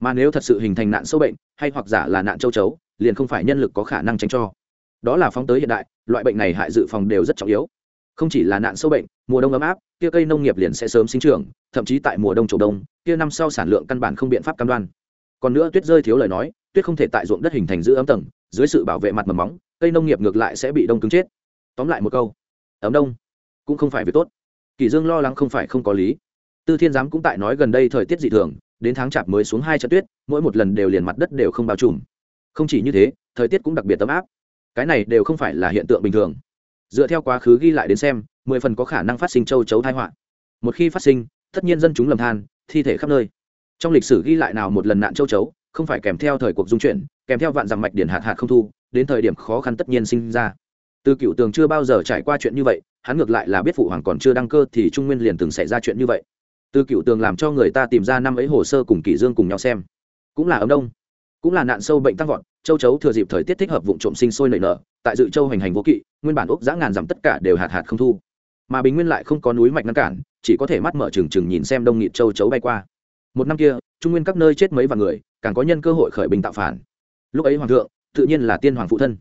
[SPEAKER 1] Mà nếu thật sự hình thành nạn sâu bệnh, hay hoặc giả là nạn châu chấu liền không phải nhân lực có khả năng tránh cho. Đó là phóng tới hiện đại, loại bệnh này hại dự phòng đều rất trọng yếu. Không chỉ là nạn sâu bệnh, mùa đông ấm áp, kia cây nông nghiệp liền sẽ sớm sinh trưởng, thậm chí tại mùa đông trổ đông, kia năm sau sản lượng căn bản không biện pháp cam đoan. Còn nữa tuyết rơi thiếu lời nói, tuyết không thể tại ruộng đất hình thành giữ ấm tầng, dưới sự bảo vệ mặt mầm móng, cây nông nghiệp ngược lại sẽ bị đông cứng chết. Tóm lại một câu, ấm đông cũng không phải việc tốt. Kỳ dương lo lắng không phải không có lý. Tư thiên giám cũng tại nói gần đây thời tiết dị thường, đến tháng chạp mới xuống hai trận tuyết, mỗi một lần đều liền mặt đất đều không bao trùm không chỉ như thế, thời tiết cũng đặc biệt tấm áp. Cái này đều không phải là hiện tượng bình thường. Dựa theo quá khứ ghi lại đến xem, mười phần có khả năng phát sinh châu chấu thai họa. Một khi phát sinh, tất nhiên dân chúng lầm than, thi thể khắp nơi. Trong lịch sử ghi lại nào một lần nạn châu chấu, không phải kèm theo thời cuộc dung chuyển, kèm theo vạn dặm mạch điển hạt hạt không thu, đến thời điểm khó khăn tất nhiên sinh ra. Từ cựu tường chưa bao giờ trải qua chuyện như vậy, hắn ngược lại là biết phụ hoàng còn chưa đăng cơ thì trung nguyên liền từng xảy ra chuyện như vậy. Từ cựu tường làm cho người ta tìm ra năm ấy hồ sơ cùng kỷ dương cùng nhau xem. Cũng là ấm đông cũng là nạn sâu bệnh tăng vọt, châu chấu thừa dịp thời tiết thích hợp vụ trộm sinh sôi nảy nở, tại dự châu hành hành vô kỵ, nguyên bản ốc giã ngàn dặm tất cả đều hạt hạt không thu. Mà bình nguyên lại không có núi mạch ngăn cản, chỉ có thể mắt mở trừng trừng nhìn xem đông nghịt châu chấu bay qua. Một năm kia, trung nguyên các nơi chết mấy vạn người, càng có nhân cơ hội khởi bình tạo phản. Lúc ấy hoàng thượng, tự nhiên là tiên hoàng phụ thân.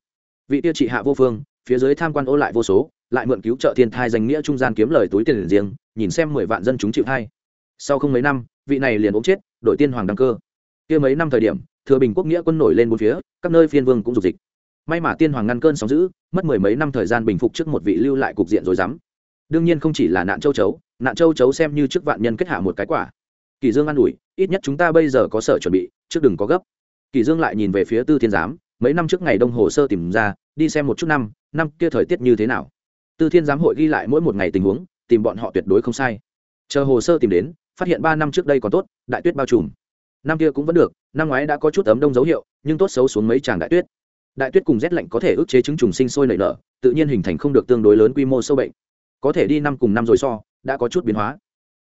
[SPEAKER 1] Vị tiêu trị hạ vô phương, phía dưới tham quan ô lại vô số, lại mượn cứu trợ thiên thai danh nghĩa trung gian kiếm lời túi tiền riêng, nhìn xem mười vạn dân chúng chịu thai. Sau không mấy năm, vị này liền ốm chết đội tiên hoàng đăng cơ. Kia mấy năm thời điểm thừa bình quốc nghĩa quân nổi lên bốn phía, các nơi phiên vương cũng dục dịch. May mà tiên hoàng ngăn cơn sóng giữ mất mười mấy năm thời gian bình phục trước một vị lưu lại cục diện rồi dám đương nhiên không chỉ là nạn châu chấu, nạn châu chấu xem như trước vạn nhân kết hạ một cái quả. Kỳ dương an ủi, ít nhất chúng ta bây giờ có sở chuẩn bị, trước đừng có gấp. Kỳ dương lại nhìn về phía tư thiên giám, mấy năm trước ngày đông hồ sơ tìm ra, đi xem một chút năm năm kia thời tiết như thế nào. Tư thiên giám hội ghi lại mỗi một ngày tình huống, tìm bọn họ tuyệt đối không sai. Chờ hồ sơ tìm đến, phát hiện ba năm trước đây còn tốt, đại tuyết bao trùm năm kia cũng vẫn được, năm ngoái đã có chút ấm đông dấu hiệu, nhưng tốt xấu xuống mấy tràng đại tuyết. Đại tuyết cùng rét lạnh có thể ức chế chứng trùng sinh sôi nảy nở, tự nhiên hình thành không được tương đối lớn quy mô sâu bệnh. Có thể đi năm cùng năm rồi so, đã có chút biến hóa.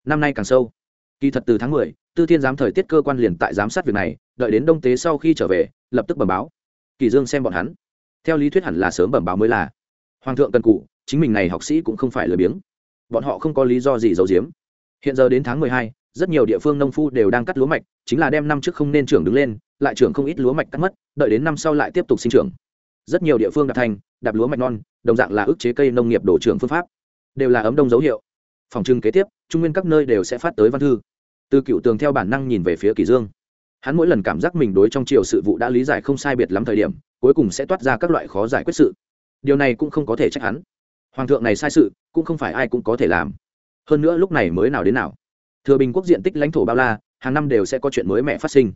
[SPEAKER 1] Năm nay càng sâu. Kỳ thật từ tháng mười, tư thiên giám thời tiết cơ quan liền tại giám sát việc này, đợi đến đông tế sau khi trở về, lập tức bẩm báo. Kỳ dương xem bọn hắn. Theo lý thuyết hẳn là sớm bẩm báo mới là. Hoàng thượng cần cụ, chính mình này học sĩ cũng không phải lười biếng. Bọn họ không có lý do gì giấu giếm. Hiện giờ đến tháng mười hai rất nhiều địa phương nông phu đều đang cắt lúa mạch, chính là đem năm trước không nên trưởng đứng lên, lại trưởng không ít lúa mạch cắt mất, đợi đến năm sau lại tiếp tục sinh trưởng. Rất nhiều địa phương đạp thành, đạp lúa mạch non, đồng dạng là ức chế cây nông nghiệp đổ trưởng phương pháp, đều là ấm đông dấu hiệu. Phòng trưng kế tiếp, trung nguyên các nơi đều sẽ phát tới văn thư. Từ cựu tường theo bản năng nhìn về phía kỳ dương. Hắn mỗi lần cảm giác mình đối trong triều sự vụ đã lý giải không sai biệt lắm thời điểm, cuối cùng sẽ toát ra các loại khó giải quyết sự. Điều này cũng không có thể trách hắn. Hoàng thượng này sai sự, cũng không phải ai cũng có thể làm. Hơn nữa lúc này mới nào đến nào thừa bình quốc diện tích lãnh thổ bao la, hàng năm đều sẽ có chuyện mới mẻ phát sinh.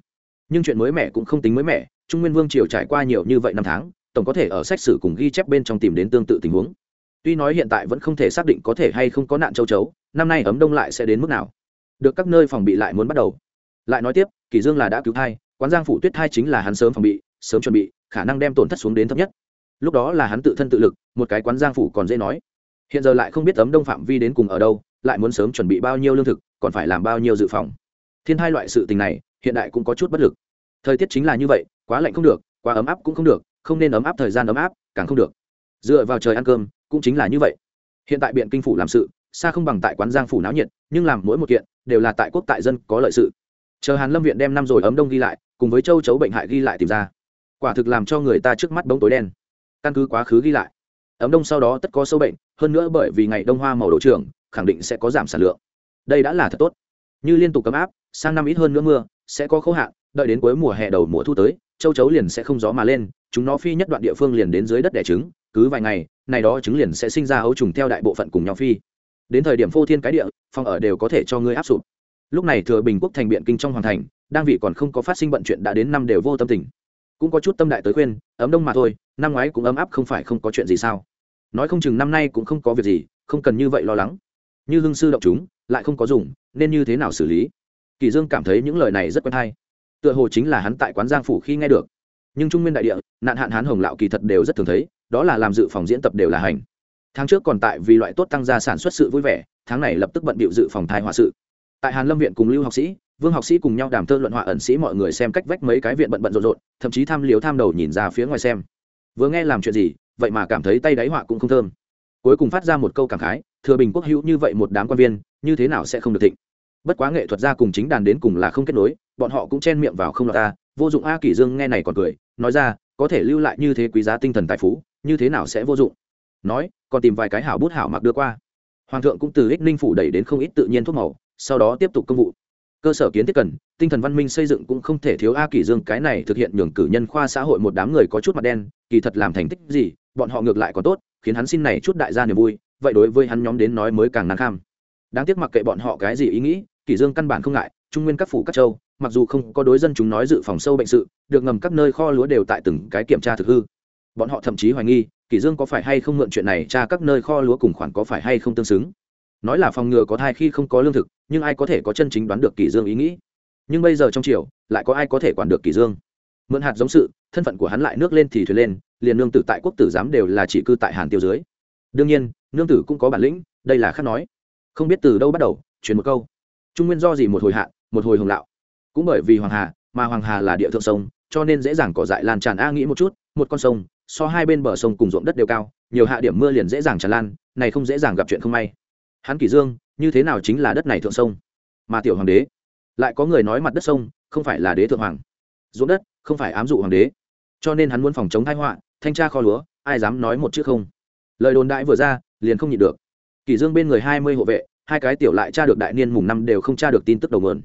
[SPEAKER 1] Nhưng chuyện mới mẻ cũng không tính mới mẻ, trung nguyên vương triều trải qua nhiều như vậy năm tháng, tổng có thể ở sách sử cùng ghi chép bên trong tìm đến tương tự tình huống. Tuy nói hiện tại vẫn không thể xác định có thể hay không có nạn châu chấu, năm nay ấm đông lại sẽ đến mức nào. Được các nơi phòng bị lại muốn bắt đầu. Lại nói tiếp, kỳ dương là đã cứu thai, quán giang phủ tuyết thai chính là hắn sớm phòng bị, sớm chuẩn bị, khả năng đem tổn thất xuống đến thấp nhất. Lúc đó là hắn tự thân tự lực, một cái quán giang phủ còn dễ nói. Hiện giờ lại không biết ấm đông phạm vi đến cùng ở đâu, lại muốn sớm chuẩn bị bao nhiêu lương thực còn phải làm bao nhiêu dự phòng. Thiên hai loại sự tình này, hiện đại cũng có chút bất lực. Thời tiết chính là như vậy, quá lạnh không được, quá ấm áp cũng không được, không nên ấm áp thời gian ấm áp, càng không được. Dựa vào trời ăn cơm, cũng chính là như vậy. Hiện tại biện kinh phủ làm sự, xa không bằng tại quán giang phủ náo nhiệt, nhưng làm mỗi một kiện, đều là tại quốc tại dân có lợi sự. Chờ hàn lâm viện đem năm rồi ấm đông ghi lại, cùng với châu chấu bệnh hại ghi lại tìm ra. Quả thực làm cho người ta trước mắt bóng tối đen. Căn cứ quá khứ ghi lại, ấm đông sau đó tất có sâu bệnh, hơn nữa bởi vì ngày đông hoa màu đỗ trưởng khẳng định sẽ có giảm sản lượng đây đã là thật tốt. Như liên tục cấm áp, sang năm ít hơn nữa mưa, sẽ có khô hạn, đợi đến cuối mùa hè đầu mùa thu tới, châu chấu liền sẽ không gió mà lên, chúng nó phi nhất đoạn địa phương liền đến dưới đất đẻ trứng, cứ vài ngày, này đó trứng liền sẽ sinh ra ấu trùng theo đại bộ phận cùng nhau phi. Đến thời điểm phô thiên cái địa, phòng ở đều có thể cho ngươi áp sụp. Lúc này thừa bình quốc thành biện kinh trong hoàng thành, đang vị còn không có phát sinh bận chuyện đã đến năm đều vô tâm tình. Cũng có chút tâm đại tới khuyên, ấm đông mà thôi, năm ngoái cũng ấm áp không phải không có chuyện gì sao. Nói không chừng năm nay cũng không có việc gì, không cần như vậy lo lắng như hương sư động chúng, lại không có dùng, nên như thế nào xử lý? Kỳ dương cảm thấy những lời này rất quen hay. Tựa hồ chính là hắn tại quán giang phủ khi nghe được. Nhưng trung nguyên đại địa, nạn hạn hán hồng lạo kỳ thật đều rất thường thấy, đó là làm dự phòng diễn tập đều là hành. Tháng trước còn tại vì loại tốt tăng gia sản xuất sự vui vẻ, tháng này lập tức bận bịu dự phòng thai họa sự. Tại hàn lâm viện cùng lưu học sĩ, vương học sĩ cùng nhau đàm tơ luận họa ẩn sĩ mọi người xem cách vách mấy cái viện bận bận rộn rộn, thậm chí tham liếu tham đầu nhìn ra phía ngoài xem. Vừa nghe làm chuyện gì, vậy mà cảm thấy tay đáy họa cũng không thơm. Cuối cùng phát ra một câu cảm khái thừa bình quốc hữu như vậy một đám quan viên, như thế nào sẽ không được thịnh? Bất quá nghệ thuật gia cùng chính đàn đến cùng là không kết nối, bọn họ cũng chen miệng vào không lọt ta. Vô dụng a kỷ dương nghe này còn cười, nói ra, có thể lưu lại như thế quý giá tinh thần tài phú, như thế nào sẽ vô dụng? Nói, còn tìm vài cái hảo bút hảo mặc đưa qua. Hoàng thượng cũng từ ích ninh phủ đẩy đến không ít tự nhiên thuốc màu, sau đó tiếp tục công vụ. Cơ sở kiến thiết cần, tinh thần văn minh xây dựng cũng không thể thiếu a kỷ dương cái này thực hiện nhường cử nhân khoa xã hội một đám người có chút mặt đen, kỳ thật làm thành tích gì, bọn họ ngược lại còn tốt, khiến hắn xin này chút đại gia niềm vui vậy đối với hắn nhóm đến nói mới càng năng kham. Đáng tiếc mặc kệ bọn họ cái gì ý nghĩ, kỷ dương căn bản không ngại, trung nguyên các phủ các châu, mặc dù không có đối dân chúng nói dự phòng sâu bệnh sự, được ngầm các nơi kho lúa đều tại từng cái kiểm tra thực hư. Bọn họ thậm chí hoài nghi, kỷ dương có phải hay không mượn chuyện này tra các nơi kho lúa cùng khoản có phải hay không tương xứng. Nói là phòng ngừa có thai khi không có lương thực, nhưng ai có thể có chân chính đoán được kỷ dương ý nghĩ. Nhưng bây giờ trong triều, lại có ai có thể quản được kỷ dương? Mượn hạt giống sự, thân phận của hắn lại nước lên thì thuyền lên, liền nương tử tại quốc tử giám đều là chỉ cư tại hàn tiêu dưới đương nhiên, nương tử cũng có bản lĩnh, đây là khác nói. Không biết từ đâu bắt đầu, truyền một câu. Trung nguyên do gì một hồi hạ, một hồi hồng lạo. Cũng bởi vì hoàng hà, mà hoàng hà là địa thượng sông, cho nên dễ dàng cỏ dại lan tràn. A, nghĩ một chút, một con sông, so hai bên bờ sông cùng ruộng đất đều cao, nhiều hạ điểm mưa liền dễ dàng tràn lan, này không dễ dàng gặp chuyện không may. Hắn kỷ dương, như thế nào chính là đất này thượng sông? Mà tiểu hoàng đế, lại có người nói mặt đất sông, không phải là đế thượng hoàng. Ruộng đất, không phải ám dụ hoàng đế. Cho nên hắn muốn phòng chống tai họa, thanh tra kho lúa, ai dám nói một chữ không? Lời đồn đại vừa ra, liền không nhịn được. Kỷ dương bên người hai mươi hộ vệ, hai cái tiểu lại tra được đại niên mùng năm đều không tra được tin tức đầu nguồn.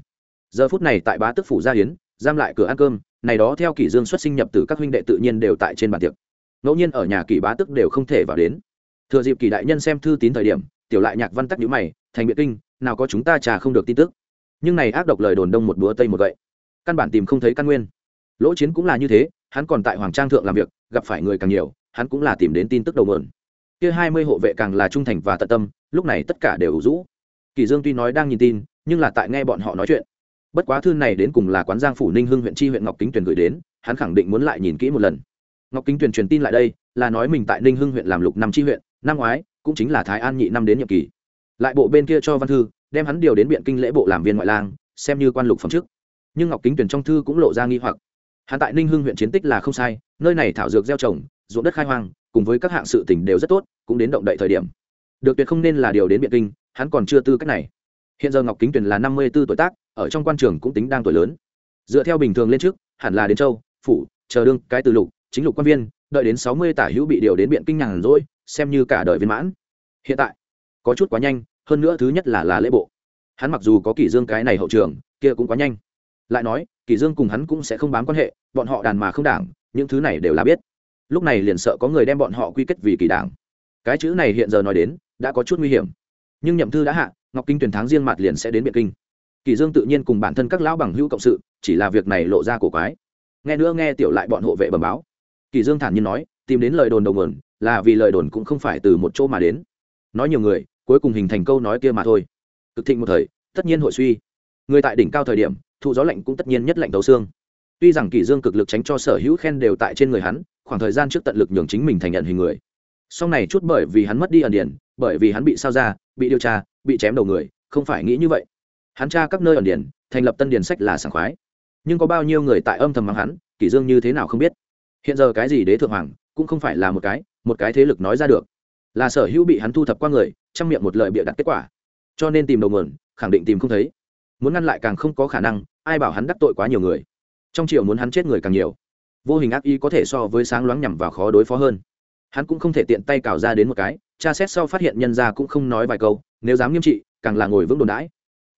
[SPEAKER 1] Giờ phút này tại bá tức phủ gia hiến, giam lại cửa ăn cơm, này đó theo kỷ dương xuất sinh nhập từ các huynh đệ tự nhiên đều tại trên bàn tiệc. Ngẫu nhiên ở nhà kỷ bá tức đều không thể vào đến. Thừa dịp kỷ đại nhân xem thư tín thời điểm, tiểu lại nhạc văn tắc nhíu mày, thành biện kinh, nào có chúng ta trà không được tin tức. Nhưng này ác độc lời đồn đông một búa tây một gậy. Căn bản tìm không thấy căn nguyên. Lỗ chiến cũng là như thế, hắn còn tại hoàng trang thượng làm việc, gặp phải người càng nhiều, hắn cũng là tìm đến tin tức đầu mượn kia hai mươi hộ vệ càng là trung thành và tận tâm, lúc này tất cả đều ủ rũ. Kỳ dương tuy nói đang nhìn tin, nhưng là tại nghe bọn họ nói chuyện. Bất quá thư này đến cùng là quán giang phủ ninh hưng huyện chi huyện ngọc kính tuyền gửi đến, hắn khẳng định muốn lại nhìn kỹ một lần. Ngọc kính tuyền truyền tin lại đây, là nói mình tại ninh hưng huyện làm lục năm chi huyện, năm ngoái, cũng chính là thái an nhị năm đến nhiệm kỳ. Lại bộ bên kia cho văn thư, đem hắn điều đến biện kinh lễ bộ làm viên ngoại lang, xem như quan lục phẩm chức. Nhưng ngọc kính tuyển trong thư cũng lộ ra nghi hoặc. Hắn tại ninh hưng huyện chiến tích là không sai, nơi này thảo dược gieo trồng, ruộng đất khai hoang cùng với các hạng sự tỉnh đều rất tốt, cũng đến động đậy thời điểm. Được tuyệt không nên là điều đến biện kinh, hắn còn chưa tư cách này. Hiện giờ ngọc kính tuyền là năm mươi b ố tuổi tác, ở trong quan trường cũng tính đang tuổi lớn. Dựa theo bình thường lên trước, hẳn là đến châu, phủ, chờ đương cái từ lục, chính lục quan viên, đợi đến sáu mươi tả hữu bị điều đến biện kinh nhàn rỗi, xem như cả đời viên mãn. Hiện tại, có chút quá nhanh, hơn nữa thứ nhất là là lễ bộ. Hắn mặc dù có kỷ dương cái này hậu trường, kia cũng quá nhanh. Lại nói, kỷ dương cùng hắn cũng sẽ không bám quan hệ, bọn họ đàn mà không đảng, những thứ này đều là biết lúc này liền sợ có người đem bọn họ quy kết vì kỳ đảng. Cái chữ này hiện giờ nói đến, đã có chút nguy hiểm. Nhưng nhậm thư đã hạ, ngọc kinh tuyển tháng riêng mặt liền sẽ đến biện kinh. Kỳ dương tự nhiên cùng bản thân các lão bằng hữu cộng sự, chỉ là việc này lộ ra cổ quái. Nghe nữa nghe tiểu lại bọn hộ vệ bẩm báo. Kỳ dương thản nhiên nói, tìm đến lời đồn đầu nguồn, là vì lời đồn cũng không phải từ một chỗ mà đến. Nói nhiều người, cuối cùng hình thành câu nói kia mà thôi. Cực thịnh một thời, tất nhiên hội suy. Người tại đỉnh cao thời điểm, thụ gió lạnh cũng tất nhiên nhất lạnh tấu xương. Tuy rằng kỳ dương cực lực tránh cho sở hữu khen đều tại trên người hắn khoảng thời gian trước tận lực nhường chính mình thành nhận hình người. Sau này chút bởi vì hắn mất đi ẩn điển, bởi vì hắn bị sao ra, bị điều tra, bị chém đầu người, không phải nghĩ như vậy. Hắn tra các nơi ẩn điển, thành lập tân điển sách là sảng khoái. Nhưng có bao nhiêu người tại âm thầm mắng hắn, kỷ dương như thế nào không biết. Hiện giờ cái gì đế thượng hoàng, cũng không phải là một cái một cái thế lực nói ra được. Là sở hữu bị hắn thu thập qua người trong miệng một lời bịa đặt kết quả. Cho nên tìm đầu nguồn, khẳng định tìm không thấy. Muốn ngăn lại càng không có khả năng, ai bảo hắn đắc tội quá nhiều người. Trong triều muốn hắn chết người càng nhiều vô hình ác ý có thể so với sáng loáng nhằm vào khó đối phó hơn. Hắn cũng không thể tiện tay cào ra đến một cái, tra xét sau phát hiện nhân ra cũng không nói vài câu, nếu dám nghiêm trị, càng là ngồi vững đồn đãi.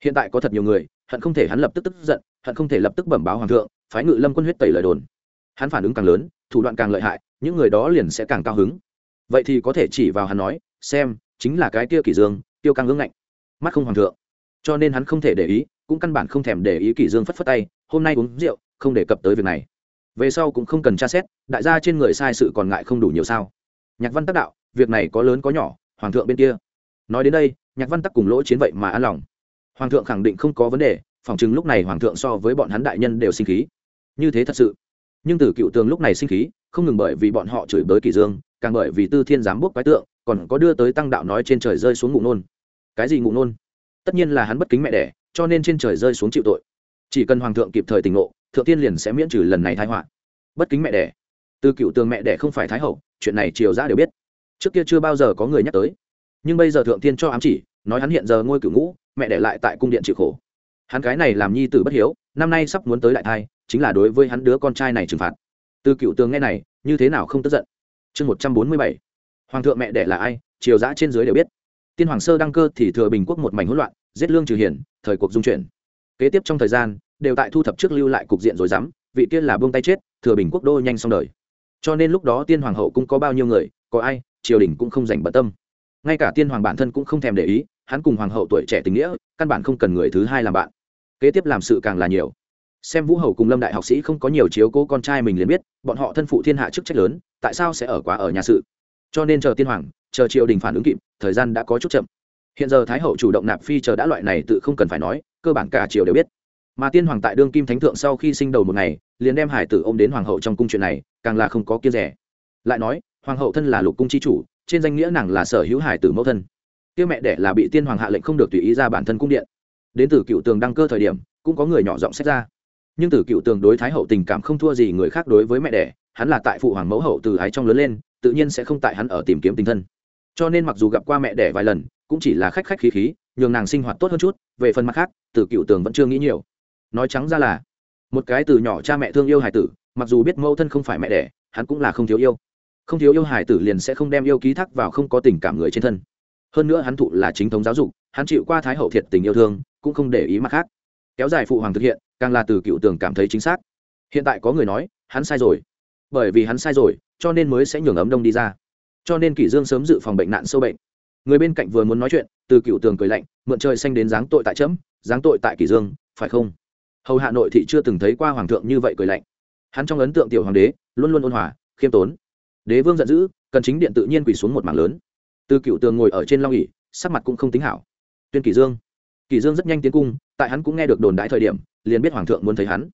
[SPEAKER 1] Hiện tại có thật nhiều người, hận không thể hắn lập tức tức giận, hận không thể lập tức bẩm báo hoàng thượng, phái ngự lâm quân huyết tẩy lời đồn. Hắn phản ứng càng lớn, thủ đoạn càng lợi hại, những người đó liền sẽ càng cao hứng. Vậy thì có thể chỉ vào hắn nói, xem, chính là cái kia kỷ dương, tiêu càng ngưỡng ngạnh. Mắt không hoàng thượng. Cho nên hắn không thể để ý, cũng căn bản không thèm để ý kỷ dương phất phất tay, hôm nay uống rượu, không đề cập tới việc này về sau cũng không cần tra xét, đại gia trên người sai sự còn ngại không đủ nhiều sao. Nhạc văn tác đạo, việc này có lớn có nhỏ, hoàng thượng bên kia. Nói đến đây, nhạc văn tắc cùng lỗ chiến vậy mà an lòng. Hoàng thượng khẳng định không có vấn đề, phòng chừng lúc này hoàng thượng so với bọn hắn đại nhân đều sinh khí. Như thế thật sự. Nhưng từ cựu tường lúc này sinh khí, không ngừng bởi vì bọn họ chửi bới kỳ dương, càng bởi vì tư thiên giám bốc quái tượng, còn có đưa tới tăng đạo nói trên trời rơi xuống ngụ nôn. Cái gì ngụ nôn? Tất nhiên là hắn bất kính mẹ đẻ, cho nên trên trời rơi xuống chịu tội. Chỉ cần hoàng thượng kịp thời tỉnh ngộ thượng tiên liền sẽ miễn trừ lần này thái họa. Bất kính mẹ đẻ. Từ cựu tường mẹ đẻ không phải thái hậu, chuyện này triều giã đều biết. Trước kia chưa bao giờ có người nhắc tới. Nhưng bây giờ thượng tiên cho ám chỉ, nói hắn hiện giờ ngôi cửu ngũ, mẹ để lại tại cung điện chịu khổ. Hắn cái này làm nhi tử bất hiếu, năm nay sắp muốn tới đại thai, chính là đối với hắn đứa con trai này trừng phạt. Từ cựu tường nghe này, như thế nào không tức giận? Chương một trăm bốn mươi bảy. Hoàng thượng mẹ đẻ là ai? Triều giã trên dưới đều biết. Tiên hoàng sơ đăng cơ thì thừa bình quốc một mảnh hỗn loạn, giết lương trừ hiển, thời cuộc dung chuyển. Kế tiếp trong thời gian đều tại thu thập trước lưu lại cục diện rồi dám, vị tiên là buông tay chết, thừa bình quốc đô nhanh xong đời. Cho nên lúc đó tiên hoàng hậu cũng có bao nhiêu người, có ai, triều đình cũng không dành bận tâm. Ngay cả tiên hoàng bản thân cũng không thèm để ý, hắn cùng hoàng hậu tuổi trẻ tình nghĩa, căn bản không cần người thứ hai làm bạn. Kế tiếp làm sự càng là nhiều. Xem vũ hầu cùng lâm đại học sĩ không có nhiều chiếu cố con trai mình liền biết, bọn họ thân phụ thiên hạ chức trách lớn, tại sao sẽ ở quá ở nhà sự? Cho nên chờ tiên hoàng, chờ triều đình phản ứng kịp, thời gian đã có chút chậm. Hiện giờ thái hậu chủ động nạp phi chờ đã loại này tự không cần phải nói, cơ bản cả triều đều biết mà tiên hoàng tại đương kim thánh thượng sau khi sinh đầu một ngày, liền đem hải tử ôm đến hoàng hậu trong cung chuyện này, càng là không có kia rẻ. Lại nói, hoàng hậu thân là lục cung chi chủ, trên danh nghĩa nàng là sở hữu hải tử mẫu thân. Kia mẹ đẻ là bị tiên hoàng hạ lệnh không được tùy ý ra bản thân cung điện. Đến từ cựu tường đăng cơ thời điểm, cũng có người nhỏ giọng xét ra. Nhưng từ cựu tường đối thái hậu tình cảm không thua gì người khác đối với mẹ đẻ, hắn là tại phụ hoàng mẫu hậu từ ái trong lớn lên, tự nhiên sẽ không tại hắn ở tìm kiếm tình thân. Cho nên mặc dù gặp qua mẹ đẻ vài lần, cũng chỉ là khách khách khí khí, nhường nàng sinh hoạt tốt hơn chút, về phần mặt khác, từ cựu tường vẫn chưa nghĩ nhiều nói trắng ra là, một cái từ nhỏ cha mẹ thương yêu hải tử, mặc dù biết mẫu thân không phải mẹ đẻ, hắn cũng là không thiếu yêu. Không thiếu yêu hải tử liền sẽ không đem yêu ký thác vào không có tình cảm người trên thân. Hơn nữa hắn thụ là chính thống giáo dục, hắn chịu qua thái hậu thiệt tình yêu thương, cũng không để ý mặt khác. Kéo dài phụ hoàng thực hiện, càng là từ cựu tường cảm thấy chính xác. Hiện tại có người nói, hắn sai rồi. Bởi vì hắn sai rồi, cho nên mới sẽ nhường ấm đông đi ra. Cho nên kỷ dương sớm dự phòng bệnh nạn sâu bệnh. Người bên cạnh vừa muốn nói chuyện, từ cựu tường cười lạnh, mượn trời xanh đến dáng tội tại chấm dáng tội tại kỷ dương, phải không? Hầu hạ nội thị chưa từng thấy qua hoàng thượng như vậy cười lạnh. Hắn trong ấn tượng tiểu hoàng đế, luôn luôn ôn hòa, khiêm tốn. Đế vương giận dữ, cần chính điện tự nhiên quỳ xuống một mảng lớn. Từ cựu tường ngồi ở trên long ỉ sắc mặt cũng không tính hảo. Tuyên kỷ dương. Kỷ dương rất nhanh tiến cung, tại hắn cũng nghe được đồn đại thời điểm, liền biết hoàng thượng muốn thấy hắn.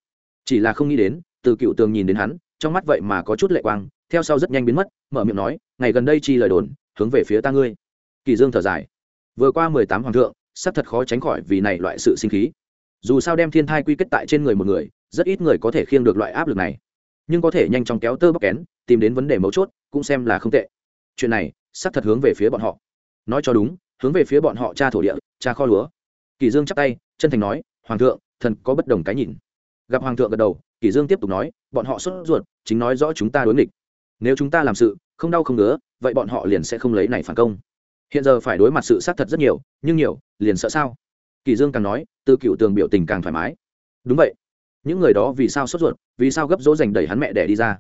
[SPEAKER 1] Chỉ là không nghĩ đến, từ cựu tường nhìn đến hắn, trong mắt vậy mà có chút lệ quang, theo sau rất nhanh biến mất, mở miệng nói, ngày gần đây chi lời đồn, hướng về phía ta ngươi. Kỷ dương thở dài. Vừa qua mười tám hoàng thượng, sắp thật khó tránh khỏi vì này loại sự sinh khí dù sao đem thiên thai quy kết tại trên người một người, rất ít người có thể khiêng được loại áp lực này. Nhưng có thể nhanh chóng kéo tơ bóc kén, tìm đến vấn đề mấu chốt, cũng xem là không tệ. Chuyện này sắp thật hướng về phía bọn họ. Nói cho đúng, hướng về phía bọn họ cha thổ địa, cha kho lúa. Kỳ dương chắp tay, chân thành nói, hoàng thượng, thần có bất đồng cái nhìn. Gặp hoàng thượng gật đầu, kỳ dương tiếp tục nói, bọn họ sốt ruột, chính nói rõ chúng ta đối nghịch. Nếu chúng ta làm sự, không đau không ngứa, vậy bọn họ liền sẽ không lấy này phản công. Hiện giờ phải đối mặt sự xác thật rất nhiều, nhưng nhiều, liền sợ sao? Kỳ dương càng nói, từ cựu tường biểu tình càng thoải mái. Đúng vậy. Những người đó vì sao sốt ruột, vì sao gấp dỗ dành đẩy hắn mẹ đẻ đi ra?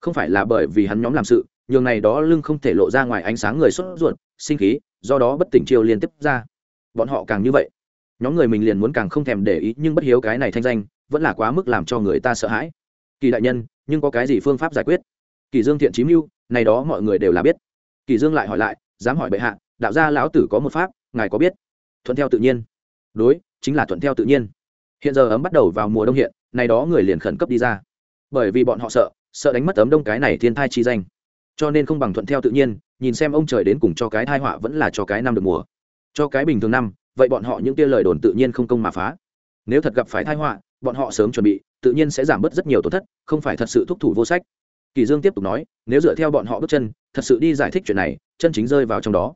[SPEAKER 1] Không phải là bởi vì hắn nhóm làm sự, nhường này đó lưng không thể lộ ra ngoài ánh sáng người sốt ruột, sinh khí, do đó bất tỉnh chiêu liên tiếp ra. Bọn họ càng như vậy. Nhóm người mình liền muốn càng không thèm để ý, nhưng bất hiếu cái này thanh danh, vẫn là quá mức làm cho người ta sợ hãi. Kỳ đại nhân, nhưng có cái gì phương pháp giải quyết? Kỳ dương thiện chí mưu, này đó mọi người đều là biết. Kỳ dương lại hỏi lại, dám hỏi bệ hạ, đạo gia lão tử có một pháp, ngài có biết? Thuận theo tự nhiên đối, chính là thuận theo tự nhiên. Hiện giờ ấm bắt đầu vào mùa đông hiện này đó người liền khẩn cấp đi ra. Bởi vì bọn họ sợ sợ đánh mất ấm đông cái này thiên thai chi danh. Cho nên không bằng thuận theo tự nhiên, nhìn xem ông trời đến cùng cho cái thai họa vẫn là cho cái năm được mùa. Cho cái bình thường năm, vậy bọn họ những tia lời đồn tự nhiên không công mà phá. Nếu thật gặp phải thai họa, bọn họ sớm chuẩn bị, tự nhiên sẽ giảm bớt rất nhiều tổn thất, không phải thật sự thúc thủ vô sách. Kỳ dương tiếp tục nói, nếu dựa theo bọn họ bước chân, thật sự đi giải thích chuyện này, chân chính rơi vào trong đó.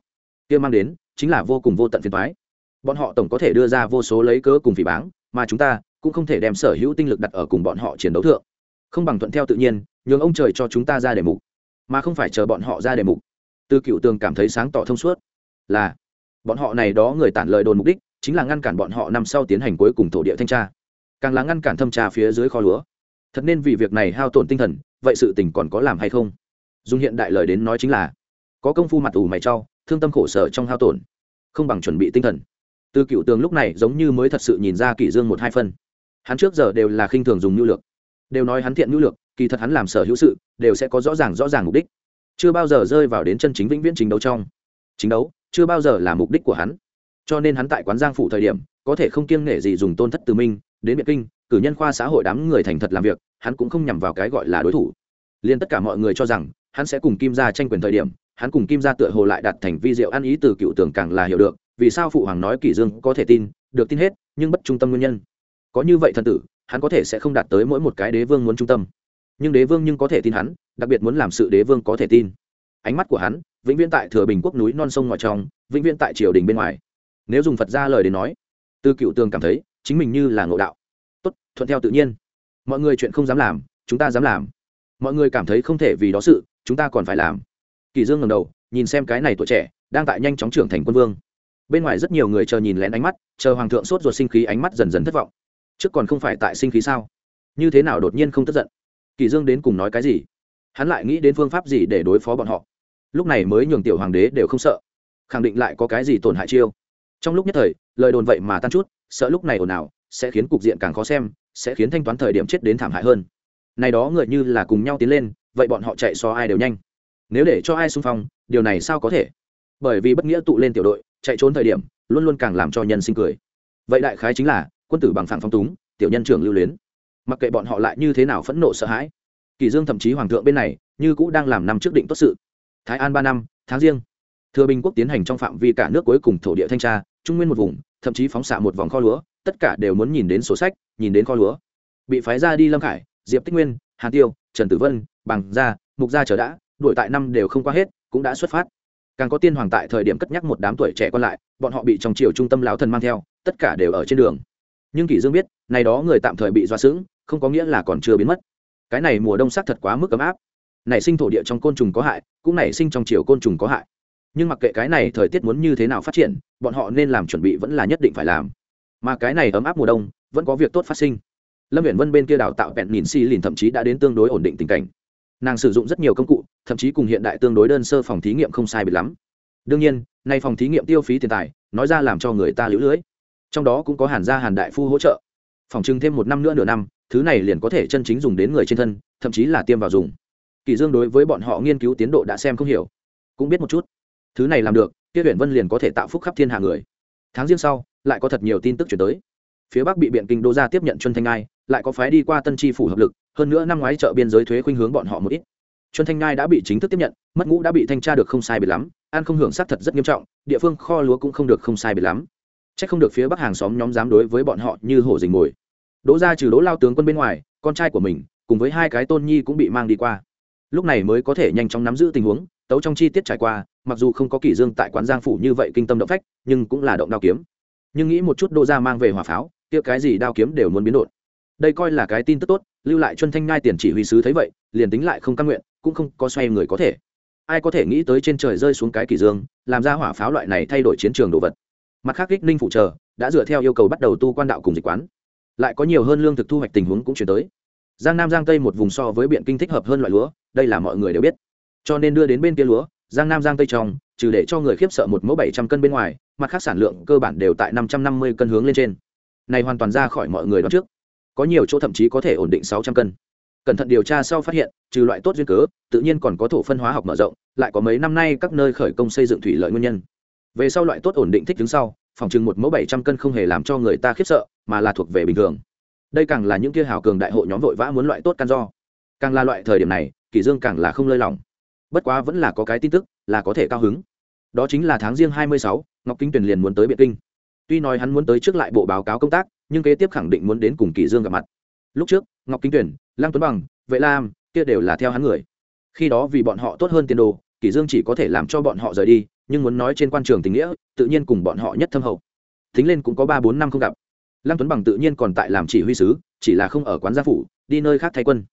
[SPEAKER 1] Kia mang đến, chính là vô cùng vô tận phiền toái bọn họ tổng có thể đưa ra vô số lấy cớ cùng phỉ báng, mà chúng ta cũng không thể đem sở hữu tinh lực đặt ở cùng bọn họ chiến đấu thượng. Không bằng thuận theo tự nhiên, nhường ông trời cho chúng ta ra đề mục, mà không phải chờ bọn họ ra đề mục. Từ cựu tường cảm thấy sáng tỏ thông suốt, là bọn họ này đó người tản lời đồn mục đích, chính là ngăn cản bọn họ năm sau tiến hành cuối cùng thổ địa thanh tra. Càng là ngăn cản thâm tra phía dưới kho lúa. Thật nên vì việc này hao tổn tinh thần, vậy sự tình còn có làm hay không? Dùng hiện đại lời đến nói chính là, có công phu mặt ủ mày trau thương tâm khổ sở trong hao tổn, không bằng chuẩn bị tinh thần từ cựu tường lúc này giống như mới thật sự nhìn ra kỷ dương một hai phân. Hắn trước giờ đều là khinh thường dùng nhu lược. Đều nói hắn thiện nhu lược, kỳ thật hắn làm sở hữu sự, đều sẽ có rõ ràng rõ ràng mục đích. Chưa bao giờ rơi vào đến chân chính vĩnh viễn chính đấu trong. Chính đấu, chưa bao giờ là mục đích của hắn. Cho nên hắn tại quán giang phủ thời điểm, có thể không kiêng nể gì dùng tôn thất từ minh, đến biệt kinh, cử nhân khoa xã hội đám người thành thật làm việc, hắn cũng không nhằm vào cái gọi là đối thủ. Liên tất cả mọi người cho rằng, hắn sẽ cùng kim gia tranh quyền thời điểm, hắn cùng kim gia tựa hồ lại đặt thành vi diệu ăn ý từ cựu tưởng càng là hiểu được vì sao phụ hoàng nói kỷ dương có thể tin, được tin hết, nhưng bất trung tâm nguyên nhân. Có như vậy thần tử, hắn có thể sẽ không đạt tới mỗi một cái đế vương muốn trung tâm. Nhưng đế vương nhưng có thể tin hắn, đặc biệt muốn làm sự đế vương có thể tin. Ánh mắt của hắn, vĩnh viễn tại thừa bình quốc núi non sông ngoài trong, vĩnh viễn tại triều đình bên ngoài. Nếu dùng phật ra lời để nói, tư cựu tường cảm thấy, chính mình như là ngộ đạo. Tốt, thuận theo tự nhiên. Mọi người chuyện không dám làm, chúng ta dám làm. Mọi người cảm thấy không thể vì đó sự, chúng ta còn phải làm. Kỳ dương ngẩng đầu, nhìn xem cái này tuổi trẻ, đang tại nhanh chóng trưởng thành quân vương bên ngoài rất nhiều người chờ nhìn lén ánh mắt, chờ hoàng thượng sốt ruột sinh khí, ánh mắt dần dần thất vọng. Trước còn không phải tại sinh khí sao? Như thế nào đột nhiên không tức giận? Kỳ dương đến cùng nói cái gì? Hắn lại nghĩ đến phương pháp gì để đối phó bọn họ? Lúc này mới nhường tiểu hoàng đế đều không sợ. Khẳng định lại có cái gì tổn hại chiêu. Trong lúc nhất thời, lời đồn vậy mà tan chút, sợ lúc này ồn ào, sẽ khiến cục diện càng khó xem, sẽ khiến thanh toán thời điểm chết đến thảm hại hơn. Này đó người như là cùng nhau tiến lên, vậy bọn họ chạy so ai đều nhanh. Nếu để cho ai xung phong, điều này sao có thể? Bởi vì bất nghĩa tụ lên tiểu đội, chạy trốn thời điểm, luôn luôn càng làm cho nhân sinh cười. Vậy đại khái chính là, quân tử bằng phẳng phong túng, tiểu nhân trưởng lưu luyến. Mặc kệ bọn họ lại như thế nào phẫn nộ sợ hãi, kỳ dương thậm chí hoàng thượng bên này, như cũ đang làm năm trước định tốt sự. Thái an ba năm, tháng riêng. Thừa bình quốc tiến hành trong phạm vi cả nước cuối cùng thổ địa thanh tra, trung nguyên một vùng, thậm chí phóng xạ một vòng kho lúa, tất cả đều muốn nhìn đến sổ sách, nhìn đến kho lúa. Bị phái ra đi lâm khải, diệp tích nguyên, hà tiêu, trần tử vân, bằng gia, mục gia chờ đã, đuổi tại năm đều không qua hết, cũng đã xuất phát càng có tiên hoàng tại thời điểm cất nhắc một đám tuổi trẻ còn lại, bọn họ bị trong triều trung tâm lão thần mang theo, tất cả đều ở trên đường. Nhưng kỷ dương biết, này đó người tạm thời bị doa sững, không có nghĩa là còn chưa biến mất. Cái này mùa đông sắc thật quá mức ấm áp. Nảy sinh thổ địa trong côn trùng có hại, cũng nảy sinh trong chiều côn trùng có hại. Nhưng mặc kệ cái này thời tiết muốn như thế nào phát triển, bọn họ nên làm chuẩn bị vẫn là nhất định phải làm. Mà cái này ấm áp mùa đông, vẫn có việc tốt phát sinh. Lâm viễn vân bên kia đào tạo bẹn nhìn si lìn thậm chí đã đến tương đối ổn định tình cảnh nàng sử dụng rất nhiều công cụ thậm chí cùng hiện đại tương đối đơn sơ phòng thí nghiệm không sai biệt lắm. Đương nhiên nay phòng thí nghiệm tiêu phí tiền tài nói ra làm cho người ta lũ lưỡi trong đó cũng có hàn gia hàn đại phu hỗ trợ. Phòng trưng thêm một năm nữa nửa năm thứ này liền có thể chân chính dùng đến người trên thân thậm chí là tiêm vào dùng. Kỳ dương đối với bọn họ nghiên cứu tiến độ đã xem không hiểu. Cũng biết một chút. Thứ này làm được kia huyện vân liền có thể tạo phúc khắp thiên hạ người. Tháng riêng sau lại có thật nhiều tin tức chuyển tới. Phía bắc bị biện kinh đô gia tiếp nhận chuân thanh ai, lại có phái đi qua tân tri phủ hợp lực hơn nữa năm ngoái chợ biên giới thuế khuynh hướng bọn họ một ít chuân thanh Nhai đã bị chính thức tiếp nhận mất ngũ đã bị thanh tra được không sai biệt lắm an không hưởng sát thật rất nghiêm trọng địa phương kho lúa cũng không được không sai biệt lắm Chắc không được phía Bắc hàng xóm nhóm dám đối với bọn họ như hổ rình mồi. Đỗ gia trừ Đỗ lao tướng quân bên ngoài, con trai của mình cùng với hai cái tôn nhi cũng bị mang đi qua. Lúc này mới có thể nhanh chóng nắm giữ tình huống, tấu trong chi tiết trải qua, mặc dù không có Kỷ Dương tại quán Giang phủ như vậy kinh tâm động phách, nhưng cũng là động đao kiếm. Nhưng nghĩ một chút Đỗ gia mang về hỏa pháo, kia cái gì đao kiếm đều muốn biến đổi. Đây coi là cái tin tức tốt, lưu lại Chuân Thanh Ngai tiền chỉ huy sứ thấy vậy, liền tính lại không căn nguyện, cũng không có xoay người có thể. Ai có thể nghĩ tới trên trời rơi xuống cái kỳ Dương, làm ra hỏa pháo loại này thay đổi chiến trường đồ vật. Mặt khác kích ninh phụ trợ đã dựa theo yêu cầu bắt đầu tu quan đạo cùng dịch quán. Lại có nhiều hơn lương thực thu hoạch tình huống cũng chuyển tới. Giang nam giang tây một vùng so với biện kinh thích hợp hơn loại lúa đây là mọi người đều biết. Cho nên đưa đến bên kia lúa giang nam giang tây trong trừ để cho người khiếp sợ một mẫu bảy trăm cân bên ngoài mặt khác sản lượng cơ bản đều tại năm trăm năm mươi cân hướng lên trên. Này hoàn toàn ra khỏi mọi người đó trước có nhiều chỗ thậm chí có thể ổn định sáu trăm cân. Cẩn thận điều tra sau phát hiện trừ loại tốt duyên cớ tự nhiên còn có thổ phân hóa học mở rộng lại có mấy năm nay các nơi khởi công xây dựng thủy lợi nguyên nhân. Về sau loại tốt ổn định thích đứng sau phòng chừng một mẫu bảy trăm cân không hề làm cho người ta khiếp sợ mà là thuộc về bình thường. Đây càng là những kia hào cường đại hội nhóm vội vã muốn loại tốt căn do. Càng là loại thời điểm này kỷ dương càng là không lơi lỏng. Bất quá vẫn là có cái tin tức là có thể cao hứng. Đó chính là tháng riêng hai mươi sáu, ngọc kinh tuyền liền muốn tới biện kinh. Tuy nói hắn muốn tới trước lại bộ báo cáo công tác nhưng kế tiếp khẳng định muốn đến cùng kỷ dương gặp mặt. Lúc trước ngọc kính tuyển, lăng tuấn bằng vệ lam kia đều là theo hắn người. Khi đó vì bọn họ tốt hơn tiền đồ kỷ dương chỉ có thể làm cho bọn họ rời đi nhưng muốn nói trên quan trường tình nghĩa tự nhiên cùng bọn họ nhất thâm hậu. Thính lên cũng có ba bốn năm không gặp. Lăng tuấn bằng tự nhiên còn tại làm chỉ huy sứ chỉ là không ở quán giang phủ đi nơi khác thay quân.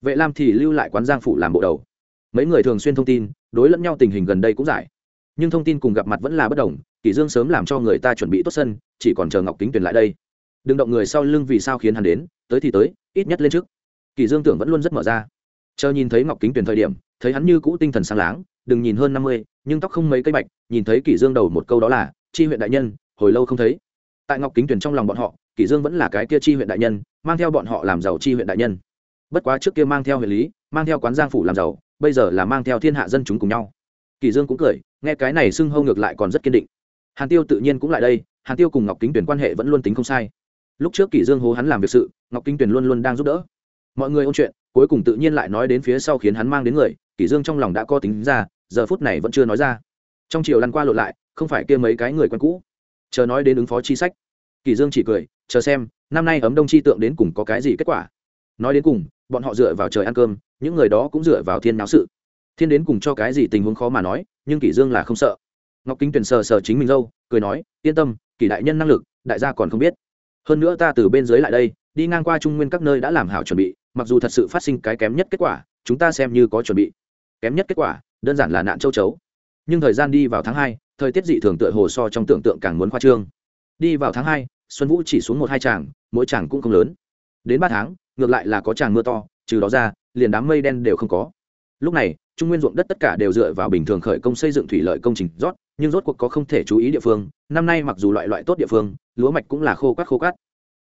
[SPEAKER 1] Vệ lam thì lưu lại quán giang phủ làm bộ đầu. Mấy người thường xuyên thông tin đối lẫn nhau tình hình gần đây cũng giải. Nhưng thông tin cùng gặp mặt vẫn là bất đồng kỷ dương sớm làm cho người ta chuẩn bị tốt sân chỉ còn chờ ngọc kính tuyển lại đây đừng động người sau lưng vì sao khiến hắn đến, tới thì tới, ít nhất lên trước. Kỷ dương tưởng vẫn luôn rất mở ra. Chờ nhìn thấy ngọc kính tuyển thời điểm, thấy hắn như cũ tinh thần sáng láng, đừng nhìn hơn năm mươi, nhưng tóc không mấy cây bạch, nhìn thấy kỷ dương đầu một câu đó là, chi huyện đại nhân, hồi lâu không thấy. Tại ngọc kính tuyển trong lòng bọn họ kỷ dương vẫn là cái kia chi huyện đại nhân, mang theo bọn họ làm giàu chi huyện đại nhân. Bất quá trước kia mang theo huyện lý, mang theo quán giang phủ làm giàu, bây giờ là mang theo thiên hạ dân chúng cùng nhau. Kỷ dương cũng cười, nghe cái này xưng hâu ngược lại còn rất kiên định. Hàn tiêu tự nhiên cũng lại đây, hàn tiêu cùng ngọc kính tuyển quan hệ vẫn luôn tính không sai lúc trước kỷ dương hố hắn làm việc sự, ngọc kinh tuyển luôn luôn đang giúp đỡ. Mọi người ôn chuyện, cuối cùng tự nhiên lại nói đến phía sau khiến hắn mang đến người, kỷ dương trong lòng đã có tính ra, giờ phút này vẫn chưa nói ra. Trong chiều lăn qua lộ lại, không phải kia mấy cái người quen cũ. Chờ nói đến ứng phó chi sách. Kỷ dương chỉ cười, chờ xem, năm nay ấm đông chi tượng đến cùng có cái gì kết quả? Nói đến cùng, bọn họ dựa vào trời ăn cơm, những người đó cũng dựa vào thiên náo sự. Thiên đến cùng cho cái gì tình huống khó mà nói, nhưng kỷ dương là không sợ. Ngọc kính tuyển sờ sờ chính mình dâu, cười nói, yên tâm, kỷ đại nhân năng lực, đại gia còn không biết hơn nữa ta từ bên dưới lại đây, đi ngang qua trung nguyên các nơi đã làm hảo chuẩn bị, mặc dù thật sự phát sinh cái kém nhất kết quả, chúng ta xem như có chuẩn bị. Kém nhất kết quả, đơn giản là nạn châu chấu. Nhưng thời gian đi vào tháng hai, thời tiết dị thường tựa hồ so trong tưởng tượng càng muốn khoa trương. Đi vào tháng hai, xuân vũ chỉ xuống một hai tràng, mỗi tràng cũng không lớn. Đến ba tháng, ngược lại là có tràng mưa to, trừ đó ra, liền đám mây đen đều không có. Lúc này, trung nguyên ruộng đất tất cả đều dựa vào bình thường khởi công xây dựng thủy lợi công trình rót, nhưng rốt cuộc có không thể chú ý địa phương. Năm nay mặc dù loại loại tốt địa phương lúa mạch cũng là khô quắt khô cát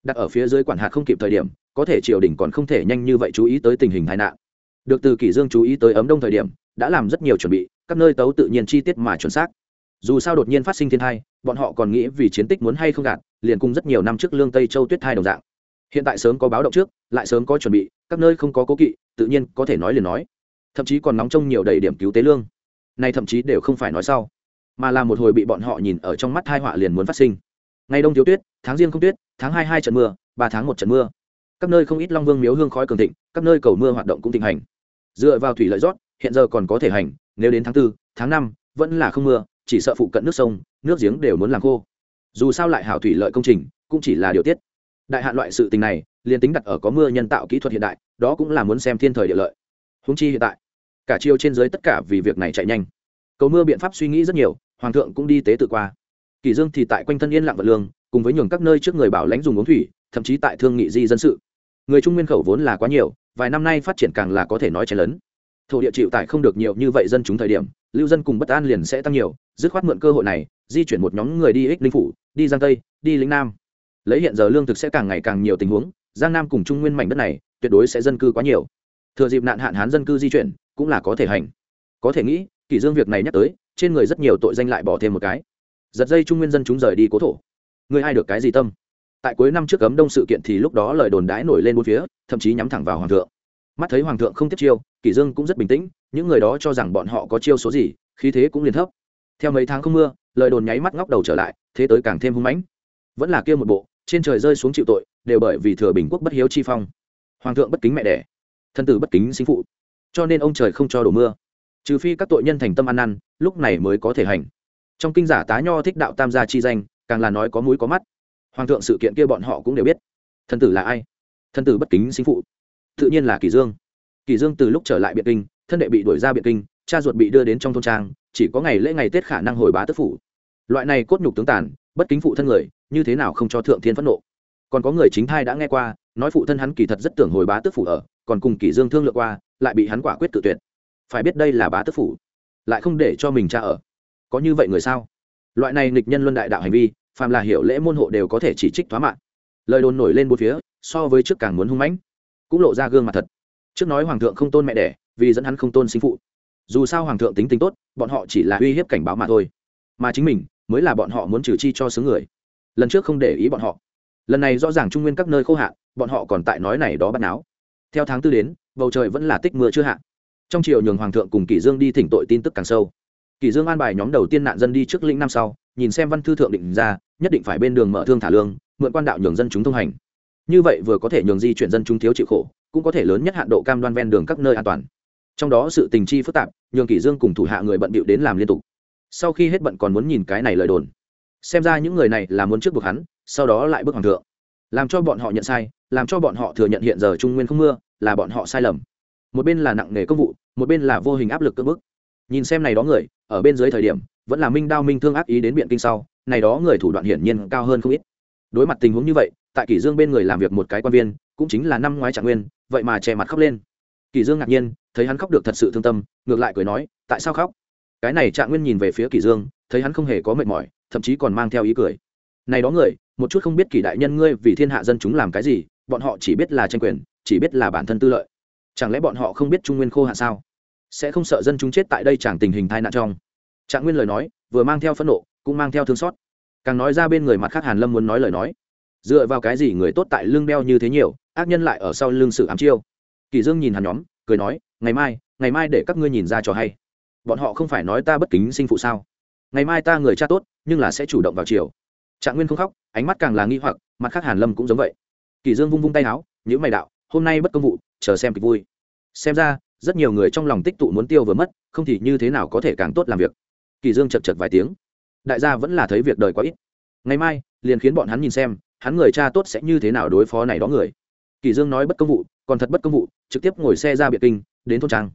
[SPEAKER 1] đặt ở phía dưới quản hạt không kịp thời điểm, có thể triều đình còn không thể nhanh như vậy chú ý tới tình hình tai nạn. Được từ kỷ dương chú ý tới ấm đông thời điểm, đã làm rất nhiều chuẩn bị, các nơi tấu tự nhiên chi tiết mà chuẩn xác. Dù sao đột nhiên phát sinh thiên thai bọn họ còn nghĩ vì chiến tích muốn hay không gạt, liền cùng rất nhiều năm trước lương tây châu tuyết thai đồng dạng. Hiện tại sớm có báo động trước, lại sớm có chuẩn bị, các nơi không có cố kỵ, tự nhiên có thể nói liền nói. Thậm chí còn nóng trong nhiều đầy điểm cứu tế lương. Này thậm chí đều không phải nói sau, mà là một hồi bị bọn họ nhìn ở trong mắt hai họa liền muốn phát sinh ngày đông thiếu tuyết, tháng riêng không tuyết, tháng hai hai trận mưa, ba tháng một trận mưa. Các nơi không ít long vương miếu hương khói cường thịnh, các nơi cầu mưa hoạt động cũng thịnh hành. Dựa vào thủy lợi rót, hiện giờ còn có thể hành, nếu đến tháng tư, tháng năm, vẫn là không mưa, chỉ sợ phụ cận nước sông, nước giếng đều muốn làm khô. Dù sao lại hảo thủy lợi công trình, cũng chỉ là điều tiết. Đại hạn loại sự tình này, liền tính đặt ở có mưa nhân tạo kỹ thuật hiện đại, đó cũng là muốn xem thiên thời địa lợi. Húng chi hiện tại, cả chiêu trên dưới tất cả vì việc này chạy nhanh. Cầu mưa biện pháp suy nghĩ rất nhiều, hoàng thượng cũng đi tế tự qua kỳ dương thì tại quanh thân yên lặng vật lương, cùng với nhường các nơi trước người bảo lãnh dùng uống thủy, thậm chí tại thương nghị di dân sự. Người trung nguyên khẩu vốn là quá nhiều, vài năm nay phát triển càng là có thể nói chen lớn thổ địa chịu tải không được nhiều như vậy dân chúng thời điểm, lưu dân cùng bất an liền sẽ tăng nhiều, dứt khoát mượn cơ hội này, di chuyển một nhóm người đi ích linh phủ, đi giang tây, đi lĩnh nam. Lấy hiện giờ lương thực sẽ càng ngày càng nhiều tình huống, giang nam cùng trung nguyên mảnh đất này, tuyệt đối sẽ dân cư quá nhiều. Thừa dịp nạn hạn hán dân cư di chuyển, cũng là có thể hành. Có thể nghĩ kỷ dương việc này nhắc tới, trên người rất nhiều tội danh lại bỏ thêm một cái giật dây trung nguyên dân chúng rời đi cố thổ. Người ai được cái gì tâm? Tại cuối năm trước cấm đông sự kiện thì lúc đó lời đồn đãi nổi lên bốn phía, thậm chí nhắm thẳng vào hoàng thượng. Mắt thấy hoàng thượng không tiếp chiêu, kỷ dương cũng rất bình tĩnh, những người đó cho rằng bọn họ có chiêu số gì, khí thế cũng liền thấp. Theo mấy tháng không mưa, lời đồn nháy mắt ngóc đầu trở lại, thế tới càng thêm hung mãnh. Vẫn là kia một bộ, trên trời rơi xuống chịu tội, đều bởi vì thừa bình quốc bất hiếu chi phong. Hoàng thượng bất kính mẹ đẻ, thân tử bất kính sinh phụ, cho nên ông trời không cho đổ mưa. Trừ phi các tội nhân thành tâm ăn năn, lúc này mới có thể hành trong kinh giả tá nho thích đạo tam gia chi danh, càng là nói có mũi có mắt. Hoàng thượng sự kiện kia bọn họ cũng đều biết. Thân tử là ai? Thân tử bất kính sinh phụ. Tự nhiên là kỳ dương. Kỳ dương từ lúc trở lại biện kinh, thân đệ bị đuổi ra biện kinh, cha ruột bị đưa đến trong thôn trang, chỉ có ngày lễ ngày tết khả năng hồi bá tức phủ loại này cốt nhục tướng tàn, bất kính phụ thân người, như thế nào không cho thượng thiên phẫn nộ? Còn có người chính thai đã nghe qua, nói phụ thân hắn kỳ thật rất tưởng hồi bá tước phủ ở, còn cùng kỷ dương thương lượng qua, lại bị hắn quả quyết tự tuyệt. Phải biết đây là bá tước phủ lại không để cho mình cha ở có như vậy người sao? Loại này nghịch nhân luân đại đạo hành vi, phàm là hiểu lễ môn hộ đều có thể chỉ trích thoá mạng lời đồn nổi lên bốn phía, so với trước càng muốn hung mãnh, cũng lộ ra gương mặt thật. Trước nói hoàng thượng không tôn mẹ đẻ, vì dẫn hắn không tôn sinh phụ. Dù sao hoàng thượng tính tính tốt, bọn họ chỉ là uy hiếp cảnh báo mà thôi. Mà chính mình, mới là bọn họ muốn trừ chi cho xứ người. Lần trước không để ý bọn họ. Lần này rõ ràng trung nguyên các nơi khô hạn, bọn họ còn tại nói này đó bắt náo. Theo tháng tư đến, bầu trời vẫn là tích mưa chưa hạn trong chiều nhường hoàng thượng cùng kỷ dương đi thỉnh tội tin tức càng sâu. Kỳ dương an bài nhóm đầu tiên nạn dân đi trước lĩnh năm sau, nhìn xem văn thư thượng định ra, nhất định phải bên đường mở thương thả lương, mượn quan đạo nhường dân chúng thông hành. Như vậy vừa có thể nhường di chuyển dân chúng thiếu chịu khổ, cũng có thể lớn nhất hạn độ cam đoan ven đường các nơi an toàn. Trong đó sự tình chi phức tạp, nhường Kỳ dương cùng thủ hạ người bận bịu đến làm liên tục. Sau khi hết bận còn muốn nhìn cái này lời đồn. Xem ra những người này là muốn trước buộc hắn, sau đó lại bước hoàng thượng. Làm cho bọn họ nhận sai, làm cho bọn họ thừa nhận hiện giờ trung nguyên không mưa, là bọn họ sai lầm. Một bên là nặng nề công vụ, một bên là vô hình áp lực cưỡng bức nhìn xem này đó người, ở bên dưới thời điểm, vẫn là minh đao minh thương ác ý đến biện kinh sau, này đó người thủ đoạn hiển nhiên cao hơn không ít. Đối mặt tình huống như vậy, tại kỷ dương bên người làm việc một cái quan viên, cũng chính là năm ngoái trạng nguyên, vậy mà che mặt khóc lên. Kỷ dương ngạc nhiên, thấy hắn khóc được thật sự thương tâm, ngược lại cười nói, tại sao khóc? Cái này trạng nguyên nhìn về phía kỷ dương, thấy hắn không hề có mệt mỏi, thậm chí còn mang theo ý cười. Này đó người, một chút không biết kỷ đại nhân ngươi vì thiên hạ dân chúng làm cái gì, bọn họ chỉ biết là tranh quyền, chỉ biết là bản thân tư lợi. Chẳng lẽ bọn họ không biết trung nguyên khô hạ sao? Sẽ không sợ dân chúng chết tại đây chẳng tình hình tai nạn trong. Trạng nguyên lời nói, vừa mang theo phẫn nộ, cũng mang theo thương xót. Càng nói ra bên người mặt khác hàn lâm muốn nói lời nói. Dựa vào cái gì người tốt tại lưng đeo như thế nhiều, ác nhân lại ở sau lưng sự ám chiêu? Kỳ dương nhìn Hàn nhóm, cười nói, ngày mai ngày mai để các ngươi nhìn ra cho hay. Bọn họ không phải nói ta bất kính sinh phụ sao? Ngày mai ta người cha tốt, nhưng là sẽ chủ động vào chiều trạng nguyên không khóc, ánh mắt càng là nghi hoặc, mặt khác hàn lâm cũng giống vậy. Kỳ dương vung vung tay áo những mày đạo, hôm nay bất công vụ, chờ xem kịch vui. Xem ra rất nhiều người trong lòng tích tụ muốn tiêu vừa mất, không thì như thế nào có thể càng tốt làm việc. Kỳ dương chật chật vài tiếng. Đại gia vẫn là thấy việc đời quá ít. Ngày mai, liền khiến bọn hắn nhìn xem, hắn người cha tốt sẽ như thế nào đối phó này đó người. Kỳ dương nói bất công vụ, còn thật bất công vụ, trực tiếp ngồi xe ra biệt kinh, đến thôn trang.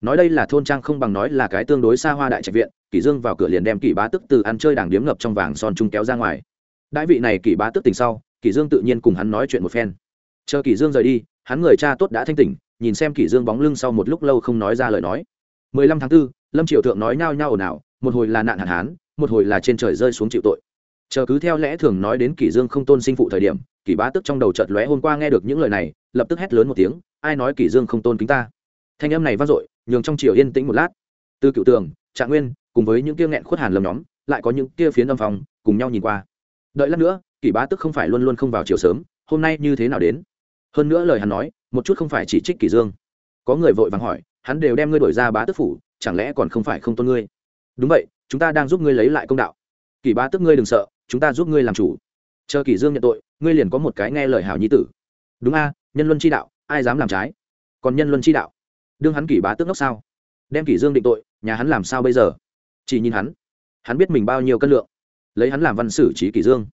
[SPEAKER 1] Nói đây là thôn trang không bằng nói là cái tương đối xa hoa đại trạch viện kỷ dương vào cửa liền đem kỷ bá tức từ ăn chơi đảng điếm ngập trong vàng son trung kéo ra ngoài. Đại vị này kỷ bá tức tỉnh sau kỷ dương tự nhiên cùng hắn nói chuyện một phen. Chờ kỷ dương rời đi, hắn người cha tốt đã thanh tỉnh nhìn xem kỷ dương bóng lưng sau một lúc lâu không nói ra lời nói. 15 tháng 4, lâm triều thượng nói nhao nhao ồn ào một hồi là nạn hạn hán một hồi là trên trời rơi xuống chịu tội. Chờ cứ theo lẽ thường nói đến kỷ dương không tôn sinh phụ thời điểm kỷ bá tức trong đầu chợt lóe hôm qua nghe được những lời này lập tức hét lớn một tiếng ai nói kỷ dương không tôn kính ta? Thanh âm này vang dội nhường trong triều yên tĩnh một lát. Từ cựu tường trạng nguyên cùng với những kia nghẹn khuất hàn lầm nhóm lại có những kia phiến âm phòng cùng nhau nhìn qua. Đợi lát nữa kỷ bá tức không phải luôn luôn không vào chiều sớm hôm nay như thế nào đến? Hơn nữa lời hắn nói, một chút không phải chỉ trích kỷ dương. Có người vội vàng hỏi, hắn đều đem ngươi đổi ra bá tước phủ, chẳng lẽ còn không phải không tôn ngươi? Đúng vậy, chúng ta đang giúp ngươi lấy lại công đạo. Kỷ bá tước ngươi đừng sợ, chúng ta giúp ngươi làm chủ. Chờ kỷ dương nhận tội, ngươi liền có một cái nghe lời hảo nhi tử. Đúng a, nhân luân chi đạo, ai dám làm trái? Còn nhân luân chi đạo? Đương hắn kỷ bá tước ngốc sao? Đem kỷ dương định tội, nhà hắn làm sao bây giờ? Chỉ nhìn hắn. Hắn biết mình bao nhiêu cân lượng. Lấy hắn làm văn sử trí kỷ dương.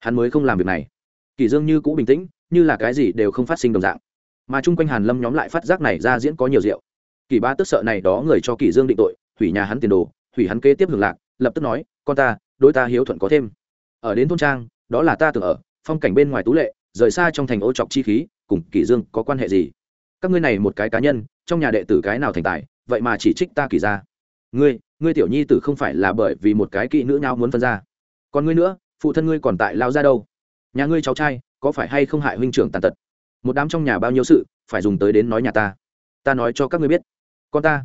[SPEAKER 1] Hắn mới không làm việc này. Kỷ dương như cũ bình tĩnh như là cái gì đều không phát sinh đồng dạng. Mà chung quanh hàn lâm nhóm lại phát giác này ra diễn có nhiều rượu. Kỳ bá tức sợ này đó người cho kỳ dương định tội, hủy nhà hắn tiền đồ, hủy hắn kế tiếp hưởng lạc, lập tức nói, con ta, đối ta hiếu thuận có thêm. Ở đến thôn trang, đó là ta tưởng ở, phong cảnh bên ngoài tú lệ, rời xa trong thành ô trọc chi khí, cùng kỳ dương có quan hệ gì? Các ngươi này một cái cá nhân, trong nhà đệ tử cái nào thành tài, vậy mà chỉ trích ta kỳ ra ngươi ngươi tiểu nhi tử không phải là bởi vì một cái kỵ nữ nhau muốn phân ra. Còn ngươi nữa, phụ thân ngươi còn tại lao ra đâu? Nhà ngươi cháu trai có phải hay không hại huynh trưởng tàn tật? Một đám trong nhà bao nhiêu sự, phải dùng tới đến nói nhà ta. Ta nói cho các ngươi biết. Con ta,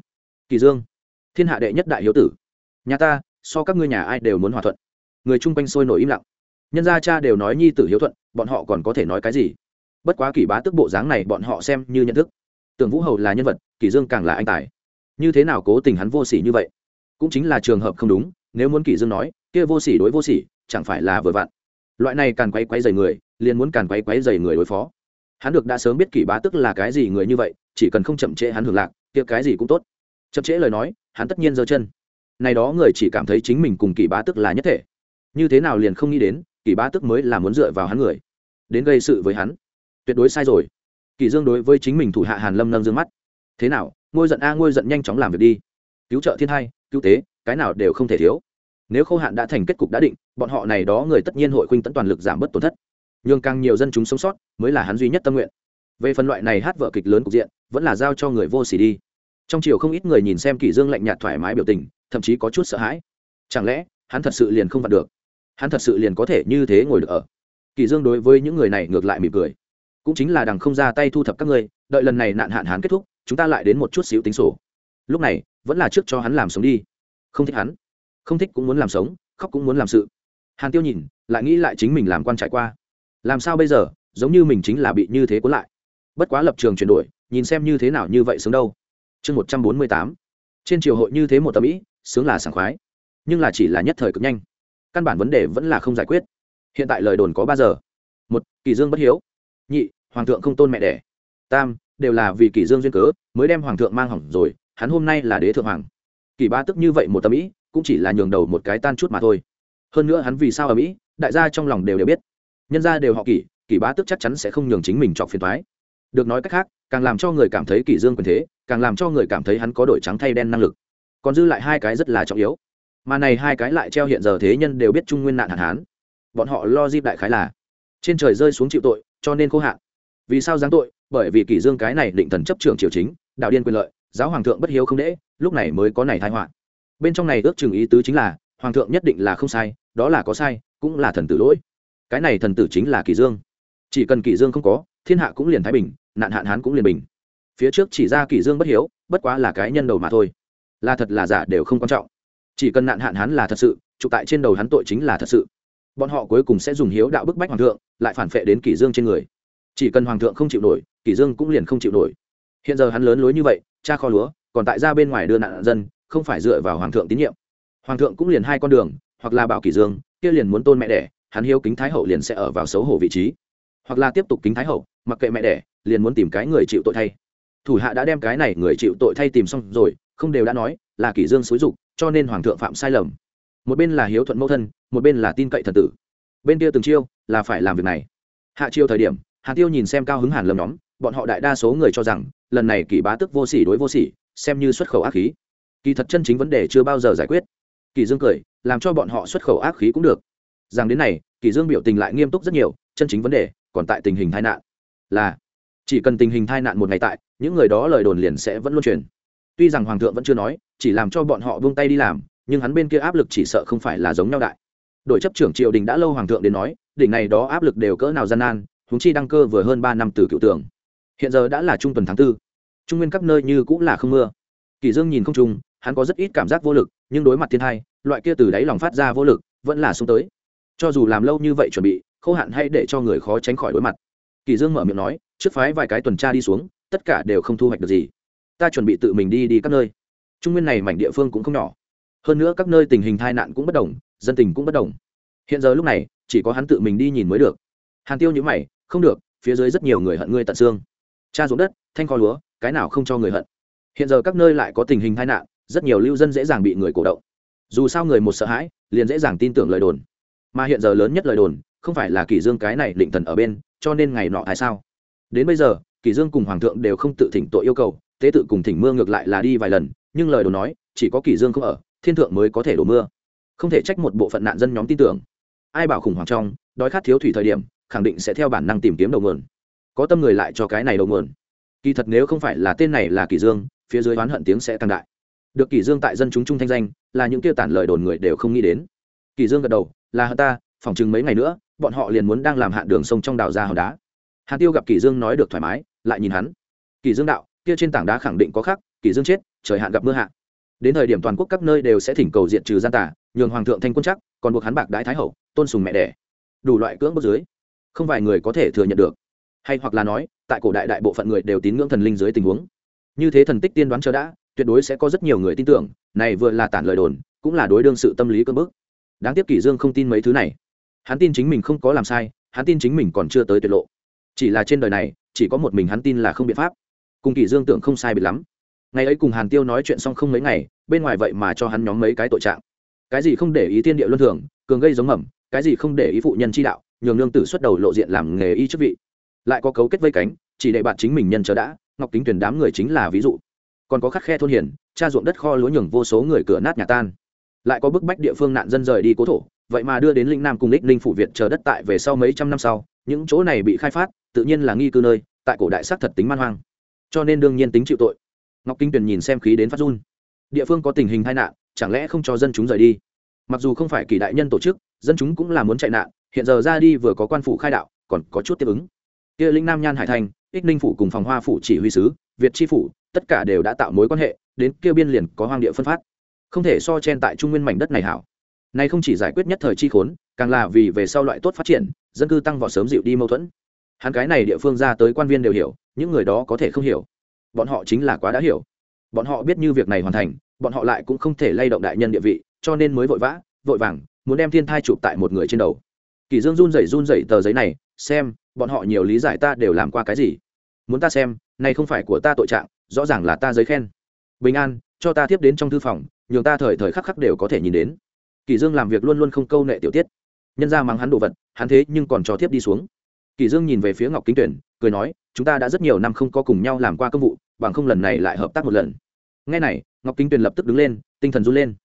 [SPEAKER 1] kỳ dương, thiên hạ đệ nhất đại hiếu tử. Nhà ta, so các ngươi nhà ai đều muốn hòa thuận. Người chung quanh sôi nổi im lặng. Nhân gia cha đều nói nhi tử hiếu thuận, bọn họ còn có thể nói cái gì? Bất quá kỳ bá tức bộ dáng này bọn họ xem như nhận thức. Tưởng vũ hầu là nhân vật, kỳ dương càng là anh tài. Như thế nào cố tình hắn vô sỉ như vậy? Cũng chính là trường hợp không đúng, nếu muốn kỳ dương nói, kia vô sỉ đối vô sỉ, chẳng phải là vừa vặn. Loại này càng quay quay dày người liền muốn càn quấy quấy dày người đối phó. Hắn được đã sớm biết kỷ bá tức là cái gì người như vậy, chỉ cần không chậm trễ hắn hưởng lạc, kia cái gì cũng tốt. Chậm trễ lời nói, hắn tất nhiên giơ chân. Này đó người chỉ cảm thấy chính mình cùng kỷ bá tức là nhất thể. Như thế nào liền không nghĩ đến, kỷ bá tức mới là muốn dựa vào hắn người. Đến gây sự với hắn. Tuyệt đối sai rồi. Kỷ dương đối với chính mình thủ hạ hàn lâm nâng dương mắt. Thế nào, ngôi giận a, ngôi giận nhanh chóng làm việc đi. Cứu trợ thiên hai, cứu tế, cái nào đều không thể thiếu. Nếu khô hạn đã thành kết cục đã định, bọn họ này đó người tất nhiên hội khuynh tận toàn lực giảm bớt tổn thất nhường càng nhiều dân chúng sống sót mới là hắn duy nhất tâm nguyện. Về phần loại này hát vợ kịch lớn cục diện, vẫn là giao cho người vô xỉ đi. Trong chiều không ít người nhìn xem kỷ dương lạnh nhạt thoải mái biểu tình, thậm chí có chút sợ hãi. Chẳng lẽ, hắn thật sự liền không vặt được? Hắn thật sự liền có thể như thế ngồi được ở? Kỷ dương đối với những người này ngược lại mỉm cười. Cũng chính là đằng không ra tay thu thập các ngươi, đợi lần này nạn hạn hán kết thúc, chúng ta lại đến một chút xíu tính sổ. Lúc này, vẫn là trước cho hắn làm sống đi. Không thích hắn. Không thích cũng muốn làm sống, khóc cũng muốn làm sự. Hàn tiêu nhìn, lại nghĩ lại chính mình làm quan trải qua làm sao bây giờ? Giống như mình chính là bị như thế cuốn lại. Bất quá lập trường chuyển đổi, nhìn xem như thế nào như vậy sướng đâu. Chương một trăm bốn mươi tám. Trên triều hội như thế một tâm ý, sướng là sảng khoái. Nhưng là chỉ là nhất thời cực nhanh. Căn bản vấn đề vẫn là không giải quyết. Hiện tại lời đồn có ba giờ. Một, kỳ dương bất hiếu. Nhị, hoàng thượng không tôn mẹ đẻ. Tam, đều là vì kỳ dương duyên cớ, mới đem hoàng thượng mang hỏng rồi, hắn hôm nay là đế thượng hoàng. Kỳ ba tức như vậy một tâm ý, cũng chỉ là nhường đầu một cái tan chút mà thôi. Hơn nữa hắn vì sao ở mỹ đại gia trong lòng đều đều biết nhân gia đều họ kỷ kỷ bá tức chắc chắn sẽ không nhường chính mình chọc phiền thoái được nói cách khác, càng làm cho người cảm thấy kỷ dương quyền thế, càng làm cho người cảm thấy hắn có đổi trắng thay đen năng lực. Còn dư lại hai cái rất là trọng yếu. Mà này hai cái lại treo hiện giờ thế nhân đều biết trung nguyên nạn hạn hán. Bọn họ lo dịp đại khái là, trên trời rơi xuống chịu tội, cho nên khô hạn. Vì sao giáng tội? Bởi vì kỷ dương cái này định thần chấp trường triều chính, đạo điên quyền lợi, giáo hoàng thượng bất hiếu không đễ lúc này mới có này tai họa. Bên trong này ước chừng ý tứ chính là, hoàng thượng nhất định là không sai, đó là có sai, cũng là thần tử lỗi cái này thần tử chính là kỷ dương. Chỉ cần kỷ dương không có, thiên hạ cũng liền thái bình, nạn hạn hán cũng liền bình. Phía trước chỉ ra kỷ dương bất hiếu, bất quá là cái nhân đầu mà thôi. Là thật là giả đều không quan trọng. Chỉ cần nạn hạn hán là thật sự, trụ tại trên đầu hắn tội chính là thật sự. Bọn họ cuối cùng sẽ dùng hiếu đạo bức bách hoàng thượng, lại phản phệ đến kỷ dương trên người. Chỉ cần hoàng thượng không chịu nổi, kỷ dương cũng liền không chịu nổi. Hiện giờ hắn lớn lối như vậy, cha kho lúa, còn tại ra bên ngoài đưa nạn dân, không phải dựa vào hoàng thượng tín nhiệm. Hoàng thượng cũng liền hai con đường, hoặc là bảo kỷ dương, kia liền muốn tôn mẹ đẻ hắn hiếu kính thái hậu liền sẽ ở vào xấu hổ vị trí. Hoặc là tiếp tục kính thái hậu, mặc kệ mẹ đẻ, liền muốn tìm cái người chịu tội thay. Thủ hạ đã đem cái này người chịu tội thay tìm xong rồi, không đều đã nói, là kỷ dương xúi dục, cho nên hoàng thượng phạm sai lầm. Một bên là hiếu thuận mẫu thân, một bên là tin cậy thần tử. Bên kia từng chiêu, là phải làm việc này. Hạ chiêu thời điểm hàn tiêu nhìn xem cao hứng hàn lâm nhóm, bọn họ đại đa số người cho rằng, lần này kỷ bá tức vô sỉ đối vô sỉ, xem như xuất khẩu ác khí. Kỳ thật chân chính vấn đề chưa bao giờ giải quyết. Kỳ dương cười, làm cho bọn họ xuất khẩu ác khí cũng được rằng đến này, kỳ dương biểu tình lại nghiêm túc rất nhiều, chân chính vấn đề còn tại tình hình tai nạn. Là, chỉ cần tình hình tai nạn một ngày tại, những người đó lời đồn liền sẽ vẫn luôn truyền. Tuy rằng hoàng thượng vẫn chưa nói, chỉ làm cho bọn họ buông tay đi làm, nhưng hắn bên kia áp lực chỉ sợ không phải là giống nhau đại. Đội chấp trưởng triều đình đã lâu hoàng thượng đến nói, đỉnh này đó áp lực đều cỡ nào gian nan chúng chi đăng cơ vừa hơn ba năm từ cựu tưởng hiện giờ đã là trung tuần tháng tư, trung nguyên các nơi như cũng là không mưa. Kỳ dương nhìn không trung, hắn có rất ít cảm giác vô lực, nhưng đối mặt thiên hai, loại kia từ đáy lòng phát ra vô lực, vẫn là xuống tới cho dù làm lâu như vậy chuẩn bị khâu hạn hay để cho người khó tránh khỏi đối mặt. Kỳ dương mở miệng nói, trước phái vài cái tuần tra đi xuống, tất cả đều không thu hoạch được gì. Ta chuẩn bị tự mình đi đi các nơi. Trung nguyên này mảnh địa phương cũng không nhỏ. Hơn nữa các nơi tình hình tai nạn cũng bất đồng, dân tình cũng bất đồng. Hiện giờ lúc này, chỉ có hắn tự mình đi nhìn mới được. Hàn tiêu nhíu mày, không được, phía dưới rất nhiều người hận ngươi tận xương. Cha ruộng đất, thanh kho lúa, cái nào không cho người hận. Hiện giờ các nơi lại có tình hình tai nạn, rất nhiều lưu dân dễ dàng bị người cổ động. Dù sao người một sợ hãi, liền dễ dàng tin tưởng lời đồn mà hiện giờ lớn nhất lời đồn, không phải là kỷ dương cái này định thần ở bên, cho nên ngày nọ hay sao? Đến bây giờ, kỷ dương cùng hoàng thượng đều không tự thỉnh tội yêu cầu, tế tự cùng thỉnh mưa ngược lại là đi vài lần, nhưng lời đồn nói, chỉ có kỷ dương không ở, thiên thượng mới có thể đổ mưa. Không thể trách một bộ phận nạn dân nhóm tin tưởng. Ai bảo khủng hoảng trong, đói khát thiếu thủy thời điểm, khẳng định sẽ theo bản năng tìm kiếm đầu nguồn. Có tâm người lại cho cái này đầu nguồn. Kỳ thật nếu không phải là tên này là kỷ dương, phía dưới oán hận tiếng sẽ tăng đại. Được kỷ dương tại dân chúng trung thanh danh, là những kia tản lời đồn người đều không nghĩ đến. Kỷ dương gật đầu là hận ta phỏng chừng mấy ngày nữa bọn họ liền muốn đang làm hạn đường sông trong đào ra hòn đá. Hàn tiêu gặp kỷ dương nói được thoải mái lại nhìn hắn. Kỷ dương đạo kia trên tảng đá khẳng định có khắc kỷ dương chết trời hạn gặp mưa hạ. đến thời điểm toàn quốc các nơi đều sẽ thỉnh cầu diện trừ gian tà, nhường hoàng thượng thanh quân chắc còn buộc hắn bạc đái thái hậu tôn sùng mẹ đẻ. Đủ loại cưỡng bức dưới không vài người có thể thừa nhận được. Hay hoặc là nói tại cổ đại đại bộ phận người đều tín ngưỡng thần linh dưới tình huống. Như thế thần tích tiên đoán chờ đã tuyệt đối sẽ có rất nhiều người tin tưởng này vừa là tản lời đồn cũng là đối đương sự tâm lý cơn bức đáng tiếc kỷ dương không tin mấy thứ này. Hắn tin chính mình không có làm sai, hắn tin chính mình còn chưa tới tuyệt lộ. Chỉ là trên đời này, chỉ có một mình hắn tin là không biện pháp. Cùng kỷ dương tưởng không sai biệt lắm. Ngày ấy cùng hàn tiêu nói chuyện xong không mấy ngày, bên ngoài vậy mà cho hắn nhóm mấy cái tội trạng. Cái gì không để ý tiên địa luân thường, cường gây giống mầm, cái gì không để ý phụ nhân chi đạo, nhường lương tử xuất đầu lộ diện làm nghề y chức vị. Lại có cấu kết vây cánh, chỉ để bạn chính mình nhân chờ đã, ngọc kính tuyển đám người chính là ví dụ. Còn có khắc khe thôn hiền, cha ruộng đất kho lúa nhường vô số người cửa nát nhà tan lại có bức bách địa phương nạn dân rời đi cố thổ, vậy mà đưa đến linh nam cùng lích linh phủ việt chờ đất tại về sau mấy trăm năm sau, những chỗ này bị khai phát, tự nhiên là nghi cư nơi, tại cổ đại sắc thật tính man hoang. Cho nên đương nhiên tính chịu tội. Ngọc kinh tuyền nhìn xem khí đến phát run. Địa phương có tình hình tai nạn, chẳng lẽ không cho dân chúng rời đi? Mặc dù không phải kỳ đại nhân tổ chức, dân chúng cũng là muốn chạy nạn, hiện giờ ra đi vừa có quan phủ khai đạo, còn có chút tiếp ứng. Kia linh nam nhan hải thành, ích ninh phủ cùng phòng hoa phủ chỉ huy sứ, việt tri phủ, tất cả đều đã tạo mối quan hệ, đến kia biên liền có hoang địa phân phát không thể so chen tại trung nguyên mảnh đất này hảo. Này không chỉ giải quyết nhất thời chi khốn, càng là vì về sau loại tốt phát triển, dân cư tăng vào sớm dịu đi mâu thuẫn. Hắn cái này địa phương ra tới quan viên đều hiểu, những người đó có thể không hiểu. Bọn họ chính là quá đã hiểu. Bọn họ biết như việc này hoàn thành, bọn họ lại cũng không thể lay động đại nhân địa vị, cho nên mới vội vã, vội vàng, muốn đem thiên thai chụp tại một người trên đầu. Kỳ dương run rẩy run rẩy tờ giấy này, xem, bọn họ nhiều lý giải ta đều làm qua cái gì. Muốn ta xem, này không phải của ta tội trạng, rõ ràng là ta giấy khen. Bình an, cho ta tiếp đến trong thư phòng nhường ta thời thời khắc khắc đều có thể nhìn đến. Kỳ dương làm việc luôn luôn không câu nệ tiểu tiết. Nhân ra mắng hắn đồ vật, hắn thế nhưng còn cho tiếp đi xuống. Kỳ dương nhìn về phía ngọc kính tuyển, cười nói, chúng ta đã rất nhiều năm không có cùng nhau làm qua công vụ, bằng không lần này lại hợp tác một lần. Nghe này, ngọc kính tuyển lập tức đứng lên, tinh thần run lên.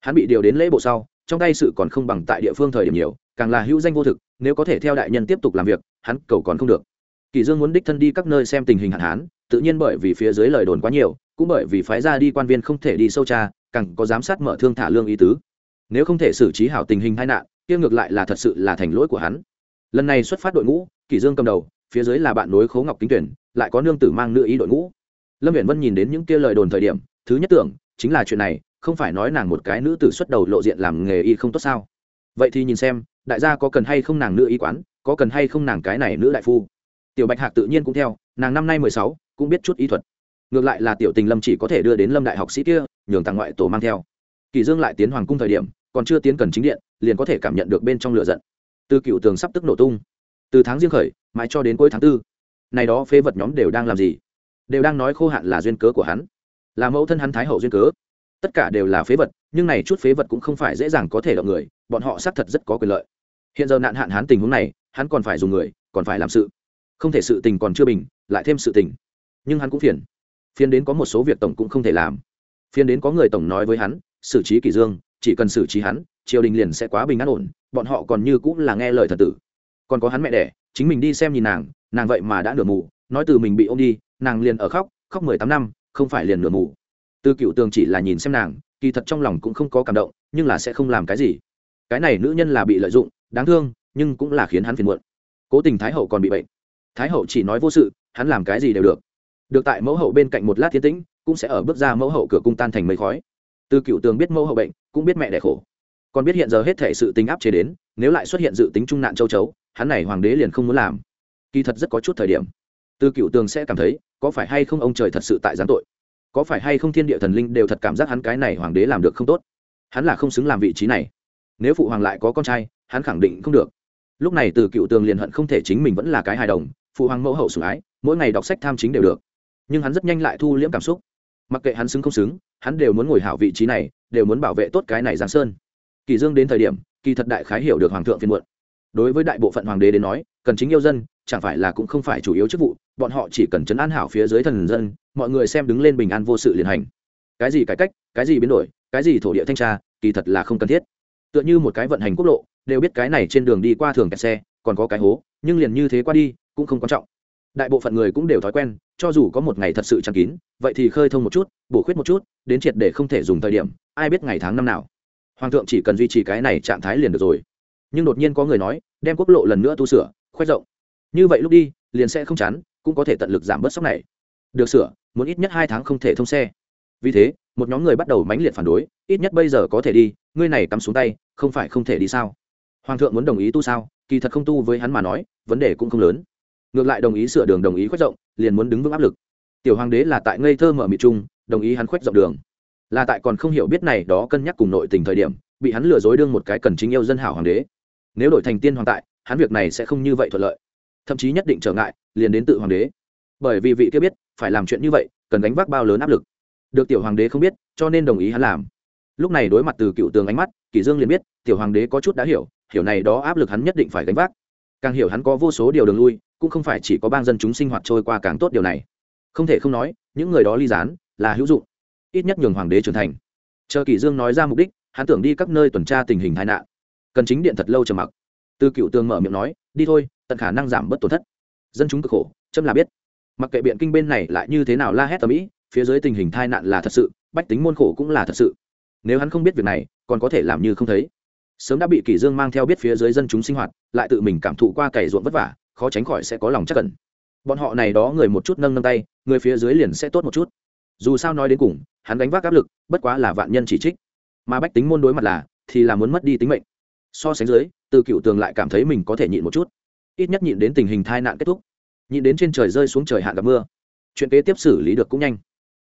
[SPEAKER 1] Hắn bị điều đến lễ bộ sau, trong tay sự còn không bằng tại địa phương thời điểm nhiều, càng là hữu danh vô thực, nếu có thể theo đại nhân tiếp tục làm việc, hắn cầu còn không được. Kỳ dương muốn đích thân đi các nơi xem tình hình hạn hán, tự nhiên bởi vì phía dưới lời đồn quá nhiều, cũng bởi vì phái ra đi quan viên không thể đi sâu tra càng có giám sát mở thương thả lương ý tứ. Nếu không thể xử trí hảo tình hình tai nạn, kia ngược lại là thật sự là thành lỗi của hắn. Lần này xuất phát đội ngũ, kỷ dương cầm đầu, phía dưới là bạn nối khố ngọc kính tuyển, lại có nương tử mang nữ ý đội ngũ. Lâm viễn vân nhìn đến những kia lời đồn thời điểm, thứ nhất tưởng, chính là chuyện này, không phải nói nàng một cái nữ tử xuất đầu lộ diện làm nghề y không tốt sao? Vậy thì nhìn xem, đại gia có cần hay không nàng nữ y quán, có cần hay không nàng cái này nữ đại phu? Tiểu bạch hạc tự nhiên cũng theo, nàng năm nay mười sáu, cũng biết chút y thuật. Ngược lại là tiểu tình lâm chỉ có thể đưa đến lâm đại học sĩ kia nhường tàng ngoại tổ mang theo. Kỳ dương lại tiến hoàng cung thời điểm, còn chưa tiến cần chính điện, liền có thể cảm nhận được bên trong lửa giận. Từ cựu tường sắp tức nổ tung. Từ tháng riêng khởi, mãi cho đến cuối tháng tư, này đó phế vật nhóm đều đang làm gì? Đều đang nói khô hạn là duyên cớ của hắn. Là mẫu thân hắn thái hậu duyên cớ. Tất cả đều là phế vật, nhưng này chút phế vật cũng không phải dễ dàng có thể động người, bọn họ xác thật rất có quyền lợi. Hiện giờ nạn hạn hắn tình huống này, hắn còn phải dùng người, còn phải làm sự. Không thể sự tình còn chưa bình, lại thêm sự tình. Nhưng hắn cũng phiền. Phiền đến có một số việc tổng cũng không thể làm phiên đến có người tổng nói với hắn, xử trí kỷ dương, chỉ cần xử trí hắn, triều đình liền sẽ quá bình an ổn, bọn họ còn như cũng là nghe lời thật tử. Còn có hắn mẹ đẻ, chính mình đi xem nhìn nàng nàng vậy mà đã nửa mù, nói từ mình bị ôm đi, nàng liền ở khóc khóc mười tám năm, không phải liền nửa mù. Từ cựu tường chỉ là nhìn xem nàng, kỳ thật trong lòng cũng không có cảm động, nhưng là sẽ không làm cái gì. Cái này nữ nhân là bị lợi dụng, đáng thương, nhưng cũng là khiến hắn phiền muộn. Cố tình thái hậu còn bị bệnh. Thái hậu chỉ nói vô sự, hắn làm cái gì đều được. Được tại mẫu hậu bên cạnh một lát thiên tĩnh cũng sẽ ở bước ra mẫu hậu cửa cung tan thành mây khói. Từ cựu tường biết mẫu hậu bệnh, cũng biết mẹ đẻ khổ. Còn biết hiện giờ hết thể sự tính áp chế đến, nếu lại xuất hiện dự tính trung nạn châu chấu, hắn này hoàng đế liền không muốn làm. Kỳ thật rất có chút thời điểm. Từ cựu tường sẽ cảm thấy, có phải hay không ông trời thật sự tại giáng tội? Có phải hay không thiên địa thần linh đều thật cảm giác hắn cái này hoàng đế làm được không tốt? Hắn là không xứng làm vị trí này. Nếu phụ hoàng lại có con trai, hắn khẳng định không được. Lúc này từ cựu tường liền hận không thể chính mình vẫn là cái hài đồng, phụ hoàng mẫu hậu sủng ái, mỗi ngày đọc sách tham chính đều được. Nhưng hắn rất nhanh lại thu liễm cảm xúc mặc kệ hắn xứng không xứng, hắn đều muốn ngồi hảo vị trí này, đều muốn bảo vệ tốt cái này giang sơn. Kỳ dương đến thời điểm, kỳ thật đại khái hiểu được hoàng thượng phiên muộn. Đối với đại bộ phận hoàng đế đến nói, cần chính yêu dân, chẳng phải là cũng không phải chủ yếu chức vụ, bọn họ chỉ cần chấn an hảo phía dưới thần dân, mọi người xem đứng lên bình an vô sự liền hành. Cái gì cải cách, cái gì biến đổi, cái gì thổ địa thanh tra, kỳ thật là không cần thiết. Tựa như một cái vận hành quốc lộ, đều biết cái này trên đường đi qua thường kẹt xe, còn có cái hố, nhưng liền như thế qua đi, cũng không quan trọng đại bộ phận người cũng đều thói quen, cho dù có một ngày thật sự chăn kín, vậy thì khơi thông một chút, bổ khuyết một chút, đến triệt để không thể dùng thời điểm, ai biết ngày tháng năm nào. Hoàng thượng chỉ cần duy trì cái này trạng thái liền được rồi. Nhưng đột nhiên có người nói, đem quốc lộ lần nữa tu sửa, khoét rộng. Như vậy lúc đi, liền sẽ không chắn cũng có thể tận lực giảm bớt sốc này. Được sửa, muốn ít nhất hai tháng không thể thông xe. Vì thế, một nhóm người bắt đầu mãnh liệt phản đối, ít nhất bây giờ có thể đi, ngươi này cắm xuống tay, không phải không thể đi sao? Hoàng thượng muốn đồng ý tu sao? Kỳ thật không tu với hắn mà nói, vấn đề cũng không lớn ngược lại đồng ý sửa đường, đồng ý khuếch rộng, liền muốn đứng vững áp lực. Tiểu hoàng đế là tại ngây thơ mở mịt trung đồng ý hắn khuếch rộng đường. Là tại còn không hiểu biết này đó cân nhắc cùng nội tình thời điểm, bị hắn lừa dối đương một cái cần chính yêu dân hảo hoàng đế. Nếu đổi thành tiên hoàng tại, hắn việc này sẽ không như vậy thuận lợi. Thậm chí nhất định trở ngại, liền đến tự hoàng đế. Bởi vì vị kia biết, phải làm chuyện như vậy, cần gánh vác bao lớn áp lực. Được tiểu hoàng đế không biết, cho nên đồng ý hắn làm. Lúc này đối mặt từ cựu tường ánh mắt kỷ dương liền biết, tiểu hoàng đế có chút đã hiểu hiểu này đó áp lực hắn nhất định phải gánh vác. Càng hiểu hắn có vô số điều đường lui cũng không phải chỉ có bang dân chúng sinh hoạt trôi qua càng tốt điều này. Không thể không nói, những người đó ly gián, là hữu dụng. Ít nhất nhường hoàng đế trưởng thành. Chờ kỷ dương nói ra mục đích, hắn tưởng đi các nơi tuần tra tình hình tai nạn. Cần chính điện thật lâu chờ mặc. Từ cựu tường mở miệng nói, đi thôi, tận khả năng giảm bớt tổn thất. Dân chúng cực khổ, chấm là biết. Mặc kệ biện kinh bên này lại như thế nào la hét tầm ĩ, phía dưới tình hình tai nạn là thật sự, bách tính môn khổ cũng là thật sự. Nếu hắn không biết việc này, còn có thể làm như không thấy. Sớm đã bị kỷ dương mang theo biết phía dưới dân chúng sinh hoạt, lại tự mình cảm thụ qua cày ruộng vất vả khó tránh khỏi sẽ có lòng chắc cẩn bọn họ này đó người một chút nâng nâng tay, người phía dưới liền sẽ tốt một chút. Dù sao nói đến cùng, hắn đánh vác áp lực, bất quá là vạn nhân chỉ trích. Mà bách tính môn đối mặt là, thì là muốn mất đi tính mệnh. So sánh dưới, từ cựu tường lại cảm thấy mình có thể nhịn một chút. Ít nhất nhịn đến tình hình tai nạn kết thúc. Nhịn đến trên trời rơi xuống trời hạn gặp mưa. Chuyện kế tiếp xử lý được cũng nhanh.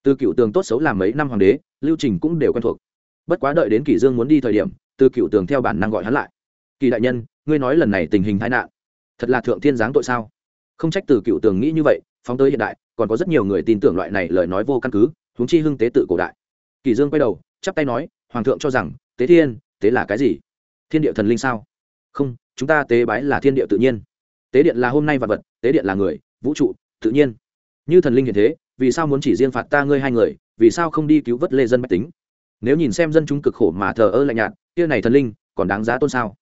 [SPEAKER 1] Từ cựu tường tốt xấu làm mấy năm hoàng đế, lưu trình cũng đều quen thuộc. Bất quá đợi đến kỷ dương muốn đi thời điểm, từ cựu tường theo bản năng gọi hắn lại. Kỳ đại nhân, ngươi nói lần này tình hình tai nạn thật là thượng thiên giáng tội sao? Không trách từ cựu tường nghĩ như vậy, phóng tới hiện đại, còn có rất nhiều người tin tưởng loại này lời nói vô căn cứ, huống chi hưng tế tự cổ đại. Kỳ dương quay đầu, chắp tay nói, hoàng thượng cho rằng, tế thiên, tế là cái gì? Thiên địa thần linh sao? Không, chúng ta tế bái là thiên địa tự nhiên. Tế điện là hôm nay vật vật, tế điện là người, vũ trụ, tự nhiên. Như thần linh hiện thế, vì sao muốn chỉ riêng phạt ta ngươi hai người, vì sao không đi cứu vớt lê dân bách tính? Nếu nhìn xem dân chúng cực khổ mà thờ ơ lạnh nhạt, kia này thần linh, còn đáng giá tôn sao?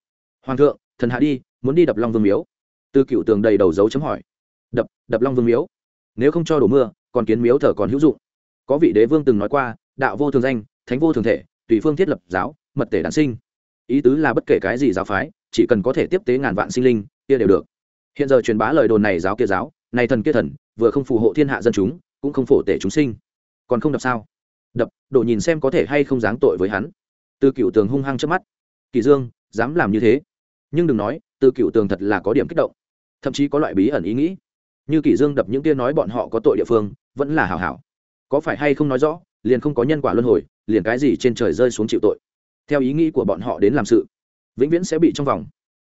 [SPEAKER 1] Hoàng thượng, thần hạ đi, muốn đi đập long vương miếu từ cựu tường đầy đầu dấu chấm hỏi. Đập đập long vương miếu. Nếu không cho đổ mưa, còn kiến miếu thờ còn hữu dụng. Có vị đế vương từng nói qua, đạo vô thường danh, thánh vô thường thể, tùy phương thiết lập giáo, mật tể đản sinh. Ý tứ là bất kể cái gì giáo phái, chỉ cần có thể tiếp tế ngàn vạn sinh linh, kia đều được. Hiện giờ truyền bá lời đồn này giáo kia giáo, này thần kia thần, vừa không phù hộ thiên hạ dân chúng, cũng không phổ tể chúng sinh. Còn không đập sao? Đập đổ nhìn xem có thể hay không dáng tội với hắn. Từ cựu tường hung hăng trước mắt. Kỳ dương, dám làm như thế? Nhưng đừng nói từ cựu tường thật là có điểm kích động. Thậm chí có loại bí ẩn ý nghĩ. Như kỷ dương đập những kia nói bọn họ có tội địa phương, vẫn là hảo hảo. Có phải hay không nói rõ, liền không có nhân quả luân hồi, liền cái gì trên trời rơi xuống chịu tội. Theo ý nghĩ của bọn họ đến làm sự, vĩnh viễn sẽ bị trong vòng.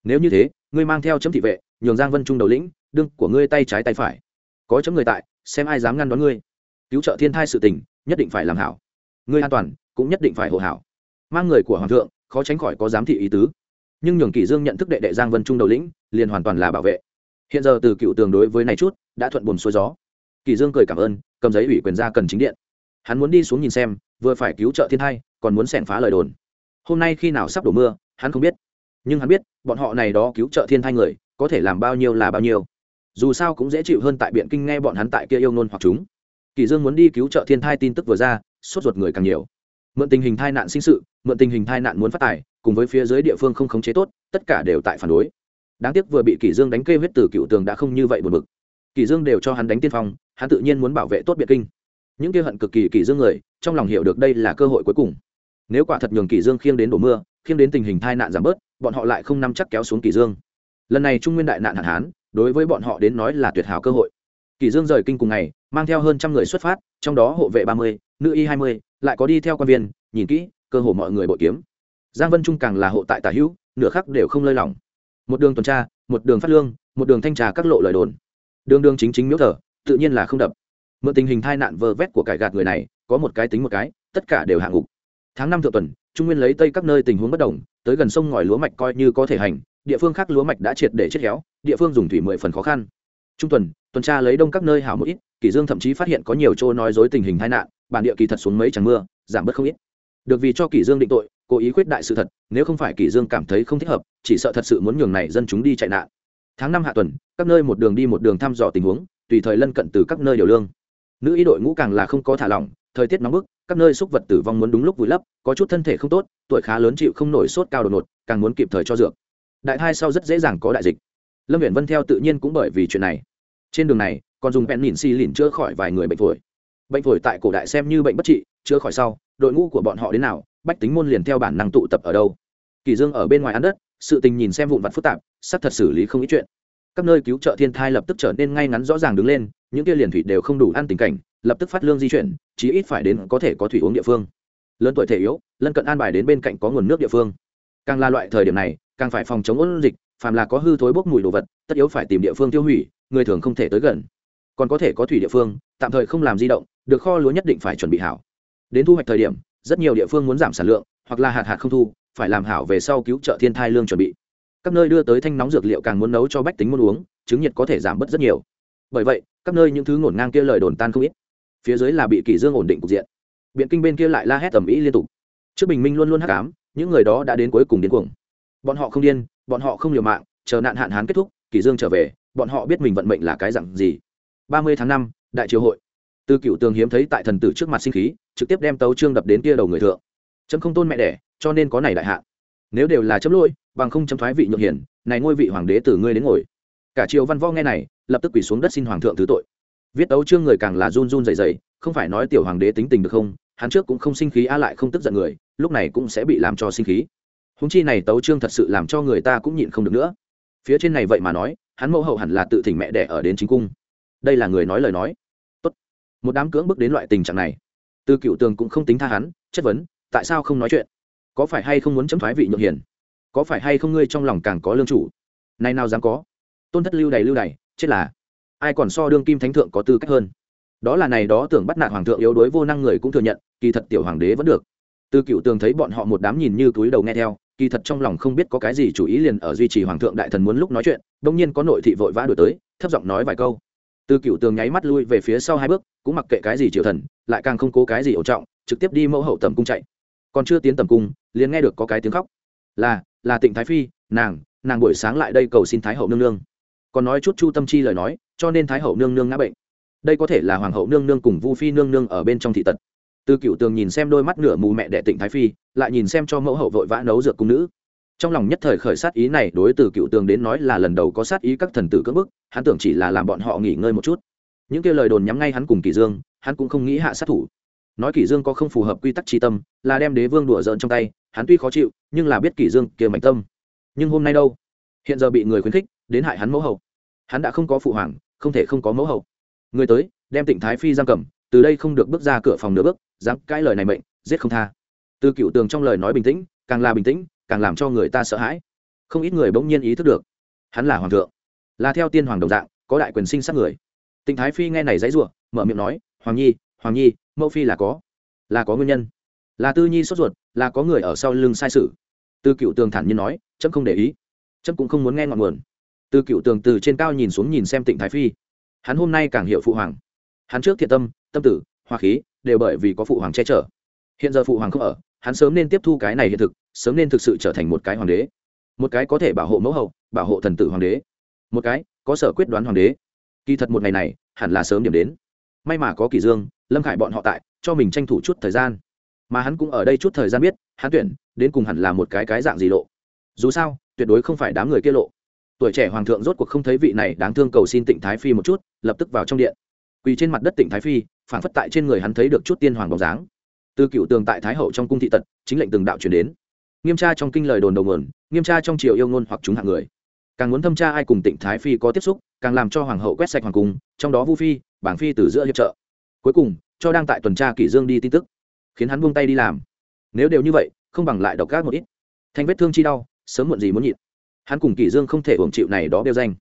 [SPEAKER 1] Nếu như thế, ngươi mang theo chấm thị vệ, nhường giang vân trung đầu lĩnh, đương của ngươi tay trái tay phải. Có chấm người tại, xem ai dám ngăn đón ngươi. Cứu trợ thiên thai sự tình, nhất định phải làm hảo. Ngươi an toàn, cũng nhất định phải hộ hảo. Mang người của hoàng thượng, khó tránh khỏi có giám thị ý tứ nhưng nhường kỷ dương nhận thức đệ đệ giang vân trung đầu lĩnh, liền hoàn toàn là bảo vệ. Hiện giờ từ cựu tường đối với này chút, đã thuận buồn xuôi gió. Kỷ dương cười cảm ơn, cầm giấy ủy quyền ra cần chính điện. Hắn muốn đi xuống nhìn xem, vừa phải cứu trợ thiên thai, còn muốn xẻng phá lời đồn. Hôm nay khi nào sắp đổ mưa, hắn không biết. Nhưng hắn biết, bọn họ này đó cứu trợ thiên thai người, có thể làm bao nhiêu là bao nhiêu. Dù sao cũng dễ chịu hơn tại biện kinh nghe bọn hắn tại kia yêu nôn hoặc chúng. Kỳ dương muốn đi cứu trợ thiên thai tin tức vừa ra, sốt ruột người càng nhiều. Mượn tình hình thai nạn sinh sự, mượn tình hình thai nạn muốn phát tài cùng với phía dưới địa phương không khống chế tốt, tất cả đều tại phản đối. Đáng tiếc vừa bị kỷ dương đánh kê huyết từ cựu tường đã không như vậy buồn bực. Kỷ dương đều cho hắn đánh tiên phong, hắn tự nhiên muốn bảo vệ tốt biệt kinh. Những kia hận cực kỳ kỷ dương người, trong lòng hiểu được đây là cơ hội cuối cùng. Nếu quả thật nhường kỷ dương khiêng đến đổ mưa, khiêng đến tình hình tai nạn giảm bớt, bọn họ lại không nắm chắc kéo xuống kỷ dương. Lần này trung nguyên đại nạn hạn hán, đối với bọn họ đến nói là tuyệt hảo cơ hội. Kỷ dương rời kinh cùng ngày, mang theo hơn trăm người xuất phát, trong đó hộ vệ ba mươi, nữ y hai mươi, lại có đi theo quan viên, nhìn kỹ, cơ hồ mọi người bội kiếm giang vân trung càng là hộ tại tả hữu, nửa khắc đều không lơi lỏng. Một đường tuần tra, một đường phát lương, một đường thanh trà các lộ lời đồn. Đường đường chính chính miếu thờ, tự nhiên là không đập. Mượn tình hình tai nạn vơ vét của cải gạt người này, có một cái tính một cái, tất cả đều hạng ngục. Tháng năm thượng tuần, trung nguyên lấy tây các nơi tình huống bất đồng, tới gần sông ngòi lúa mạch coi như có thể hành, địa phương khác lúa mạch đã triệt để chết héo, địa phương dùng thủy mười phần khó khăn. Trung tuần tuần tra lấy đông các nơi hảo một ít, kỷ dương thậm chí phát hiện có nhiều chỗ nói dối tình hình tai nạn, bản địa kỳ thật xuống mấy chẳng mưa, giảm bớt không ít. Được vì cho kỷ dương định tội cố ý khuyết đại sự thật, nếu không phải kỷ dương cảm thấy không thích hợp, chỉ sợ thật sự muốn nhường này dân chúng đi chạy nạn. Tháng năm hạ tuần, các nơi một đường đi một đường thăm dò tình huống, tùy thời lân cận từ các nơi điều lương. Nữ y đội ngũ càng là không có thả lỏng, thời tiết nóng bức, các nơi xúc vật tử vong muốn đúng lúc vùi lấp, có chút thân thể không tốt, tuổi khá lớn chịu không nổi sốt cao đột ngột, càng muốn kịp thời cho dược. Đại thai sau rất dễ dàng có đại dịch. Lâm viện vân theo tự nhiên cũng bởi vì chuyện này. Trên đường này, còn dùng bẹn mìn xì lìn chữa khỏi vài người bệnh phổi. Bệnh phổi tại cổ đại xem như bệnh bất trị, chữa khỏi sau, đội ngũ của bọn họ đến nào bách tính môn liền theo bản năng tụ tập ở đâu. Kỳ dương ở bên ngoài ăn đất, sự tình nhìn xem vụn vặt phức tạp sắp thật xử lý không ít chuyện. Các nơi cứu trợ thiên thai lập tức trở nên ngay ngắn rõ ràng đứng lên, những kia liền thủy đều không đủ ăn tình cảnh, lập tức phát lương di chuyển, chí ít phải đến có thể có thủy uống địa phương. Lớn tuổi thể yếu, lân cận an bài đến bên cạnh có nguồn nước địa phương. Càng là loại thời điểm này, càng phải phòng chống ôn dịch, phàm là có hư thối bốc mùi đồ vật, tất yếu phải tìm địa phương tiêu hủy, người thường không thể tới gần. Còn có thể có thủy địa phương, tạm thời không làm di động, được kho lúa nhất định phải chuẩn bị hảo. Đến thu hoạch thời điểm rất nhiều địa phương muốn giảm sản lượng, hoặc là hạt hạt không thu, phải làm hảo về sau cứu trợ thiên thai lương chuẩn bị. Các nơi đưa tới thanh nóng dược liệu càng muốn nấu cho bách tính muốn uống, chứng nhiệt có thể giảm bớt rất nhiều. Bởi vậy, các nơi những thứ ngổn ngang kia lời đồn tan không ít. Phía dưới là bị kỷ dương ổn định cục diện. Biện kinh bên kia lại la hét tầm ĩ liên tục. Trước bình minh luôn luôn hắc ám, những người đó đã đến cuối cùng điên cuồng. Bọn họ không điên, bọn họ không liều mạng, chờ nạn hạn hán kết thúc, kỷ dương trở về, bọn họ biết mình vận mệnh là cái dạng gì. Ba mươi tháng năm, đại triều hội từ cựu tường hiếm thấy tại thần tử trước mặt sinh khí, trực tiếp đem tấu trương đập đến kia đầu người thượng. Chấm không tôn mẹ đẻ, cho nên có này đại hạ nếu đều là chấm lỗi bằng không chấm thoái vị nhượng hiển, này ngôi vị hoàng đế từ ngươi đến ngồi. Cả triều văn võ nghe này, lập tức quỳ xuống đất xin hoàng thượng thứ tội. Viết tấu trương người càng là run run dày dày không phải nói tiểu hoàng đế tính tình được không, hắn trước cũng không sinh khí a lại không tức giận người, lúc này cũng sẽ bị làm cho sinh khí. Húng chi này tấu trương thật sự làm cho người ta cũng nhịn không được nữa. Phía trên này vậy mà nói, hắn mẫu hậu hẳn là tự thỉnh mẹ đẻ ở đến chính cung. Đây là người nói lời nói một đám cưỡng bức đến loại tình trạng này. Từ cựu tường cũng không tính tha hắn, chất vấn, tại sao không nói chuyện? Có phải hay không muốn chấm thoái vị nhượng hiền? Có phải hay không ngươi trong lòng càng có lương chủ? Nay nào dám có? Tôn thất lưu đầy lưu đầy chết là. Ai còn so đương kim thánh thượng có tư cách hơn? Đó là này đó tưởng bắt nạt hoàng thượng yếu đuối vô năng người cũng thừa nhận, kỳ thật tiểu hoàng đế vẫn được. Từ cựu tường thấy bọn họ một đám nhìn như túi đầu nghe theo, kỳ thật trong lòng không biết có cái gì chủ ý liền ở duy trì hoàng thượng đại thần muốn lúc nói chuyện đông nhiên có nội thị vội vã đổi tới, thấp giọng nói vài câu từ cựu tường nháy mắt lui về phía sau hai bước, cũng mặc kệ cái gì triều thần, lại càng không cố cái gì ổn trọng, trực tiếp đi mẫu hậu tầm cung chạy. Còn chưa tiến tầm cung, liền nghe được có cái tiếng khóc. Là là tịnh thái phi, nàng nàng buổi sáng lại đây cầu xin thái hậu nương nương. Còn nói chút chu tâm chi lời nói, cho nên thái hậu nương nương ngã bệnh. Đây có thể là hoàng hậu nương nương cùng vu phi nương nương ở bên trong thị tật. Từ cựu tường nhìn xem đôi mắt nửa mù mẹ đệ tịnh thái phi, lại nhìn xem cho mẫu hậu vội vã nấu dược cung nữ trong lòng nhất thời khởi sát ý này đối từ cựu tường đến nói là lần đầu có sát ý các thần tử cưỡng bức, hắn tưởng chỉ là làm bọn họ nghỉ ngơi một chút. Những kia lời đồn nhắm ngay hắn cùng kỷ dương, hắn cũng không nghĩ hạ sát thủ. Nói kỷ dương có không phù hợp quy tắc tri tâm, là đem đế vương đùa giỡn trong tay, hắn tuy khó chịu, nhưng là biết kỷ dương kia mạnh tâm. Nhưng hôm nay đâu? Hiện giờ bị người khuyến khích, đến hại hắn mẫu hậu. Hắn đã không có phụ hoàng, không thể không có mẫu hậu. Người tới, đem tịnh thái phi giam cầm, từ đây không được bước ra cửa phòng nửa bước, dám cãi lời này mệnh, giết không tha. Từ cựu tường trong lời nói bình tĩnh, càng là bình tĩnh càng làm cho người ta sợ hãi. Không ít người bỗng nhiên ý thức được, hắn là hoàng thượng, là theo tiên hoàng đồng dạng, có đại quyền sinh sát người. Tịnh thái phi nghe này dãy ruộng mở miệng nói, hoàng nhi hoàng nhi, mẫu phi là có là có nguyên nhân. Là tư nhi sốt ruột, là có người ở sau lưng sai sự. Tư cựu tường thản nhiên nói Trẫm không để ý. Trẫm cũng không muốn nghe ngọn nguồn. Tư cựu tường từ trên cao nhìn xuống nhìn xem tịnh thái phi. Hắn hôm nay càng hiểu phụ hoàng. Hắn trước thiện tâm tâm tử hoa khí, đều bởi vì có phụ hoàng che chở. Hiện giờ phụ hoàng không ở hắn sớm nên tiếp thu cái này hiện thực, sớm nên thực sự trở thành một cái hoàng đế. Một cái có thể bảo hộ mẫu hậu, bảo hộ thần tử hoàng đế. Một cái có sở quyết đoán hoàng đế. Kỳ thật một ngày này, hẳn là sớm điểm đến. May mà có kỳ dương, lâm khải bọn họ tại, cho mình tranh thủ chút thời gian. Mà hắn cũng ở đây chút thời gian biết, hắn tuyển, đến cùng hẳn là một cái cái dạng gì lộ. Dù sao, tuyệt đối không phải đám người kia lộ. Tuổi trẻ hoàng thượng rốt cuộc không thấy vị này đáng thương cầu xin tịnh thái phi một chút, lập tức vào trong điện. Quỳ trên mặt đất tịnh thái phi phản phất tại trên người hắn thấy được chút tiên hoàng bóng dáng từ cựu tường tại thái hậu trong cung thị tật, chính lệnh từng đạo chuyển đến. Nghiêm tra trong kinh lời đồn đầu nguồn, nghiêm tra trong triều yêu ngôn hoặc chúng hạng người. Càng muốn thâm tra ai cùng tịnh thái phi có tiếp xúc, càng làm cho hoàng hậu quét sạch hoàng cung, trong đó vu phi, bảng phi từ giữa hiệp trợ. Cuối cùng, cho đang tại tuần tra kỷ dương đi tin tức, khiến hắn buông tay đi làm. Nếu đều như vậy, không bằng lại độc gác một ít. Thanh vết thương chi đau, sớm muộn gì muốn nhịn. Hắn cùng kỷ dương không thể hưởng chịu này đó đeo danh.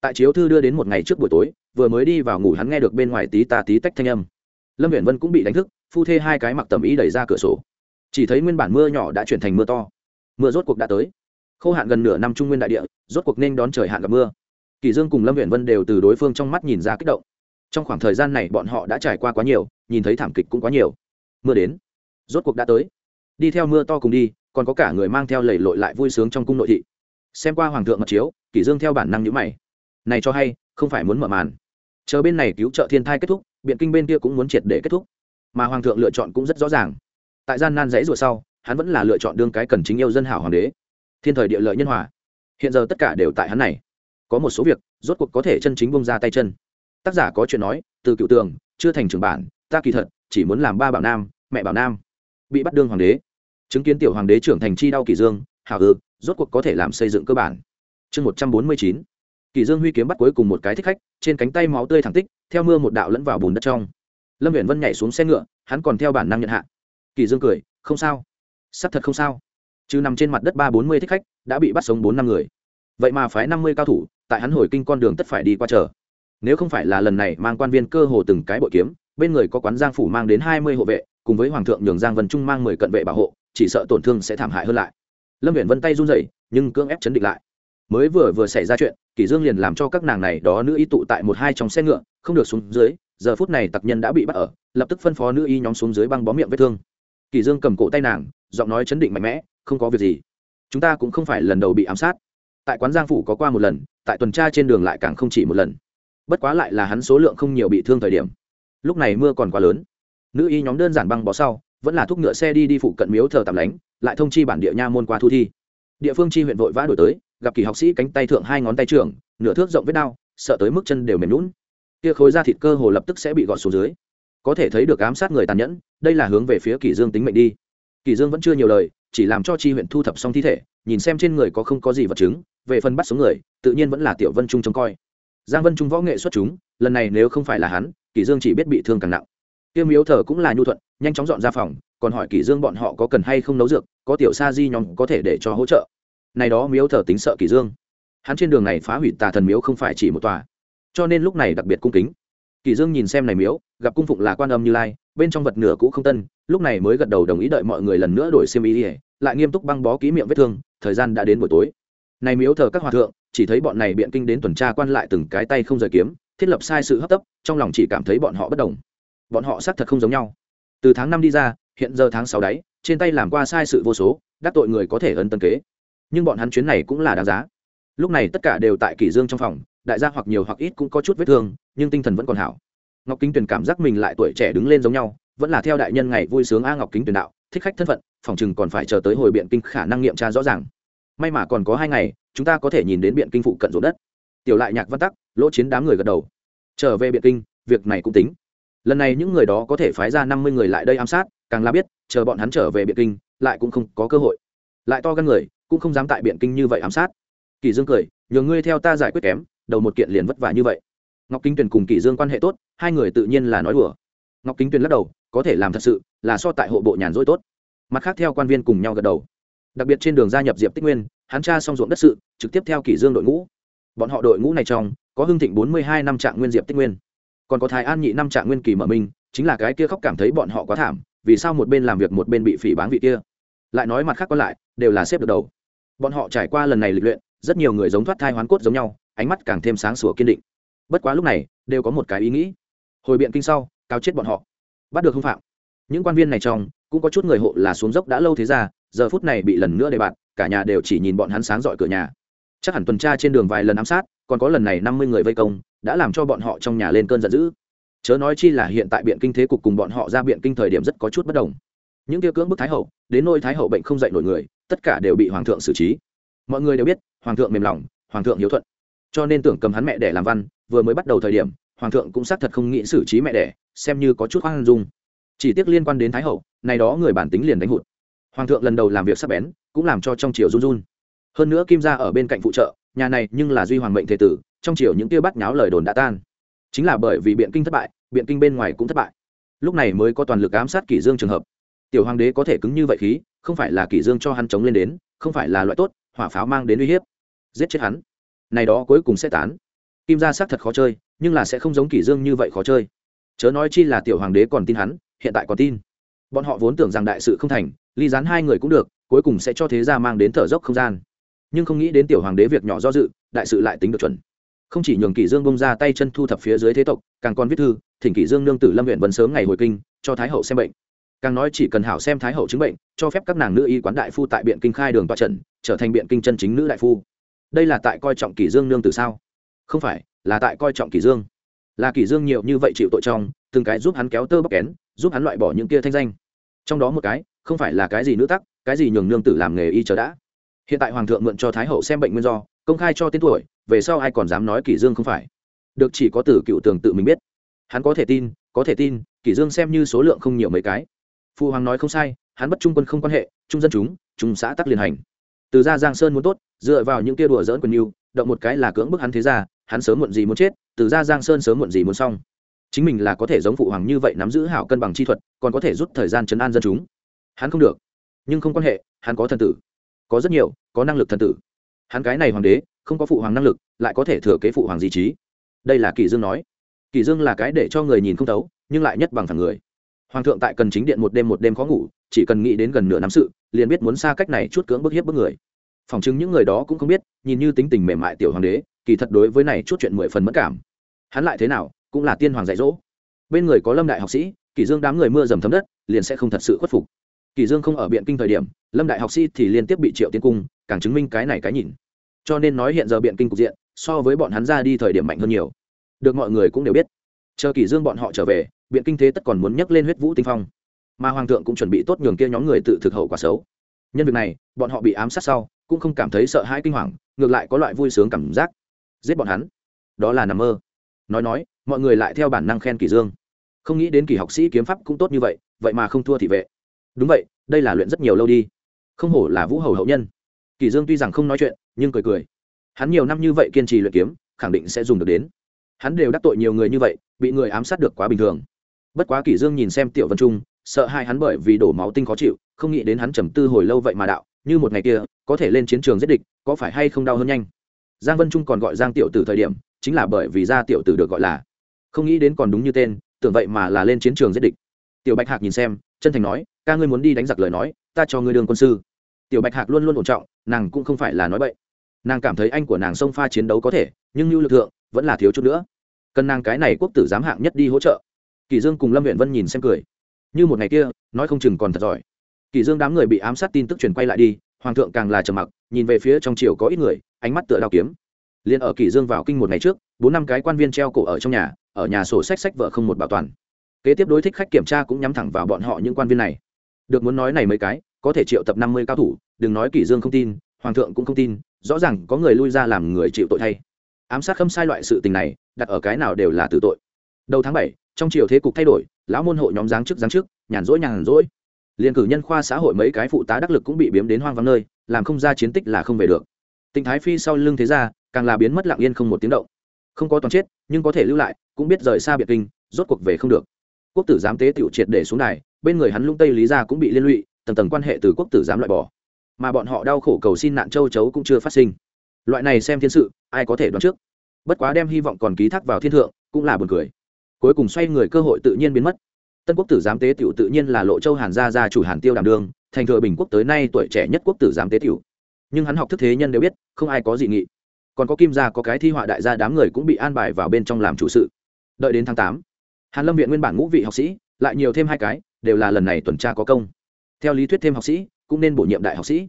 [SPEAKER 1] Tại chiếu thư đưa đến một ngày trước buổi tối, vừa mới đi vào ngủ hắn nghe được bên ngoài tí ta tí tách thanh âm. Lâm viễn vân cũng bị đánh thức phu thê hai cái mặc tầm ý đẩy ra cửa sổ. Chỉ thấy nguyên bản mưa nhỏ đã chuyển thành mưa to. Mưa rốt cuộc đã tới. Khô hạn gần nửa năm trung nguyên đại địa, rốt cuộc nên đón trời hạn gặp mưa. Kỳ dương cùng lâm viễn vân đều từ đối phương trong mắt nhìn ra kích động. Trong khoảng thời gian này bọn họ đã trải qua quá nhiều, nhìn thấy thảm kịch cũng quá nhiều. Mưa đến. Rốt cuộc đã tới. Đi theo mưa to cùng đi, còn có cả người mang theo lầy lội lại vui sướng trong cung nội thị. Xem qua hoàng thượng mật chiếu kỷ dương theo bản năng nhíu mày. Này cho hay, không phải muốn mở màn. Chờ bên này cứu trợ thiên thai kết thúc, biện kinh bên kia cũng muốn triệt để kết thúc mà hoàng thượng lựa chọn cũng rất rõ ràng. Tại gian nan dãy rủa sau, hắn vẫn là lựa chọn đương cái cần chính yêu dân hảo hoàng đế. Thiên thời địa lợi nhân hòa. Hiện giờ tất cả đều tại hắn này. Có một số việc, rốt cuộc có thể chân chính bông ra tay chân. Tác giả có chuyện nói, từ cựu tường, chưa thành trưởng bản, ta kỳ thật, chỉ muốn làm ba bảo nam, mẹ bảo nam. Bị bắt đương hoàng đế. Chứng kiến tiểu hoàng đế trưởng thành chi đau kỳ dương, hảo ư, rốt cuộc có thể làm xây dựng cơ bản. Chương một trăm bốn mươi chín. Kỳ dương huy kiếm bắt cuối cùng một cái thích khách, trên cánh tay máu tươi thẳng tích, theo mưa một đạo lẫn vào bùn đất trong lâm viện vân nhảy xuống xe ngựa, hắn còn theo bản năng nhận hạ. Kỳ dương cười, không sao. Sắp thật không sao. Chứ nằm trên mặt đất ba bốn mươi thích khách, đã bị bắt sống bốn năm người. Vậy mà phái năm mươi cao thủ, tại hắn hồi kinh con đường tất phải đi qua chờ. Nếu không phải là lần này mang quan viên cơ hồ từng cái bội kiếm, bên người có quán giang phủ mang đến hai mươi hộ vệ, cùng với hoàng thượng nhường giang vân trung mang mười cận vệ bảo hộ, chỉ sợ tổn thương sẽ thảm hại hơn lại. Lâm viện vân tay run rẩy, nhưng cưỡng ép chấn định lại. Mới vừa vừa xảy ra chuyện kỷ dương liền làm cho các nàng này đó nữ y tụ tại một hai trong xe ngựa, không được xuống dưới giờ phút này tặc nhân đã bị bắt ở lập tức phân phó nữ y nhóm xuống dưới băng bó miệng vết thương. Kỷ dương cầm cổ tay nàng giọng nói chấn định mạnh mẽ không có việc gì. Chúng ta cũng không phải lần đầu bị ám sát. Tại quán giang phủ có qua một lần tại tuần tra trên đường lại càng không chỉ một lần. Bất quá lại là hắn số lượng không nhiều bị thương thời điểm. Lúc này mưa còn quá lớn. Nữ y nhóm đơn giản băng bó sau vẫn là thúc ngựa xe đi đi phụ cận miếu thờ tạm lánh lại thông chi bản địa nha môn qua thu thi. Địa phương chi huyện vội vã đổi tới gặp kỳ học sĩ cánh tay thượng hai ngón tay trưởng nửa thước rộng vết đau, sợ tới mức chân đều mềm lún kia khối da thịt cơ hồ lập tức sẽ bị gọt xuống dưới. Có thể thấy được ám sát người tàn nhẫn, đây là hướng về phía kỷ dương tính mệnh đi. Kỷ dương vẫn chưa nhiều lời, chỉ làm cho chi huyện thu thập xong thi thể, nhìn xem trên người có không có gì vật chứng, về phần bắt sống người, tự nhiên vẫn là tiểu vân trung trông coi. Giang vân trung võ nghệ xuất chúng, lần này nếu không phải là hắn, kỷ dương chỉ biết bị thương càng nặng. Tiêu miếu thờ cũng là nhu thuận, nhanh chóng dọn ra phòng, còn hỏi kỷ dương bọn họ có cần hay không nấu dược, có tiểu sa di nhóm có thể để cho hỗ trợ. Này đó miếu thờ tính sợ kỷ dương. Hắn trên đường này phá hủy tà thần miếu không phải chỉ một tòa cho nên lúc này đặc biệt cung kính. Kỷ dương nhìn xem này miếu gặp cung phụng là quan âm như lai bên trong vật nửa cũ không tân lúc này mới gật đầu đồng ý đợi mọi người lần nữa đổi xiêm y lại nghiêm túc băng bó ký miệng vết thương thời gian đã đến buổi tối. Này miếu thờ các hòa thượng chỉ thấy bọn này biện kinh đến tuần tra quan lại từng cái tay không rời kiếm thiết lập sai sự hấp tấp trong lòng chỉ cảm thấy bọn họ bất đồng. Bọn họ xác thật không giống nhau. Từ tháng năm đi ra hiện giờ tháng sáu đấy, trên tay làm qua sai sự vô số đắc tội người có thể ân tân kế. Nhưng bọn hắn chuyến này cũng là đáng giá. Lúc này tất cả đều tại kỷ dương trong phòng đại gia hoặc nhiều hoặc ít cũng có chút vết thương, nhưng tinh thần vẫn còn hảo. Ngọc kính tuyền cảm giác mình lại tuổi trẻ đứng lên giống nhau, vẫn là theo đại nhân ngày vui sướng a ngọc kính tuyền đạo, thích khách thân phận, phòng chừng còn phải chờ tới hồi biện kinh khả năng nghiệm tra rõ ràng. May mà còn có hai ngày, chúng ta có thể nhìn đến biện kinh phụ cận ruộng đất. Tiểu lại nhạc văn tắc, lỗ chiến đám người gật đầu. Trở về biện kinh, việc này cũng tính. Lần này những người đó có thể phái ra năm mươi người lại đây ám sát, càng là biết, chờ bọn hắn trở về biện kinh, lại cũng không có cơ hội. Lại to gan người, cũng không dám tại biện kinh như vậy ám sát. Kỳ dương cười, nhờ ngươi theo ta giải quyết kém đầu một kiện liền vất vả như vậy. Ngọc kính tuyền cùng Kỷ dương quan hệ tốt, hai người tự nhiên là nói đùa. Ngọc kính tuyền lắc đầu, có thể làm thật sự là so tại hộ bộ nhàn rỗi tốt. Mặt khác theo quan viên cùng nhau gật đầu. Đặc biệt trên đường gia nhập diệp tích nguyên, hắn tra xong ruộng đất sự, trực tiếp theo kỷ dương đội ngũ. Bọn họ đội ngũ này trong, có hưng thịnh bốn mươi hai năm trạng nguyên diệp tích nguyên. Còn có thái an nhị năm trạng nguyên kỳ mở minh, chính là cái kia khóc cảm thấy bọn họ quá thảm, vì sao một bên làm việc một bên bị phỉ báng vị kia. Lại nói mặt khác còn lại, đều là xếp được đầu. Bọn họ trải qua lần này lịch luyện rất nhiều người giống thoát thai hoán cốt giống nhau, ánh mắt càng thêm sáng sủa kiên định. Bất quá lúc này, đều có một cái ý nghĩ. Hồi biện kinh sau cao chết bọn họ. Bắt được hung phạm. Những quan viên này trong, cũng có chút người hộ là xuống dốc đã lâu thế ra, giờ phút này bị lần nữa đề bạt, cả nhà đều chỉ nhìn bọn hắn sáng dọi cửa nhà. Chắc hẳn tuần tra trên đường vài lần ám sát, còn có lần này năm mươi người vây công, đã làm cho bọn họ trong nhà lên cơn giận dữ. Chớ nói chi là hiện tại biện kinh thế cục cùng bọn họ ra biện kinh thời điểm rất có chút bất đồng. Những kia cưỡng bức thái hậu, đến nôi thái hậu bệnh không dạy nổi người, tất cả đều bị hoàng thượng xử trí mọi người đều biết, hoàng thượng mềm lòng, hoàng thượng hiếu thuận. Cho nên tưởng cầm hắn mẹ để làm văn, vừa mới bắt đầu thời điểm, hoàng thượng cũng xác thật không nghĩ xử trí mẹ đẻ, xem như có chút hoang dung. Chỉ tiếc liên quan đến thái hậu, này đó người bản tính liền đánh hụt. Hoàng thượng lần đầu làm việc sắp bén, cũng làm cho trong triều run run. Hơn nữa kim gia ở bên cạnh phụ trợ, nhà này nhưng là duy hoàng mệnh thế tử, trong triều những tiêu bắt nháo lời đồn đã tan. Chính là bởi vì biện kinh thất bại, biện kinh bên ngoài cũng thất bại. Lúc này mới có toàn lực ám sát kỷ dương trường hợp. Tiểu hoàng đế có thể cứng như vậy khí, không phải là kỷ dương cho hắn chống lên đến, không phải là loại tốt hỏa pháo mang đến uy hiếp. Giết chết hắn. Này đó cuối cùng sẽ tán. Kim gia xác thật khó chơi, nhưng là sẽ không giống kỷ dương như vậy khó chơi. Chớ nói chi là tiểu hoàng đế còn tin hắn, hiện tại còn tin. Bọn họ vốn tưởng rằng đại sự không thành, ly gián hai người cũng được, cuối cùng sẽ cho thế gia mang đến thở dốc không gian. Nhưng không nghĩ đến tiểu hoàng đế việc nhỏ do dự, đại sự lại tính được chuẩn. Không chỉ nhường kỷ dương bông ra tay chân thu thập phía dưới thế tộc, càng còn viết thư, thỉnh kỷ dương nương tử lâm huyện vẫn sớm ngày hồi kinh, cho thái hậu xem bệnh càng nói chỉ cần hảo xem thái hậu chứng bệnh, cho phép các nàng nữ y quán đại phu tại biện kinh khai đường toa trần trở thành biện kinh chân chính nữ đại phu. Đây là tại coi trọng kỷ dương nương tử sao? Không phải, là tại coi trọng kỷ dương. Là kỷ dương nhiều như vậy chịu tội trong, từng cái giúp hắn kéo tơ bóc kén, giúp hắn loại bỏ những kia thanh danh. Trong đó một cái, không phải là cái gì nữ tắc, cái gì nhường nương tử làm nghề y chờ đã. Hiện tại hoàng thượng mượn cho thái hậu xem bệnh nguyên do, công khai cho tên tuổi, về sau ai còn dám nói kỷ dương không phải? Được chỉ có tử cựu tường tự mình biết. Hắn có thể tin, có thể tin, kỷ dương xem như số lượng không nhiều mấy cái. Phu hoàng nói không sai, hắn bất trung quân không quan hệ, trung dân chúng, trung xã tắc liên hành. Từ ra giang sơn muốn tốt, dựa vào những kia đùa dỡn quần yêu động một cái là cưỡng bức hắn thế ra hắn sớm muộn gì muốn chết, từ ra giang sơn sớm muộn gì muốn xong. Chính mình là có thể giống phụ hoàng như vậy nắm giữ hảo cân bằng chi thuật, còn có thể rút thời gian chấn an dân chúng. Hắn không được. Nhưng không quan hệ, hắn có thần tử. Có rất nhiều, có năng lực thần tử. Hắn cái này hoàng đế, không có phụ hoàng năng lực, lại có thể thừa kế phụ hoàng di trí. Đây là kỳ dương nói. Kỳ dương là cái để cho người nhìn không thấu, nhưng lại nhất bằng thằng người hoàng thượng tại cần chính điện một đêm một đêm khó ngủ, chỉ cần nghĩ đến gần nửa năm sự, liền biết muốn xa cách này chút cưỡng bức hiếp bức người. Phòng chứng những người đó cũng không biết, nhìn như tính tình mềm mại tiểu hoàng đế, kỳ thật đối với này chút chuyện mười phần mất cảm. Hắn lại thế nào, cũng là tiên hoàng dạy dỗ. Bên người có lâm đại học sĩ kỳ dương đám người mưa dầm thấm đất, liền sẽ không thật sự khuất phục. Kỳ dương không ở biện kinh thời điểm, lâm đại học sĩ thì liên tiếp bị triệu tiên cung, càng chứng minh cái này cái nhìn. Cho nên nói hiện giờ biện kinh cục diện, so với bọn hắn ra đi thời điểm mạnh hơn nhiều. Được mọi người cũng đều biết chờ kỷ dương bọn họ trở về, biện kinh thế tất còn muốn nhắc lên huyết vũ tinh phong. Mà hoàng thượng cũng chuẩn bị tốt nhường kia nhóm người tự thực hậu quả xấu. Nhân việc này, bọn họ bị ám sát sau, cũng không cảm thấy sợ hãi kinh hoàng, ngược lại có loại vui sướng cảm giác. Giết bọn hắn. Đó là nằm mơ. Nói nói, mọi người lại theo bản năng khen kỳ dương. Không nghĩ đến kỳ học sĩ kiếm pháp cũng tốt như vậy vậy mà không thua thị vệ. Đúng vậy, đây là luyện rất nhiều lâu đi. Không hổ là vũ hầu hậu nhân. Kỳ dương tuy rằng không nói chuyện, nhưng cười cười. Hắn nhiều năm như vậy kiên trì luyện kiếm, khẳng định sẽ dùng được đến hắn đều đắc tội nhiều người như vậy, bị người ám sát được quá bình thường. Bất quá kỷ dương nhìn xem tiểu vân trung, sợ hai hắn bởi vì đổ máu tinh khó chịu, không nghĩ đến hắn trầm tư hồi lâu vậy mà đạo, như một ngày kia, có thể lên chiến trường giết địch, có phải hay không đau hơn nhanh? Giang vân trung còn gọi giang tiểu tử thời điểm, chính là bởi vì gia tiểu tử được gọi là. Không nghĩ đến còn đúng như tên, tưởng vậy mà là lên chiến trường giết địch. Tiểu bạch hạc nhìn xem, chân thành nói, ca ngươi muốn đi đánh giặc lời nói, ta cho ngươi đường quân sư. Tiểu bạch hạc luôn luôn ổn trọng, nàng cũng không phải là nói bậy. Nàng cảm thấy anh của nàng sông pha chiến đấu có thể, nhưng lưu lực thượng vẫn là thiếu chút nữa. Cần nàng cái này quốc tử giám hạng nhất đi hỗ trợ. Kỳ dương cùng lâm huyện vân nhìn xem cười. Như một ngày kia, nói không chừng còn thật giỏi. Kỳ dương đám người bị ám sát tin tức truyền quay lại đi, hoàng thượng càng là trầm mặc, nhìn về phía trong triều có ít người, ánh mắt tựa đao kiếm. Liền ở kỳ dương vào kinh một ngày trước, bốn năm cái quan viên treo cổ ở trong nhà, ở nhà sổ sách sách vợ không một bảo toàn. Kế tiếp đối thích khách kiểm tra cũng nhắm thẳng vào bọn họ những quan viên này. Được muốn nói này mấy cái, có thể triệu tập năm mươi cao thủ, đừng nói kỳ dương không tin, hoàng thượng cũng không tin, rõ ràng có người lui ra làm người chịu tội thay ám sát khâm sai loại sự tình này, đặt ở cái nào đều là tử tội. Đầu tháng bảy, trong chiều thế cục thay đổi, lão môn hộ nhóm giáng chức giáng chức, nhàn rỗi nhàn rỗi. Liền cử nhân khoa xã hội mấy cái phụ tá đắc lực cũng bị biếm đến hoang vắng nơi, làm không ra chiến tích là không về được. Tịnh thái phi sau lưng thế ra càng là biến mất lặng yên không một tiếng động. Không có toàn chết, nhưng có thể lưu lại, cũng biết rời xa biệt kinh, rốt cuộc về không được. Quốc tử giám tế tiểu triệt để xuống đài, bên người hắn lung tây lý ra cũng bị liên lụy, tầng tầng quan hệ từ quốc tử giám loại bỏ. Mà bọn họ đau khổ cầu xin nạn châu chấu cũng chưa phát sinh loại này xem thiên sự, ai có thể đoán trước? Bất quá đem hy vọng còn ký thác vào thiên thượng, cũng là buồn cười. Cuối cùng xoay người cơ hội tự nhiên biến mất. Tân quốc tử giám tế tiểu tự nhiên là lộ châu hàn gia gia chủ hàn tiêu đảm đương, thành thừa bình quốc tới nay tuổi trẻ nhất quốc tử giám tế tiểu. Nhưng hắn học thức thế nhân đều biết, không ai có dị nghị. Còn có kim gia có cái thi họa đại gia đám người cũng bị an bài vào bên trong làm chủ sự. Đợi đến tháng tám, hàn lâm viện nguyên bản ngũ vị học sĩ, lại nhiều thêm hai cái, đều là lần này tuần tra có công. Theo lý thuyết thêm học sĩ, cũng nên bổ nhiệm đại học sĩ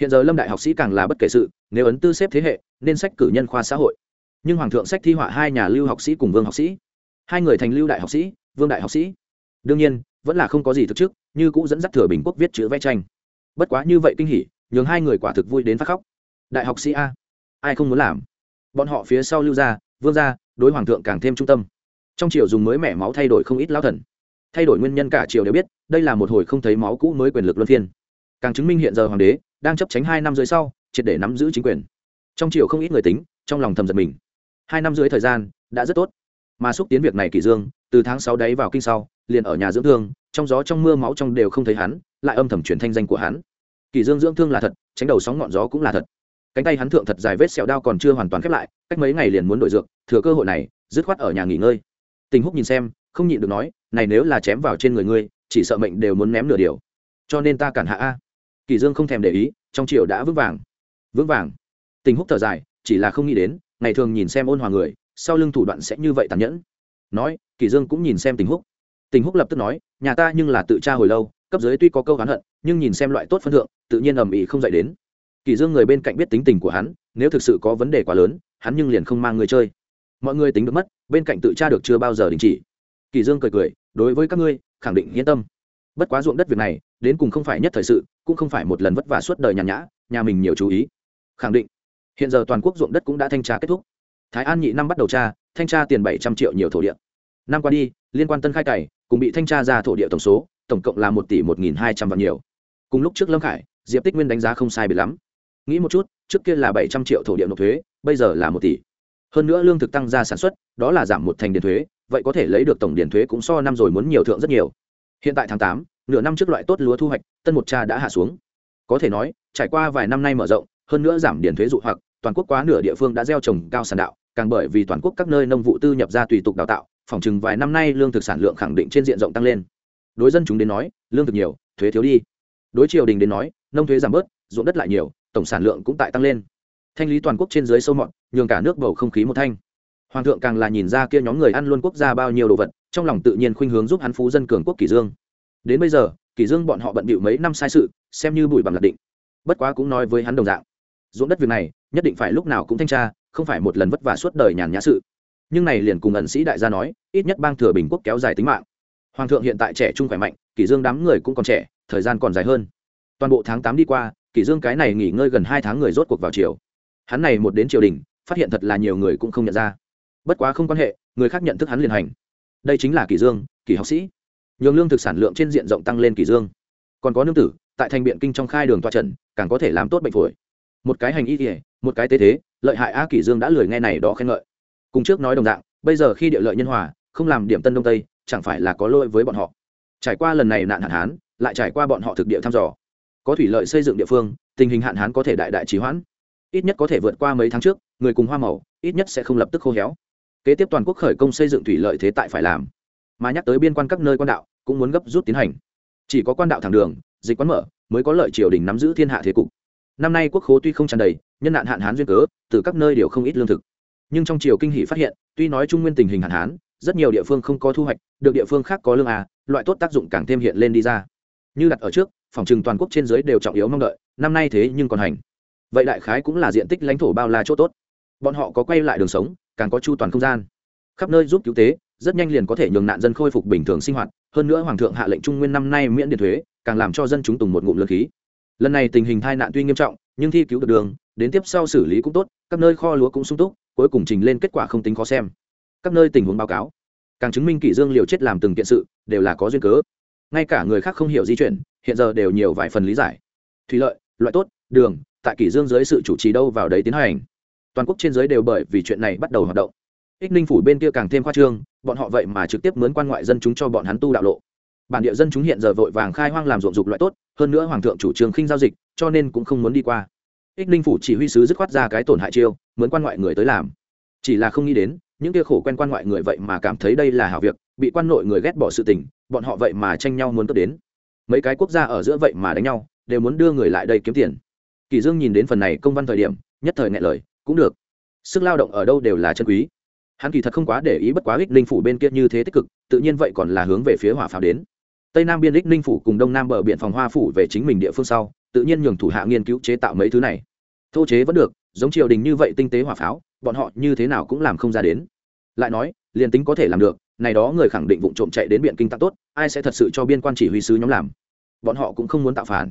[SPEAKER 1] hiện giờ lâm đại học sĩ càng là bất kể sự, nếu ấn tư xếp thế hệ, nên sách cử nhân khoa xã hội. Nhưng hoàng thượng sách thi họa hai nhà lưu học sĩ cùng vương học sĩ. Hai người thành lưu đại học sĩ, vương đại học sĩ. Đương nhiên, vẫn là không có gì thực chức như cũ dẫn dắt thừa bình quốc viết chữ vẽ tranh. Bất quá như vậy kinh hỉ, nhường hai người quả thực vui đến phát khóc. Đại học sĩ a. Ai không muốn làm? Bọn họ phía sau lưu gia, vương gia, đối hoàng thượng càng thêm trung tâm. Trong triều dùng mới mẻ máu thay đổi không ít lao thần. Thay đổi nguyên nhân cả triều đều biết, đây là một hồi không thấy máu cũ mới quyền lực luân phiên. Càng chứng minh hiện giờ hoàng đế đang chấp tránh hai năm dưới sau, triệt để nắm giữ chính quyền. Trong triều không ít người tính, trong lòng thầm giật mình. Hai năm dưới thời gian, đã rất tốt. Mà xúc tiến việc này kỳ dương, từ tháng sáu đấy vào kinh sau, liền ở nhà dưỡng thương, trong gió trong mưa máu trong đều không thấy hắn, lại âm thầm truyền thanh danh của hắn. Kỳ dương dưỡng thương là thật, tránh đầu sóng ngọn gió cũng là thật. Cánh tay hắn thượng thật dài vết sẹo đau còn chưa hoàn toàn khép lại, cách mấy ngày liền muốn đổi dược, thừa cơ hội này, dứt khoát ở nhà nghỉ ngơi. Tình húc nhìn xem, không nhịn được nói, này nếu là chém vào trên người ngươi, chỉ sợ mệnh đều muốn ném nửa điều. Cho nên ta cản hạ a kỳ dương không thèm để ý, trong triều đã vững vàng. Vững vàng. Tình húc thở dài, chỉ là không nghĩ đến, ngày thường nhìn xem ôn hòa người, sau lưng thủ đoạn sẽ như vậy tàn nhẫn. Nói, kỳ dương cũng nhìn xem tình húc. Tình húc lập tức nói, nhà ta nhưng là tự tra hồi lâu, cấp dưới tuy có câu oán hận, nhưng nhìn xem loại tốt phân thượng, tự nhiên ầm ĩ không dậy đến. Kỳ dương người bên cạnh biết tính tình của hắn, nếu thực sự có vấn đề quá lớn, hắn nhưng liền không mang người chơi. Mọi người tính được mất, bên cạnh tự tra được chưa bao giờ đình chỉ. Kỳ dương cười cười, đối với các ngươi, khẳng định yên tâm bất quá ruộng đất việc này, đến cùng không phải nhất thời sự, cũng không phải một lần vất vả suốt đời nhàn nhã, nhà mình nhiều chú ý. Khẳng định, hiện giờ toàn quốc ruộng đất cũng đã thanh tra kết thúc. Thái an nhị năm bắt đầu tra, thanh tra tiền bảy trăm triệu nhiều thổ địa. Năm qua đi, liên quan tân khai cày, cùng bị thanh tra ra thổ địa tổng số, tổng cộng là một tỷ một nghìn hai trăm vạn nhiều. Cùng lúc trước lâm khải, diệp tích nguyên đánh giá không sai biệt lắm. Nghĩ một chút, trước kia là bảy trăm triệu thổ địa nộp thuế, bây giờ là một tỷ. Hơn nữa lương thực tăng ra sản xuất, đó là giảm một thành điền thuế, vậy có thể lấy được tổng điền thuế cũng so năm rồi muốn nhiều thượng rất nhiều hiện tại tháng tám, nửa năm trước loại tốt lúa thu hoạch, tân một cha đã hạ xuống. Có thể nói, trải qua vài năm nay mở rộng, hơn nữa giảm điển thuế dụ hoặc, toàn quốc quá nửa địa phương đã gieo trồng cao sản đạo, càng bởi vì toàn quốc các nơi nông vụ tư nhập ra tùy tục đào tạo, phòng chừng vài năm nay lương thực sản lượng khẳng định trên diện rộng tăng lên. Đối dân chúng đến nói, lương thực nhiều, thuế thiếu đi. Đối triều đình đến nói, nông thuế giảm bớt, ruộng đất lại nhiều, tổng sản lượng cũng tại tăng lên. Thanh lý toàn quốc trên dưới sâu mọn nhường cả nước bầu không khí một thanh. Hoàng thượng càng là nhìn ra kia nhóm người ăn luôn quốc gia bao nhiêu đồ vật trong lòng tự nhiên khuynh hướng giúp hắn phú dân cường quốc kỷ dương. Đến bây giờ, kỷ dương bọn họ bận bịu mấy năm sai sự, xem như bụi bằng lạc định. Bất quá cũng nói với hắn đồng dạng, ruộng đất việc này, nhất định phải lúc nào cũng thanh tra, không phải một lần vất vả suốt đời nhàn nhã sự. Nhưng này liền cùng ẩn sĩ đại gia nói, ít nhất bang thừa bình quốc kéo dài tính mạng. Hoàng thượng hiện tại trẻ trung khỏe mạnh, kỷ dương đám người cũng còn trẻ, thời gian còn dài hơn. Toàn bộ tháng tám đi qua, kỷ dương cái này nghỉ ngơi gần hai tháng người rốt cuộc vào triều. Hắn này một đến triều đình, phát hiện thật là nhiều người cũng không nhận ra. Bất quá không quan hệ, người khác nhận thức hắn liền hành đây chính là kỷ dương, kỷ học sĩ. Nhường lương thực sản lượng trên diện rộng tăng lên kỷ dương. Còn có nương tử, tại thành biện kinh trong khai đường toa trận càng có thể làm tốt bệnh phổi. Một cái hành y thể một cái tế thế, lợi hại a kỷ dương đã lười nghe này đó khen ngợi. Cùng trước nói đồng dạng, bây giờ khi địa lợi nhân hòa, không làm điểm tân đông tây, chẳng phải là có lỗi với bọn họ. Trải qua lần này nạn hạn hán, lại trải qua bọn họ thực địa thăm dò. Có thủy lợi xây dựng địa phương, tình hình hạn hán có thể đại đại trì hoãn. Ít nhất có thể vượt qua mấy tháng trước, người cùng hoa màu, ít nhất sẽ không lập tức khô héo kế tiếp toàn quốc khởi công xây dựng thủy lợi thế tại phải làm. Mà nhắc tới biên quan các nơi quan đạo, cũng muốn gấp rút tiến hành. Chỉ có quan đạo thẳng đường, dịch quán mở, mới có lợi triều đình nắm giữ thiên hạ thế cục. Năm nay quốc khố tuy không tràn đầy, nhân nạn hạn hán duyên cớ, từ các nơi đều không ít lương thực. Nhưng trong triều kinh hỷ phát hiện, tuy nói trung nguyên tình hình hạn hán, rất nhiều địa phương không có thu hoạch, được địa phương khác có lương à loại tốt tác dụng càng thêm hiện lên đi ra. Như đặt ở trước, phòng trừng toàn quốc trên giới đều trọng yếu mong đợi, năm nay thế nhưng còn hành. Vậy đại khái cũng là diện tích lãnh thổ bao la chỗ tốt. Bọn họ có quay lại đường sống càng có chu toàn không gian. Khắp nơi giúp cứu tế, rất nhanh liền có thể nhường nạn dân khôi phục bình thường sinh hoạt, hơn nữa hoàng thượng hạ lệnh trung nguyên năm nay miễn điện thuế, càng làm cho dân chúng tùng một ngụm lượt khí. Lần này tình hình tai nạn tuy nghiêm trọng, nhưng thi cứu được đường, đến tiếp sau xử lý cũng tốt, các nơi kho lúa cũng sung túc, cuối cùng trình lên kết quả không tính khó xem. Các nơi tình huống báo cáo, càng chứng minh kỷ dương liều chết làm từng kiện sự, đều là có duyên cớ. Ngay cả người khác không hiểu di chuyển, hiện giờ đều nhiều vài phần lý giải. Thủy lợi, loại tốt, đường, tại kỷ dương dưới sự chủ trì đâu vào đấy tiến hành toàn quốc trên giới đều bởi vì chuyện này bắt đầu hoạt động. Ích ninh phủ bên kia càng thêm khoa trương, bọn họ vậy mà trực tiếp mướn quan ngoại dân chúng cho bọn hắn tu đạo lộ. Bản địa dân chúng hiện giờ vội vàng khai hoang làm ruộng dục loại tốt, hơn nữa hoàng thượng chủ trương khinh giao dịch, cho nên cũng không muốn đi qua. Ích ninh phủ chỉ huy sứ dứt khoát ra cái tổn hại chiêu, mướn quan ngoại người tới làm. Chỉ là không nghĩ đến, những kia khổ quen quan ngoại người vậy mà cảm thấy đây là hảo việc, bị quan nội người ghét bỏ sự tình, bọn họ vậy mà tranh nhau muốn cướp đến. Mấy cái quốc gia ở giữa vậy mà đánh nhau, đều muốn đưa người lại đây kiếm tiền. Kỳ dương nhìn đến phần này công văn thời điểm, nhất thời ngại lời cũng được. Sức lao động ở đâu đều là chân quý. Hắn kỳ thật không quá để ý bất quá ích ninh phủ bên kia như thế tích cực, tự nhiên vậy còn là hướng về phía hỏa pháo đến. Tây nam biên ích ninh phủ cùng đông nam bờ biển phòng hoa phủ về chính mình địa phương sau, tự nhiên nhường thủ hạ nghiên cứu chế tạo mấy thứ này. Thô chế vẫn được, giống triều đình như vậy tinh tế hỏa pháo, bọn họ như thế nào cũng làm không ra đến. Lại nói, liền tính có thể làm được, này đó người khẳng định vụ trộm chạy đến biện kinh tặng tốt, ai sẽ thật sự cho biên quan chỉ huy sứ nhóm làm? Bọn họ cũng không muốn tạo phản.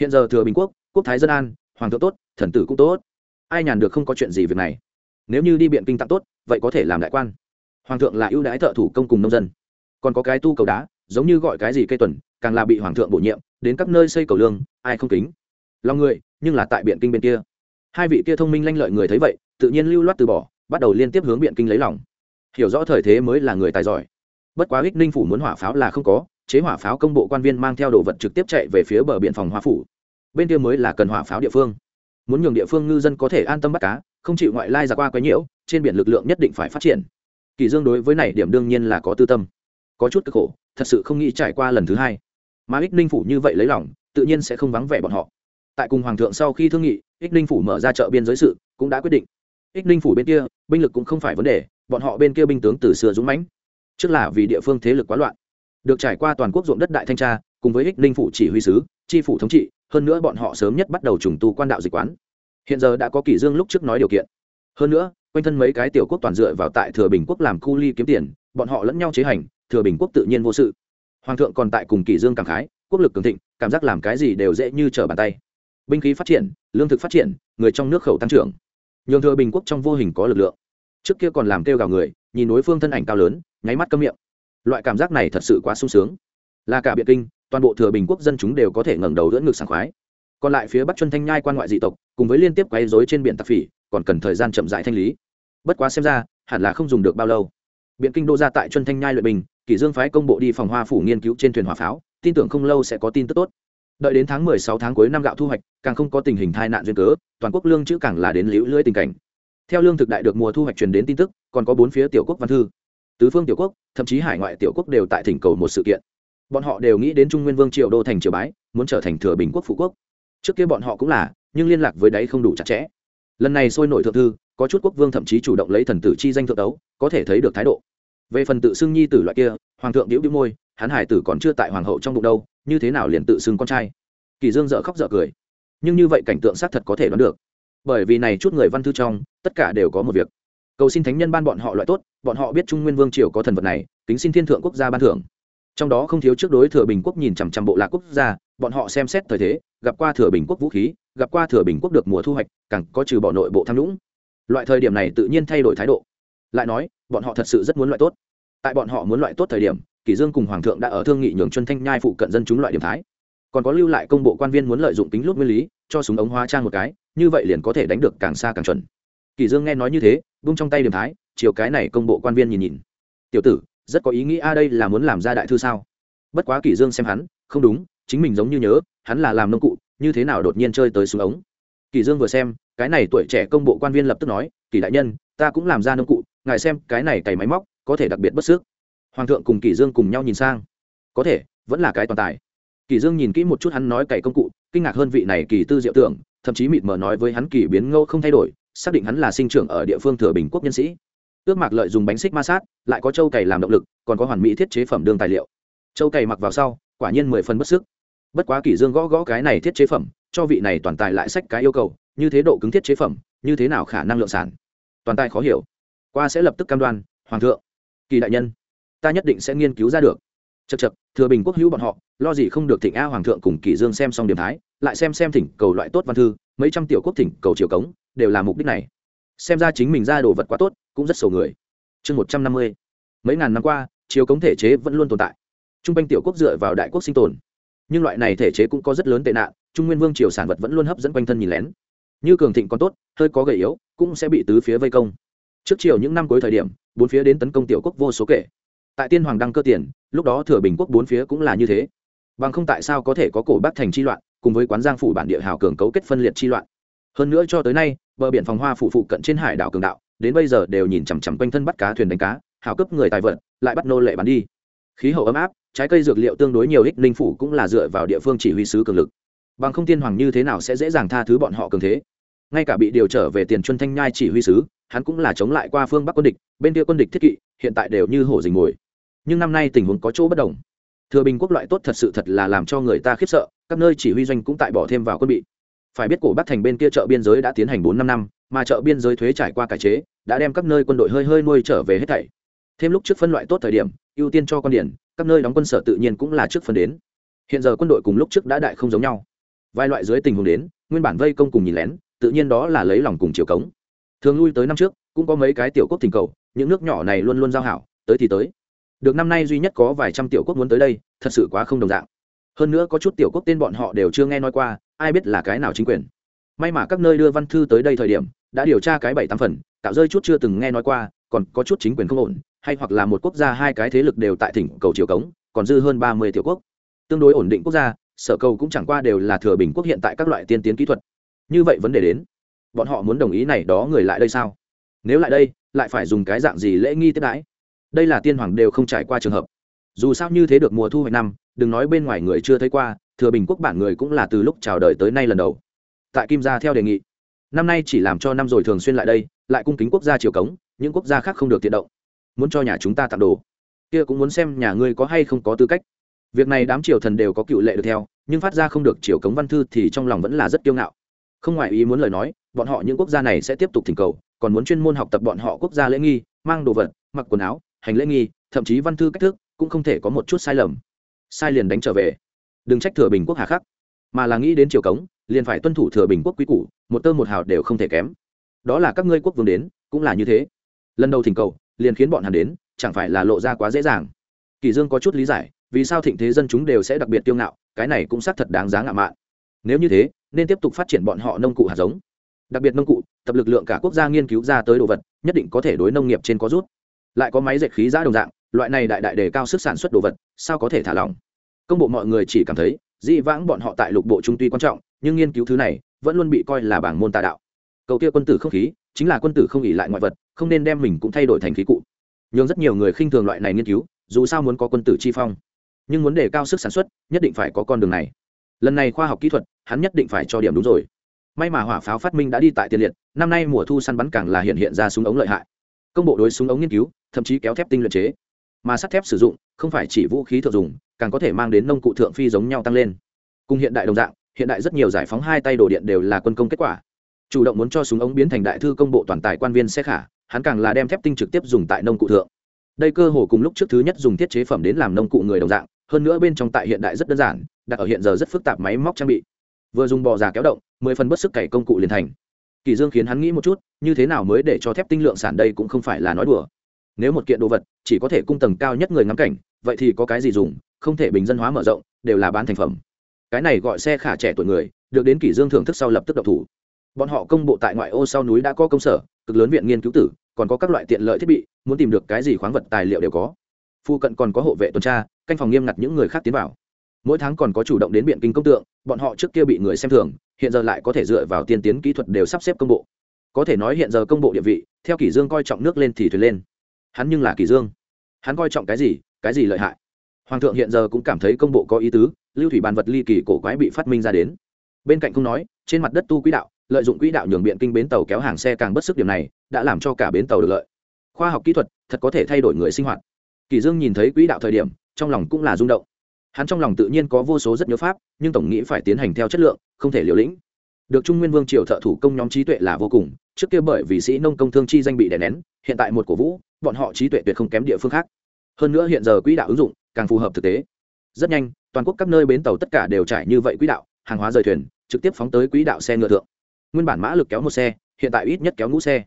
[SPEAKER 1] Hiện giờ thừa bình quốc quốc thái dân an, hoàng thượng tốt, thần tử cũng tốt ai nhàn được không có chuyện gì việc này? Nếu như đi biện kinh tặng tốt, vậy có thể làm đại quan. Hoàng thượng là ưu đãi thợ thủ công cùng nông dân. Còn có cái tu cầu đá, giống như gọi cái gì cây tuần, càng là bị hoàng thượng bổ nhiệm, đến các nơi xây cầu lương, ai không kính? Lòng người, nhưng là tại biện kinh bên kia. Hai vị kia thông minh lanh lợi người thấy vậy, tự nhiên lưu loát từ bỏ, bắt đầu liên tiếp hướng biện kinh lấy lòng. Hiểu rõ thời thế mới là người tài giỏi. Bất quá ích ninh phủ muốn hỏa pháo là không có, chế hỏa pháo công bộ quan viên mang theo đồ vật trực tiếp chạy về phía bờ biển phòng hoa phủ. Bên kia mới là cần hỏa pháo địa phương muốn nhường địa phương ngư dân có thể an tâm bắt cá, không chịu ngoại lai ra qua quấy nhiễu, trên biển lực lượng nhất định phải phát triển. Kỳ dương đối với này điểm đương nhiên là có tư tâm. Có chút cực khổ, thật sự không nghĩ trải qua lần thứ hai. Mà ích ninh phủ như vậy lấy lòng, tự nhiên sẽ không vắng vẻ bọn họ. Tại cùng hoàng thượng sau khi thương nghị, ích ninh phủ mở ra chợ biên giới sự, cũng đã quyết định. Ích ninh phủ bên kia, binh lực cũng không phải vấn đề, bọn họ bên kia binh tướng từ xưa dũng mãnh. Trước là vì địa phương thế lực quá loạn. Được trải qua toàn quốc ruộng đất đại thanh tra, cùng với ích ninh phủ chỉ huy sứ tri phủ thống trị hơn nữa bọn họ sớm nhất bắt đầu trùng tu quan đạo dịch quán. Hiện giờ đã có kỷ dương lúc trước nói điều kiện. Hơn nữa, quanh thân mấy cái tiểu quốc toàn dựa vào tại thừa bình quốc làm cu ly kiếm tiền, bọn họ lẫn nhau chế hành, thừa bình quốc tự nhiên vô sự. Hoàng thượng còn tại cùng kỷ dương cảm khái, quốc lực cường thịnh, cảm giác làm cái gì đều dễ như trở bàn tay. Binh khí phát triển, lương thực phát triển, người trong nước khẩu tăng trưởng. Nhường thừa bình quốc trong vô hình có lực lượng. Trước kia còn làm kêu gào người, nhìn đối phương thân ảnh cao lớn, nháy mắt câm miệng. Loại cảm giác này thật sự quá sung sướng. Là cả biệt kinh toàn bộ thừa bình quốc dân chúng đều có thể ngẩng đầu đỡ ngực sảng khoái. Còn lại phía bắc chuân thanh nhai quan ngoại dị tộc, cùng với liên tiếp quấy rối trên biển tặc phỉ, còn cần thời gian chậm rãi thanh lý. Bất quá xem ra, hẳn là không dùng được bao lâu. Biện kinh đô ra tại chuân thanh nhai luyện bình, kỷ dương phái công bộ đi phòng hoa phủ nghiên cứu trên thuyền hỏa pháo, tin tưởng không lâu sẽ có tin tức tốt. Đợi đến tháng mười sáu tháng cuối năm gạo thu hoạch, càng không có tình hình tai nạn duyên cớ, toàn quốc lương chữ càng là đến liễu lưỡi tình cảnh. Theo lương thực đại được mùa thu hoạch truyền đến tin tức, còn có bốn phía tiểu quốc văn thư. Tứ phương tiểu quốc, thậm chí hải ngoại tiểu quốc đều tại thỉnh cầu một sự kiện bọn họ đều nghĩ đến trung nguyên vương triều đô thành triều bái, muốn trở thành thừa bình quốc phụ quốc. Trước kia bọn họ cũng là, nhưng liên lạc với đấy không đủ chặt chẽ. Lần này sôi nổi thượng thư, có chút quốc vương thậm chí chủ động lấy thần tử chi danh thượng đấu có thể thấy được thái độ. Về phần tự xưng nhi tử loại kia, hoàng thượng đĩu đĩu môi, hắn hải tử còn chưa tại hoàng hậu trong bụng đâu, như thế nào liền tự xưng con trai? Kỳ dương dở khóc dở cười. Nhưng như vậy cảnh tượng xác thật có thể đoán được. Bởi vì này chút người văn thư trong, tất cả đều có một việc. Cầu xin thánh nhân ban bọn họ loại tốt, bọn họ biết trung nguyên vương triều có thần vật này, kính xin thiên thượng quốc gia ban thưởng trong đó không thiếu trước đối thừa bình quốc nhìn chằm chằm bộ lạc quốc gia, bọn họ xem xét thời thế, gặp qua thừa bình quốc vũ khí, gặp qua thừa bình quốc được mùa thu hoạch, càng có trừ bỏ nội bộ tham nhũng. Loại thời điểm này tự nhiên thay đổi thái độ. Lại nói, bọn họ thật sự rất muốn loại tốt. Tại bọn họ muốn loại tốt thời điểm, kỷ dương cùng hoàng thượng đã ở thương nghị nhường chân thanh nhai phụ cận dân chúng loại điểm thái. Còn có lưu lại công bộ quan viên muốn lợi dụng tính lút nguyên lý, cho súng ống hóa trang một cái, như vậy liền có thể đánh được càng xa càng chuẩn. Kỷ dương nghe nói như thế buông trong tay điểm thái, chiều cái này công bộ quan viên nhìn nhìn. Tiểu tử rất có ý nghĩ, a, đây là muốn làm ra đại thư sao? Bất quá kỷ dương xem hắn, không đúng, chính mình giống như nhớ, hắn là làm nông cụ, như thế nào đột nhiên chơi tới súng ống? Kỷ dương vừa xem, cái này tuổi trẻ công bộ quan viên lập tức nói, kỷ đại nhân, ta cũng làm ra nông cụ, ngài xem, cái này cày máy móc, có thể đặc biệt bất sức hoàng thượng cùng kỷ dương cùng nhau nhìn sang. Có thể, vẫn là cái toàn tài. Kỷ dương nhìn kỹ một chút hắn nói cày công cụ, kinh ngạc hơn vị này kỳ tư diệu tưởng, thậm chí mịt mờ nói với hắn kỳ biến ngô không thay đổi, xác định hắn là sinh trưởng ở địa phương thừa bình quốc nhân sĩ ước mạc lợi dùng bánh xích ma sát, lại có châu cày làm động lực, còn có hoàn mỹ thiết chế phẩm đương tài liệu. Châu cày mặc vào sau, quả nhiên mười phần bất sức. Bất quá kỷ dương gõ gõ cái này thiết chế phẩm, cho vị này toàn tài lại sách cái yêu cầu, như thế độ cứng thiết chế phẩm, như thế nào khả năng lượng sản? Toàn tài khó hiểu. Qua sẽ lập tức cam đoan, hoàng thượng, kỳ đại nhân, ta nhất định sẽ nghiên cứu ra được. Chật chật thừa bình quốc hữu bọn họ, lo gì không được thỉnh a hoàng thượng cùng kỷ dương xem xong điểm thái, lại xem xem thỉnh cầu loại tốt văn thư, mấy trăm tiểu quốc thỉnh cầu triều cống, đều là mục đích này. Xem ra chính mình ra đồ vật quá tốt cũng rất sầu người. Chương một trăm năm mươi. Mấy ngàn năm qua, chiếu cống thể chế vẫn luôn tồn tại. T r u n g quanh tiểu quốc dựa vào đại quốc sinh tồn. Nhưng loại này thể chế cũng có rất lớn tệ nạn, trung nguyên vương triều sản vật vẫn luôn hấp dẫn quanh thân nhìn lén. Như cường thịnh còn tốt, hơi có gầy yếu, cũng sẽ bị tứ phía vây công. Trước chiều những năm cuối thời điểm, bốn phía đến tấn công tiểu quốc vô số kể. Tại tiên hoàng đăng cơ tiền, lúc đó thừa bình quốc bốn phía cũng là như thế. Bằng không tại sao có thể có cổ bắc thành chi loạn, cùng với quán giang phủ bản địa hào cường cấu kết phân liệt chi loạn. Hơn nữa cho tới nay, bờ biển phòng hoa phụ phụ cận trên hải đảo cường đạo đến bây giờ đều nhìn chằm chằm quanh thân bắt cá thuyền đánh cá hào cấp người tài vật, lại bắt nô lệ bán đi. Khí hậu ấm áp trái cây dược liệu tương đối nhiều ích ninh phủ cũng là dựa vào địa phương chỉ huy sứ cường lực. Bằng không tiên hoàng như thế nào sẽ dễ dàng tha thứ bọn họ cường thế? Ngay cả bị điều trở về tiền chuân thanh nhai chỉ huy sứ hắn cũng là chống lại qua phương bắc quân địch bên kia quân địch thiết kỵ hiện tại đều như hổ dình mồi. Nhưng năm nay tình huống có chỗ bất đồng. Thừa bình quốc loại tốt thật sự thật là làm cho người ta khiếp sợ các nơi chỉ huy doanh cũng tại bỏ thêm vào quân bị. Phải biết cổ bắc thành bên kia chợ biên giới đã tiến hành bốn năm năm mà chợ biên giới thuế trải qua cải chế, đã đem các nơi quân đội hơi hơi nuôi trở về hết thảy. Thêm lúc trước phân loại tốt thời điểm, ưu tiên cho con điển, các nơi đóng quân sở tự nhiên cũng là trước phân đến. Hiện giờ quân đội cùng lúc trước đã đại không giống nhau. Vài loại dưới tình huống đến, nguyên bản vây công cùng nhìn lén, tự nhiên đó là lấy lòng cùng chiều cống. Thường lui tới năm trước, cũng có mấy cái tiểu quốc thỉnh cầu, những nước nhỏ này luôn luôn giao hảo, tới thì tới. Được năm nay duy nhất có vài trăm tiểu quốc muốn tới đây, thật sự quá không đồng dạng. Hơn nữa có chút tiểu quốc tên bọn họ đều chưa nghe nói qua, ai biết là cái nào chính quyền. May mà các nơi đưa văn thư tới đây thời điểm đã điều tra cái bảy tám phần tạo rơi chút chưa từng nghe nói qua, còn có chút chính quyền không ổn, hay hoặc là một quốc gia hai cái thế lực đều tại thỉnh cầu chiều cống, còn dư hơn ba mươi tiểu quốc. Tương đối ổn định quốc gia, sở cầu cũng chẳng qua đều là thừa bình quốc hiện tại các loại tiên tiến kỹ thuật. Như vậy vấn đề đến, bọn họ muốn đồng ý này đó người lại đây sao? Nếu lại đây, lại phải dùng cái dạng gì lễ nghi tiếp đãi? Đây là tiên hoàng đều không trải qua trường hợp. Dù sao như thế được mùa thu hoạch năm, đừng nói bên ngoài người chưa thấy qua, thừa bình quốc bản người cũng là từ lúc chào đời tới nay lần đầu. Tại kim gia theo đề nghị năm nay chỉ làm cho năm rồi thường xuyên lại đây, lại cung kính quốc gia triều cống, những quốc gia khác không được tiện động. Muốn cho nhà chúng ta tặng đồ. Kia cũng muốn xem nhà ngươi có hay không có tư cách. Việc này đám triều thần đều có cựu lệ được theo, nhưng phát ra không được triều cống văn thư thì trong lòng vẫn là rất kiêu ngạo. Không ngoại ý muốn lời nói, bọn họ những quốc gia này sẽ tiếp tục thỉnh cầu, còn muốn chuyên môn học tập bọn họ quốc gia lễ nghi, mang đồ vật, mặc quần áo, hành lễ nghi, thậm chí văn thư cách thức, cũng không thể có một chút sai lầm. Sai liền đánh trở về. Đừng trách thừa bình quốc hà khắc, mà là nghĩ đến triều cống liền phải tuân thủ thừa bình quốc quý củ, một tơ một hào đều không thể kém. Đó là các ngươi quốc vương đến, cũng là như thế. Lần đầu thỉnh cầu, liền khiến bọn hắn đến, chẳng phải là lộ ra quá dễ dàng. Kỳ dương có chút lý giải, vì sao thịnh thế dân chúng đều sẽ đặc biệt tiêu ngạo, cái này cũng xác thật đáng giá ngạo mạn. Nếu như thế, nên tiếp tục phát triển bọn họ nông cụ hạt giống. Đặc biệt nông cụ, tập lực lượng cả quốc gia nghiên cứu ra tới đồ vật, nhất định có thể đối nông nghiệp trên có rút. Lại có máy dệt khí giá đồng dạng, loại này đại đại đề cao sức sản xuất đồ vật, sao có thể thả lỏng? Công bộ mọi người chỉ cảm thấy dị vãng bọn họ tại lục bộ trung tuy quan trọng nhưng nghiên cứu thứ này vẫn luôn bị coi là bảng môn tà đạo. Cầu kia quân tử không khí chính là quân tử không ỉ lại ngoại vật, không nên đem mình cũng thay đổi thành khí cụ. Nhưng rất nhiều người khinh thường loại này nghiên cứu, dù sao muốn có quân tử chi phong. Nhưng muốn đề cao sức sản xuất, nhất định phải có con đường này. Lần này khoa học kỹ thuật, hắn nhất định phải cho điểm đúng rồi. May mà hỏa pháo phát minh đã đi tại tiền liệt, năm nay mùa thu săn bắn càng là hiện hiện ra súng ống lợi hại. Công bộ đối súng ống nghiên cứu, thậm chí kéo thép tinh luyện chế. Mà sắt thép sử dụng, không phải chỉ vũ khí thượng dùng, càng có thể mang đến nông cụ thượng phi giống nhau tăng lên. Cùng hiện đại đồng dạng hiện đại rất nhiều giải phóng hai tay đồ điện đều là quân công kết quả. Chủ động muốn cho súng ống biến thành đại thư công bộ toàn tài quan viên xe khả, hắn càng là đem thép tinh trực tiếp dùng tại nông cụ thượng. Đây cơ hồ cùng lúc trước thứ nhất dùng thiết chế phẩm đến làm nông cụ người đồng dạng, hơn nữa bên trong tại hiện đại rất đơn giản, đặt ở hiện giờ rất phức tạp máy móc trang bị. Vừa dùng bò già kéo động, mười phần bất sức cày công cụ liền thành. Kỳ dương khiến hắn nghĩ một chút, như thế nào mới để cho thép tinh lượng sản đây cũng không phải là nói đùa. Nếu một kiện đồ vật chỉ có thể cung tầng cao nhất người ngắm cảnh, vậy thì có cái gì dùng, không thể bình dân hóa mở rộng, đều là bán thành phẩm cái này gọi xe khả trẻ tuổi người, được đến kỷ dương thưởng thức sau lập tức độc thủ. Bọn họ công bộ tại ngoại ô sau núi đã có công sở, cực lớn viện nghiên cứu tử, còn có các loại tiện lợi thiết bị, muốn tìm được cái gì khoáng vật tài liệu đều có. Phụ cận còn có hộ vệ tuần tra, canh phòng nghiêm ngặt những người khác tiến vào. Mỗi tháng còn có chủ động đến biện kinh công tượng, bọn họ trước kia bị người xem thường, hiện giờ lại có thể dựa vào tiên tiến kỹ thuật đều sắp xếp công bộ. Có thể nói hiện giờ công bộ địa vị, theo kỷ dương coi trọng nước lên thì thuyền lên. Hắn nhưng là kỷ dương. Hắn coi trọng cái gì cái gì lợi hại? Hoàng thượng hiện giờ cũng cảm thấy công bộ có ý tứ lưu thủy bàn vật ly kỳ cổ quái bị phát minh ra đến. Bên cạnh không nói, trên mặt đất tu quỹ đạo, lợi dụng quỹ đạo nhường biện kinh bến tàu kéo hàng xe càng bất sức điểm này, đã làm cho cả bến tàu được lợi. Khoa học kỹ thuật, thật có thể thay đổi người sinh hoạt. Kỳ dương nhìn thấy quỹ đạo thời điểm, trong lòng cũng là rung động. Hắn trong lòng tự nhiên có vô số rất nhớ pháp, nhưng tổng nghĩ phải tiến hành theo chất lượng, không thể liều lĩnh. Được trung nguyên vương triều thợ thủ công nhóm trí tuệ là vô cùng, trước kia bởi vì sĩ nông công thương chi danh bị đè nén, hiện tại một cổ vũ, bọn họ trí tuệ tuyệt không kém địa phương khác. Hơn nữa hiện giờ quỹ đạo ứng dụng càng phù hợp thực tế rất nhanh, toàn quốc các nơi bến tàu tất cả đều trải như vậy quỹ đạo, hàng hóa rời thuyền, trực tiếp phóng tới quỹ đạo xe ngựa thượng. Nguyên bản mã lực kéo một xe, hiện tại ít nhất kéo ngũ xe.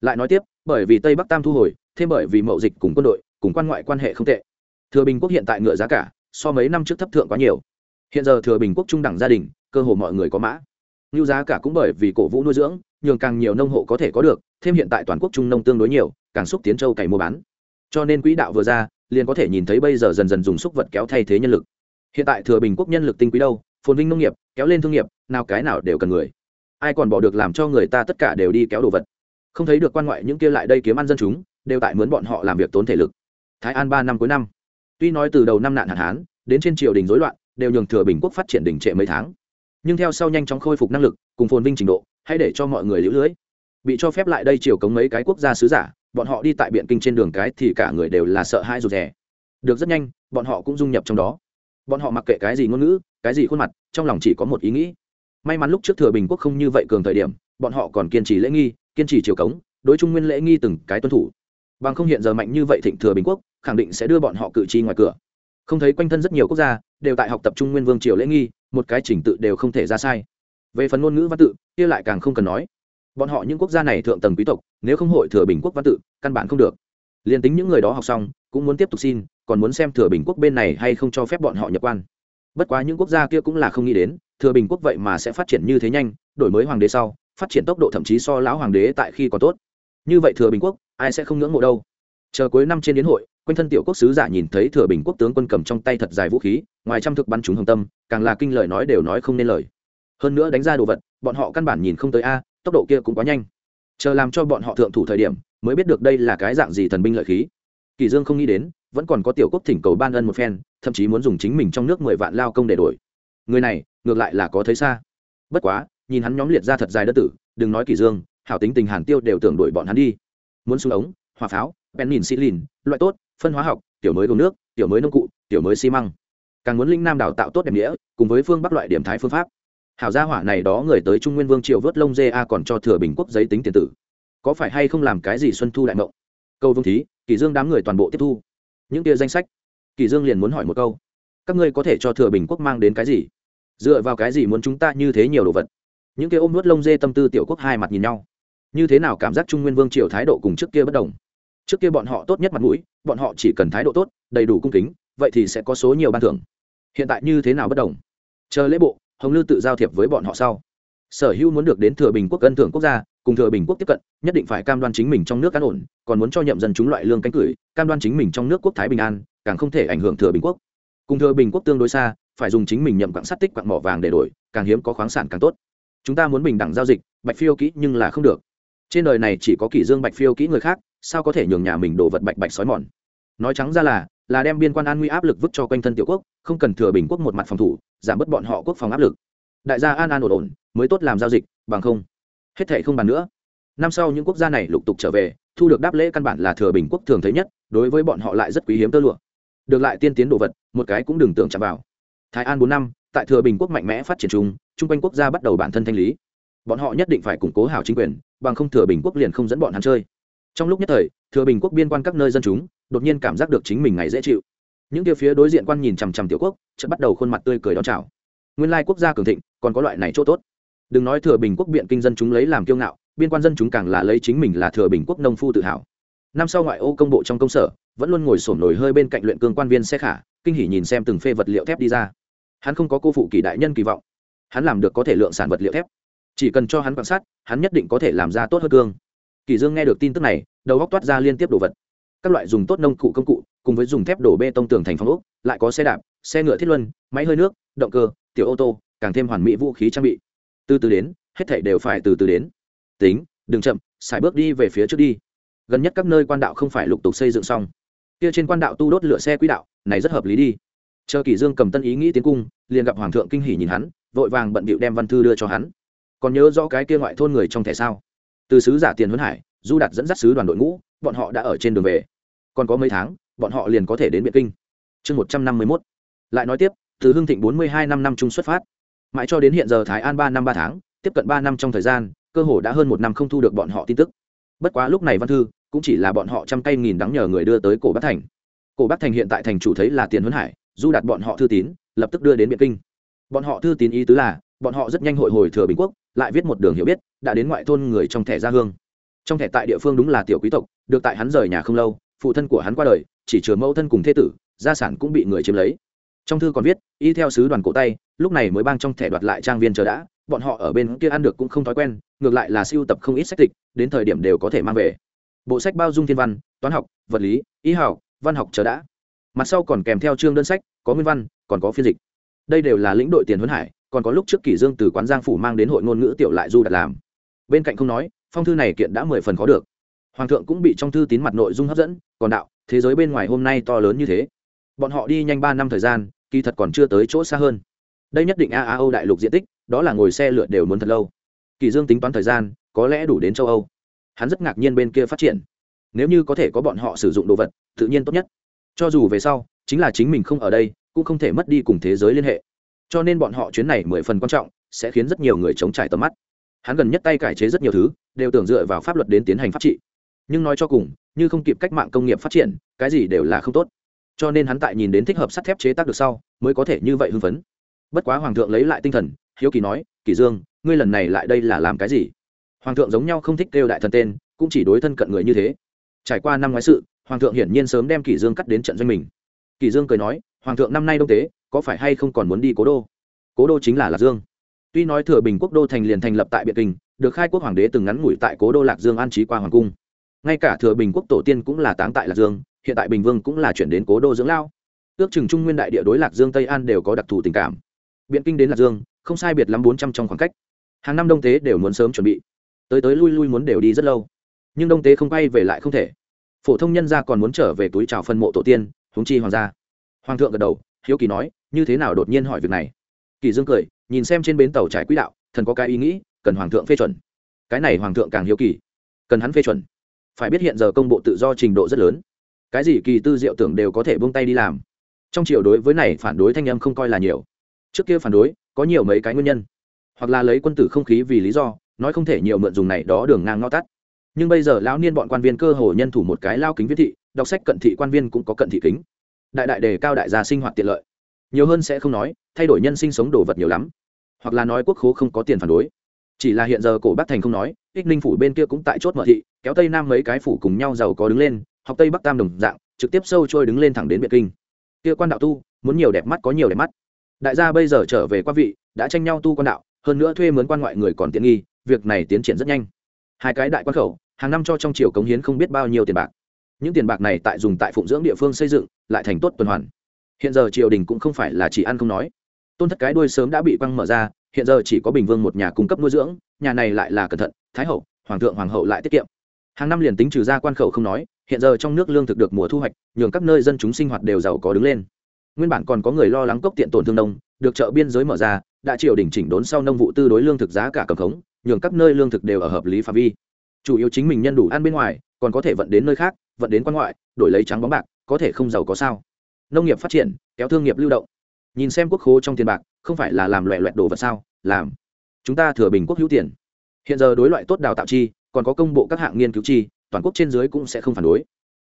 [SPEAKER 1] Lại nói tiếp, bởi vì tây bắc tam thu hồi, thêm bởi vì mậu dịch cùng quân đội, cùng quan ngoại quan hệ không tệ. Thừa bình quốc hiện tại ngựa giá cả, so mấy năm trước thấp thượng quá nhiều. Hiện giờ thừa bình quốc trung đẳng gia đình, cơ hồ mọi người có mã. Ngưu giá cả cũng bởi vì cổ vũ nuôi dưỡng, nhường càng nhiều nông hộ có thể có được, thêm hiện tại toàn quốc trung nông tương đối nhiều, càng xúc tiến châu cày mua bán. Cho nên quỹ đạo vừa ra liền có thể nhìn thấy bây giờ dần dần dùng xúc vật kéo thay thế nhân lực. Hiện tại thừa bình quốc nhân lực tinh quý đâu, phồn vinh nông nghiệp, kéo lên thương nghiệp, nào cái nào đều cần người. Ai còn bỏ được làm cho người ta tất cả đều đi kéo đồ vật. Không thấy được quan ngoại những kia lại đây kiếm ăn dân chúng, đều tại mướn bọn họ làm việc tốn thể lực. Thái an ba năm cuối năm. Tuy nói từ đầu năm nạn hạn hán, đến trên triều đình rối loạn, đều nhường thừa bình quốc phát triển đỉnh trệ mấy tháng. Nhưng theo sau nhanh chóng khôi phục năng lực, cùng phồn vinh trình độ, hãy để cho mọi người lũ lưới. Bị cho phép lại đây triều cống mấy cái quốc gia sứ giả bọn họ đi tại biện kinh trên đường cái thì cả người đều là sợ hãi rụt rè. Được rất nhanh, bọn họ cũng dung nhập trong đó. Bọn họ mặc kệ cái gì ngôn ngữ, cái gì khuôn mặt, trong lòng chỉ có một ý nghĩ. May mắn lúc trước thừa bình quốc không như vậy cường thời điểm, bọn họ còn kiên trì lễ nghi, kiên trì triều cống, đối trung nguyên lễ nghi từng cái tuân thủ. Bằng không hiện giờ mạnh như vậy thịnh thừa bình quốc, khẳng định sẽ đưa bọn họ cử tri ngoài cửa. Không thấy quanh thân rất nhiều quốc gia, đều tại học tập trung nguyên vương triều lễ nghi, một cái trình tự đều không thể ra sai. Về phần ngôn ngữ văn tự, kia lại càng không cần nói bọn họ những quốc gia này thượng tầng quý tộc, nếu không hội thừa bình quốc văn tự, căn bản không được. Liền tính những người đó học xong, cũng muốn tiếp tục xin, còn muốn xem thừa bình quốc bên này hay không cho phép bọn họ nhập quan. Bất quá những quốc gia kia cũng là không nghĩ đến, thừa bình quốc vậy mà sẽ phát triển như thế nhanh, đổi mới hoàng đế sau, phát triển tốc độ thậm chí so lão hoàng đế tại khi còn tốt. Như vậy thừa bình quốc, ai sẽ không ngưỡng mộ đâu? Chờ cuối năm trên đến hội, quanh thân tiểu quốc sứ giả nhìn thấy thừa bình quốc tướng quân cầm trong tay thật dài vũ khí, ngoài trăm thực bắn chúng hồng tâm, càng là kinh lời nói đều nói không nên lời. Hơn nữa đánh ra đồ vật, bọn họ căn bản nhìn không tới a tốc độ kia cũng quá nhanh. Chờ làm cho bọn họ thượng thủ thời điểm, mới biết được đây là cái dạng gì thần binh lợi khí. Kỳ dương không nghĩ đến, vẫn còn có tiểu quốc thỉnh cầu ban ân một phen, thậm chí muốn dùng chính mình trong nước mười vạn lao công để đổi. Người này, ngược lại là có thấy xa. Bất quá, nhìn hắn nhóm liệt ra thật dài đất tử, đừng nói kỳ dương, hảo tính tình hàn tiêu đều tưởng đuổi bọn hắn đi. Muốn xuống ống, hỏa pháo penin nhìn loại tốt, phân hóa học, tiểu mới gồm nước, tiểu mới nông cụ, tiểu mới xi măng. Càng muốn linh nam đào tạo tốt đẹp nghĩa, cùng với phương bắc loại điểm thái phương pháp hảo gia hỏa này đó người tới trung nguyên vương triều vớt lông dê a còn cho thừa bình quốc giấy tính tiền tử. Có phải hay không làm cái gì xuân thu đại mộng? Câu vương thí, kỳ dương đám người toàn bộ tiếp thu. Những kia danh sách, kỳ dương liền muốn hỏi một câu. Các ngươi có thể cho thừa bình quốc mang đến cái gì? Dựa vào cái gì muốn chúng ta như thế nhiều đồ vật? Những kia ôm nuốt lông dê tâm tư tiểu quốc hai mặt nhìn nhau. Như thế nào cảm giác trung nguyên vương triều thái độ cùng trước kia bất đồng? Trước kia bọn họ tốt nhất mặt mũi, bọn họ chỉ cần thái độ tốt, đầy đủ cung kính, vậy thì sẽ có số nhiều ban thưởng. Hiện tại như thế nào bất đồng? Chờ lễ bộ hồng lư tự giao thiệp với bọn họ sau. Sở hữu muốn được đến thừa bình quốc ân thưởng quốc gia, cùng thừa bình quốc tiếp cận, nhất định phải cam đoan chính mình trong nước an ổn, còn muốn cho nhậm dân chúng loại lương cánh cửi, cam đoan chính mình trong nước quốc thái bình an, càng không thể ảnh hưởng thừa bình quốc. Cùng thừa bình quốc tương đối xa, phải dùng chính mình nhậm quặng sắt tích quặng mỏ vàng để đổi, càng hiếm có khoáng sản càng tốt. Chúng ta muốn bình đẳng giao dịch, bạch phiêu kỹ nhưng là không được. Trên đời này chỉ có kỷ dương bạch phiêu kỹ người khác, sao có thể nhường nhà mình đổ vật bạch bạch sói mòn? Nói trắng ra là là đem biên quan an nguy áp lực vứt cho quanh thân tiểu quốc, không cần thừa bình quốc một mặt phòng thủ, giảm bớt bọn họ quốc phòng áp lực. Đại gia an an ổn ổn, mới tốt làm giao dịch, bằng không, hết thệ không bàn nữa. Năm sau những quốc gia này lục tục trở về, thu được đáp lễ căn bản là thừa bình quốc thường thấy nhất, đối với bọn họ lại rất quý hiếm tơ lụa. Được lại tiên tiến đồ vật, một cái cũng đừng tưởng chạm vào. Thái an bốn năm, tại thừa bình quốc mạnh mẽ phát triển chung chung quanh quốc gia bắt đầu bản thân thanh lý. Bọn họ nhất định phải củng cố hảo chính quyền, bằng không thừa bình quốc liền không dẫn bọn hắn chơi trong lúc nhất thời, thừa bình quốc biên quan các nơi dân chúng đột nhiên cảm giác được chính mình ngày dễ chịu. Những kia phía đối diện quan nhìn chằm chằm tiểu quốc, chợt bắt đầu khuôn mặt tươi cười đón chào. Nguyên lai quốc gia cường thịnh, còn có loại này chỗ tốt. Đừng nói thừa bình quốc biện kinh dân chúng lấy làm kiêu ngạo, biên quan dân chúng càng là lấy chính mình là thừa bình quốc nông phu tự hào. Năm sau ngoại ô công bộ trong công sở, vẫn luôn ngồi sổm nổi hơi bên cạnh luyện cương quan viên xe khả, kinh hỉ nhìn xem từng phê vật liệu thép đi ra. Hắn không có cô phụ kỳ đại nhân kỳ vọng. Hắn làm được có thể lượng sản vật liệu thép. Chỉ cần cho hắn quan sát, hắn nhất định có thể làm ra tốt hơn cương kỳ dương nghe được tin tức này, đầu góc toát ra liên tiếp đồ vật. Các loại dùng tốt nông cụ công cụ, cùng với dùng thép đổ bê tông tường thành phong ốc, lại có xe đạp, xe ngựa thiết luân, máy hơi nước, động cơ, tiểu ô tô, càng thêm hoàn mỹ vũ khí trang bị. Từ từ đến, hết thảy đều phải từ từ đến. Tính, đừng chậm, xài bước đi về phía trước đi. Gần nhất các nơi quan đạo không phải lục tục xây dựng xong. Kia trên quan đạo tu đốt lửa xe quỹ đạo, này rất hợp lý đi. Chờ Kỳ dương cầm tân ý nghĩ tiến cung, liền gặp hoàng thượng kinh hỉ nhìn hắn, vội vàng bận bịu đem văn thư đưa cho hắn. Còn nhớ rõ cái kia ngoại thôn người trong thẻ sao? Từ sứ giả tiền huấn hải, du đạt dẫn dắt sứ đoàn đội ngũ, bọn họ đã ở trên đường về. Còn có mấy tháng, bọn họ liền có thể đến biệt kinh. Chương một trăm năm mươi mốt. Lại nói tiếp, từ hưng thịnh bốn mươi hai năm năm chung xuất phát. Mãi cho đến hiện giờ thái an ba năm ba tháng, tiếp cận ba năm trong thời gian, cơ hồ đã hơn một năm không thu được bọn họ tin tức. Bất quá lúc này văn thư, cũng chỉ là bọn họ trăm tay nghìn đắng nhờ người đưa tới cổ bắc thành. Cổ bắc thành hiện tại thành chủ thấy là tiền huấn hải, du đặt bọn họ thư tín, lập tức đưa đến biện kinh. Bọn họ thư tín ý tứ là bọn họ rất nhanh hội hồi thừa bình quốc, lại viết một đường hiểu biết, đã đến ngoại thôn người trong thẻ gia hương. Trong thẻ tại địa phương đúng là tiểu quý tộc, được tại hắn rời nhà không lâu, phụ thân của hắn qua đời, chỉ chứa mẫu thân cùng thế tử, gia sản cũng bị người chiếm lấy. Trong thư còn viết, y theo sứ đoàn cổ tay, lúc này mới bang trong thẻ đoạt lại trang viên chờ đã, bọn họ ở bên kia ăn được cũng không thói quen, ngược lại là siêu tập không ít sách tịch, đến thời điểm đều có thể mang về. Bộ sách bao dung thiên văn, toán học, vật lý, y học, văn học chờ đã. Mặt sau còn kèm theo chương đơn sách, có nguyên văn, còn có phiên dịch. Đây đều là lĩnh đội tiền huấn hải còn có lúc trước kỷ dương từ quán giang phủ mang đến hội ngôn ngữ tiểu lại du đặt làm. Bên cạnh không nói, phong thư này kiện đã mười phần khó được. Hoàng thượng cũng bị trong thư tín mặt nội dung hấp dẫn, còn đạo, thế giới bên ngoài hôm nay to lớn như thế. Bọn họ đi nhanh ba năm thời gian, kỳ thật còn chưa tới chỗ xa hơn. Đây nhất định a a âu đại lục diện tích, đó là ngồi xe lượn đều muốn thật lâu. Kỳ dương tính toán thời gian, có lẽ đủ đến châu âu. Hắn rất ngạc nhiên bên kia phát triển. Nếu như có thể có bọn họ sử dụng đồ vật, tự nhiên tốt nhất. Cho dù về sau, chính là chính mình không ở đây, cũng không thể mất đi cùng thế giới liên hệ cho nên bọn họ chuyến này mười phần quan trọng, sẽ khiến rất nhiều người chống trải tầm mắt. Hắn gần nhất tay cải chế rất nhiều thứ, đều tưởng dựa vào pháp luật đến tiến hành pháp trị. Nhưng nói cho cùng, như không kịp cách mạng công nghiệp phát triển, cái gì đều là không tốt. Cho nên hắn tại nhìn đến thích hợp sắt thép chế tác được sau, mới có thể như vậy hưng phấn. Bất quá hoàng thượng lấy lại tinh thần, hiếu kỳ nói, kỳ dương, ngươi lần này lại đây là làm cái gì? Hoàng thượng giống nhau không thích kêu đại thần tên, cũng chỉ đối thân cận người như thế. Trải qua năm ngoái sự, hoàng thượng hiển nhiên sớm đem kỳ dương cắt đến trận doanh mình. Kỳ dương cười nói, hoàng thượng năm nay đông tế có phải hay không còn muốn đi cố đô? Cố đô chính là lạc dương. Tuy nói thừa bình quốc đô thành liền thành lập tại biệt kinh, được khai quốc hoàng đế từng ngắn ngủi tại cố đô lạc dương an trí qua hoàng cung. Ngay cả thừa bình quốc tổ tiên cũng là táng tại lạc dương, hiện tại bình vương cũng là chuyển đến cố đô dưỡng lao. Ước chừng trung nguyên đại địa đối lạc dương tây an đều có đặc thù tình cảm. Biện kinh đến lạc dương, không sai biệt lắm bốn trăm trong khoảng cách. Hàng năm đông tế đều muốn sớm chuẩn bị. Tới tới lui lui muốn đều đi rất lâu. Nhưng đông tế không quay về lại không thể. Phổ thông nhân gia còn muốn trở về túi trào phân mộ tổ tiên húng chi hoàng gia. Hoàng thượng gật đầu hiếu kỳ nói, như thế nào đột nhiên hỏi việc này? Kỳ dương cười, nhìn xem trên bến tàu trải quỹ đạo, thần có cái ý nghĩ, cần hoàng thượng phê chuẩn. Cái này hoàng thượng càng hiếu kỳ, cần hắn phê chuẩn. Phải biết hiện giờ công bộ tự do trình độ rất lớn. Cái gì kỳ tư diệu tưởng đều có thể buông tay đi làm. Trong triều đối với này phản đối thanh âm không coi là nhiều. Trước kia phản đối, có nhiều mấy cái nguyên nhân. Hoặc là lấy quân tử không khí vì lý do, nói không thể nhiều mượn dùng này đó đường ngang ngõ tắt. Nhưng bây giờ lão niên bọn quan viên cơ hồ nhân thủ một cái lao kính viết thị, đọc sách cận thị quan viên cũng có cận thị kính đại đại đề cao đại gia sinh hoạt tiện lợi. Nhiều hơn sẽ không nói, thay đổi nhân sinh sống đồ vật nhiều lắm. Hoặc là nói quốc khố không có tiền phản đối. Chỉ là hiện giờ cổ bắc thành không nói, ích ninh phủ bên kia cũng tại chốt mở thị, kéo tây nam mấy cái phủ cùng nhau giàu có đứng lên, học tây bắc tam đồng dạng, trực tiếp sâu trôi đứng lên thẳng đến biệt kinh. Kia quan đạo tu, muốn nhiều đẹp mắt có nhiều đẹp mắt. Đại gia bây giờ trở về qua vị, đã tranh nhau tu quan đạo, hơn nữa thuê mướn quan ngoại người còn tiện nghi, việc này tiến triển rất nhanh. Hai cái đại quan khẩu, hàng năm cho trong triều cống hiến không biết bao nhiêu tiền bạc những tiền bạc này tại dùng tại phụng dưỡng địa phương xây dựng, lại thành tốt tuần hoàn. Hiện giờ triều đình cũng không phải là chỉ ăn không nói. Tôn thất cái đuôi sớm đã bị quăng mở ra, hiện giờ chỉ có bình vương một nhà cung cấp nuôi dưỡng, nhà này lại là cẩn thận, thái hậu, hoàng thượng, hoàng hậu lại tiết kiệm. Hàng năm liền tính trừ ra quan khẩu không nói, hiện giờ trong nước lương thực được mùa thu hoạch, nhường các nơi dân chúng sinh hoạt đều giàu có đứng lên. Nguyên bản còn có người lo lắng cốc tiện tổn thương đông được chợ biên giới mở ra, đã triều đình chỉnh đốn sau nông vụ tư đối lương thực giá cả cầm khống, nhường các nơi lương thực đều ở hợp lý phạm vi. Chủ yếu chính mình nhân đủ ăn bên ngoài còn có thể vận đến nơi khác, vận đến quan ngoại, đổi lấy trắng bóng bạc, có thể không giàu có sao. Nông nghiệp phát triển, kéo thương nghiệp lưu động. Nhìn xem quốc khố trong tiền bạc, không phải là làm loẹ loẹt đồ vật sao? Làm. Chúng ta thừa bình quốc hữu tiền. Hiện giờ đối loại tốt đào tạo chi, còn có công bộ các hạng nghiên cứu chi, toàn quốc trên dưới cũng sẽ không phản đối.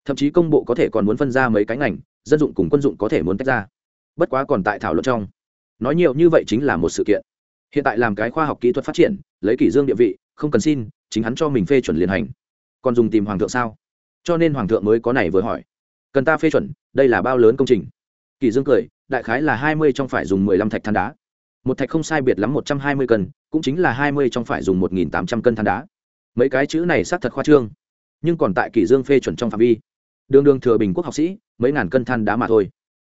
[SPEAKER 1] Thậm chí công bộ có thể còn muốn phân ra mấy cái ngành, dân dụng cùng quân dụng có thể muốn tách ra. Bất quá còn tại thảo luận trong. Nói nhiều như vậy chính là một sự kiện. Hiện tại làm cái khoa học kỹ thuật phát triển, lấy kỷ dương địa vị, không cần xin, chính hắn cho mình phê chuẩn liên hành còn dùng tìm hoàng thượng sao? Cho nên hoàng thượng mới có này vừa hỏi. Cần ta phê chuẩn, đây là bao lớn công trình? Kỷ dương cười, đại khái là hai mươi trong phải dùng mười lăm thạch than đá. Một thạch không sai biệt lắm một trăm hai mươi cân, cũng chính là hai mươi trong phải dùng một nghìn tám trăm cân than đá. Mấy cái chữ này xác thật khoa trương. Nhưng còn tại kỷ dương phê chuẩn trong phạm vi. Đường đường thừa bình quốc học sĩ, mấy ngàn cân than đá mà thôi.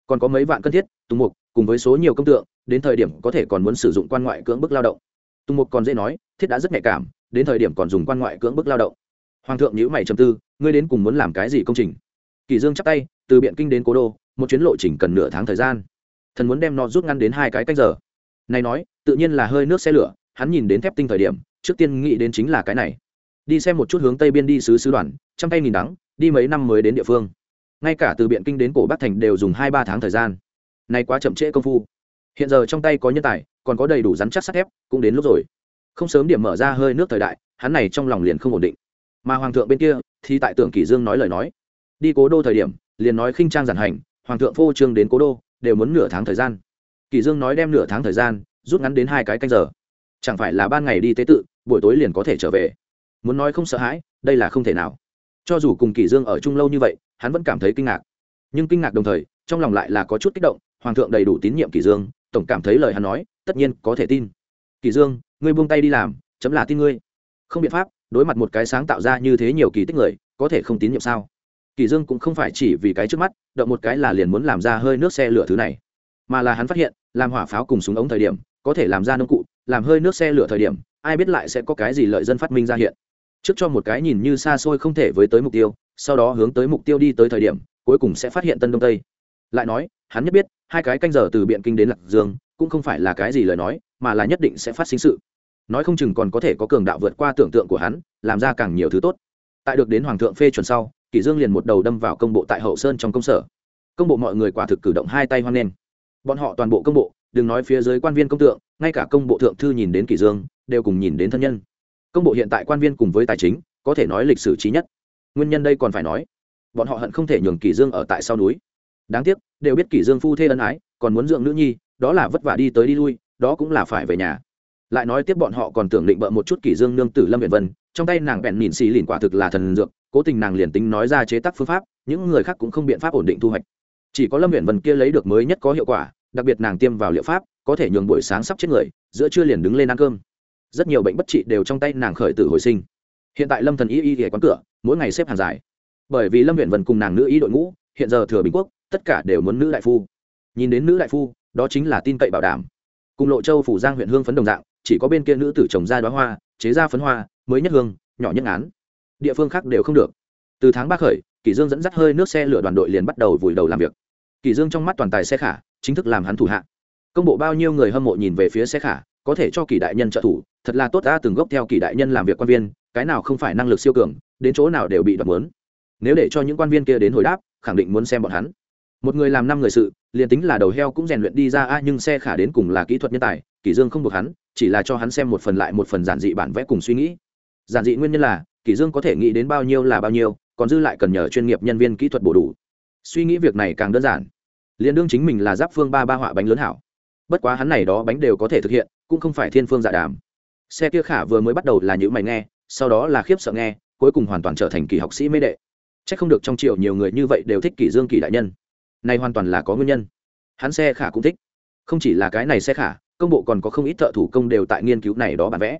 [SPEAKER 1] Còn có mấy vạn cân thiết, tùng mục, cùng với số nhiều công tượng, đến thời điểm có thể còn muốn sử dụng quan ngoại cưỡng bức lao động. Tùng mục còn dễ nói, thiết đã rất nhạy cảm, đến thời điểm còn dùng quan ngoại cưỡng bức lao động hoàng thượng nhữ mày trầm tư, ngươi đến cùng muốn làm cái gì công trình? Kỳ dương chắp tay, từ biện kinh đến cố đô, một chuyến lộ trình cần nửa tháng thời gian. Thần muốn đem nó rút ngắn đến hai cái canh giờ. Này nói, tự nhiên là hơi nước xe lửa, hắn nhìn đến thép tinh thời điểm, trước tiên nghĩ đến chính là cái này. Đi xem một chút hướng tây biên đi sứ sứ đoàn, trăm tay nghìn đắng, đi mấy năm mới đến địa phương. Ngay cả từ biện kinh đến cổ bắc thành đều dùng hai ba tháng thời gian. Nay quá chậm trễ công phu. Hiện giờ trong tay có nhân tài, còn có đầy đủ rắn chắc sắt thép, cũng đến lúc rồi. Không sớm điểm mở ra hơi nước thời đại, hắn này trong lòng liền không ổn định mà hoàng thượng bên kia thì tại tưởng kỷ dương nói lời nói. Đi cố đô thời điểm, liền nói khinh trang giản hành, hoàng thượng phô trương đến cố đô, đều muốn nửa tháng thời gian. Kỷ dương nói đem nửa tháng thời gian, rút ngắn đến hai cái canh giờ. Chẳng phải là ban ngày đi tế tự, buổi tối liền có thể trở về. Muốn nói không sợ hãi, đây là không thể nào. Cho dù cùng kỷ dương ở chung lâu như vậy, hắn vẫn cảm thấy kinh ngạc. Nhưng kinh ngạc đồng thời, trong lòng lại là có chút kích động, hoàng thượng đầy đủ tín nhiệm kỷ dương, tổng cảm thấy lời hắn nói, tất nhiên có thể tin. Kỷ dương, ngươi buông tay đi làm, chấm là tin ngươi. Không biện pháp đối mặt một cái sáng tạo ra như thế nhiều kỳ tích người, có thể không tín nhiệm sao? Kỳ dương cũng không phải chỉ vì cái trước mắt, động một cái là liền muốn làm ra hơi nước xe lửa thứ này. Mà là hắn phát hiện, làm hỏa pháo cùng súng ống thời điểm, có thể làm ra nông cụ, làm hơi nước xe lửa thời điểm, ai biết lại sẽ có cái gì lợi dân phát minh ra hiện. Trước cho một cái nhìn như xa xôi không thể với tới mục tiêu, sau đó hướng tới mục tiêu đi tới thời điểm, cuối cùng sẽ phát hiện tân đông tây. Lại nói, hắn nhất biết, hai cái canh giờ từ biện kinh đến lạc dương, cũng không phải là cái gì lời nói, mà là nhất định sẽ phát sinh sự nói không chừng còn có thể có cường đạo vượt qua tưởng tượng của hắn, làm ra càng nhiều thứ tốt. Tại được đến hoàng thượng phê chuẩn sau, kỷ dương liền một đầu đâm vào công bộ tại hậu sơn trong công sở. Công bộ mọi người quả thực cử động hai tay hoan nghênh. Bọn họ toàn bộ công bộ, đừng nói phía dưới quan viên công tượng, ngay cả công bộ thượng thư nhìn đến kỷ dương, đều cùng nhìn đến thân nhân. Công bộ hiện tại quan viên cùng với tài chính, có thể nói lịch sử trí nhất. Nguyên nhân đây còn phải nói, bọn họ hận không thể nhường kỷ dương ở tại sau núi. Đáng tiếc, đều biết kỷ dương phu thê ân ái, còn muốn dưỡng nữ nhi, đó là vất vả đi tới đi lui, đó cũng là phải về nhà lại nói tiếp bọn họ còn tưởng định bợ một chút kỷ dương nương tử lâm viện vân, trong tay nàng bèn mỉn xì lìn quả thực là thần dược, cố tình nàng liền tính nói ra chế tác phương pháp, những người khác cũng không biện pháp ổn định thu hoạch. Chỉ có lâm viện vân kia lấy được mới nhất có hiệu quả, đặc biệt nàng tiêm vào liệu pháp, có thể nhường buổi sáng sắp chết người, giữa trưa liền đứng lên ăn cơm. Rất nhiều bệnh bất trị đều trong tay nàng khởi tử hồi sinh. Hiện tại lâm thần y y ghé quán cửa, mỗi ngày xếp hàng dài. Bởi vì lâm viện vân cùng nàng nữ y đội ngũ, hiện giờ thừa bình quốc, tất cả đều muốn nữ đại phu. Nhìn đến nữ đại phu, đó chính là tin cậy bảo đảm. Cùng lộ châu, phủ giang huyện hương phấn đồng dạng chỉ có bên kia nữ tử trồng ra đoá hoa, chế ra phấn hoa, mới nhất hương, nhỏ nhất án địa phương khác đều không được. Từ tháng ba khởi, kỷ dương dẫn dắt hơi nước xe lửa đoàn đội liền bắt đầu vùi đầu làm việc. Kỷ dương trong mắt toàn tài xe khả, chính thức làm hắn thủ hạ. Công bộ bao nhiêu người hâm mộ nhìn về phía xe khả, có thể cho kỷ đại nhân trợ thủ, thật là tốt ta từng gốc theo kỷ đại nhân làm việc quan viên, cái nào không phải năng lực siêu cường, đến chỗ nào đều bị đoạt muốn. Nếu để cho những quan viên kia đến hồi đáp, khẳng định muốn xem bọn hắn. Một người làm năm người sự, liền tính là đầu heo cũng rèn luyện đi ra a nhưng xe khả đến cùng là kỹ thuật nhân tài, kỷ dương không buộc hắn chỉ là cho hắn xem một phần lại một phần giản dị bản vẽ cùng suy nghĩ. Giản dị nguyên nhân là, kỷ dương có thể nghĩ đến bao nhiêu là bao nhiêu, còn dư lại cần nhờ chuyên nghiệp nhân viên kỹ thuật bổ đủ. Suy nghĩ việc này càng đơn giản. Liền đương chính mình là giáp phương ba ba họa bánh lớn hảo. Bất quá hắn này đó bánh đều có thể thực hiện, cũng không phải thiên phương dạ đàm. Xe kia khả vừa mới bắt đầu là những mày nghe, sau đó là khiếp sợ nghe, cuối cùng hoàn toàn trở thành kỳ học sĩ mê đệ. Chắc không được trong triệu nhiều người như vậy đều thích kỷ dương kỳ đại nhân. Này hoàn toàn là có nguyên nhân. Hắn xe khả cũng thích. Không chỉ là cái này xe khả công bộ còn có không ít thợ thủ công đều tại nghiên cứu này đó bản vẽ.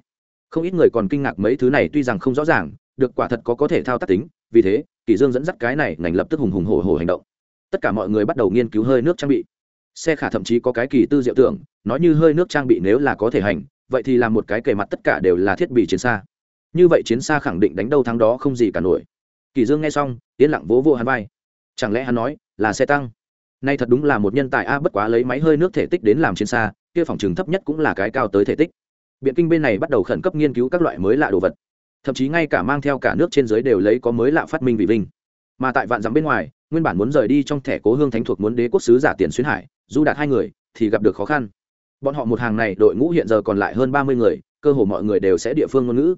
[SPEAKER 1] Không ít người còn kinh ngạc mấy thứ này tuy rằng không rõ ràng, được quả thật có có thể thao tác tính, vì thế, kỷ dương dẫn dắt cái này ngành lập tức hùng hùng hổ hổ hành động. Tất cả mọi người bắt đầu nghiên cứu hơi nước trang bị. Xe khả thậm chí có cái kỳ tư diệu tưởng, nói như hơi nước trang bị nếu là có thể hành, vậy thì làm một cái kề mặt tất cả đều là thiết bị chiến xa. Như vậy chiến xa khẳng định đánh đâu thắng đó không gì cả nổi. Kỳ dương nghe xong tiến lặng vỗ vô hắn vai. Chẳng lẽ hắn nói là xe tăng? Nay thật đúng là một nhân tài a, bất quá lấy máy hơi nước thể tích đến làm chiến xa kia phòng trường thấp nhất cũng là cái cao tới thể tích. Biện kinh bên này bắt đầu khẩn cấp nghiên cứu các loại mới lạ đồ vật. Thậm chí ngay cả mang theo cả nước trên dưới đều lấy có mới lạ phát minh vị vinh. Mà tại vạn dặm bên ngoài, nguyên bản muốn rời đi trong thẻ cố hương thánh thuộc muốn đế quốc sứ giả tiền xuyên hải du đạt hai người, thì gặp được khó khăn. Bọn họ một hàng này đội ngũ hiện giờ còn lại hơn ba mươi người, cơ hồ mọi người đều sẽ địa phương ngôn ngữ.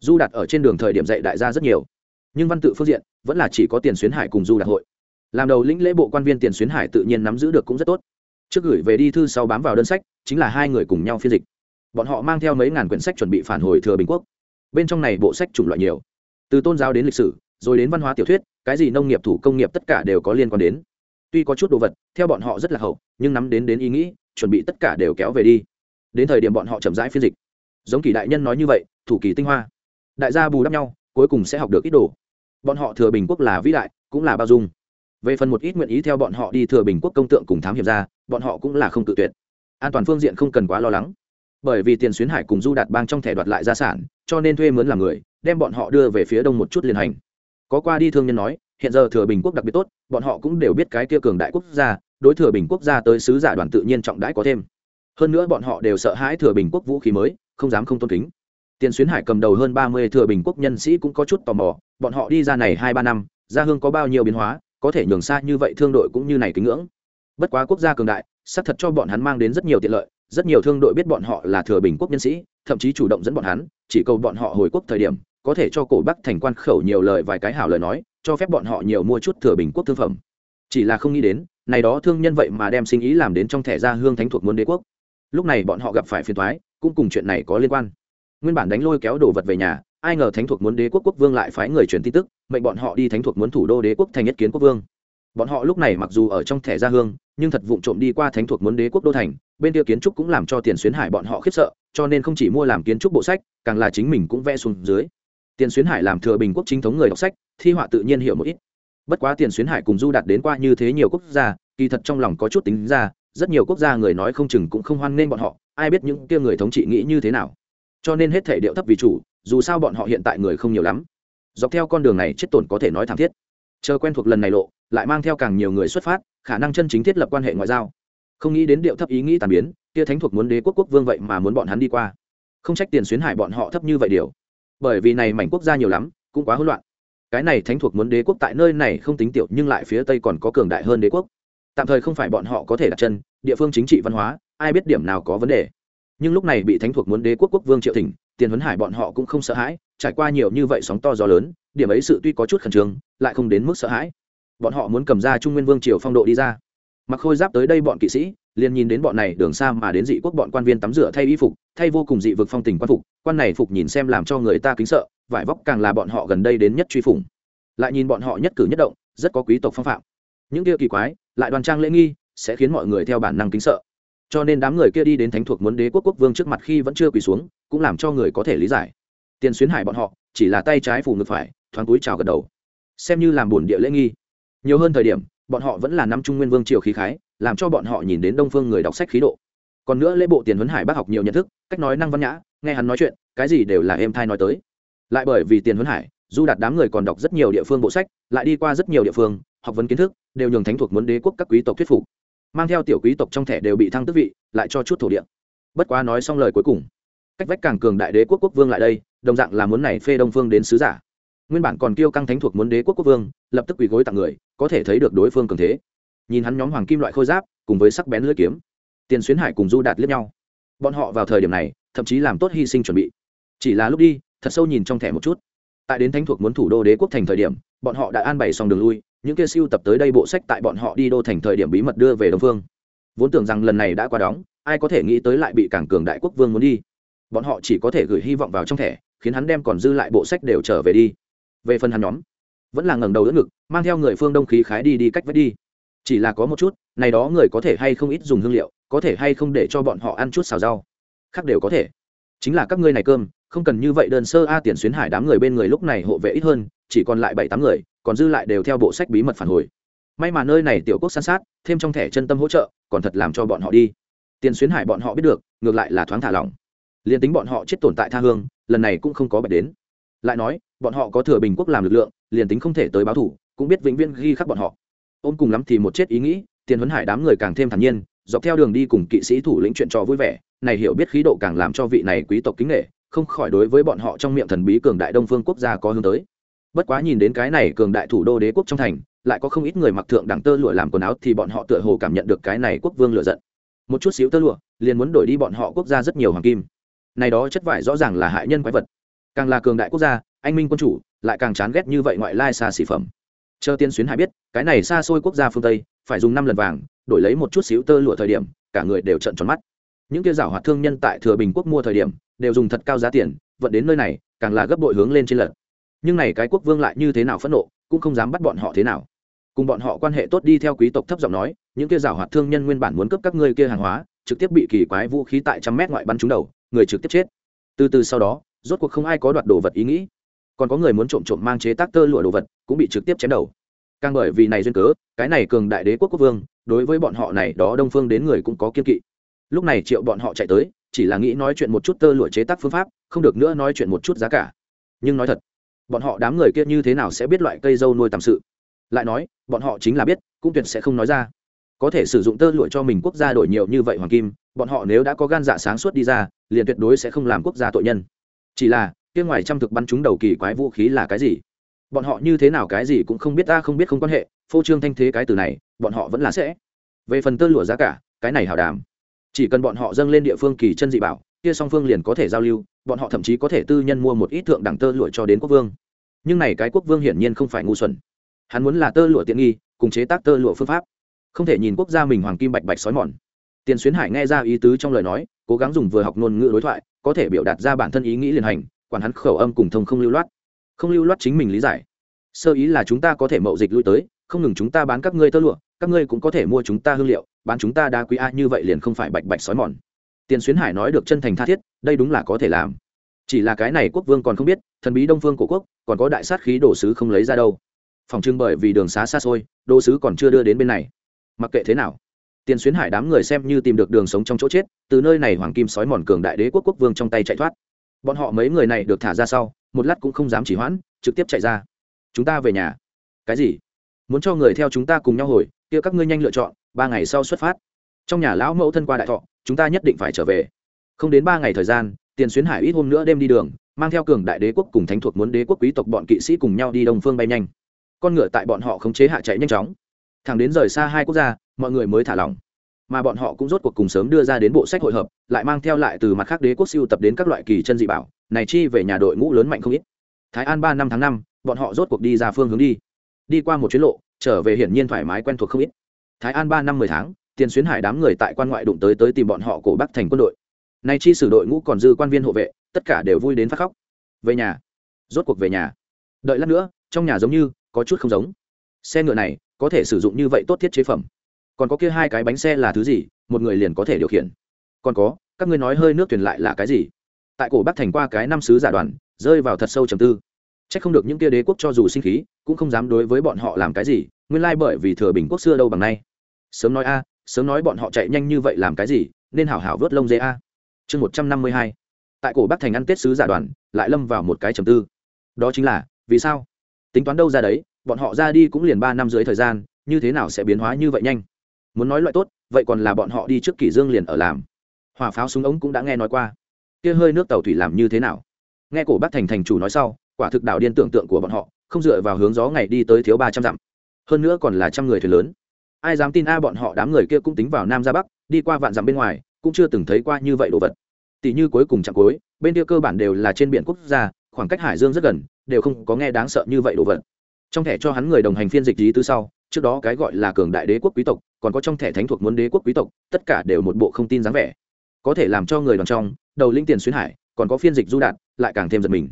[SPEAKER 1] Du đạt ở trên đường thời điểm dạy đại gia rất nhiều, nhưng văn tự phương diện vẫn là chỉ có tiền xuyến hải cùng du đạt hội. Làm đầu lĩnh lễ bộ quan viên tiền xuyến hải tự nhiên nắm giữ được cũng rất tốt trước gửi về đi thư sau bám vào đơn sách, chính là hai người cùng nhau phiên dịch. Bọn họ mang theo mấy ngàn quyển sách chuẩn bị phản hồi thừa bình quốc. Bên trong này bộ sách chủng loại nhiều. Từ tôn giáo đến lịch sử, rồi đến văn hóa tiểu thuyết, cái gì nông nghiệp, thủ công nghiệp tất cả đều có liên quan đến. Tuy có chút đồ vật, theo bọn họ rất là hậu, nhưng nắm đến đến ý nghĩ, chuẩn bị tất cả đều kéo về đi. Đến thời điểm bọn họ chậm rãi phiên dịch. Giống kỳ đại nhân nói như vậy, thủ kỳ tinh hoa. Đại gia bù đắp nhau, cuối cùng sẽ học được ít đồ. Bọn họ thừa bình quốc là vĩ đại, cũng là bao dung về phần một ít nguyện ý theo bọn họ đi thừa bình quốc công tượng cùng thám hiểm ra, bọn họ cũng là không tự tuyệt. An toàn phương diện không cần quá lo lắng. Bởi vì tiền xuyến hải cùng du đạt bang trong thẻ đoạt lại gia sản, cho nên thuê mướn làm người, đem bọn họ đưa về phía đông một chút liên hành. Có qua đi thương nhân nói, hiện giờ thừa bình quốc đặc biệt tốt, bọn họ cũng đều biết cái kia cường đại quốc gia, đối thừa bình quốc gia tới sứ giả đoàn tự nhiên trọng đãi có thêm. Hơn nữa bọn họ đều sợ hãi thừa bình quốc vũ khí mới, không dám không tôn kính. Tiền xuyến hải cầm đầu hơn ba mươi thừa bình quốc nhân sĩ cũng có chút tò mò, bọn họ đi ra này hai ba năm, gia hương có bao nhiêu biến hóa có thể nhường xa như vậy thương đội cũng như này kính ngưỡng. Bất quá quốc gia cường đại, xác thật cho bọn hắn mang đến rất nhiều tiện lợi, rất nhiều thương đội biết bọn họ là thừa bình quốc nhân sĩ, thậm chí chủ động dẫn bọn hắn, chỉ cầu bọn họ hồi quốc thời điểm, có thể cho cổ bắc thành quan khẩu nhiều lời vài cái hảo lời nói, cho phép bọn họ nhiều mua chút thừa bình quốc thương phẩm. Chỉ là không nghĩ đến, này đó thương nhân vậy mà đem sinh ý làm đến trong thẻ gia hương thánh thuộc muốn đế quốc. Lúc này bọn họ gặp phải phiền thoái cũng cùng chuyện này có liên quan. Nguyên bản đánh lôi kéo đồ vật về nhà, ai ngờ thánh thuộc muốn đế quốc quốc vương lại phái người truyền tin tức mệnh bọn họ đi thánh thuộc muốn thủ đô đế quốc thành nhất kiến quốc vương. Bọn họ lúc này mặc dù ở trong thẻ gia hương, nhưng thật vụng trộm đi qua thánh thuộc muốn đế quốc đô thành, bên kia kiến trúc cũng làm cho tiền xuyến hải bọn họ khiếp sợ, cho nên không chỉ mua làm kiến trúc bộ sách, càng là chính mình cũng vẽ xuống dưới. Tiền xuyến hải làm thừa bình quốc chính thống người đọc sách, thi họa tự nhiên hiểu một ít. Bất quá tiền xuyến hải cùng du đạt đến qua như thế nhiều quốc gia, kỳ thật trong lòng có chút tính ra, rất nhiều quốc gia người nói không chừng cũng không hoan nghênh bọn họ, ai biết những kia người thống trị nghĩ như thế nào. Cho nên hết thể điệu thấp vì chủ, dù sao bọn họ hiện tại người không nhiều lắm dọc theo con đường này chết tổn có thể nói thảm thiết. Chờ quen thuộc lần này lộ, lại mang theo càng nhiều người xuất phát, khả năng chân chính thiết lập quan hệ ngoại giao. Không nghĩ đến điệu thấp ý nghĩ tàn biến, kia thánh thuộc muốn đế quốc quốc vương vậy mà muốn bọn hắn đi qua. Không trách tiền xuyến hải bọn họ thấp như vậy điều. Bởi vì này mảnh quốc gia nhiều lắm, cũng quá hỗn loạn. Cái này thánh thuộc muốn đế quốc tại nơi này không tính tiểu, nhưng lại phía tây còn có cường đại hơn đế quốc. Tạm thời không phải bọn họ có thể đặt chân, địa phương chính trị văn hóa, ai biết điểm nào có vấn đề. Nhưng lúc này bị thánh thuộc muốn đế quốc quốc vương triệu thỉnh, tiền huấn hải bọn họ cũng không sợ hãi trải qua nhiều như vậy sóng to gió lớn, điểm ấy sự tuy có chút khẩn trương, lại không đến mức sợ hãi. Bọn họ muốn cầm ra trung nguyên vương triều phong độ đi ra. Mặc khôi giáp tới đây bọn kỵ sĩ, liền nhìn đến bọn này đường xa mà đến dị quốc bọn quan viên tắm rửa thay y phục, thay vô cùng dị vực phong tình quan phục, quan này phục nhìn xem làm cho người ta kính sợ, vải vóc càng là bọn họ gần đây đến nhất truy phủng. Lại nhìn bọn họ nhất cử nhất động, rất có quý tộc phong phạm. Những kia kỳ quái, lại đoàn trang lễ nghi, sẽ khiến mọi người theo bản năng kính sợ. Cho nên đám người kia đi đến thánh thuộc muốn đế quốc quốc vương trước mặt khi vẫn chưa quỳ xuống, cũng làm cho người có thể lý giải tiền xuyến hải bọn họ, chỉ là tay trái phủ ngực phải, thoáng túi chào gật đầu. Xem như làm bổn địa lễ nghi. Nhiều hơn thời điểm, bọn họ vẫn là năm trung nguyên vương triều khí khái, làm cho bọn họ nhìn đến đông phương người đọc sách khí độ. Còn nữa lễ bộ tiền huấn hải bác học nhiều nhận thức, cách nói năng văn nhã, nghe hắn nói chuyện, cái gì đều là em thai nói tới. Lại bởi vì tiền huấn hải du đạt đám người còn đọc rất nhiều địa phương bộ sách, lại đi qua rất nhiều địa phương, học vấn kiến thức, đều nhường thánh thuộc muốn đế quốc các quý tộc thuyết phục. Mang theo tiểu quý tộc trong thẻ đều bị thăng tước vị, lại cho chút thổ địa. Bất quá nói xong lời cuối cùng, cách vách càng cường đại đế quốc quốc vương lại đây đồng dạng là muốn này phê đông phương đến sứ giả. Nguyên bản còn kêu căng thánh thuộc muốn đế quốc quốc vương, lập tức quỳ gối tặng người, có thể thấy được đối phương cường thế. Nhìn hắn nhóm hoàng kim loại khôi giáp, cùng với sắc bén lưỡi kiếm, tiền xuyến hải cùng du đạt liếc nhau. Bọn họ vào thời điểm này, thậm chí làm tốt hy sinh chuẩn bị. Chỉ là lúc đi, thật sâu nhìn trong thẻ một chút. Tại đến thánh thuộc muốn thủ đô đế quốc thành thời điểm, bọn họ đã an bày xong đường lui, những kia siêu tập tới đây bộ sách tại bọn họ đi đô thành thời điểm bí mật đưa về đông phương. Vốn tưởng rằng lần này đã qua đóng, ai có thể nghĩ tới lại bị cảng cường đại quốc vương muốn đi. Bọn họ chỉ có thể gửi hy vọng vào trong thẻ khiến hắn đem còn dư lại bộ sách đều trở về đi. Về phần hắn nhóm, vẫn là ngẩng đầu đỡ ngực, mang theo người phương đông khí khái đi đi cách vết đi. Chỉ là có một chút, này đó người có thể hay không ít dùng hương liệu, có thể hay không để cho bọn họ ăn chút xào rau. Khác đều có thể. Chính là các ngươi này cơm, không cần như vậy đơn sơ a, tiền xuyến hải đám người bên người lúc này hộ vệ ít hơn, chỉ còn lại bảy tám người, còn dư lại đều theo bộ sách bí mật phản hồi. May mà nơi này tiểu quốc san sát, thêm trong thẻ chân tâm hỗ trợ, còn thật làm cho bọn họ đi. Tiền xuyến hải bọn họ biết được, ngược lại là thoáng thả lỏng liền tính bọn họ chết tồn tại tha hương, lần này cũng không có bạch đến. Lại nói, bọn họ có thừa bình quốc làm lực lượng, liền tính không thể tới báo thủ, cũng biết vĩnh viễn ghi khắc bọn họ. Ôm cùng lắm thì một chết ý nghĩ, tiền huấn hải đám người càng thêm thản nhiên, dọc theo đường đi cùng kỵ sĩ thủ lĩnh chuyện trò vui vẻ, này hiểu biết khí độ càng làm cho vị này quý tộc kính nghệ không khỏi đối với bọn họ trong miệng thần bí cường đại đông phương quốc gia có hướng tới. Bất quá nhìn đến cái này cường đại thủ đô đế quốc trong thành, lại có không ít người mặc thượng đẳng tơ lụa làm quần áo thì bọn họ tựa hồ cảm nhận được cái này quốc vương lựa giận. Một chút xíu tơ lụa, liền muốn đổi đi bọn họ quốc gia rất nhiều hoàng kim này đó chất vải rõ ràng là hại nhân quái vật. Càng là cường đại quốc gia, anh minh quân chủ, lại càng chán ghét như vậy ngoại lai xa xỉ phẩm. Chờ tiên xuyến hải biết, cái này xa xôi quốc gia phương tây, phải dùng năm lần vàng, đổi lấy một chút xíu tơ lụa thời điểm, cả người đều trận tròn mắt. Những kia giảo hoạt thương nhân tại thừa bình quốc mua thời điểm, đều dùng thật cao giá tiền, vận đến nơi này, càng là gấp đội hướng lên trên lật nhưng này cái quốc vương lại như thế nào phẫn nộ, cũng không dám bắt bọn họ thế nào. Cùng bọn họ quan hệ tốt đi theo quý tộc thấp giọng nói, những kia giảo hoạt thương nhân nguyên bản muốn cướp các ngươi kia hàng hóa, trực tiếp bị kỳ quái vũ khí tại trăm mét ngoại bắn trúng đầu người trực tiếp chết. Từ từ sau đó, rốt cuộc không ai có đoạt đồ vật ý nghĩ. Còn có người muốn trộm trộm mang chế tác tơ lụa đồ vật, cũng bị trực tiếp chém đầu. Càng bởi vì này duyên cớ, cái này cường đại đế quốc quốc vương, đối với bọn họ này đó đông phương đến người cũng có kiên kỵ. Lúc này triệu bọn họ chạy tới, chỉ là nghĩ nói chuyện một chút tơ lụa chế tác phương pháp, không được nữa nói chuyện một chút giá cả. Nhưng nói thật, bọn họ đám người kia như thế nào sẽ biết loại cây dâu nuôi tầm sự? Lại nói, bọn họ chính là biết, cũng tuyệt sẽ không nói ra có thể sử dụng tơ lụa cho mình quốc gia đổi nhiều như vậy hoàng kim, bọn họ nếu đã có gan dạ sáng suốt đi ra, liền tuyệt đối sẽ không làm quốc gia tội nhân. Chỉ là, kia ngoài trăm thực bắn chúng đầu kỳ quái vũ khí là cái gì? Bọn họ như thế nào cái gì cũng không biết, ta không biết không quan hệ, phô trương thanh thế cái từ này, bọn họ vẫn là sẽ. Về phần tơ lụa giá cả, cái này hảo đàm chỉ cần bọn họ dâng lên địa phương kỳ chân dị bảo, kia song phương liền có thể giao lưu, bọn họ thậm chí có thể tư nhân mua một ít thượng đẳng tơ lụa cho đến quốc vương. Nhưng này cái quốc vương hiển nhiên không phải ngu xuẩn. Hắn muốn là tơ lụa tiện nghi, cùng chế tác tơ lụa phương pháp không thể nhìn quốc gia mình hoàng kim bạch bạch sói mòn. Tiền xuyến hải nghe ra ý tứ trong lời nói, cố gắng dùng vừa học ngôn ngữ đối thoại, có thể biểu đạt ra bản thân ý nghĩ liền hành, quản hắn khẩu âm cùng thông không lưu loát. Không lưu loát chính mình lý giải. Sơ ý là chúng ta có thể mậu dịch lui tới, không ngừng chúng ta bán các ngươi tơ lụa, các ngươi cũng có thể mua chúng ta hương liệu, bán chúng ta đa quý a, như vậy liền không phải bạch bạch sói mòn. Tiền xuyến hải nói được chân thành tha thiết, đây đúng là có thể làm. Chỉ là cái này quốc vương còn không biết, thần bí đông phương của quốc, còn có đại sát khí đồ sứ không lấy ra đâu. Phòng trưng bởi vì đường xá xa xôi, đồ sứ còn chưa đưa đến bên này mặc kệ thế nào, tiền xuyến hải đám người xem như tìm được đường sống trong chỗ chết, từ nơi này hoàng kim sói mòn cường đại đế quốc quốc vương trong tay chạy thoát. Bọn họ mấy người này được thả ra sau, một lát cũng không dám chỉ hoãn, trực tiếp chạy ra. Chúng ta về nhà. Cái gì? Muốn cho người theo chúng ta cùng nhau hồi, kia các ngươi nhanh lựa chọn, ba ngày sau xuất phát. Trong nhà lão mẫu thân qua đại thọ, chúng ta nhất định phải trở về. Không đến ba ngày thời gian, tiền xuyến hải ít hôm nữa đêm đi đường, mang theo cường đại đế quốc cùng thánh thuộc muốn đế quốc quý tộc bọn kỵ sĩ cùng nhau đi đông phương bay nhanh. Con ngựa tại bọn họ khống chế hạ chạy nhanh chóng thẳng đến rời xa hai quốc gia, mọi người mới thả lỏng. Mà bọn họ cũng rốt cuộc cùng sớm đưa ra đến bộ sách hội hợp, lại mang theo lại từ mặt khác đế quốc siêu tập đến các loại kỳ chân dị bảo, này chi về nhà đội ngũ lớn mạnh không ít. Thái an ba năm tháng năm, bọn họ rốt cuộc đi ra phương hướng đi. Đi qua một chuyến lộ, trở về hiển nhiên thoải mái quen thuộc không ít. Thái an ba năm mười tháng, tiền xuyến hải đám người tại quan ngoại đụng tới tới tìm bọn họ cổ bắc thành quân đội. Nay chi sử đội ngũ còn dư quan viên hộ vệ, tất cả đều vui đến phát khóc. Về nhà. Rốt cuộc về nhà. Đợi lát nữa, trong nhà giống như có chút không giống. Xe ngựa này có thể sử dụng như vậy tốt thiết chế phẩm. Còn có kia hai cái bánh xe là thứ gì, một người liền có thể điều khiển. Còn có, các ngươi nói hơi nước thuyền lại là cái gì? Tại cổ bắc thành qua cái năm sứ giả đoàn, rơi vào thật sâu trầm tư. C h ắ c không được những kia đế quốc cho dù sinh khí, cũng không dám đối với bọn họ làm cái gì, nguyên lai bởi vì thừa bình quốc xưa đâu bằng nay. Sớm nói a, sớm nói bọn họ chạy nhanh như vậy làm cái gì, nên hảo hảo vớt lông dê a. Chương một trăm năm mươi hai. Tại cổ bắc thành ăn tết sứ giả đoàn, lại lâm vào một cái trầm tư. Đó chính là, vì sao? Tính toán đâu ra đấy bọn họ ra đi cũng liền ba năm dưới thời gian, như thế nào sẽ biến hóa như vậy nhanh? Muốn nói loại tốt, vậy còn là bọn họ đi trước kỷ dương liền ở làm. Hỏa pháo súng ống cũng đã nghe nói qua. Kia hơi nước tàu thủy làm như thế nào? Nghe cổ bác thành thành chủ nói sau, quả thực đạo điên tưởng tượng của bọn họ, không dựa vào hướng gió ngày đi tới thiếu ba trăm dặm. Hơn nữa còn là trăm người thuyền lớn. Ai dám tin a bọn họ đám người kia cũng tính vào nam ra bắc, đi qua vạn dặm bên ngoài, cũng chưa từng thấy qua như vậy đồ vật. Tỷ như cuối cùng chặng cuối, bên kia cơ bản đều là trên biển quốc gia, khoảng cách hải dương rất gần, đều không có nghe đáng sợ như vậy đồ vật trong thẻ cho hắn người đồng hành phiên dịch lý tư sau, trước đó cái gọi là cường đại đế quốc quý tộc, còn có trong thẻ thánh thuộc muốn đế quốc quý tộc, tất cả đều một bộ không tin dáng vẻ. Có thể làm cho người đoàn trong, đầu linh tiền xuyên hải, còn có phiên dịch du đạt lại càng thêm giật mình.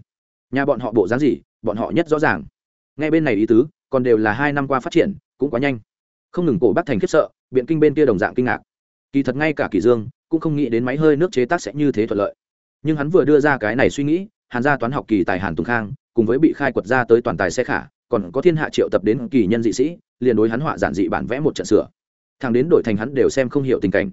[SPEAKER 1] Nhà bọn họ bộ dáng gì, bọn họ nhất rõ ràng. Ngay bên này ý tứ, còn đều là hai năm qua phát triển, cũng quá nhanh. Không ngừng cổ bắc thành khiếp sợ, biện kinh bên kia đồng dạng kinh ngạc. Kỳ thật ngay cả kỳ dương, cũng không nghĩ đến máy hơi nước chế tác sẽ như thế thuận lợi. Nhưng hắn vừa đưa ra cái này suy nghĩ, hàn gia toán học kỳ tài hàn tùng khang, cùng với bị khai quật ra tới toàn tài xe khả còn có thiên hạ triệu tập đến kỳ nhân dị sĩ, liền đối hắn họa giản dị bản vẽ một trận sửa. Thằng đến đổi thành hắn đều xem không hiểu tình cảnh.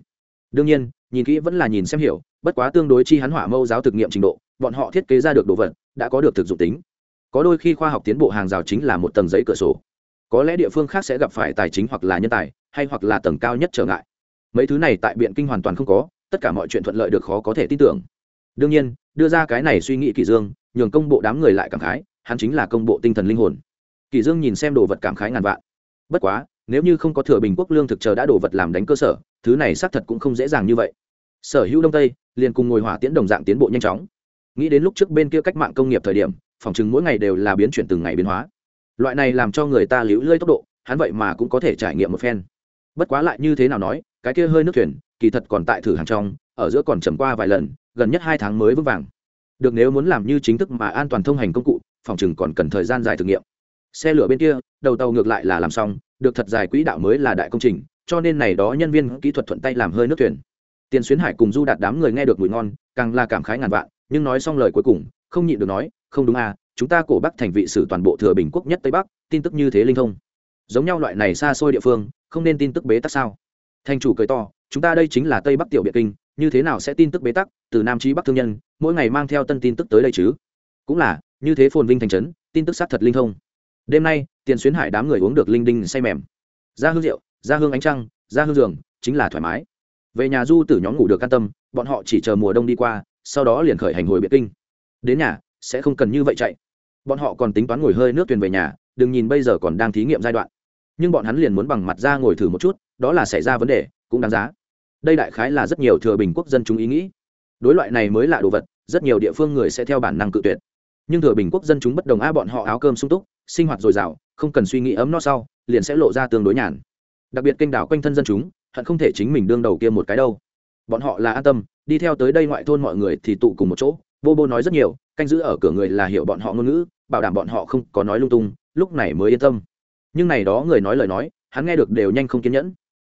[SPEAKER 1] Đương nhiên, nhìn kỹ vẫn là nhìn xem hiểu, bất quá tương đối chi hắn họa mâu giáo thực nghiệm trình độ, bọn họ thiết kế ra được đồ vật, đã có được thực dụng tính. Có đôi khi khoa học tiến bộ hàng rào chính là một tầng giấy cửa sổ. Có lẽ địa phương khác sẽ gặp phải tài chính hoặc là nhân tài, hay hoặc là tầng cao nhất trở ngại. Mấy thứ này tại biện kinh hoàn toàn không có, tất cả mọi chuyện thuận lợi được khó có thể tin tưởng. Đương nhiên, đưa ra cái này suy nghĩ kỳ dương, nhường công bộ đám người lại cảm khái, hắn chính là công bộ tinh thần linh hồn kỳ dương nhìn xem đồ vật cảm khái ngàn vạn. Bất quá, nếu như không có thừa bình quốc lương thực chờ đã đồ vật làm đánh cơ sở, thứ này xác thật cũng không dễ dàng như vậy. Sở hữu đông tây liền cùng ngồi hỏa tiễn đồng dạng tiến bộ nhanh chóng. Nghĩ đến lúc trước bên kia cách mạng công nghiệp thời điểm, phòng chừng mỗi ngày đều là biến chuyển từng ngày biến hóa. Loại này làm cho người ta liễu lơi tốc độ, hắn vậy mà cũng có thể trải nghiệm một phen. Bất quá lại như thế nào nói, cái kia hơi nước thuyền, kỳ thật còn tại thử hàng trong, ở giữa còn trầm qua vài lần, gần nhất hai tháng mới vững vàng. Được nếu muốn làm như chính thức mà an toàn thông hành công cụ, phòng chừng còn cần thời gian dài thử nghiệm xe lửa bên kia, đầu tàu ngược lại là làm xong, được thật dài quỹ đạo mới là đại công trình, cho nên này đó nhân viên kỹ thuật thuận tay làm hơi nước thuyền. Tiền xuyến hải cùng du đạt đám người nghe được mùi ngon, càng là cảm khái ngàn vạn, nhưng nói xong lời cuối cùng, không nhịn được nói, không đúng à chúng ta cổ bắc thành vị sử toàn bộ thừa bình quốc nhất tây bắc, tin tức như thế linh thông. Giống nhau loại này xa xôi địa phương, không nên tin tức bế tắc sao? Thành chủ cười to, chúng ta đây chính là tây bắc tiểu biệt kinh, như thế nào sẽ tin tức bế tắc, từ nam trí bắc thương nhân, mỗi ngày mang theo tân tin tức tới đây chứ? Cũng là, như thế phồn vinh thành trấn, tin tức xác thật linh thông đêm nay, tiền xuyến hải đám người uống được linh đinh say mềm. Ra hương rượu, ra hương ánh trăng, ra hương giường, chính là thoải mái. Về nhà du tử nhóm ngủ được an tâm, bọn họ chỉ chờ mùa đông đi qua, sau đó liền khởi hành hồi biệt kinh. Đến nhà, sẽ không cần như vậy chạy. Bọn họ còn tính toán ngồi hơi nước thuyền về nhà, đừng nhìn bây giờ còn đang thí nghiệm giai đoạn. Nhưng bọn hắn liền muốn bằng mặt ra ngồi thử một chút, đó là xảy ra vấn đề, cũng đáng giá. Đây đại khái là rất nhiều thừa bình quốc dân chúng ý nghĩ. Đối loại này mới là đồ vật, rất nhiều địa phương người sẽ theo bản năng cự tuyệt nhưng thừa bình quốc dân chúng bất đồng a bọn họ áo cơm sung túc, sinh hoạt dồi dào, không cần suy nghĩ ấm no sau, liền sẽ lộ ra tương đối nhàn. Đặc biệt kênh đảo quanh thân dân chúng, hận không thể chính mình đương đầu kia một cái đâu. Bọn họ là an tâm, đi theo tới đây ngoại thôn mọi người thì tụ cùng một chỗ vô bô nói rất nhiều, canh giữ ở cửa người là hiểu bọn họ ngôn ngữ, bảo đảm bọn họ không có nói lung tung, lúc này mới yên tâm. Nhưng này đó người nói lời nói, hắn nghe được đều nhanh không kiên nhẫn.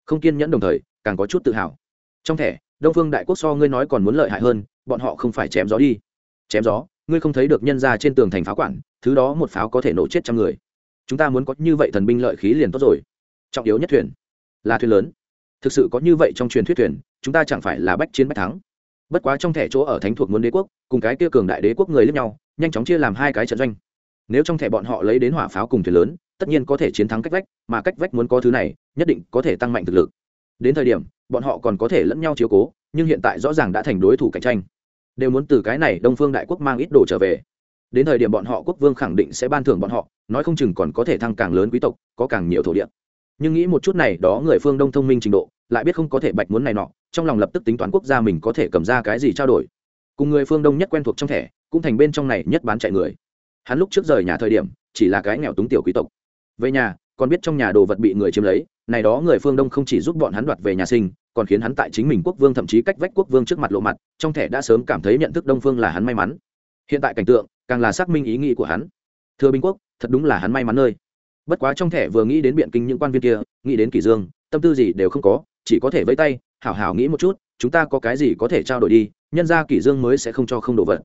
[SPEAKER 1] Không kiên nhẫn đồng thời, càng có chút tự hào. Trong thẻ, đông phương đại quốc so ngươi nói còn muốn lợi hại hơn, bọn họ không phải chém gió đi. Chém gió? Ngươi không thấy được nhân ra trên tường thành pháo quản, thứ đó một pháo có thể nổ chết trăm người. Chúng ta muốn có như vậy thần binh lợi khí liền tốt rồi. Trọng yếu nhất thuyền là thuyền lớn. Thực sự có như vậy trong truyền thuyết thuyền, chúng ta chẳng phải là bách chiến bách thắng. Bất quá trong thẻ chỗ ở thánh thuộc muốn đế quốc, cùng cái kia cường đại đế quốc người lẫn nhau, nhanh chóng chia làm hai cái trận doanh. Nếu trong thẻ bọn họ lấy đến hỏa pháo cùng thuyền lớn, tất nhiên có thể chiến thắng cách vách, mà cách vách muốn có thứ này, nhất định có thể tăng mạnh thực lực. Đến thời điểm, bọn họ còn có thể lẫn nhau chiếu cố, nhưng hiện tại rõ ràng đã thành đối thủ cạnh tranh đều muốn từ cái này đông phương đại quốc mang ít đồ trở về. Đến thời điểm bọn họ quốc vương khẳng định sẽ ban thưởng bọn họ, nói không chừng còn có thể thăng càng lớn quý tộc, có càng nhiều thổ địa. Nhưng nghĩ một chút này, đó người phương đông thông minh trình độ, lại biết không có thể bạch muốn này nọ, trong lòng lập tức tính toán quốc gia mình có thể cầm ra cái gì trao đổi. Cùng người phương đông nhất quen thuộc trong thẻ, cũng thành bên trong này nhất bán chạy người. Hắn lúc trước rời nhà thời điểm, chỉ là cái nghèo túng tiểu quý tộc. Về nhà, còn biết trong nhà đồ vật bị người chiếm lấy này đó người phương đông không chỉ giúp bọn hắn đoạt về nhà sinh, còn khiến hắn tại chính mình quốc vương thậm chí cách vách quốc vương trước mặt lộ mặt, trong thẻ đã sớm cảm thấy nhận thức đông phương là hắn may mắn. Hiện tại cảnh tượng, càng là xác minh ý nghĩ của hắn. Thưa bình quốc, thật đúng là hắn may mắn nơi. Bất quá trong thẻ vừa nghĩ đến biện kinh những quan viên kia, nghĩ đến kỷ dương, tâm tư gì đều không có, chỉ có thể vẫy tay, hảo hảo nghĩ một chút, chúng ta có cái gì có thể trao đổi đi, nhân ra kỷ dương mới sẽ không cho không đổ vật.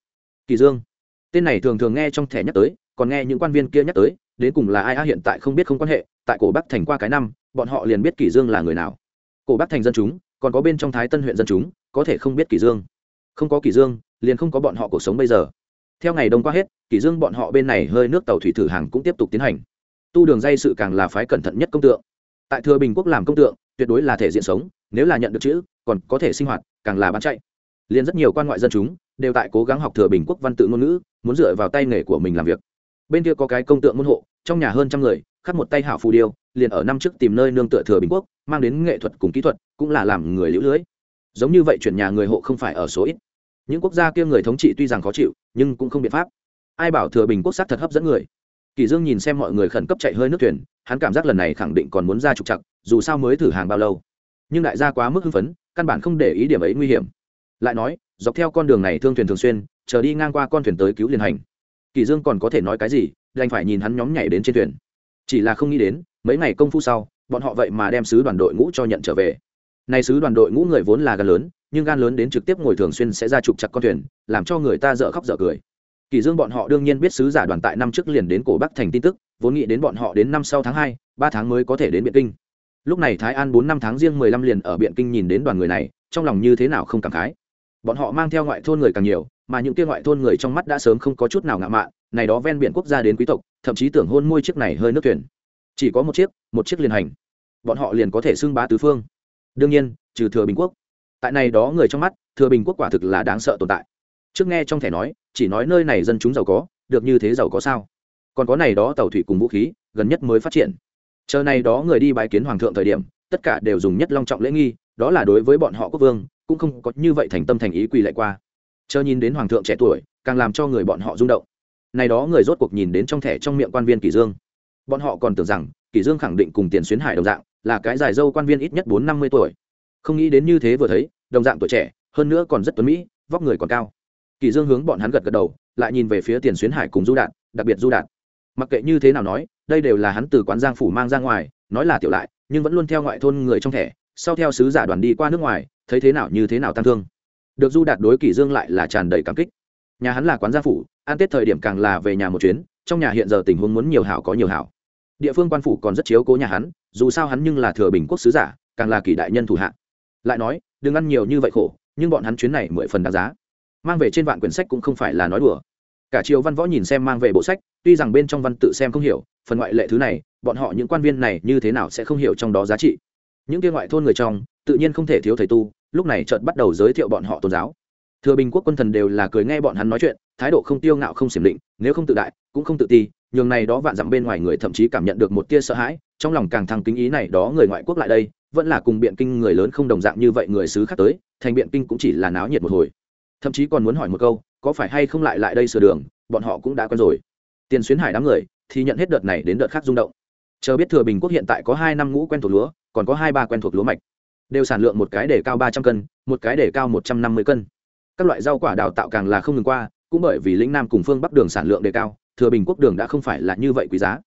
[SPEAKER 1] Kỷ dương, tên này thường thường nghe trong thẻ nhắc tới, còn nghe những quan viên kia nhắc tới đến cùng là ai a hiện tại không biết không quan hệ, tại cổ bắc thành qua cái năm, bọn họ liền biết kỷ dương là người nào. Cổ bắc thành dân chúng, còn có bên trong thái tân huyện dân chúng, có thể không biết kỷ dương. Không có kỷ dương, liền không có bọn họ cuộc sống bây giờ. Theo ngày đông qua hết kỷ dương bọn họ bên này hơi nước tàu thủy thử hàng cũng tiếp tục tiến hành. Tu đường dây sự càng là phái cẩn thận nhất công tượng. Tại thừa bình quốc làm công tượng, tuyệt đối là thể diện sống, nếu là nhận được chữ, còn có thể sinh hoạt, càng là bán chạy. Liền rất nhiều quan ngoại dân chúng, đều tại cố gắng học thừa bình quốc văn tự ngôn ngữ, muốn dựa vào tay nghề của mình làm việc bên kia có cái công tượng môn hộ, trong nhà hơn trăm người, khắc một tay hảo phù điêu, liền ở năm trước tìm nơi nương tựa thừa bình quốc, mang đến nghệ thuật cùng kỹ thuật, cũng là làm người lũ lưới. Giống như vậy chuyển nhà người hộ không phải ở số ít. Những quốc gia kia người thống trị tuy rằng khó chịu, nhưng cũng không biện pháp. Ai bảo thừa bình quốc sắc thật hấp dẫn người? Kỳ dương nhìn xem mọi người khẩn cấp chạy hơi nước thuyền, hắn cảm giác lần này khẳng định còn muốn ra trục chặt dù sao mới thử hàng bao lâu. Nhưng đại gia quá mức hưng phấn, căn bản không để ý điểm ấy nguy hiểm. Lại nói, dọc theo con đường này thương thuyền thường xuyên, chờ đi ngang qua con thuyền tới cứu liền hành kỳ dương còn có thể nói cái gì, đành phải nhìn hắn nhóm nhảy đến trên thuyền. Chỉ là không nghĩ đến, mấy ngày công phu sau, bọn họ vậy mà đem sứ đoàn đội ngũ cho nhận trở về. Nay sứ đoàn đội ngũ người vốn là gan lớn, nhưng gan lớn đến trực tiếp ngồi thường xuyên sẽ ra trục chặt con thuyền, làm cho người ta dở khóc dở cười. Kỳ dương bọn họ đương nhiên biết sứ giả đoàn tại năm trước liền đến cổ bắc thành tin tức, vốn nghĩ đến bọn họ đến năm sau tháng hai, ba tháng mới có thể đến biện kinh. Lúc này thái an bốn năm tháng riêng mười lăm liền ở biện kinh nhìn đến đoàn người này, trong lòng như thế nào không cảm khái. Bọn họ mang theo ngoại thôn người càng nhiều mà những kia ngoại thôn người trong mắt đã sớm không có chút nào ngạo mạn, này đó ven biển quốc gia đến quý tộc, thậm chí tưởng hôn môi chiếc này hơi nước thuyền. Chỉ có một chiếc một chiếc liền hành. Bọn họ liền có thể xưng bá tứ phương. Đương nhiên, trừ thừa bình quốc. Tại này đó người trong mắt, thừa bình quốc quả thực là đáng sợ tồn tại. Trước nghe trong thẻ nói, chỉ nói nơi này dân chúng giàu có, được như thế giàu có sao? Còn có này đó tàu thủy cùng vũ khí, gần nhất mới phát triển. Chờ này đó người đi bái kiến hoàng thượng thời điểm, tất cả đều dùng nhất long trọng lễ nghi, đó là đối với bọn họ quốc vương, cũng không có như vậy thành tâm thành ý quỳ lại qua chờ nhìn đến hoàng thượng trẻ tuổi, càng làm cho người bọn họ rung động. Này đó người rốt cuộc nhìn đến trong thẻ trong miệng quan viên kỷ dương. Bọn họ còn tưởng rằng, kỷ dương khẳng định cùng tiền xuyến hải đồng dạng, là cái dài dâu quan viên ít nhất bốn năm mươi tuổi. Không nghĩ đến như thế vừa thấy, đồng dạng tuổi trẻ, hơn nữa còn rất tuấn mỹ, vóc người còn cao. Kỷ dương hướng bọn hắn gật gật đầu, lại nhìn về phía tiền xuyến hải cùng du đạn đặc biệt du đạn mặc kệ như thế nào nói, đây đều là hắn từ quán giang phủ mang ra ngoài, nói là tiểu lại, nhưng vẫn luôn theo ngoại thôn người trong thẻ, sau theo sứ giả đoàn đi qua nước ngoài, thấy thế nào như thế nào tăng thương được du đạt đối kỷ dương lại là tràn đầy cảm kích. Nhà hắn là quán gia phủ, ăn tết thời điểm càng là về nhà một chuyến, trong nhà hiện giờ tình huống muốn nhiều hảo có nhiều hảo. Địa phương quan phủ còn rất chiếu cố nhà hắn, dù sao hắn nhưng là thừa bình quốc sứ giả, càng là kỳ đại nhân thủ hạ. Lại nói, đừng ăn nhiều như vậy khổ, nhưng bọn hắn chuyến này mười phần đáng giá. Mang về trên vạn quyển sách cũng không phải là nói đùa. Cả triều văn võ nhìn xem mang về bộ sách, tuy rằng bên trong văn tự xem không hiểu, phần ngoại lệ thứ này, bọn họ những quan viên này như thế nào sẽ không hiểu trong đó giá trị. Những kia ngoại thôn người trong, tự nhiên không thể thiếu thầy tu lúc này chợt bắt đầu giới thiệu bọn họ tôn giáo. Thừa bình quốc quân thần đều là cười nghe bọn hắn nói chuyện, thái độ không tiêu ngạo không xiểm định, nếu không tự đại, cũng không tự ti, nhường này đó vạn dặm bên ngoài người thậm chí cảm nhận được một tia sợ hãi, trong lòng càng thăng kính ý này đó người ngoại quốc lại đây, vẫn là cùng biện kinh người lớn không đồng dạng như vậy người xứ khác tới, thành biện kinh cũng chỉ là náo nhiệt một hồi. Thậm chí còn muốn hỏi một câu, có phải hay không lại lại đây sửa đường, bọn họ cũng đã quen rồi. Tiền xuyến hải đám người, thì nhận hết đợt này đến đợt khác rung động. Chờ biết thừa bình quốc hiện tại có hai năm ngũ quen thuộc lúa, còn có hai ba quen thuộc lúa mạch đều sản lượng một cái để cao ba trăm cân, một cái để cao một trăm năm mươi cân. Các loại rau quả đào tạo càng là không ngừng qua, cũng bởi vì lĩnh nam cùng phương bắc đường sản lượng đề cao, thừa bình quốc đường đã không phải là như vậy quý giá.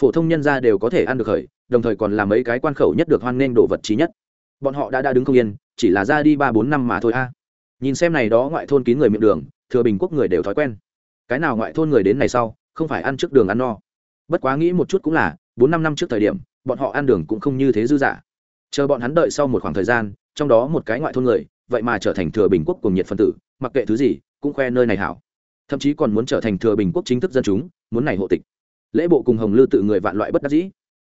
[SPEAKER 1] Phổ thông nhân gia đều có thể ăn được khởi, đồng thời còn là mấy cái quan khẩu nhất được hoan nghênh đồ vật trí nhất. Bọn họ đã đã đứng không yên, chỉ là ra đi ba bốn năm mà thôi a. Nhìn xem này đó ngoại thôn kín người miệng đường, thừa bình quốc người đều thói quen. Cái nào ngoại thôn người đến này sau, không phải ăn trước đường ăn no. Bất quá nghĩ một chút cũng là, bốn năm năm trước thời điểm, bọn họ ăn đường cũng không như thế dư dả chờ bọn hắn đợi sau một khoảng thời gian, trong đó một cái ngoại thôn người, vậy mà trở thành thừa bình quốc cùng nhiệt phân tử, mặc kệ thứ gì, cũng khoe nơi này hảo. Thậm chí còn muốn trở thành thừa bình quốc chính thức dân chúng, muốn này hộ tịch. Lễ bộ cùng hồng lư tự người vạn loại bất đắc dĩ.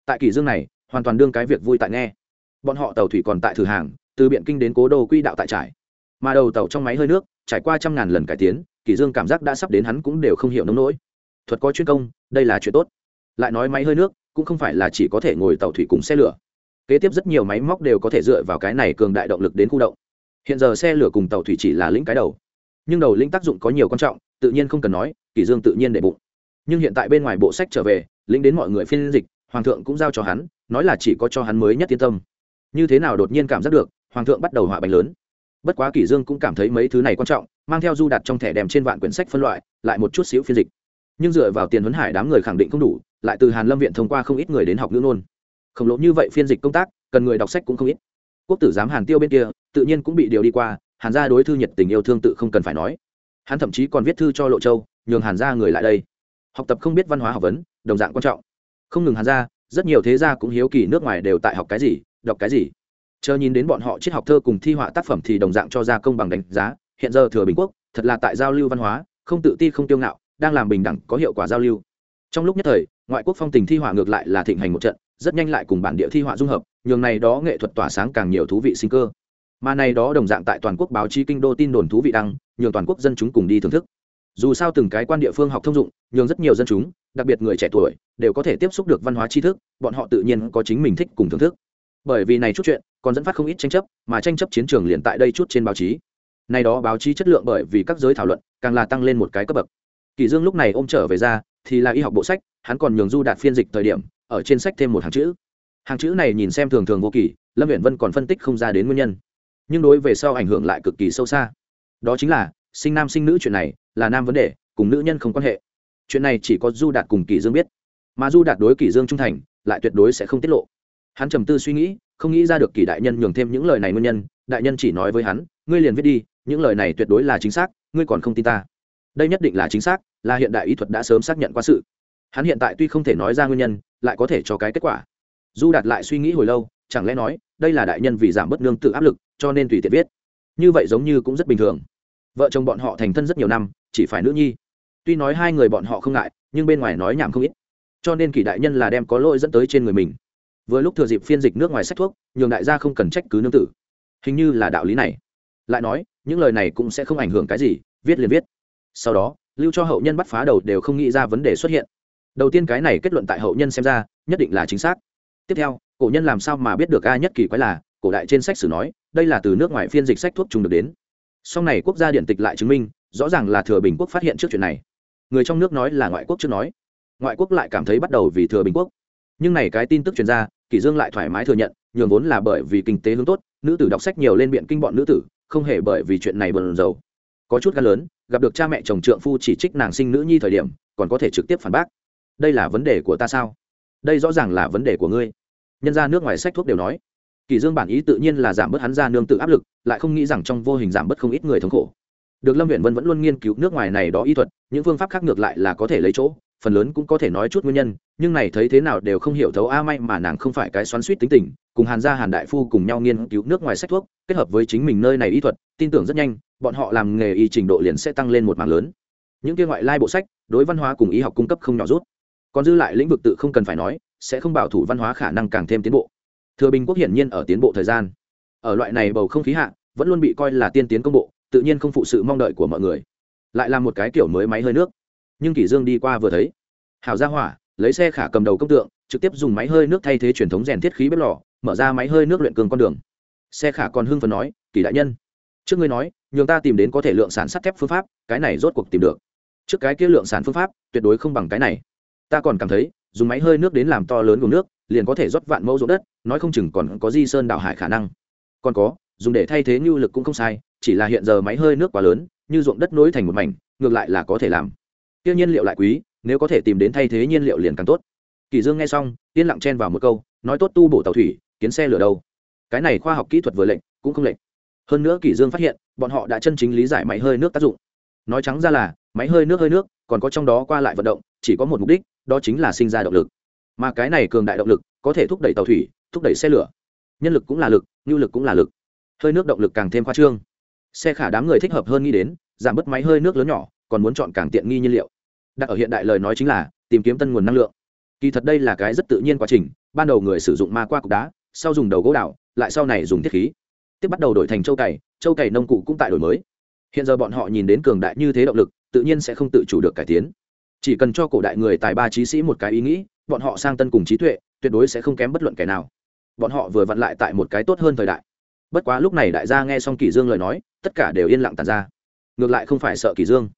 [SPEAKER 1] Tại kỷ dương này, hoàn toàn đương cái việc vui tại nghe. Bọn họ tàu thủy còn tại thử hàng, từ biện kinh đến cố đô quy đạo tại trải. Mà đầu tàu trong máy hơi nước, trải qua trăm ngàn lần cải tiến kỷ dương cảm giác đã sắp đến hắn cũng đều không hiểu nông nỗi. Thuật có chuyên công, đây là chuyện tốt. Lại nói máy hơi nước, cũng không phải là chỉ có thể ngồi tàu thủy cùng xe lửa kế tiếp rất nhiều máy móc đều có thể dựa vào cái này cường đại động lực đến khu động. Hiện giờ xe lửa cùng tàu thủy chỉ là lĩnh cái đầu. Nhưng đầu lĩnh tác dụng có nhiều quan trọng, tự nhiên không cần nói kỷ dương tự nhiên để bụng. Nhưng hiện tại bên ngoài bộ sách trở về, lĩnh đến mọi người phiên dịch, hoàng thượng cũng giao cho hắn, nói là chỉ có cho hắn mới nhất yên tâm. Như thế nào đột nhiên cảm giác được, hoàng thượng bắt đầu họa bánh lớn. Bất quá kỷ dương cũng cảm thấy mấy thứ này quan trọng, mang theo du đặt trong thẻ đem trên vạn quyển sách phân loại, lại một chút xíu phiên dịch. Nhưng dựa vào tiền huấn hải đám người khẳng định không đủ, lại từ hàn lâm viện thông qua không ít người đến học ngữ luôn khổng lồ như vậy phiên dịch công tác, cần người đọc sách cũng không ít. Quốc tử giám hàn tiêu bên kia, tự nhiên cũng bị điều đi qua, hàn gia đối thư nhiệt tình yêu thương tự không cần phải nói. Hắn thậm chí còn viết thư cho lộ châu, nhường hàn gia người lại đây. Học tập không biết văn hóa học vấn, đồng dạng quan trọng. Không ngừng hàn gia, rất nhiều thế gia cũng hiếu kỳ nước ngoài đều tại học cái gì, đọc cái gì. Chờ nhìn đến bọn họ triết học thơ cùng thi họa tác phẩm thì đồng dạng cho ra công bằng đánh giá, hiện giờ thừa bình quốc, thật là tại giao lưu văn hóa, không tự ti không tiêu ngạo, đang làm bình đẳng có hiệu quả giao lưu. Trong lúc nhất thời, ngoại quốc phong tình thi họa ngược lại là thịnh hành một trận rất nhanh lại cùng bản địa thi họa dung hợp, nhường này đó nghệ thuật tỏa sáng càng nhiều thú vị sinh cơ. Mà này đó đồng dạng tại toàn quốc báo chí kinh đô tin đồn thú vị đăng, nhường toàn quốc dân chúng cùng đi thưởng thức. Dù sao từng cái quan địa phương học thông dụng, nhường rất nhiều dân chúng, đặc biệt người trẻ tuổi, đều có thể tiếp xúc được văn hóa tri thức, bọn họ tự nhiên có chính mình thích cùng thưởng thức. Bởi vì này chút chuyện, còn dẫn phát không ít tranh chấp, mà tranh chấp chiến trường liền tại đây chút trên báo chí. Này đó báo chí chất lượng bởi vì các giới thảo luận, càng là tăng lên một cái cấp bậc. Kỳ dương lúc này ôm trở về ra, thì là y học bộ sách, hắn còn nhường du đạt phiên dịch thời điểm ở trên sách thêm một hàng chữ. Hàng chữ này nhìn xem thường thường vô kỳ, lâm viện vân còn phân tích không ra đến nguyên nhân. Nhưng đối về sau ảnh hưởng lại cực kỳ sâu xa. Đó chính là, sinh nam sinh nữ chuyện này là nam vấn đề, cùng nữ nhân không quan hệ. Chuyện này chỉ có du đạt cùng kỳ dương biết. Mà du đạt đối kỳ dương trung thành, lại tuyệt đối sẽ không tiết lộ. Hắn trầm tư suy nghĩ, không nghĩ ra được kỳ đại nhân nhường thêm những lời này nguyên nhân. Đại nhân chỉ nói với hắn, ngươi liền viết đi, những lời này tuyệt đối là chính xác, ngươi còn không tin ta. Đây nhất định là chính xác, là hiện đại y thuật đã sớm xác nhận qua sự. Hắn hiện tại tuy không thể nói ra nguyên nhân lại có thể cho cái kết quả. Du đạt lại suy nghĩ hồi lâu, chẳng lẽ nói, đây là đại nhân vì giảm bớt nương tự áp lực, cho nên tùy tiện viết. Như vậy giống như cũng rất bình thường. Vợ chồng bọn họ thành thân rất nhiều năm, chỉ phải nữ nhi. Tuy nói hai người bọn họ không ngại, nhưng bên ngoài nói nhảm không ít. Cho nên kỷ đại nhân là đem có lỗi dẫn tới trên người mình. Vừa lúc thừa dịp phiên dịch nước ngoài sách thuốc, nhường đại gia không cần trách cứ nương tử. Hình như là đạo lý này. Lại nói, những lời này cũng sẽ không ảnh hưởng cái gì, viết liền viết. Sau đó, lưu cho hậu nhân bắt phá đầu đều không nghĩ ra vấn đề xuất hiện đầu tiên cái này kết luận tại hậu nhân xem ra, nhất định là chính xác. Tiếp theo, cổ nhân làm sao mà biết được a nhất kỳ quái là, cổ đại trên sách sử nói, đây là từ nước ngoài phiên dịch sách thuốc trùng được đến. Sau này quốc gia điện tịch lại chứng minh, rõ ràng là thừa bình quốc phát hiện trước chuyện này. Người trong nước nói là ngoại quốc chưa nói. Ngoại quốc lại cảm thấy bắt đầu vì thừa bình quốc. Nhưng này cái tin tức truyền ra kỷ dương lại thoải mái thừa nhận, nhường vốn là bởi vì kinh tế hướng tốt, nữ tử đọc sách nhiều lên biện kinh bọn nữ tử, không hề bởi vì chuyện này bần dầu có chút gan lớn, gặp được cha mẹ chồng trượng phu chỉ trích nàng sinh nữ nhi thời điểm, còn có thể trực tiếp phản bác đây là vấn đề của ta sao? Đây rõ ràng là vấn đề của ngươi. Nhân ra nước ngoài sách thuốc đều nói, kỳ dương bản ý tự nhiên là giảm bớt hắn ra nương tự áp lực, lại không nghĩ rằng trong vô hình giảm bớt không ít người thống khổ. Được lâm huyện vân vẫn luôn nghiên cứu nước ngoài này đó y thuật, những phương pháp khác ngược lại là có thể lấy chỗ, phần lớn cũng có thể nói chút nguyên nhân, nhưng này thấy thế nào đều không hiểu thấu a, may mà nàng không phải cái xoắn suýt tính tình, cùng hàn gia hàn đại phu cùng nhau nghiên cứu nước ngoài sách thuốc, kết hợp với chính mình nơi này y thuật, tin tưởng rất nhanh, bọn họ làm nghề y trình độ liền sẽ tăng lên một mảng lớn. Những kia ngoại lai bộ sách, đối văn hóa cùng y học cung cấp không nhỏ rút còn dư lại lĩnh vực tự không cần phải nói, sẽ không bảo thủ văn hóa khả năng càng thêm tiến bộ. Thừa bình quốc hiển nhiên ở tiến bộ thời gian. Ở loại này bầu không khí hạ, vẫn luôn bị coi là tiên tiến công bộ, tự nhiên không phụ sự mong đợi của mọi người. Lại là một cái kiểu mới máy hơi nước. Nhưng kỷ dương đi qua vừa thấy. Hảo gia hỏa, lấy xe khả cầm đầu công tượng, trực tiếp dùng máy hơi nước thay thế truyền thống rèn thiết khí bếp lò, mở ra máy hơi nước luyện cường con đường. Xe khả còn hưng phấn nói kỳ đại nhân, trước ngươi nói, nhường ta tìm đến có thể lượng sản sắt thép phương pháp, cái này rốt cuộc tìm được. Trước cái kia lượng sản phương pháp, tuyệt đối không bằng cái này ta còn cảm thấy, dùng máy hơi nước đến làm to lớn của nước, liền có thể rót vạn mẫu ruộng đất, nói không chừng còn có di sơn đảo hải khả năng. Còn có, dùng để thay thế nhu lực cũng không sai, chỉ là hiện giờ máy hơi nước quá lớn, như ruộng đất nối thành một mảnh, ngược lại là có thể làm. Tiêu nhiên liệu lại quý, nếu có thể tìm đến thay thế nhiên liệu liền càng tốt. Kỳ dương nghe xong, yên lặng chen vào một câu, nói tốt tu bổ tàu thủy, kiến xe lửa đâu. Cái này khoa học kỹ thuật vừa lệnh, cũng không lệnh. Hơn nữa kỳ dương phát hiện, bọn họ đã chân chính lý giải máy hơi nước tác dụng. Nói trắng ra là, máy hơi nước hơi nước còn có trong đó qua lại vận động, chỉ có một mục đích, đó chính là sinh ra động lực. Mà cái này cường đại động lực, có thể thúc đẩy tàu thủy, thúc đẩy xe lửa. Nhân lực cũng là lực nhu lực cũng là lực. Hơi nước động lực càng thêm khoa trương. Xe khả đám người thích hợp hơn nghĩ đến, giảm bớt máy hơi nước lớn nhỏ, còn muốn chọn càng tiện nghi nhiên liệu. Đặt ở hiện đại lời nói chính là, tìm kiếm tân nguồn năng lượng. Kỳ thật đây là cái rất tự nhiên quá trình, ban đầu người sử dụng ma qua cục đá, sau dùng đầu gỗ đào, lại sau này dùng thiết khí. Tiếp bắt đầu đổi thành châu cày châu cày nông cụ cũng tại đổi mới. Hiện giờ bọn họ nhìn đến cường đại như thế động lực tự nhiên sẽ không tự chủ được cải tiến. Chỉ cần cho cổ đại người tài ba trí sĩ một cái ý nghĩ, bọn họ sang tân cùng trí tuệ, tuyệt đối sẽ không kém bất luận kẻ nào. Bọn họ vừa vặn lại tại một cái tốt hơn thời đại. Bất quá lúc này đại gia nghe xong kỷ dương lời nói, tất cả đều yên lặng tàn ra. Ngược lại không phải sợ kỷ dương,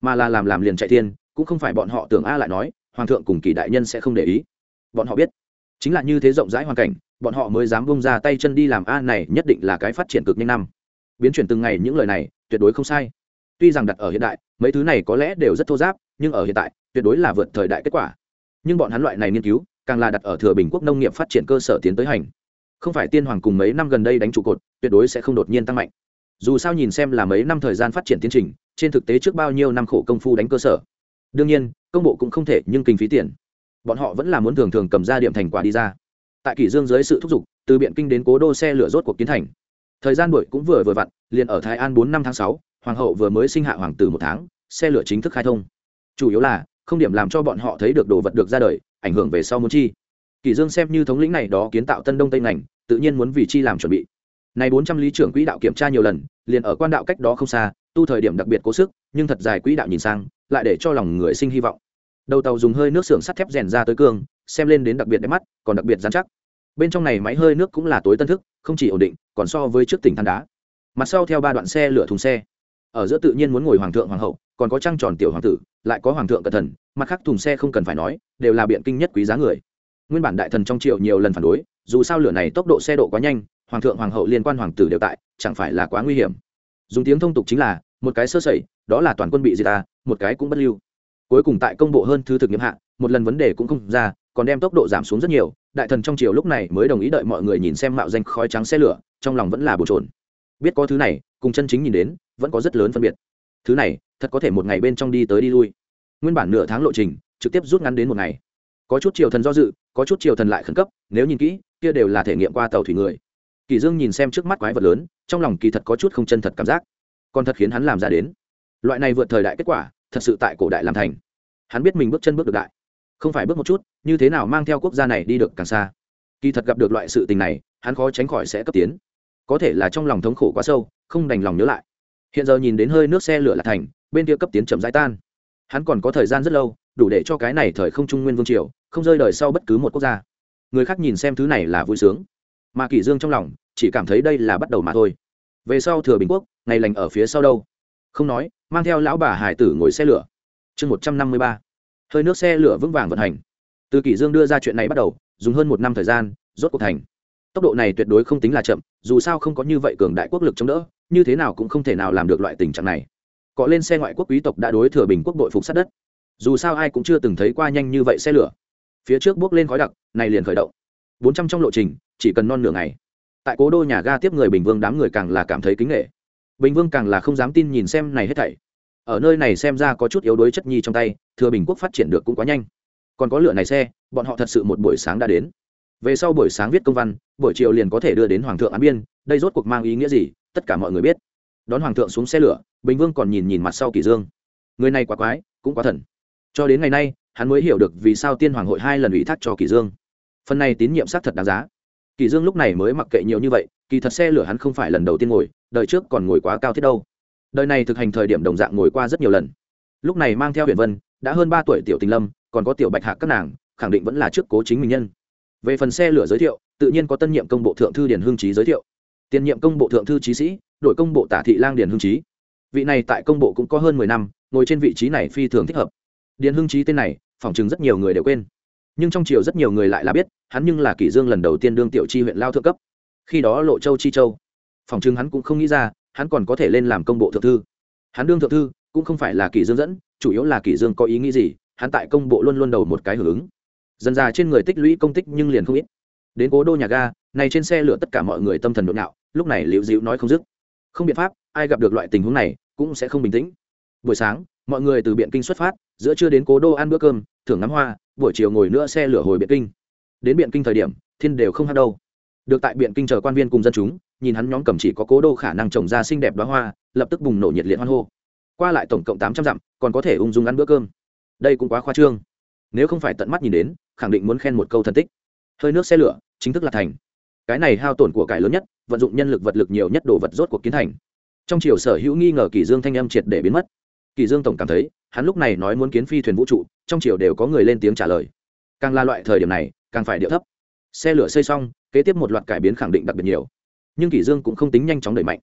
[SPEAKER 1] mà là làm làm liền chạy thiên, cũng không phải bọn họ tưởng a lại nói, hoàng thượng cùng kỳ đại nhân sẽ không để ý. Bọn họ biết, chính là như thế rộng rãi hoàn cảnh, bọn họ mới dám bông ra tay chân đi làm a này nhất định là cái phát triển cực nhanh năm. Biến chuyển từng ngày những lời này, tuyệt đối không sai tuy rằng đặt ở hiện đại, mấy thứ này có lẽ đều rất thô giáp, nhưng ở hiện tại, tuyệt đối là vượt thời đại kết quả. Nhưng bọn hắn loại này nghiên cứu, càng là đặt ở thừa bình quốc nông nghiệp phát triển cơ sở tiến tới hành. Không phải tiên hoàng cùng mấy năm gần đây đánh trụ cột, tuyệt đối sẽ không đột nhiên tăng mạnh. Dù sao nhìn xem là mấy năm thời gian phát triển tiến trình, trên thực tế trước bao nhiêu năm khổ công phu đánh cơ sở. Đương nhiên, công bộ cũng không thể nhưng kinh phí tiền. Bọn họ vẫn là muốn thường thường cầm ra điểm thành quả đi ra. Tại kỷ dương dưới sự thúc giục, từ biện kinh đến cố đô xe lửa rốt cuộc kiến thành. Thời gian đuổi cũng vừa vừa vặn, liền ở thái an bốn năm tháng sáu hoàng hậu vừa mới sinh hạ hoàng tử một tháng, xe lửa chính thức khai thông. Chủ yếu là, không điểm làm cho bọn họ thấy được đồ vật được ra đời, ảnh hưởng về sau muốn chi. Kỷ dương xem như thống lĩnh này đó kiến tạo tân đông tây ngành, tự nhiên muốn vì chi làm chuẩn bị. Này bốn trăm lý trưởng quỹ đạo kiểm tra nhiều lần, liền ở quan đạo cách đó không xa, tu thời điểm đặc biệt cố sức, nhưng thật dài quỹ đạo nhìn sang, lại để cho lòng người sinh hy vọng. Đầu tàu dùng hơi nước xưởng sắt thép rèn ra tới cương, xem lên đến đặc biệt đẹp mắt, còn đặc biệt dán chắc. Bên trong này máy hơi nước cũng là tối tân thức, không chỉ ổn định, còn so với trước tỉnh than đá. Mặt sau theo ba đoạn xe lửa thùng xe ở giữa tự nhiên muốn ngồi hoàng thượng hoàng hậu, còn có trăng tròn tiểu hoàng tử, lại có hoàng thượng cẩn thần mặt khác thùng xe không cần phải nói, đều là biện kinh nhất quý giá người. Nguyên bản đại thần trong triệu nhiều lần phản đối, dù sao lửa này tốc độ xe độ quá nhanh, hoàng thượng hoàng hậu liên quan hoàng tử đều tại, chẳng phải là quá nguy hiểm. Dùng tiếng thông tục chính là, một cái sơ sẩy, đó là toàn quân bị diệt ta, một cái cũng bất lưu. Cuối cùng tại công bộ hơn thứ thực nghiệm hạ, một lần vấn đề cũng không ra, còn đem tốc độ giảm xuống rất nhiều, đại thần trong chiều lúc này mới đồng ý đợi mọi người nhìn xem mạo danh khói trắng xe lửa, trong lòng vẫn là bồn trồn biết có thứ này, cùng chân chính nhìn đến vẫn có rất lớn phân biệt. Thứ này, thật có thể một ngày bên trong đi tới đi lui. Nguyên bản nửa tháng lộ trình, trực tiếp rút ngắn đến một ngày. Có chút triều thần do dự, có chút triều thần lại khẩn cấp, nếu nhìn kỹ, kia đều là thể nghiệm qua tàu thủy người. Kỳ dương nhìn xem trước mắt quái vật lớn, trong lòng kỳ thật có chút không chân thật cảm giác. Còn thật khiến hắn làm ra đến. Loại này vượt thời đại kết quả, thật sự tại cổ đại làm thành. Hắn biết mình bước chân bước được đại. Không phải bước một chút, như thế nào mang theo quốc gia này đi được càng xa. Kỳ thật gặp được loại sự tình này, hắn khó tránh khỏi sẽ cấp tiến. Có thể là trong lòng thống khổ quá sâu, không đành lòng nhớ lại hiện giờ nhìn đến hơi nước xe lửa là thành, bên kia cấp tiến chậm rãi tan. Hắn còn có thời gian rất lâu, đủ để cho cái này thời không trung nguyên vương triều, không rơi đời sau bất cứ một quốc gia. Người khác nhìn xem thứ này là vui sướng. Mà kỷ dương trong lòng, chỉ cảm thấy đây là bắt đầu mà thôi. Về sau thừa bình quốc, ngày lành ở phía sau đâu? Không nói, mang theo lão bà hải tử ngồi xe lửa. Chương một trăm năm mươi ba. Hơi nước xe lửa vững vàng vận hành. Từ kỷ dương đưa ra chuyện này bắt đầu, dùng hơn một năm thời gian, rốt cuộc thành. Tốc độ này tuyệt đối không tính là chậm, dù sao không có như vậy cường đại quốc lực chống đỡ như thế nào cũng không thể nào làm được loại tình trạng này. Cọ lên xe ngoại quốc quý tộc đã đối thừa bình quốc đội phục sát đất. Dù sao ai cũng chưa từng thấy qua nhanh như vậy xe lửa. Phía trước bước lên khói đặc, này liền khởi động. Bốn trăm trong lộ trình, chỉ cần non nửa ngày. Tại cố đô nhà ga tiếp người bình vương đám người càng là cảm thấy kính nghệ. Bình vương càng là không dám tin nhìn xem này hết thảy. Ở nơi này xem ra có chút yếu đuối chất nhi trong tay, thừa bình quốc phát triển được cũng quá nhanh. Còn có lửa này xe, bọn họ thật sự một buổi sáng đã đến. Về sau buổi sáng viết công văn, buổi chiều liền có thể đưa đến hoàng thượng án biên, đây rốt cuộc mang ý nghĩa gì? Tất cả mọi người biết. Đón hoàng thượng xuống xe lửa, bình vương còn nhìn nhìn mặt sau kỳ dương. Người này quá quái, cũng quá thần. Cho đến ngày nay, hắn mới hiểu được vì sao tiên hoàng hội hai lần ủy thác cho kỳ dương. Phần này tín nhiệm xác thật đáng giá. Kỳ dương lúc này mới mặc kệ nhiều như vậy, kỳ thật xe lửa hắn không phải lần đầu tiên ngồi, đời trước còn ngồi quá cao thiết đâu. Đời này thực hành thời điểm đồng dạng ngồi qua rất nhiều lần. Lúc này mang theo huyền vân, đã hơn ba tuổi tiểu tình lâm, còn có tiểu bạch hạc các nàng, khẳng định vẫn là trước cố chính mình nhân. Về phần xe lửa giới thiệu, tự nhiên có tân nhiệm công bộ thượng thư điển hương trí giới thiệu tiền nhiệm công bộ thượng thư trí sĩ đội công bộ tả thị lang điền hưng trí vị này tại công bộ cũng có hơn mười năm, ngồi trên vị trí này phi thường thích hợp. Điền hưng trí tên này phỏng chừng rất nhiều người đều quên. Nhưng trong triều rất nhiều người lại là biết, hắn nhưng là kỷ dương lần đầu tiên đương tiểu chi huyện lao thượng cấp. Khi đó lộ châu chi châu phỏng chừng hắn cũng không nghĩ ra, hắn còn có thể lên làm công bộ thượng thư. Hắn đương thượng thư, cũng không phải là kỷ dương dẫn, chủ yếu là kỷ dương có ý nghĩ gì, hắn tại công bộ luôn luôn đầu một cái hưởng ứng. Dần ra trên người tích lũy công tích nhưng liền không ít. Đến cố đô nhà ga này trên xe lửa tất cả mọi người tâm thần nhộn nhạo lúc này liễu dịu nói không dứt. Không biện pháp, ai gặp được loại tình huống này, cũng sẽ không bình tĩnh. Buổi sáng, mọi người từ biện kinh xuất phát, giữa trưa đến cố đô ăn bữa cơm, thưởng ngắm hoa, buổi chiều ngồi nữa xe lửa hồi biện kinh. Đến biện kinh thời điểm, thiên đều không hát đâu. Được tại biện kinh chờ quan viên cùng dân chúng, nhìn hắn nhóm cầm chỉ có cố đô khả năng trồng ra xinh đẹp đoá hoa, lập tức bùng nổ nhiệt liệt hoan hô. Qua lại tổng cộng tám trăm dặm, còn có thể ung dung ăn bữa cơm. Đây cũng quá khoa trương. Nếu không phải tận mắt nhìn đến, khẳng định muốn khen một câu thân tích. Hơi nước xe lửa, chính thức là thành cái này hao tổn của cải lớn nhất, vận dụng nhân lực vật lực nhiều nhất đồ vật rốt cuộc kiến thành. Trong chiều sở hữu nghi ngờ kỳ dương thanh âm triệt để biến mất. Kỳ dương tổng cảm thấy, hắn lúc này nói muốn kiến phi thuyền vũ trụ, trong chiều đều có người lên tiếng trả lời. Càng là loại thời điểm này, càng phải điệu thấp. Xe lửa xây xong, kế tiếp một loạt cải biến khẳng định đặc biệt nhiều. Nhưng kỷ dương cũng không tính nhanh chóng đẩy mạnh.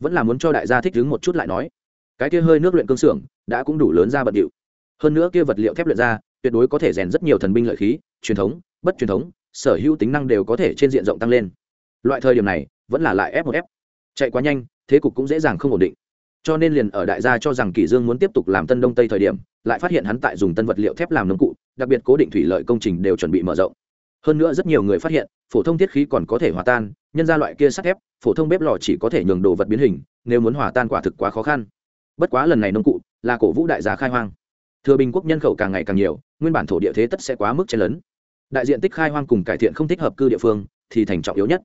[SPEAKER 1] Vẫn là muốn cho đại gia thích ứng một chút lại nói. Cái kia hơi nước luyện cương xưởng, đã cũng đủ lớn ra bận điệu. Hơn nữa kia vật liệu thép luyện ra, tuyệt đối có thể rèn rất nhiều thần binh lợi khí, truyền thống, bất truyền thống sở hữu tính năng đều có thể trên diện rộng tăng lên. Loại thời điểm này, vẫn là lại f một f. Chạy quá nhanh, thế cục cũng dễ dàng không ổn định. Cho nên liền ở đại gia cho rằng kỷ dương muốn tiếp tục làm tân đông tây thời điểm, lại phát hiện hắn tại dùng tân vật liệu thép làm nông cụ, đặc biệt cố định thủy lợi công trình đều chuẩn bị mở rộng. Hơn nữa rất nhiều người phát hiện, phổ thông thiết khí còn có thể hòa tan, nhân ra loại kia sắt thép, phổ thông bếp lò chỉ có thể nhường đồ vật biến hình, nếu muốn hòa tan quả thực quá khó khăn. Bất quá lần này nông cụ, là cổ vũ đại gia khai hoang. Thừa bình quốc nhân khẩu càng ngày càng nhiều, nguyên bản thổ địa thế tất sẽ quá mức chen lớn đại diện tích khai hoang cùng cải thiện không thích hợp cư địa phương thì thành trọng yếu nhất.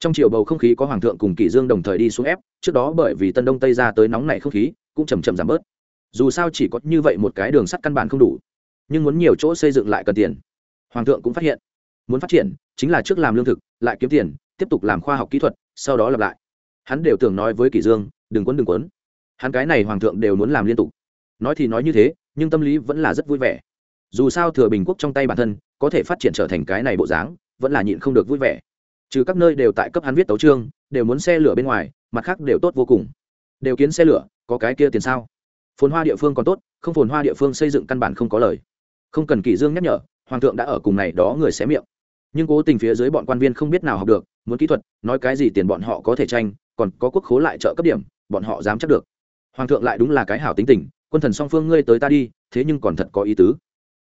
[SPEAKER 1] Trong chiều bầu không khí có hoàng thượng cùng kỷ dương đồng thời đi xuống ép, trước đó bởi vì tân đông tây ra tới nóng này không khí, cũng chầm chậm giảm bớt. Dù sao chỉ có như vậy một cái đường sắt căn bản không đủ, nhưng muốn nhiều chỗ xây dựng lại cần tiền. Hoàng thượng cũng phát hiện, muốn phát triển chính là trước làm lương thực, lại kiếm tiền, tiếp tục làm khoa học kỹ thuật, sau đó lặp lại. Hắn đều tưởng nói với kỷ dương, đừng quấn đừng quấn. Hắn cái này hoàng thượng đều muốn làm liên tục. Nói thì nói như thế, nhưng tâm lý vẫn là rất vui vẻ dù sao thừa bình quốc trong tay bản thân, có thể phát triển trở thành cái này bộ dáng, vẫn là nhịn không được vui vẻ. Trừ các nơi đều tại cấp hắn viết tấu trương đều muốn xe lửa bên ngoài, mặt khác đều tốt vô cùng. Đều kiến xe lửa, có cái kia tiền sao? Phồn hoa địa phương còn tốt, không phồn hoa địa phương xây dựng căn bản không có lời. Không cần kỷ dương nhắc nhở, hoàng thượng đã ở cùng này đó người xé miệng. Nhưng cố tình phía dưới bọn quan viên không biết nào học được, muốn kỹ thuật, nói cái gì tiền bọn họ có thể tranh, còn có quốc khố lại trợ cấp điểm, bọn họ dám chắc được. Hoàng thượng lại đúng là cái hảo tính tình, quân thần song phương ngươi tới ta đi, thế nhưng còn thật có ý tứ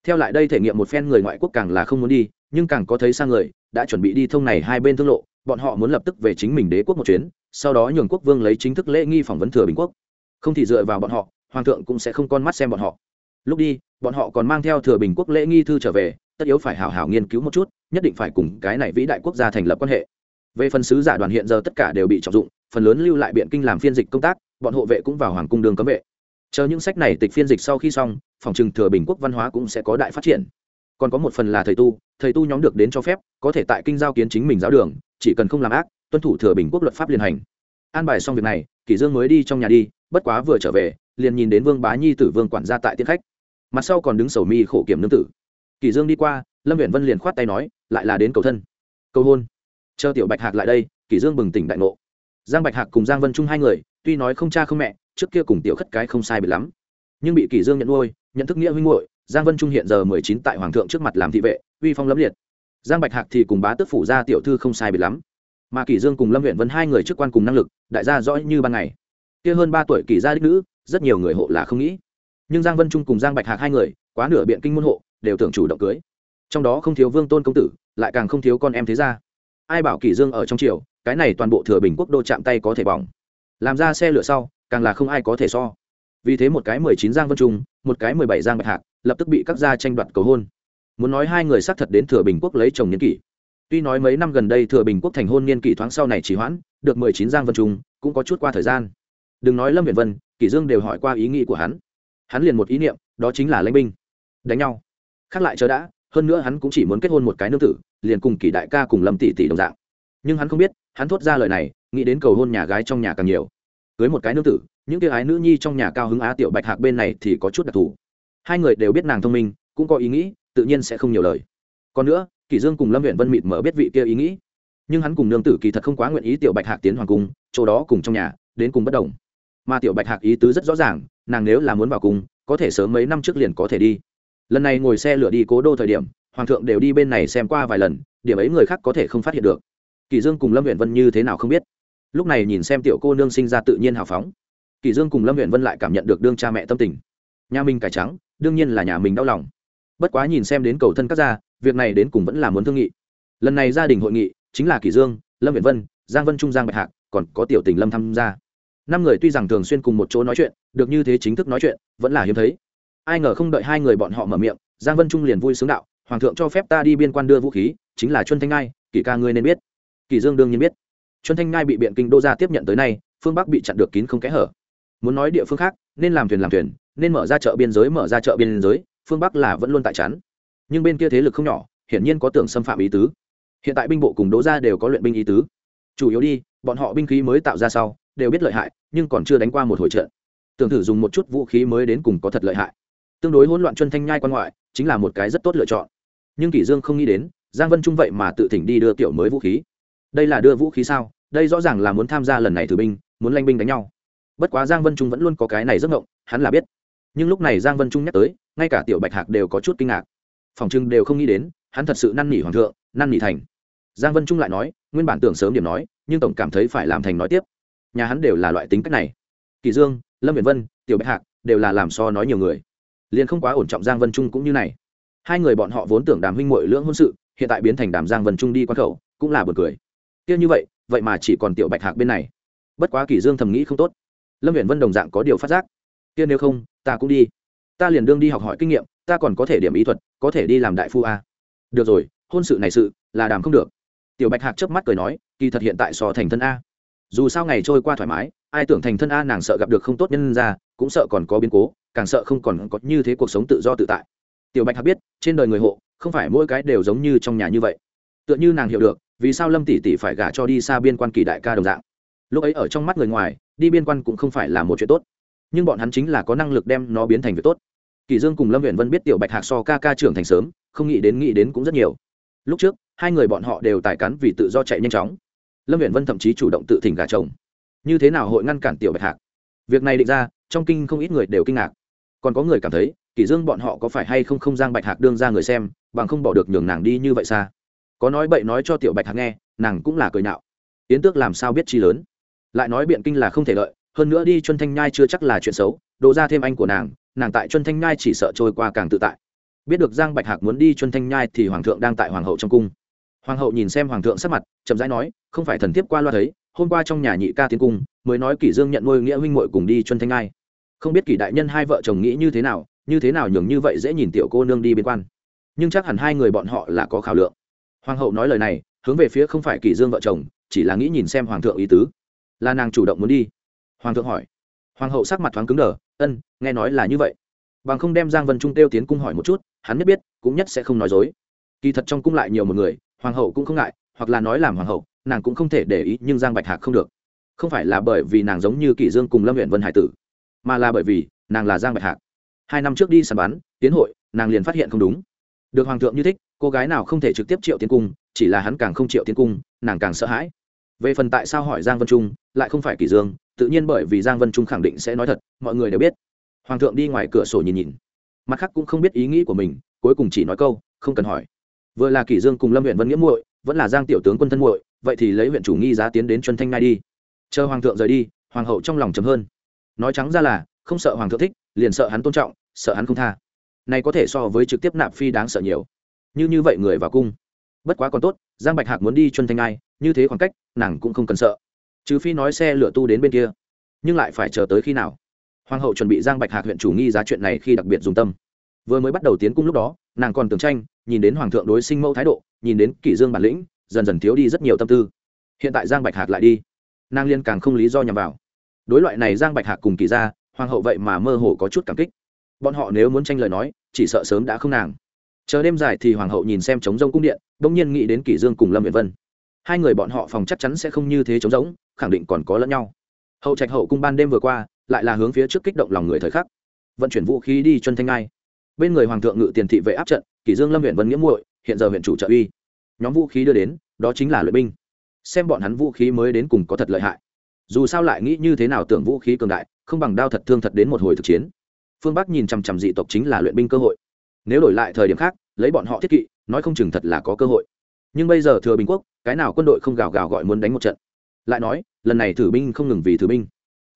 [SPEAKER 1] theo lại đây thể nghiệm một phen người ngoại quốc càng là không muốn đi, nhưng càng có thấy sang người, đã chuẩn bị đi thông này hai bên thương lộ, bọn họ muốn lập tức về chính mình đế quốc một chuyến, sau đó nhường quốc vương lấy chính thức lễ nghi phỏng vấn thừa bình quốc. Không thì dựa vào bọn họ, hoàng thượng cũng sẽ không con mắt xem bọn họ. Lúc đi, bọn họ còn mang theo thừa bình quốc lễ nghi thư trở về, tất yếu phải hảo hảo nghiên cứu một chút, nhất định phải cùng cái này vĩ đại quốc gia thành lập quan hệ. Về phần sứ giả đoàn hiện giờ tất cả đều bị trọng dụng, phần lớn lưu lại biện kinh làm phiên dịch công tác, bọn hộ vệ cũng vào hoàng cung đường cấm vệ chờ những sách này tịch phiên dịch sau khi xong, phòng trừng thừa bình quốc văn hóa cũng sẽ có đại phát triển. Còn có một phần là thầy tu thầy tu nhóm được đến cho phép, có thể tại kinh giao kiến chính mình giáo đường, chỉ cần không làm ác, tuân thủ thừa bình quốc luật pháp liên hành. An bài xong việc này, kỷ dương mới đi trong nhà đi, bất quá vừa trở về, liền nhìn đến vương bá nhi tử vương quản gia tại tiễn khách. Mặt sau còn đứng sầu mi khổ kiểm nương tử. Kỷ dương đi qua, lâm viện vân liền khoát tay nói, lại là đến cầu thân. Cầu hôn. Chờ tiểu bạch hạc lại đây. Kỷ dương bừng tỉnh đại ngộ. Giang bạch hạc cùng giang vân trung hai người, tuy nói không cha không mẹ trước kia cùng tiểu khất cái không sai biệt lắm. Nhưng bị kỷ dương nhận nuôi, nhận thức nghĩa huynh muội, giang vân trung hiện giờ mười chín tại hoàng thượng trước mặt làm thị vệ, uy phong lẫm liệt. Giang bạch hạc thì cùng bá tước phủ gia tiểu thư không sai biệt lắm. Mà kỷ dương cùng lâm huyện vân hai người chức quan cùng năng lực, đại gia rõ như ban ngày. Kia hơn ba tuổi kỷ gia đích nữ, rất nhiều người hộ là không nghĩ. Nhưng giang vân trung cùng giang bạch hạc hai người, quá nửa biện kinh môn hộ, đều tưởng chủ động cưới. Trong đó không thiếu vương tôn công tử, lại càng không thiếu con em thế gia. Ai bảo kỷ dương ở trong triều, cái này toàn bộ thừa bình quốc đô chạm tay có thể bỏng. Làm ra xe lửa sau càng là không ai có thể so. Vì thế một cái mười chín giang vân trung, một cái mười bảy giang bạch hạc, lập tức bị các gia tranh đoạt cầu hôn. Muốn nói hai người xác thật đến thừa bình quốc lấy chồng niên kỷ. Tuy nói mấy năm gần đây thừa bình quốc thành hôn niên kỷ thoáng sau này chỉ hoãn, được mười chín giang vân trung, cũng có chút qua thời gian. Đừng nói lâm viện vân, kỷ dương đều hỏi qua ý nghĩ của hắn. Hắn liền một ý niệm, đó chính là lãnh binh. Đánh nhau. Khác lại chờ đã, hơn nữa hắn cũng chỉ muốn kết hôn một cái nương tử, liền cùng kỷ đại ca cùng lâm tỷ tỷ đồng dạng. Nhưng hắn không biết, hắn thốt ra lời này, nghĩ đến cầu hôn nhà gái trong nhà càng nhiều cưới một cái nữ tử, những cái ái nữ nhi trong nhà cao hứng á tiểu bạch hạc bên này thì có chút đặc thù. Hai người đều biết nàng thông minh, cũng có ý nghĩ, tự nhiên sẽ không nhiều lời. Còn nữa, kỷ dương cùng lâm huyện vân mịt mở biết vị kia ý nghĩ. Nhưng hắn cùng nương tử kỳ thật không quá nguyện ý tiểu bạch hạc tiến hoàng cung, chỗ đó cùng trong nhà, đến cùng bất đồng. Mà tiểu bạch hạc ý tứ rất rõ ràng, nàng nếu là muốn vào cung, có thể sớm mấy năm trước liền có thể đi. Lần này ngồi xe lửa đi cố đô thời điểm, hoàng thượng đều đi bên này xem qua vài lần, điểm ấy người khác có thể không phát hiện được. Kỳ dương cùng lâm huyện vân như thế nào không biết lúc này nhìn xem tiểu cô nương sinh ra tự nhiên hào phóng kỳ dương cùng lâm huyện vân lại cảm nhận được đương cha mẹ tâm tình. Nhà mình cải trắng đương nhiên là nhà mình đau lòng. Bất quá nhìn xem đến cầu thân các gia việc này đến cùng vẫn là muốn thương nghị. Lần này gia đình hội nghị chính là kỳ dương lâm huyện vân giang vân trung giang bạch hạc còn có tiểu tình lâm tham gia. Năm người tuy rằng thường xuyên cùng một chỗ nói chuyện được như thế chính thức nói chuyện vẫn là hiếm thấy. Ai ngờ không đợi hai người bọn họ mở miệng giang vân trung liền vui sướng đạo hoàng thượng cho phép ta đi biên quan đưa vũ khí chính là chuân thanh ai, kỷ ca ngươi nên biết. Kỳ dương đương nhiên biết chuân thanh ngai bị biện kinh đô gia tiếp nhận tới nay, phương bắc bị chặn được kín không kẽ hở. Muốn nói địa phương khác, nên làm thuyền làm thuyền, nên mở ra chợ biên giới mở ra chợ biên giới, phương bắc là vẫn luôn tại chắn. Nhưng bên kia thế lực không nhỏ, hiển nhiên có tưởng xâm phạm ý tứ. Hiện tại binh bộ cùng đỗ gia đều có luyện binh ý tứ. Chủ yếu đi, bọn họ binh khí mới tạo ra sau, đều biết lợi hại, nhưng còn chưa đánh qua một hồi trận. Tưởng thử dùng một chút vũ khí mới đến cùng có thật lợi hại. Tương đối hỗn loạn Chuân thanh nhai quan ngoại, chính là một cái rất tốt lựa chọn. Nhưng kỷ dương không nghĩ đến, giang vân trung vậy mà tự thỉnh đi đưa tiểu mới vũ khí đây là đưa vũ khí sao? Đây rõ ràng là muốn tham gia lần này thử binh, muốn lanh binh đánh nhau. Bất quá giang vân trung vẫn luôn có cái này rất ngộng hắn là biết. Nhưng lúc này giang vân trung nhắc tới, ngay cả tiểu bạch hạc đều có chút kinh ngạc. Phòng trưng đều không nghĩ đến, hắn thật sự năn nỉ hoàng thượng, năn nỉ thành. Giang vân trung lại nói, nguyên bản tưởng sớm điểm nói, nhưng tổng cảm thấy phải làm thành nói tiếp. Nhà hắn đều là loại tính cách này. Kỳ dương, lâm việt vân, tiểu bạch hạc đều là làm so nói nhiều người. Liền không quá ổn trọng giang vân trung cũng như này. Hai người bọn họ vốn tưởng đàm huynh muội lưỡng hôn sự, hiện tại biến thành đàm giang vân trung đi qua khẩu, cũng là buồn cười kia như vậy vậy mà chỉ còn tiểu bạch hạc bên này. Bất quá Kỷ dương thầm nghĩ không tốt. Lâm viện vân đồng dạng có điều phát giác. Kia nếu không, ta cũng đi. Ta liền đương đi học hỏi kinh nghiệm, ta còn có thể điểm ý thuật, có thể đi làm đại phu a. Được rồi, hôn sự này sự, là đàm không được. Tiểu bạch hạc chớp mắt cười nói, kỳ thật hiện tại so thành thân a. Dù sao ngày trôi qua thoải mái, ai tưởng thành thân a nàng sợ gặp được không tốt nhân ra, cũng sợ còn có biến cố, càng sợ không còn có như thế cuộc sống tự do tự tại. Tiểu bạch hạc biết, trên đời người hộ, không phải mỗi cái đều giống như trong nhà như vậy tựa như nàng hiểu được, vì sao lâm tỷ tỷ phải gả cho đi xa biên quan kỳ đại ca đồng dạng. Lúc ấy ở trong mắt người ngoài, đi biên quan cũng không phải là một chuyện tốt. Nhưng bọn hắn chính là có năng lực đem nó biến thành việc tốt. Kỳ dương cùng lâm huyện vân biết tiểu bạch hạc so ca ca trưởng thành sớm, không nghĩ đến nghĩ đến cũng rất nhiều. Lúc trước, hai người bọn họ đều tài cắn vì tự do chạy nhanh chóng. Lâm huyện vân thậm chí chủ động tự thỉnh gả chồng. Như thế nào hội ngăn cản tiểu bạch hạc? Việc này định ra, trong kinh không ít người đều kinh ngạc. Còn có người cảm thấy kỷ dương bọn họ có phải hay không không giang bạch hạc đương ra người xem, bằng không bỏ được nhường nàng đi như vậy xa? Có nói bậy nói cho tiểu bạch hạc nghe, nàng cũng là cười nhạo yến tước làm sao biết chi lớn? Lại nói biện kinh là không thể lợi, hơn nữa đi chuân thanh nhai chưa chắc là chuyện xấu đổ ra thêm anh của nàng nàng tại chuân thanh nhai chỉ sợ trôi qua càng tự tại. Biết được giang bạch hạc muốn đi chuân thanh nhai thì hoàng thượng đang tại hoàng hậu trong cung. Hoàng hậu nhìn xem hoàng thượng sắc mặt, chậm rãi nói, không phải thần thiếp qua loa thấy, hôm qua trong nhà nhị ca tiến cung, mới nói kỷ dương nhận nuôi nghĩa huynh muội cùng đi chuân thanh nhai. Không biết kỷ đại nhân hai vợ chồng nghĩ như thế nào, như thế nào nhường như vậy dễ nhìn tiểu cô nương đi biên quan. Nhưng chắc hẳn hai người bọn họ là có khảo lượng hoàng hậu nói lời này, hướng về phía không phải kỷ dương vợ chồng, chỉ là nghĩ nhìn xem hoàng thượng ý tứ. Là nàng chủ động muốn đi. Hoàng thượng hỏi. Hoàng hậu sắc mặt thoáng cứng đờ, ân, nghe nói là như vậy. Bằng không đem giang vân trung tiêu tiến cung hỏi một chút, hắn nhất biết, cũng nhất sẽ không nói dối. Kỳ thật trong cung lại nhiều một người, hoàng hậu cũng không ngại, hoặc là nói làm hoàng hậu, nàng cũng không thể để ý, nhưng giang bạch hạc không được. Không phải là bởi vì nàng giống như kỷ dương cùng lâm huyện vân hải tử, mà là bởi vì nàng là giang bạch hạc. Hai năm trước đi sàn bán tiến hội, nàng liền phát hiện không đúng. Được hoàng thượng như thích cô gái nào không thể trực tiếp triệu tiến cung, chỉ là hắn càng không triệu tiến cung, nàng càng sợ hãi. Về phần tại sao hỏi giang vân trung, lại không phải kỷ dương, tự nhiên bởi vì giang vân trung khẳng định sẽ nói thật, mọi người đều biết. Hoàng thượng đi ngoài cửa sổ nhìn nhìn. Mặt khác cũng không biết ý nghĩ của mình, cuối cùng chỉ nói câu, không cần hỏi. Vừa là kỷ dương cùng lâm huyện vân nghĩa muội, vẫn là giang tiểu tướng quân thân muội, vậy thì lấy huyện chủ nghi giá tiến đến chuân thanh ngay đi. Chờ hoàng thượng rời đi, hoàng hậu trong lòng chấm hơn. Nói trắng ra là, không sợ hoàng thượng thích, liền sợ hắn tôn trọng, sợ hắn không tha. Này có thể so với trực tiếp nạp phi đáng sợ nhiều như như vậy người vào cung. Bất quá còn tốt, giang bạch hạc muốn đi chuân thanh ai, như thế khoảng cách, nàng cũng không cần sợ. Trừ phi nói xe lửa tu đến bên kia. Nhưng lại phải chờ tới khi nào? Hoàng hậu chuẩn bị giang bạch hạc huyện chủ nghi giá chuyện này khi đặc biệt dùng tâm. Vừa mới bắt đầu tiến cung lúc đó, nàng còn tưởng tranh, nhìn đến hoàng thượng đối sinh mẫu thái độ, nhìn đến kỷ dương bản lĩnh, dần dần thiếu đi rất nhiều tâm tư. Hiện tại giang bạch hạc lại đi. Nàng liên càng không lý do nhằm vào. Đối loại này giang bạch hạc cùng kỳ ra hoàng hậu vậy mà mơ hồ có chút cảm kích. Bọn họ nếu muốn tranh lời nói, chỉ sợ sớm đã không nàng chờ đêm dài thì hoàng hậu nhìn xem trống rông cung điện, bỗng nhiên nghĩ đến kỷ dương cùng lâm nguyện vân. Hai người bọn họ phòng chắc chắn sẽ không như thế trống rỗng, khẳng định còn có lẫn nhau. Hậu trạch hậu cung ban đêm vừa qua, lại là hướng phía trước kích động lòng người thời khắc. Vận chuyển vũ khí đi chân thanh ngai. Bên người hoàng thượng ngự tiền thị vệ áp trận, kỷ dương lâm huyện vân nghĩa muội, hiện giờ huyện chủ trợ uy. Nhóm vũ khí đưa đến, đó chính là luyện binh. Xem bọn hắn vũ khí mới đến cùng có thật lợi hại. Dù sao lại nghĩ như thế nào tưởng vũ khí cường đại, không bằng đao thật thương thật đến một hồi thực chiến. Phương bắc nhìn chằm chằm dị tộc chính là luyện binh cơ hội. Nếu đổi lại thời điểm khác lấy bọn họ thiết kỵ, nói không chừng thật là có cơ hội. Nhưng bây giờ thừa bình quốc, cái nào quân đội không gào gào gọi muốn đánh một trận. Lại nói, lần này thử binh không ngừng vì thử binh.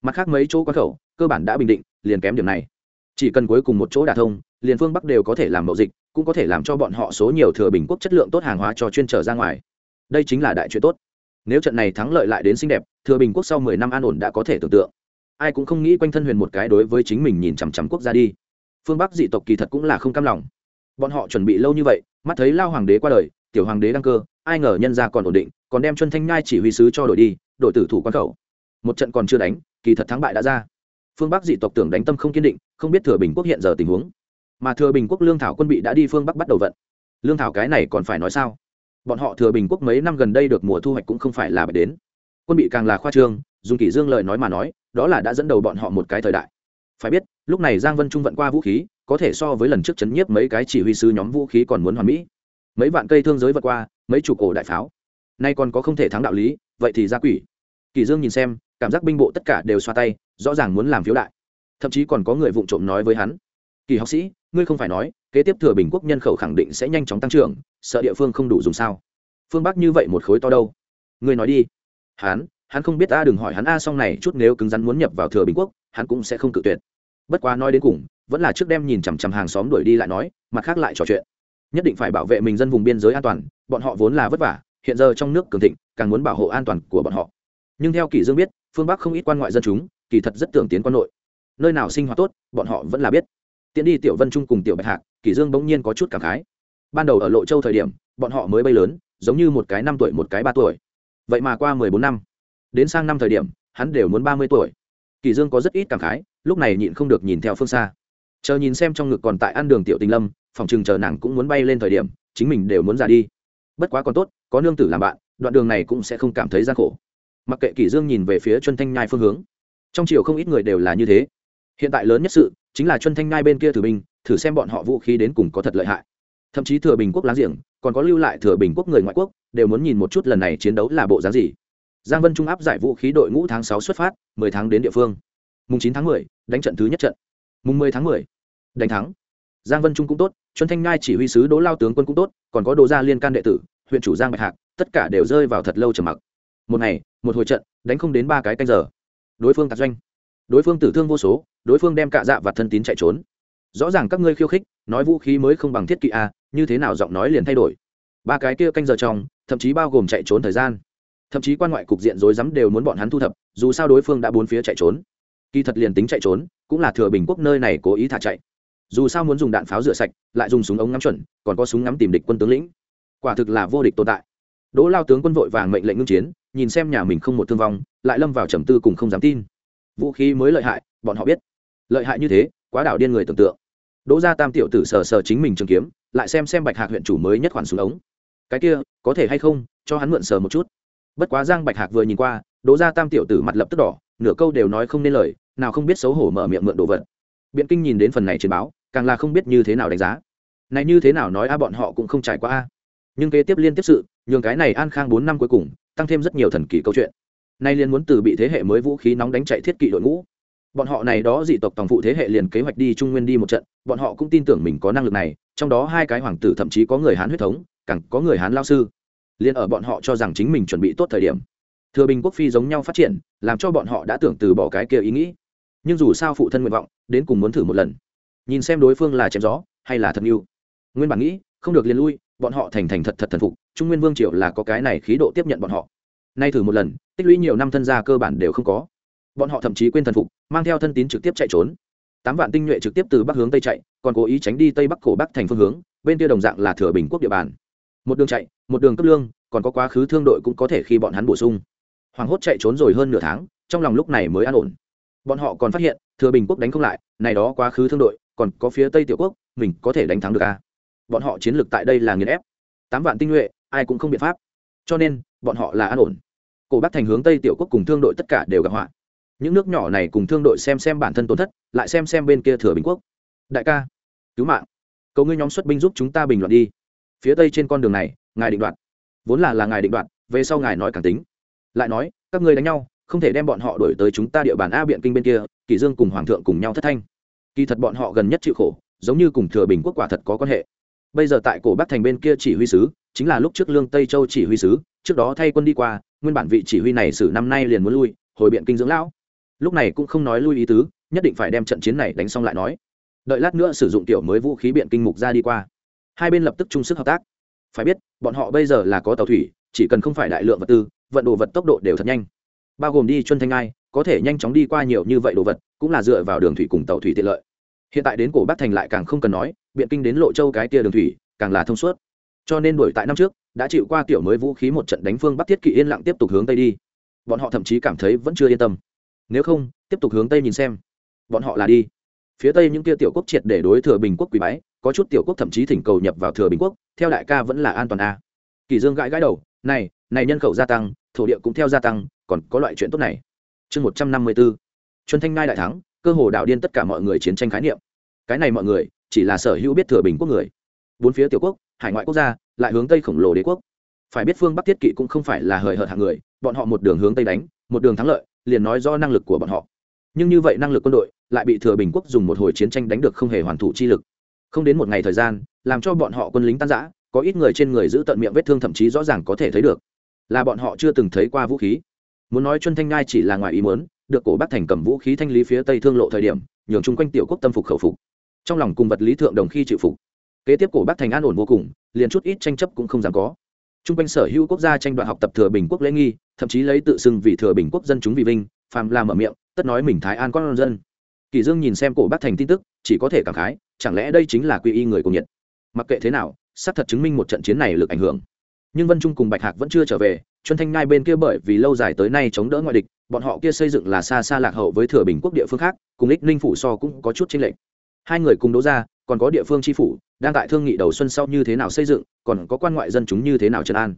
[SPEAKER 1] Mặt khác mấy chỗ quá khẩu, cơ bản đã bình định, liền kém điểm này. Chỉ cần cuối cùng một chỗ đả thông, liền phương bắc đều có thể làm mậu dịch, cũng có thể làm cho bọn họ số nhiều thừa bình quốc chất lượng tốt hàng hóa cho chuyên trở ra ngoài. Đây chính là đại chuyện tốt. Nếu trận này thắng lợi lại đến xinh đẹp, thừa bình quốc sau mười năm an ổn đã có thể tưởng tượng. Ai cũng không nghĩ quanh thân huyền một cái đối với chính mình nhìn chằm chằm quốc gia đi. Phương bắc dị tộc kỳ thật cũng là không cam lòng bọn họ chuẩn bị lâu như vậy, mắt thấy lao hoàng đế qua đời, tiểu hoàng đế đăng cơ, ai ngờ nhân ra còn ổn định, còn đem chuân thanh nhai chỉ huy sứ cho đổi đi đội tử thủ quan khẩu. Một trận còn chưa đánh, kỳ thật thắng bại đã ra. Phương bắc dị tộc tưởng đánh tâm không kiên định, không biết thừa bình quốc hiện giờ tình huống. Mà thừa bình quốc lương thảo quân bị đã đi phương bắc bắt đầu vận. Lương thảo cái này còn phải nói sao? Bọn họ thừa bình quốc mấy năm gần đây được mùa thu hoạch cũng không phải là bạch đến. Quân bị càng là khoa trương, dùng kỷ dương lời nói mà nói, đó là đã dẫn đầu bọn họ một cái thời đại. Phải biết, lúc này giang vân trung vận qua vũ khí có thể so với lần trước chấn nhiếp mấy cái chỉ huy sư nhóm vũ khí còn muốn hoàn mỹ. Mấy vạn cây thương giới vượt qua, mấy chục cổ đại pháo. Nay còn có không thể thắng đạo lý, vậy thì ra quỷ. Kỳ dương nhìn xem, cảm giác binh bộ tất cả đều xoa tay, rõ ràng muốn làm phiếu đại. Thậm chí còn có người vụng trộm nói với hắn, kỳ học sĩ, ngươi không phải nói, kế tiếp thừa bình quốc nhân khẩu khẳng định sẽ nhanh chóng tăng trưởng, sợ địa phương không đủ dùng sao? Phương bắc như vậy một khối to đâu? Ngươi nói đi. Hắn hắn không biết ta đừng hỏi hắn a, xong này chút nếu cứng rắn muốn nhập vào thừa bình quốc, hắn cũng sẽ không cự tuyệt bất quá nói đến cùng, vẫn là trước đem nhìn chằm chằm hàng xóm đuổi đi lại nói, mặt khác lại trò chuyện. Nhất định phải bảo vệ mình dân vùng biên giới an toàn, bọn họ vốn là vất vả, hiện giờ trong nước cường thịnh, càng muốn bảo hộ an toàn của bọn họ. Nhưng theo kỳ dương biết, phương bắc không ít quan ngoại dân chúng, kỳ thật rất tưởng tiến quan nội. Nơi nào sinh hoạt tốt, bọn họ vẫn là biết. Tiến đi tiểu vân trung cùng tiểu bạch hạc kỳ dương bỗng nhiên có chút cảm khái. Ban đầu ở lộ châu thời điểm, bọn họ mới bay lớn, giống như một cái năm tuổi, một cái ba tuổi. Vậy mà qua mười bốn năm, đến sang năm thời điểm, hắn đều muốn ba mươi tuổi kỳ dương có rất ít cảm khái, lúc này nhịn không được nhìn theo phương xa. Chờ nhìn xem trong ngực còn tại ăn đường tiểu tình lâm, phòng trường chờ nàng cũng muốn bay lên thời điểm, chính mình đều muốn ra đi. Bất quá còn tốt, có nương tử làm bạn, đoạn đường này cũng sẽ không cảm thấy gian khổ. Mặc kệ kỷ dương nhìn về phía chuân thanh nhai phương hướng, trong triều không ít người đều là như thế. Hiện tại lớn nhất sự, chính là chuân thanh nhai bên kia thử binh thử xem bọn họ vũ khí đến cùng có thật lợi hại. Thậm chí thừa bình quốc láng giềng, còn có lưu lại thừa bình quốc người ngoại quốc, đều muốn nhìn một chút lần này chiến đấu là bộ dáng gì giang vân trung áp giải vũ khí đội ngũ tháng sáu xuất phát, mười tháng đến địa phương. Mùng chín tháng mười, đánh trận thứ nhất trận. Mùng mười tháng mười, đánh thắng. Giang vân trung cũng tốt chuân thanh ngai chỉ huy sứ đỗ lao tướng quân cũng tốt, còn có đồ gia liên can đệ tử, huyện chủ giang bạch hạc, tất cả đều rơi vào thật lâu trầm mặc. Một ngày, một hồi trận, đánh không đến ba cái canh giờ. Đối phương tạc doanh. Đối phương tử thương vô số, đối phương đem cạ dạ và thân tín chạy trốn. Rõ ràng các ngươi khiêu khích, nói vũ khí mới không bằng thiết kỵ a như thế nào giọng nói liền thay đổi. Ba cái kia canh giờ trong, thậm chí bao gồm chạy trốn thời gian thậm chí quan ngoại cục diện rối rắm đều muốn bọn hắn thu thập, dù sao đối phương đã bốn phía chạy trốn. Kỳ thật liền tính chạy trốn, cũng là thừa bình quốc nơi này cố ý thả chạy. Dù sao muốn dùng đạn pháo rửa sạch, lại dùng súng ống ngắm chuẩn, còn có súng ngắm tìm địch quân tướng lĩnh. Quả thực là vô địch tồn tại. Đỗ lao tướng quân vội vàng mệnh lệnh ngưng chiến, nhìn xem nhà mình không một thương vong, lại lâm vào trầm tư cùng không dám tin. Vũ khí mới lợi hại, bọn họ biết. Lợi hại như thế, quá đảo điên người tưởng tượng. Đỗ gia tam tiểu tử sờ sờ chính mình trường kiếm, lại xem xem bạch hạc huyện chủ mới nhất khoản súng ống. Cái kia, có thể hay không, cho hắn mượn sờ một chút bất quá giang bạch hạc vừa nhìn qua đố ra tam tiểu tử mặt lập tức đỏ, nửa câu đều nói không nên lời, nào không biết xấu hổ mở miệng mượn đồ vật. Biện kinh nhìn đến phần này trên báo, càng là không biết như thế nào đánh giá. Này như thế nào nói a, bọn họ cũng không trải qua a. Nhưng kế tiếp liên tiếp sự, nhường cái này an khang bốn năm cuối cùng, tăng thêm rất nhiều thần kỳ câu chuyện. Nay liên muốn từ bị thế hệ mới vũ khí nóng đánh chạy thiết kỵ đội ngũ. Bọn họ này đó dị tộc tòng phụ thế hệ liền kế hoạch đi trung nguyên đi một trận, bọn họ cũng tin tưởng mình có năng lực này, trong đó hai cái hoàng tử thậm chí có người hán huyết thống, càng có người hán lao sư liền ở bọn họ cho rằng chính mình chuẩn bị tốt thời điểm. Thừa bình quốc phi giống nhau phát triển, làm cho bọn họ đã tưởng từ bỏ cái kia ý nghĩ. Nhưng dù sao phụ thân nguyện vọng, đến cùng muốn thử một lần. Nhìn xem đối phương là chém gió, hay là thật yêu nguyên bản nghĩ, không được liền lui, bọn họ thành thành thật thật thần phục, trung nguyên vương triều là có cái này khí độ tiếp nhận bọn họ. Nay thử một lần, tích lũy nhiều năm thân gia cơ bản đều không có. Bọn họ thậm chí quên thần phục, mang theo thân tín trực tiếp chạy trốn. Tám vạn tinh nhuệ trực tiếp từ bắc hướng tây chạy, còn cố ý tránh đi tây bắc cổ bắc thành phương hướng, bên kia đồng dạng là thừa bình quốc địa bàn một đường chạy, một đường cấp lương, còn có quá khứ thương đội cũng có thể khi bọn hắn bổ sung. Hoàng hốt chạy trốn rồi hơn nửa tháng, trong lòng lúc này mới an ổn. Bọn họ còn phát hiện, thừa bình quốc đánh không lại, này đó quá khứ thương đội, còn có phía tây tiểu quốc, mình có thể đánh thắng được à? bọn họ chiến lược tại đây là nghiền ép. Tám vạn tinh nhuệ, ai cũng không biện pháp. Cho nên, bọn họ là an ổn. Cổ bắc thành hướng tây tiểu quốc cùng thương đội tất cả đều gặp họa. Những nước nhỏ này cùng thương đội xem xem bản thân tổn thất, lại xem xem bên kia thừa bình quốc. Đại ca, cứu mạng. Cầu ngươi nhóm xuất binh giúp chúng ta bình luận đi phía tây trên con đường này, ngài định đoạt. Vốn là là ngài định đoạt, về sau ngài nói càng tính. Lại nói, các ngươi đánh nhau, không thể đem bọn họ đổi tới chúng ta địa bàn a biện kinh bên kia kỳ dương cùng hoàng thượng cùng nhau thất thanh. Kỳ thật bọn họ gần nhất chịu khổ, giống như cùng thừa bình quốc quả thật có quan hệ. Bây giờ tại cổ bắc thành bên kia chỉ huy sứ, chính là lúc trước lương tây châu chỉ huy sứ, trước đó thay quân đi qua, nguyên bản vị chỉ huy này sử năm nay liền muốn lui, hồi biện kinh dưỡng lão. Lúc này cũng không nói lui ý tứ, nhất định phải đem trận chiến này đánh xong lại nói. Đợi lát nữa sử dụng tiểu mới vũ khí biện kinh mục ra đi qua hai bên lập tức chung sức hợp tác. Phải biết, bọn họ bây giờ là có tàu thủy, chỉ cần không phải đại lượng vật tư, vận đồ vật tốc độ đều thật nhanh. Bao gồm đi chuân thanh ai có thể nhanh chóng đi qua nhiều như vậy đồ vật, cũng là dựa vào đường thủy cùng tàu thủy tiện lợi. Hiện tại đến cổ bắc thành lại càng không cần nói, biện kinh đến lộ châu cái tia đường thủy, càng là thông suốt. Cho nên đổi tại năm trước, đã chịu qua tiểu mới vũ khí một trận đánh phương bắc thiết kỵ yên lặng tiếp tục hướng tây đi. Bọn họ thậm chí cảm thấy vẫn chưa yên tâm. Nếu không, tiếp tục hướng tây nhìn xem. Bọn họ là đi. Phía tây những kia tiểu quốc triệt để đối thừa bình quốc quỷ bái có chút tiểu quốc thậm chí thỉnh cầu nhập vào thừa bình quốc, theo đại ca vẫn là an toàn a. Kỳ dương gãi gãi đầu, này này nhân khẩu gia tăng, thổ địa cũng theo gia tăng, còn có loại chuyện tốt này. Chương một trăm năm mươi 154 chuân thanh ngai đại thắng, cơ hồ đạo điên tất cả mọi người chiến tranh khái niệm. Cái này mọi người, chỉ là sở hữu biết thừa bình quốc người. Bốn phía tiểu quốc, hải ngoại quốc gia, lại hướng tây khổng lồ đế quốc. Phải biết phương bắc thiết kỵ cũng không phải là hời hợt hạng người, bọn họ một đường hướng tây đánh, một đường thắng lợi, liền nói do năng lực của bọn họ. Nhưng như vậy năng lực quân đội, lại bị thừa bình quốc dùng một hồi chiến tranh đánh được không hề hoàn thủ chi lực không đến một ngày thời gian, làm cho bọn họ quân lính tan giã có ít người trên người giữ tận miệng vết thương thậm chí rõ ràng có thể thấy được. Là bọn họ chưa từng thấy qua vũ khí. Muốn nói chuân thanh ngai chỉ là ngoài ý muốn, được cổ bắc thành cầm vũ khí thanh lý phía tây thương lộ thời điểm, nhường chung quanh tiểu quốc tâm phục khẩu phục. Trong lòng cùng vật lý thượng đồng khi chịu phục. Kế tiếp cổ bắc thành an ổn vô cùng, liền chút ít tranh chấp cũng không dám có. Chung quanh sở hữu quốc gia tranh đoạt học tập thừa bình quốc lễ nghi, thậm chí lấy tự xưng vì thừa bình quốc dân chúng vì vinh, phàm làm ở miệng, tất nói mình thái an con dân. Kỳ dương nhìn xem cổ bắc thành tin tức, chỉ có thể cảm khái chẳng lẽ đây chính là quy y người cùng nhiệt mặc kệ thế nào, xác thật chứng minh một trận chiến này lực ảnh hưởng. Nhưng vân trung cùng bạch hạc vẫn chưa trở về chuân thanh ngai bên kia bởi vì lâu dài tới nay chống đỡ ngoại địch, bọn họ kia xây dựng là xa xa lạc hậu với thừa bình quốc địa phương khác, cùng ích ninh phủ so cũng có chút chênh lệch. Hai người cùng đấu ra, còn có địa phương tri phủ, đang tại thương nghị đầu xuân sau như thế nào xây dựng, còn có quan ngoại dân chúng như thế nào trấn an.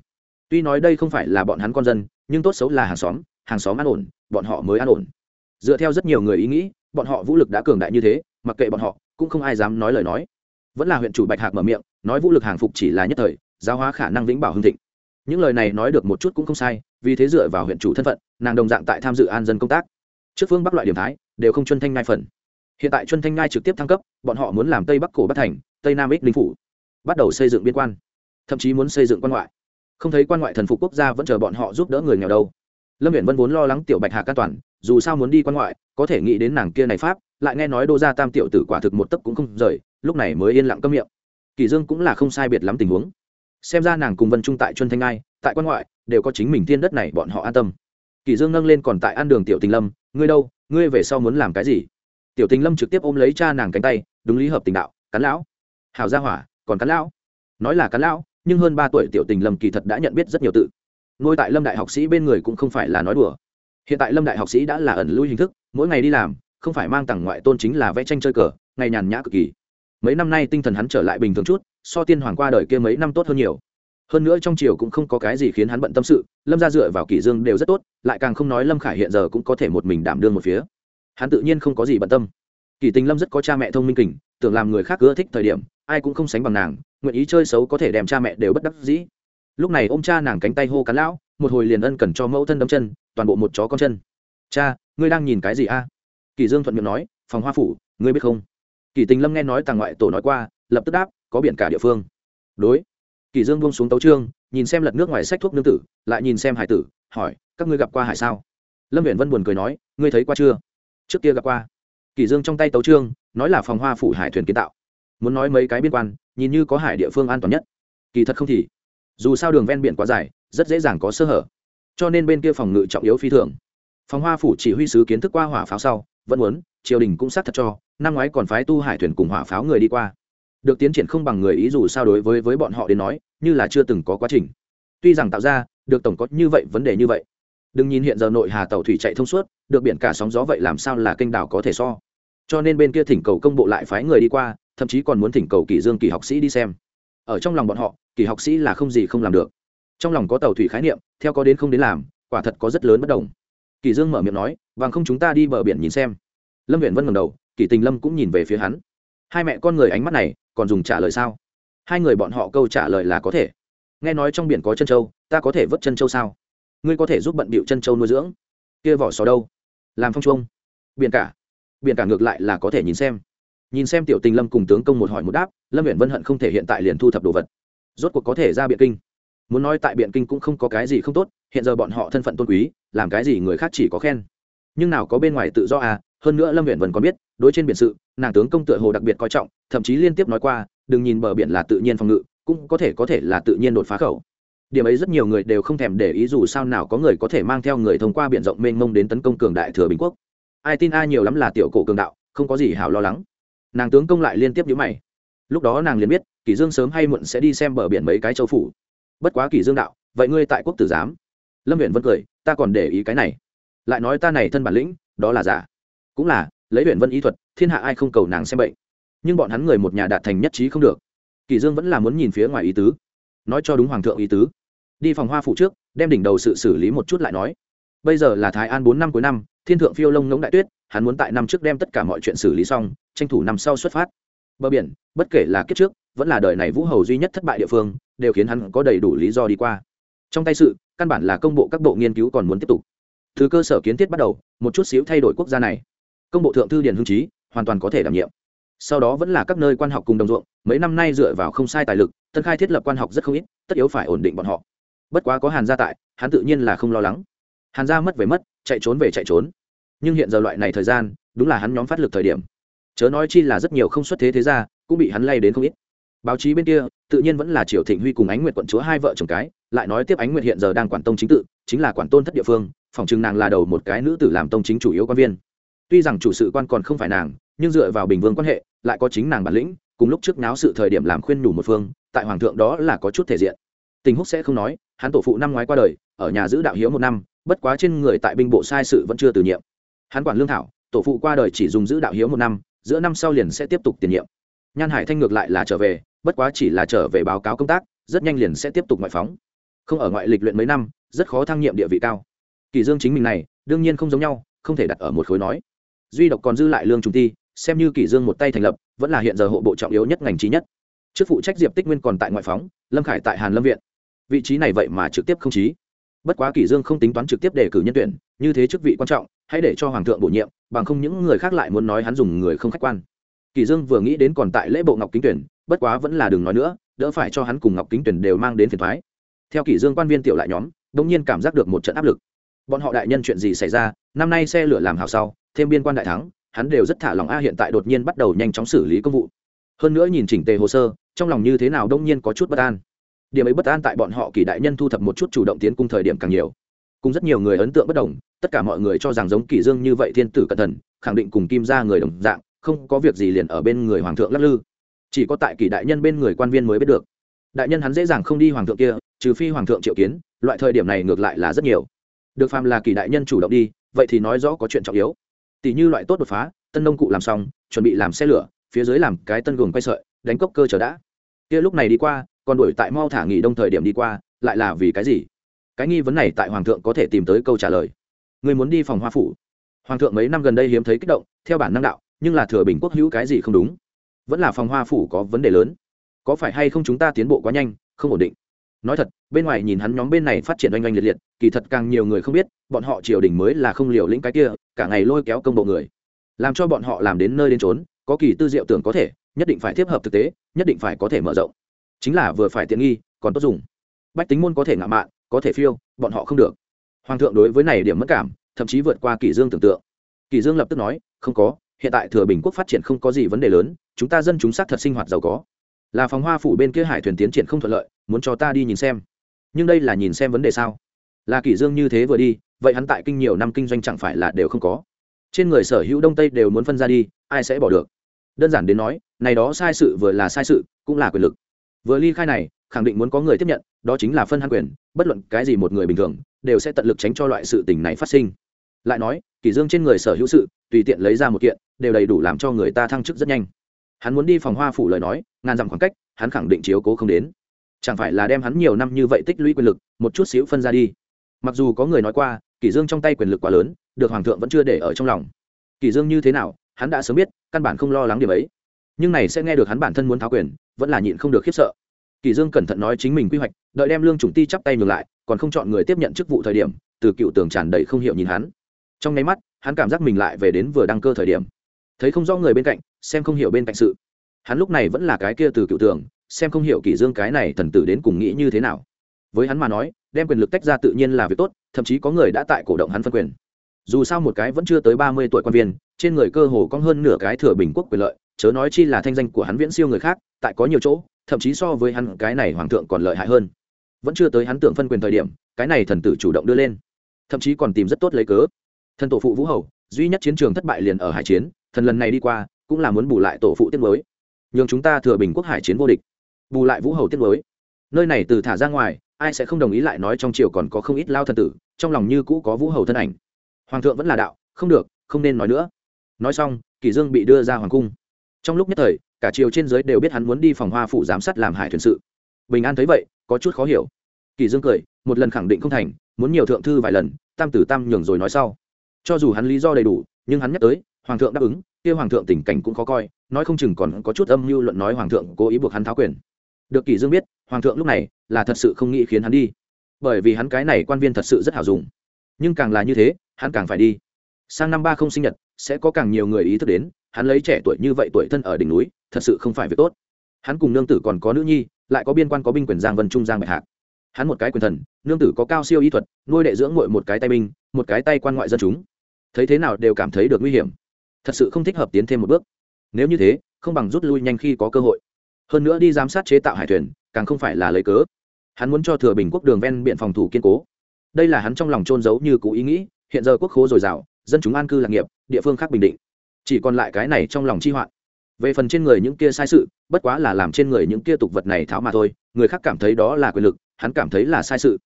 [SPEAKER 1] Tuy nói đây không phải là bọn hắn con dân, nhưng tốt xấu là hàng xóm hàng xóm an ổn, bọn họ mới an ổn. Dựa theo rất nhiều người ý nghĩ, bọn họ vũ lực đã cường đại như thế, mặc kệ bọn họ cũng không ai dám nói lời nói. Vẫn là huyện chủ bạch hạc mở miệng, nói vũ lực hàng phục chỉ là nhất thời, giáo hóa khả năng vĩnh bảo hưng thịnh. Những lời này nói được một chút cũng không sai, vì thế dựa vào huyện chủ thân phận, nàng đồng dạng tại tham dự an dân công tác. Trước phương bắc loại điểm thái, đều không chuân thanh ngai phần. Hiện tại chuân thanh ngai trực tiếp thăng cấp, bọn họ muốn làm tây bắc cổ bắc thành, tây nam ích linh phủ. Bắt đầu xây dựng biên quan. Thậm chí muốn xây dựng quan ngoại. Không thấy quan ngoại thần phục quốc gia vẫn chờ bọn họ giúp đỡ người nghèo đâu. Lâm viện vân vốn lo lắng tiểu bạch hạ an toàn, dù sao muốn đi quan ngoại, có thể nghĩ đến nàng kia này pháp lại nghe nói đô gia tam tiểu tử quả thực một tấc cũng không rời lúc này mới yên lặng câm miệng. Kỳ dương cũng là không sai biệt lắm tình huống. Xem ra nàng cùng vân trung tại chuân thanh ai, tại quan ngoại đều có chính mình thiên đất này bọn họ an tâm. Kỳ dương nâng lên còn tại an đường tiểu tình lâm ngươi đâu ngươi về sau muốn làm cái gì? Tiểu tình lâm trực tiếp ôm lấy cha nàng cánh tay đúng lý hợp tình đạo cắn lão. Hào gia hỏa còn cắn lão? Nói là cắn lão nhưng hơn ba tuổi tiểu tình lâm kỳ thật đã nhận biết rất nhiều tự. Ngôi tại lâm đại học sĩ bên người cũng không phải là nói đùa. Hiện tại lâm đại học sĩ đã là ẩn lui hình thức mỗi ngày đi làm không phải mang tặng ngoại tôn chính là vẽ tranh chơi cờ, ngày nhàn nhã cực kỳ. Mấy năm nay tinh thần hắn trở lại bình thường chút, so tiên hoàng qua đời kia mấy năm tốt hơn nhiều. Hơn nữa trong triều cũng không có cái gì khiến hắn bận tâm sự, lâm ra dựa vào kỷ dương đều rất tốt, lại càng không nói lâm khải hiện giờ cũng có thể một mình đảm đương một phía. Hắn tự nhiên không có gì bận tâm. Kỷ tình lâm rất có cha mẹ thông minh kình, tưởng làm người khác ưa thích thời điểm, ai cũng không sánh bằng nàng, nguyện ý chơi xấu có thể đem cha mẹ đều bất đắc dĩ. Lúc này ôm cha nàng cánh tay hô cắn lão, một hồi liền ân cần cho mẫu thân đấm chân, toàn bộ một chó con chân. Cha, ngươi đang nhìn cái gì a? Kỳ dương thuận miệng nói, phòng hoa phủ, ngươi biết không? Kỳ tình lâm nghe nói tàng ngoại tổ nói qua, lập tức đáp, có biển cả địa phương. Đối. Kỳ dương buông xuống tấu trương nhìn xem lật nước ngoài sách thuốc nương tử, lại nhìn xem hải tử, hỏi, các ngươi gặp qua hải sao? Lâm viện vân buồn cười nói, ngươi thấy qua chưa? Trước kia gặp qua. Kỳ dương trong tay tấu trương nói là phòng hoa phủ hải thuyền kiến tạo. Muốn nói mấy cái biên quan, nhìn như có hải địa phương an toàn nhất. Kỳ thật không thì, dù sao đường ven biển quá dài, rất dễ dàng có sơ hở. Cho nên bên kia phòng ngự trọng yếu phi thường. Phòng hoa phủ chỉ huy sứ kiến thức qua hỏa pháo sau vẫn muốn, triều đình cũng xác thật cho, năm ngoái còn phái tu hải thuyền cùng hỏa pháo người đi qua. Được tiến triển không bằng người ý dù sao đối với với bọn họ đến nói, như là chưa từng có quá trình. Tuy rằng tạo ra, được tổng có như vậy vấn đề như vậy. Đừng nhìn hiện giờ nội hà tàu thủy chạy thông suốt, được biển cả sóng gió vậy làm sao là kênh đảo có thể so. Cho nên bên kia thỉnh cầu công bộ lại phái người đi qua, thậm chí còn muốn thỉnh cầu kỳ dương kỳ học sĩ đi xem. Ở trong lòng bọn họ, kỳ học sĩ là không gì không làm được. Trong lòng có tàu thủy khái niệm, theo có đến không đến làm, quả thật có rất lớn bất đồng kỳ dương mở miệng nói vàng không chúng ta đi bờ biển nhìn xem. Lâm viện vân ngẩng đầu kỳ tình lâm cũng nhìn về phía hắn. Hai mẹ con người ánh mắt này, còn dùng trả lời sao? Hai người bọn họ câu trả lời là có thể. Nghe nói trong biển có chân châu, ta có thể vớt chân châu sao? Ngươi có thể giúp bận bịu chân châu nuôi dưỡng. Kia vỏ sò đâu? Làm phong chuông. Biển cả. Biển cả ngược lại là có thể nhìn xem. Nhìn xem tiểu tình lâm cùng tướng công một hỏi một đáp, lâm viện vân hận không thể hiện tại liền thu thập đồ vật. Rốt cuộc có thể ra biện kinh muốn nói tại biện kinh cũng không có cái gì không tốt, hiện giờ bọn họ thân phận tôn quý, làm cái gì người khác chỉ có khen. Nhưng nào có bên ngoài tự do à hơn nữa lâm viện vẫn còn biết, đối trên biển sự, nàng tướng công tựa hồ đặc biệt coi trọng, thậm chí liên tiếp nói qua, đừng nhìn bờ biển là tự nhiên phòng ngự, cũng có thể có thể là tự nhiên đột phá khẩu. Điểm ấy rất nhiều người đều không thèm để ý dù sao nào có người có thể mang theo người thông qua biển rộng mênh mông đến tấn công cường đại thừa bình quốc. Ai tin ai nhiều lắm là tiểu cổ cường đạo, không có gì hảo lo lắng. Nàng tướng công lại liên tiếp nhữ mày. Lúc đó nàng liền biết kỷ dương sớm hay muộn sẽ đi xem bờ biển mấy cái châu phủ bất quá kỷ dương đạo, vậy ngươi tại quốc tử giám? Lâm huyện vân cười, ta còn để ý cái này. Lại nói ta này thân bản lĩnh, đó là giả. Cũng là, lấy huyện vân y thuật, thiên hạ ai không cầu nàng xem bệnh. Nhưng bọn hắn người một nhà đạt thành nhất trí không được. Kỷ dương vẫn là muốn nhìn phía ngoài ý tứ. Nói cho đúng hoàng thượng ý tứ. Đi phòng hoa phủ trước, đem đỉnh đầu sự xử lý một chút lại nói. Bây giờ là thái an bốn năm cuối năm, thiên thượng phiêu lông ngỗng đại tuyết, hắn muốn tại năm trước đem tất cả mọi chuyện xử lý xong, tranh thủ năm sau xuất phát. Bờ biển, bất kể là kiếp trước vẫn là đời này vũ hầu duy nhất thất bại địa phương, đều khiến hắn có đầy đủ lý do đi qua. Trong tay sự, căn bản là công bộ các bộ nghiên cứu còn muốn tiếp tục. Từ cơ sở kiến thiết bắt đầu, một chút xíu thay đổi quốc gia này. Công bộ thượng thư điền hương trí hoàn toàn có thể đảm nhiệm. Sau đó vẫn là các nơi quan học cùng đồng ruộng, mấy năm nay dựa vào không sai tài lực, tân khai thiết lập quan học rất không ít, tất yếu phải ổn định bọn họ. Bất quá có hàn gia tại, hắn tự nhiên là không lo lắng. Hàn gia mất về mất, chạy trốn về chạy trốn. Nhưng hiện giờ loại này thời gian, đúng là hắn nhóm phát lực thời điểm. Chớ nói chi là rất nhiều không xuất thế thế ra cũng bị hắn lay đến không ít báo chí bên kia, tự nhiên vẫn là triều thịnh huy cùng ánh nguyệt quận chúa hai vợ chồng cái, lại nói tiếp ánh nguyệt hiện giờ đang quản tông chính tự, chính là quản tôn thất địa phương, phòng chừng nàng là đầu một cái nữ tử làm tông chính chủ yếu quan viên. Tuy rằng chủ sự quan còn không phải nàng, nhưng dựa vào bình vương quan hệ, lại có chính nàng bản lĩnh, cùng lúc trước náo sự thời điểm làm khuyên nhủ một phương, tại hoàng thượng đó là có chút thể diện. Tình húc sẽ không nói, hắn tổ phụ năm ngoái qua đời, ở nhà giữ đạo hiếu một năm, bất quá trên người tại binh bộ sai sự vẫn chưa từ nhiệm. Hắn quản lương thảo, tổ phụ qua đời chỉ dùng giữ đạo hiếu một năm, giữa năm sau liền sẽ tiếp tục tiền nhiệm. Nhan hải thanh ngược lại là trở về bất quá chỉ là trở về báo cáo công tác, rất nhanh liền sẽ tiếp tục ngoại phóng. Không ở ngoại lịch luyện mấy năm, rất khó thăng nhiệm địa vị cao. Kỳ dương chính mình này, đương nhiên không giống nhau, không thể đặt ở một khối nói. Duy độc còn dư lại lương trung ti xem như kỳ dương một tay thành lập, vẫn là hiện giờ hộ bộ trọng yếu nhất ngành trí nhất. Trước phụ trách diệp tích nguyên còn tại ngoại phóng, lâm khải tại hàn lâm viện. Vị trí này vậy mà trực tiếp không chí. Bất quá kỳ dương không tính toán trực tiếp đề cử nhân tuyển, như thế chức vị quan trọng, hãy để cho hoàng thượng bổ nhiệm, bằng không những người khác lại muốn nói hắn dùng người không khách quan kỳ dương vừa nghĩ đến còn tại lễ bộ ngọc kính tuyển, bất quá vẫn là đừng nói nữa, đỡ phải cho hắn cùng ngọc kính tuyển đều mang đến phiền thoái theo kỳ dương quan viên tiểu lại nhóm Đông nhiên cảm giác được một trận áp lực. Bọn họ đại nhân chuyện gì xảy ra, năm nay xe lửa làm hảo sau, thêm biên quan đại thắng, hắn đều rất thả lòng a, hiện tại đột nhiên bắt đầu nhanh chóng xử lý công vụ. Hơn nữa nhìn chỉnh tề hồ sơ, trong lòng như thế nào đông nhiên có chút bất an. Điểm ấy bất an tại bọn họ kỳ đại nhân thu thập một chút chủ động tiến cung thời điểm càng nhiều. Cùng rất nhiều người ấn tượng bất đồng, tất cả mọi người cho rằng giống kỳ dương như vậy thiên tử cẩn thận, khẳng định cùng kim gia người đồng dạng không có việc gì liền ở bên người hoàng thượng lắc lư. Chỉ có tại kỳ đại nhân bên người quan viên mới biết được. Đại nhân hắn dễ dàng không đi hoàng thượng kia, trừ phi hoàng thượng triệu kiến, loại thời điểm này ngược lại là rất nhiều. Được phàm là kỳ đại nhân chủ động đi, vậy thì nói rõ có chuyện trọng yếu. Tỷ như loại tốt đột phá, tân nông cụ làm xong, chuẩn bị làm xe lửa, phía dưới làm cái tân gồm quay sợi, đánh cốc cơ chờ đã. Kia lúc này đi qua, còn đuổi tại mau thả nghỉ đông thời điểm đi qua, lại là vì cái gì? Cái nghi vấn này tại hoàng thượng có thể tìm tới câu trả lời. Người muốn đi phòng hoa phủ. Hoàng thượng mấy năm gần đây hiếm thấy kích động, theo bản năng đạo nhưng là thừa bình quốc hữu cái gì không đúng? Vẫn là phòng hoa phủ có vấn đề lớn. Có phải hay không chúng ta tiến bộ quá nhanh, không ổn định? Nói thật, bên ngoài nhìn hắn nhóm bên này phát triển oanh oanh liệt liệt, kỳ thật càng nhiều người không biết, bọn họ triều đình mới là không liều lĩnh cái kia, cả ngày lôi kéo công bộ người. Làm cho bọn họ làm đến nơi đến trốn có kỳ tư diệu tưởng có thể, nhất định phải tiếp hợp thực tế, nhất định phải có thể mở rộng. Chính là vừa phải tiện nghi, còn tốt dùng. Bách tính môn có thể ngạo mạn, có thể phiêu, bọn họ không được. Hoàng thượng đối với này điểm mất cảm, thậm chí vượt qua kỷ dương tưởng tượng. Kỷ dương lập tức nói, không có hiện tại thừa bình quốc phát triển không có gì vấn đề lớn, chúng ta dân chúng xác thật sinh hoạt giàu có. Là phòng hoa phủ bên kia hải thuyền tiến triển không thuận lợi, muốn cho ta đi nhìn xem. Nhưng đây là nhìn xem vấn đề sao? Là kỷ dương như thế vừa đi, vậy hắn tại kinh nhiều năm kinh doanh chẳng phải là đều không có. Trên người sở hữu đông tây đều muốn phân ra đi, ai sẽ bỏ được? Đơn giản đến nói, này đó sai sự vừa là sai sự, cũng là quyền lực. Vừa ly khai này, khẳng định muốn có người tiếp nhận, đó chính là phân hắn quyền, bất luận cái gì một người bình thường, đều sẽ tận lực tránh cho loại sự tình này phát sinh lại nói kỷ dương trên người sở hữu sự, tùy tiện lấy ra một kiện, đều đầy đủ làm cho người ta thăng chức rất nhanh. Hắn muốn đi phòng hoa phủ lời nói, ngàn dặm khoảng cách, hắn khẳng định chiếu cố không đến. Chẳng phải là đem hắn nhiều năm như vậy tích lũy quyền lực, một chút xíu phân ra đi. Mặc dù có người nói qua kỷ dương trong tay quyền lực quá lớn, được hoàng thượng vẫn chưa để ở trong lòng. Kỷ dương như thế nào, hắn đã sớm biết, căn bản không lo lắng điểm ấy. Nhưng này sẽ nghe được hắn bản thân muốn tháo quyền, vẫn là nhịn không được khiếp sợ. Kỷ dương cẩn thận nói chính mình quy hoạch, đợi đem lương chủng ti chắp tay nhường lại, còn không chọn người tiếp nhận chức vụ thời điểm, từ cựu tường tràn đầy không hiểu nhìn hắn trong nháy mắt, hắn cảm giác mình lại về đến vừa đăng cơ thời điểm. Thấy không rõ người bên cạnh, xem không hiểu bên cạnh sự. Hắn lúc này vẫn là cái kia từ cựu tường, xem không hiểu kỷ dương cái này thần tử đến cùng nghĩ như thế nào. Với hắn mà nói, đem quyền lực tách ra tự nhiên là việc tốt, thậm chí có người đã tại cổ động hắn phân quyền. Dù sao một cái vẫn chưa tới ba mươi tuổi quan viên, trên người cơ hồ có hơn nửa cái thừa bình quốc quyền lợi, chớ nói chi là thanh danh của hắn viễn siêu người khác, tại có nhiều chỗ, thậm chí so với hắn, cái này hoàng thượng còn lợi hại hơn. Vẫn chưa tới hắn tưởng phân quyền thời điểm, cái này thần tử chủ động đưa lên. Thậm chí còn tìm rất tốt lấy cớ thần tổ phụ vũ hầu, duy nhất chiến trường thất bại liền ở hải chiến, thần lần này đi qua, cũng là muốn bù lại tổ phụ tiết mới. Nhường chúng ta thừa bình quốc hải chiến vô địch, bù lại vũ hầu tiết mới. Nơi này từ thả ra ngoài, ai sẽ không đồng ý lại nói trong triều còn có không ít lao thần tử, trong lòng như cũ có vũ hầu thân ảnh. Hoàng thượng vẫn là đạo, không được, không nên nói nữa. Nói xong, kỷ dương bị đưa ra hoàng cung. Trong lúc nhất thời, cả triều trên giới đều biết hắn muốn đi phòng hoa phụ giám sát làm hải thuyền sự. Bình an thấy vậy, có chút khó hiểu. Kỷ dương cười, một lần khẳng định không thành, muốn nhiều thượng thư vài lần, tam tử tam nhường rồi nói sau cho dù hắn lý do đầy đủ nhưng hắn nhắc tới hoàng thượng đáp ứng kia hoàng thượng tình cảnh cũng khó coi nói không chừng còn có chút âm mưu luận nói hoàng thượng cố ý buộc hắn tháo quyền. Được kỷ dương biết hoàng thượng lúc này là thật sự không nghĩ khiến hắn đi. Bởi vì hắn cái này quan viên thật sự rất hảo dùng, nhưng càng là như thế hắn càng phải đi. Sang năm ba không sinh nhật sẽ có càng nhiều người ý thức đến hắn lấy trẻ tuổi như vậy tuổi thân ở đỉnh núi thật sự không phải việc tốt. Hắn cùng nương tử còn có nữ nhi lại có biên quan có binh quyền giang vân trung giang bạch hạc. Hắn một cái quyền thần nương tử có cao siêu y thuật nuôi đệ dưỡng ngội một cái tay binh một cái tay quan ngoại dân chúng thấy thế nào đều cảm thấy được nguy hiểm. Thật sự không thích hợp tiến thêm một bước. Nếu như thế, không bằng rút lui nhanh khi có cơ hội. Hơn nữa đi giám sát chế tạo hải thuyền, càng không phải là lấy cớ. Hắn muốn cho thừa bình quốc đường ven biển phòng thủ kiên cố. Đây là hắn trong lòng trôn giấu như cũ ý nghĩ, hiện giờ quốc khố dồi dào, dân chúng an cư lạc nghiệp, địa phương khác bình định. Chỉ còn lại cái này trong lòng chi hoạn. Về phần trên người những kia sai sự, bất quá là làm trên người những kia tục vật này tháo mà thôi, người khác cảm thấy đó là quyền lực, hắn cảm thấy là sai sự.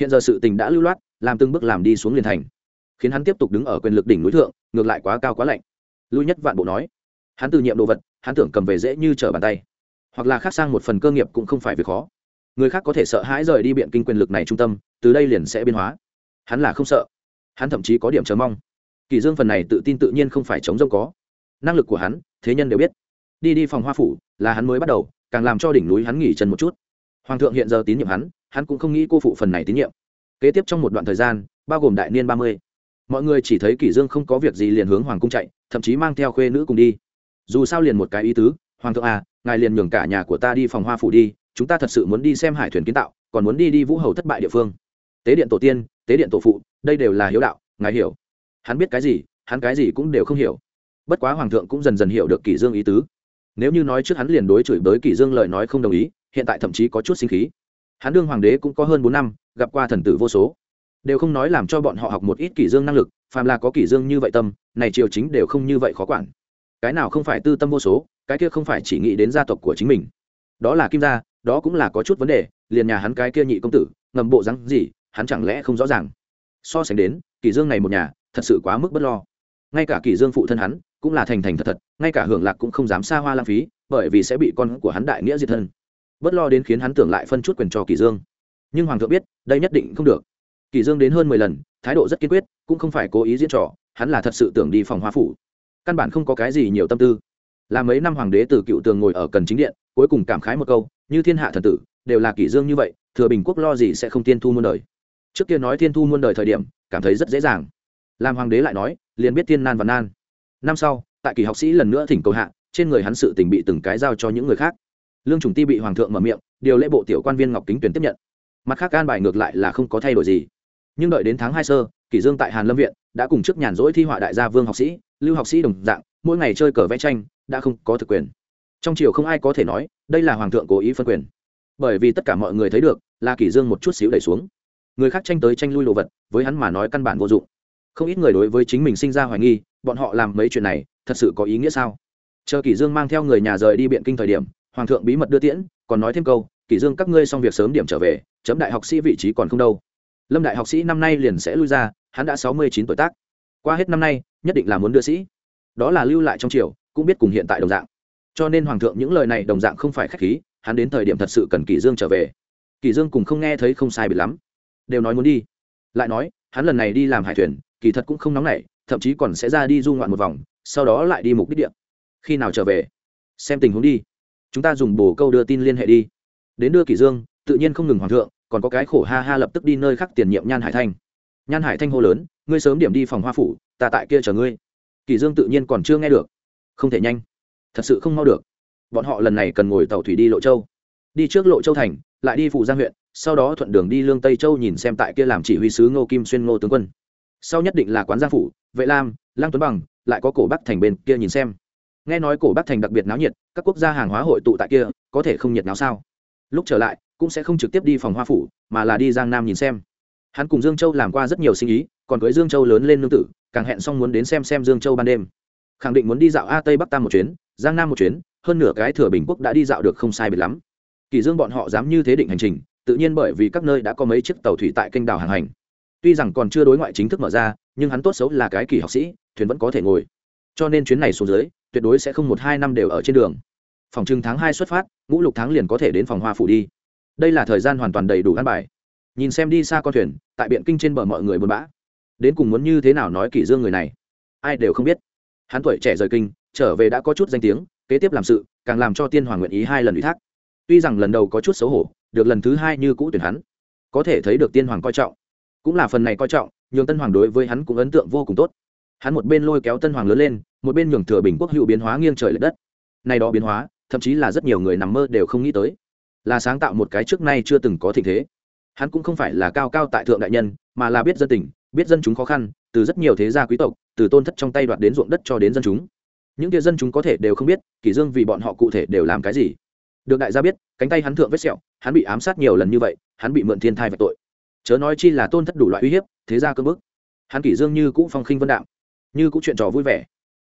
[SPEAKER 1] Hiện giờ sự tình đã lưu loát, làm từng bước làm đi xuống liền thành khiến hắn tiếp tục đứng ở quyền lực đỉnh núi thượng, ngược lại quá cao quá lạnh. Lui nhất vạn bộ nói, hắn từ nhiệm đồ vật, hắn tưởng cầm về dễ như trở bàn tay, hoặc là khác sang một phần cơ nghiệp cũng không phải việc khó. Người khác có thể sợ hãi rời đi biện kinh quyền lực này trung tâm, từ đây liền sẽ biên hóa. Hắn là không sợ, hắn thậm chí có điểm chờ mong. Kỳ dương phần này tự tin tự nhiên không phải chống rông có. Năng lực của hắn, thế nhân đều biết. Đi đi phòng hoa phủ, là hắn mới bắt đầu, càng làm cho đỉnh núi hắn nghỉ chân một chút. Hoàng thượng hiện giờ tín nhiệm hắn hắn cũng không nghĩ cô phụ phần này tín nhiệm. Kế tiếp trong một đoạn thời gian, bao gồm đại niên ba mươi mọi người chỉ thấy kỷ dương không có việc gì liền hướng hoàng cung chạy, thậm chí mang theo khuê nữ cùng đi. Dù sao liền một cái ý tứ, hoàng thượng à ngài liền nhường cả nhà của ta đi phòng hoa phủ đi, chúng ta thật sự muốn đi xem hải thuyền kiến tạo, còn muốn đi đi vũ hầu thất bại địa phương. Tế điện tổ tiên, tế điện tổ phụ, đây đều là hiếu đạo, ngài hiểu. Hắn biết cái gì, hắn cái gì cũng đều không hiểu. Bất quá hoàng thượng cũng dần dần hiểu được kỷ dương ý tứ. Nếu như nói trước hắn liền đối chửi bới kỷ dương lời nói không đồng ý, hiện tại thậm chí có chút sinh khí. Hắn đương hoàng đế cũng có hơn bốn năm, gặp qua thần tử vô số đều không nói làm cho bọn họ học một ít kỷ dương năng lực, phàm là có kỷ dương như vậy tâm, này triều chính đều không như vậy khó quản. Cái nào không phải tư tâm vô số, cái kia không phải chỉ nghĩ đến gia tộc của chính mình. Đó là kim gia, đó cũng là có chút vấn đề, liền nhà hắn cái kia nhị công tử, ngầm bộ rắn gì, hắn chẳng lẽ không rõ ràng. So sánh đến, kỷ dương này một nhà, thật sự quá mức bất lo. Ngay cả kỷ dương phụ thân hắn, cũng là thành thành thật thật, ngay cả hưởng lạc cũng không dám xa hoa lãng phí, bởi vì sẽ bị con của hắn đại nghĩa diệt thân. Bất lo đến khiến hắn tưởng lại phân chút quyền cho kỷ dương. Nhưng hoàng thượng biết, đây nhất định không được. Kỳ dương đến hơn mười lần, thái độ rất kiên quyết, cũng không phải cố ý diễn trò, hắn là thật sự tưởng đi phòng hoa phủ. Căn bản không có cái gì nhiều tâm tư. Là mấy năm hoàng đế từ cựu tường ngồi ở cần chính điện, cuối cùng cảm khái một câu, như thiên hạ thần tử, đều là kỷ dương như vậy, thừa bình quốc lo gì sẽ không tiên thu muôn đời. Trước kia nói thiên thu muôn đời thời điểm, cảm thấy rất dễ dàng. Làm hoàng đế lại nói, liền biết thiên nan và nan. Năm sau, tại kỳ học sĩ lần nữa thỉnh cầu hạ, trên người hắn sự tình bị từng cái giao cho những người khác. Lương trùng ti bị hoàng thượng mở miệng, điều lễ bộ tiểu quan viên ngọc kính tuyển tiếp nhận. Mặt khác an bài ngược lại là không có thay đổi gì nhưng đợi đến tháng hai sơ, kỷ dương tại hàn lâm viện đã cùng trước nhàn rỗi thi họa đại gia vương học sĩ, lưu học sĩ đồng dạng, mỗi ngày chơi cờ vẽ tranh, đã không có thực quyền. Trong triều không ai có thể nói, đây là hoàng thượng cố ý phân quyền. Bởi vì tất cả mọi người thấy được, là kỷ dương một chút xíu đẩy xuống. Người khác tranh tới tranh lui lộ vật, với hắn mà nói căn bản vô dụng. Không ít người đối với chính mình sinh ra hoài nghi, bọn họ làm mấy chuyện này, thật sự có ý nghĩa sao? Chờ kỷ dương mang theo người nhà rời đi biện kinh thời điểm, hoàng thượng bí mật đưa tiễn, còn nói thêm câu, kỷ dương, các ngươi xong việc sớm điểm trở về, chấm đại học sĩ vị trí còn không đâu lâm đại học sĩ năm nay liền sẽ lui ra, hắn đã sáu mươi chín tuổi tác. Qua hết năm nay, nhất định là muốn đưa sĩ. Đó là lưu lại trong triều, cũng biết cùng hiện tại đồng dạng. Cho nên hoàng thượng những lời này đồng dạng không phải khách khí, hắn đến thời điểm thật sự cần kỷ dương trở về. Kỷ dương cùng không nghe thấy không sai biệt lắm. Đều nói muốn đi. Lại nói, hắn lần này đi làm hải thuyền, kỳ thật cũng không nóng nảy, thậm chí còn sẽ ra đi du ngoạn một vòng, sau đó lại đi mục đích địa. Khi nào trở về? Xem tình huống đi. Chúng ta dùng bồ câu đưa tin liên hệ đi. Đến đưa kỷ dương, tự nhiên không ngừng hoàng thượng còn có cái khổ ha ha lập tức đi nơi khác tiền nhiệm nhan hải thanh. Nhan hải thanh hô lớn, ngươi sớm điểm đi phòng hoa phủ, ta tại kia chờ ngươi. Kỳ dương tự nhiên còn chưa nghe được. Không thể nhanh, thật sự không mau được. Bọn họ lần này cần ngồi tàu thủy đi lộ châu. Đi trước lộ châu thành, lại đi phụ giang huyện, sau đó thuận đường đi lương tây châu nhìn xem tại kia làm chỉ huy sứ ngô kim xuyên ngô tướng quân. Sau nhất định là quán gia phủ, vệ lam lang tuấn bằng, lại có cổ bắc thành bên kia nhìn xem. Nghe nói cổ bắc thành đặc biệt náo nhiệt, các quốc gia hàng hóa hội tụ tại kia, có thể không nhiệt náo sao? Lúc trở lại cũng sẽ không trực tiếp đi phòng hoa phủ, mà là đi giang nam nhìn xem. Hắn cùng dương châu làm qua rất nhiều sinh ý, còn cưới dương châu lớn lên nương tử, càng hẹn xong muốn đến xem xem dương châu ban đêm. Khẳng định muốn đi dạo a tây bắc tam một chuyến, giang nam một chuyến, hơn nửa cái thừa bình quốc đã đi dạo được không sai biệt lắm. Kỳ dương bọn họ dám như thế định hành trình, tự nhiên bởi vì các nơi đã có mấy chiếc tàu thủy tại kênh đảo hàng hành. Tuy rằng còn chưa đối ngoại chính thức mở ra, nhưng hắn tốt xấu là cái kỳ học sĩ, thuyền vẫn có thể ngồi. Cho nên chuyến này xuống dưới, tuyệt đối sẽ không một hai năm đều ở trên đường. Phòng trưng tháng hai xuất phát, ngũ lục tháng liền có thể đến phòng hoa phủ đi đây là thời gian hoàn toàn đầy đủ ăn bài. Nhìn xem đi xa con thuyền, tại biện kinh trên bờ mọi người buồn bã. Đến cùng muốn như thế nào nói kỷ dương người này, ai đều không biết. Hắn tuổi trẻ rời kinh, trở về đã có chút danh tiếng, kế tiếp làm sự, càng làm cho tiên hoàng nguyện ý hai lần ủy thác. Tuy rằng lần đầu có chút xấu hổ, được lần thứ hai như cũ tuyển hắn, có thể thấy được tiên hoàng coi trọng. Cũng là phần này coi trọng, nhường tân hoàng đối với hắn cũng ấn tượng vô cùng tốt. Hắn một bên lôi kéo tân hoàng lớn lên, một bên nhường thừa bình quốc hữu biến hóa nghiêng trời l ệ đất. Nay đó biến hóa, thậm chí là rất nhiều người nằm mơ đều không nghĩ tới là sáng tạo một cái trước nay chưa từng có thịnh thế. Hắn cũng không phải là cao cao tại thượng đại nhân, mà là biết dân tình, biết dân chúng khó khăn, từ rất nhiều thế gia quý tộc, từ tôn thất trong tay đoạt đến ruộng đất cho đến dân chúng. Những kia dân chúng có thể đều không biết, kỷ dương vì bọn họ cụ thể đều làm cái gì. Được đại gia biết, cánh tay hắn thượng vết sẹo, hắn bị ám sát nhiều lần như vậy, hắn bị mượn thiên thai vạch tội. Chớ nói chi là tôn thất đủ loại uy hiếp, thế gia cơ bức. Hắn kỷ dương như cũ phong khinh vân đạm, như cũ chuyện trò vui vẻ.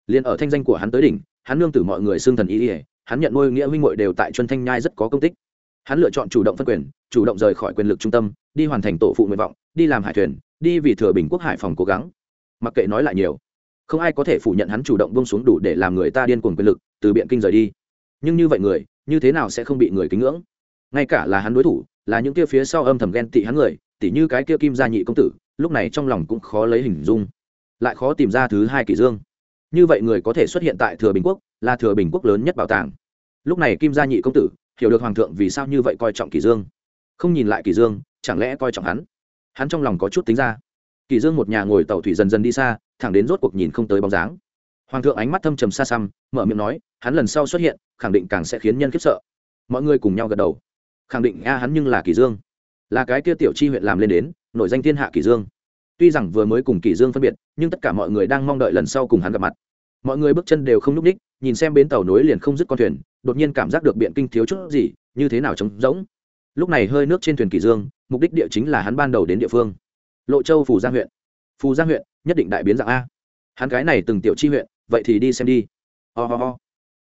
[SPEAKER 1] Liền ở thanh danh của hắn tới đỉnh, hắn nương tử mọi người xương thần ý ỉa hắn nhận nuôi nghĩa huynh muội đều tại chuân thanh nhai rất có công tích hắn lựa chọn chủ động phân quyền, chủ động rời khỏi quyền lực trung tâm, đi hoàn thành tổ phụ nguyện vọng, đi làm hải thuyền, đi vì thừa bình quốc hải phòng cố gắng. Mặc kệ nói lại nhiều, không ai có thể phủ nhận hắn chủ động bông xuống đủ để làm người ta điên cuồng quyền lực, từ biện kinh rời đi. Nhưng như vậy người, như thế nào sẽ không bị người kính ngưỡng? Ngay cả là hắn đối thủ, là những kia phía sau âm thầm ghen tị hắn người, tỉ như cái kia kim gia nhị công tử, lúc này trong lòng cũng khó lấy hình dung, lại khó tìm ra thứ hai kỷ dương. Như vậy người có thể xuất hiện tại thừa bình quốc, là thừa bình quốc lớn nhất bảo tàng. Lúc này kim gia nhị công tử hiểu được hoàng thượng vì sao như vậy coi trọng kỷ dương. Không nhìn lại kỷ dương, chẳng lẽ coi trọng hắn? Hắn trong lòng có chút tính ra. Kỷ dương một nhà ngồi tàu thủy dần dần đi xa, thẳng đến rốt cuộc nhìn không tới bóng dáng. Hoàng thượng ánh mắt thâm trầm xa xăm, mở miệng nói, hắn lần sau xuất hiện, khẳng định càng sẽ khiến nhân khiếp sợ. Mọi người cùng nhau gật đầu. Khẳng định, a, hắn nhưng là kỷ dương. Là cái kia tiểu chi huyện làm lên đến, nổi danh thiên hạ kỷ dương. Tuy rằng vừa mới cùng kỷ dương phân biệt, nhưng tất cả mọi người đang mong đợi lần sau cùng hắn gặp mặt. Mọi người bước chân đều không núp ních nhìn xem bến tàu nối liền không dứt con thuyền đột nhiên cảm giác được biện kinh thiếu chút gì, như thế nào trống rỗng. Lúc này hơi nước trên thuyền kỳ dương, mục đích địa chính là hắn ban đầu đến địa phương. Lộ châu phủ giang huyện. Phù giang huyện, nhất định đại biến dạng a. Hắn cái này từng tiểu chi huyện, vậy thì đi xem đi. Ho、oh、ho、oh.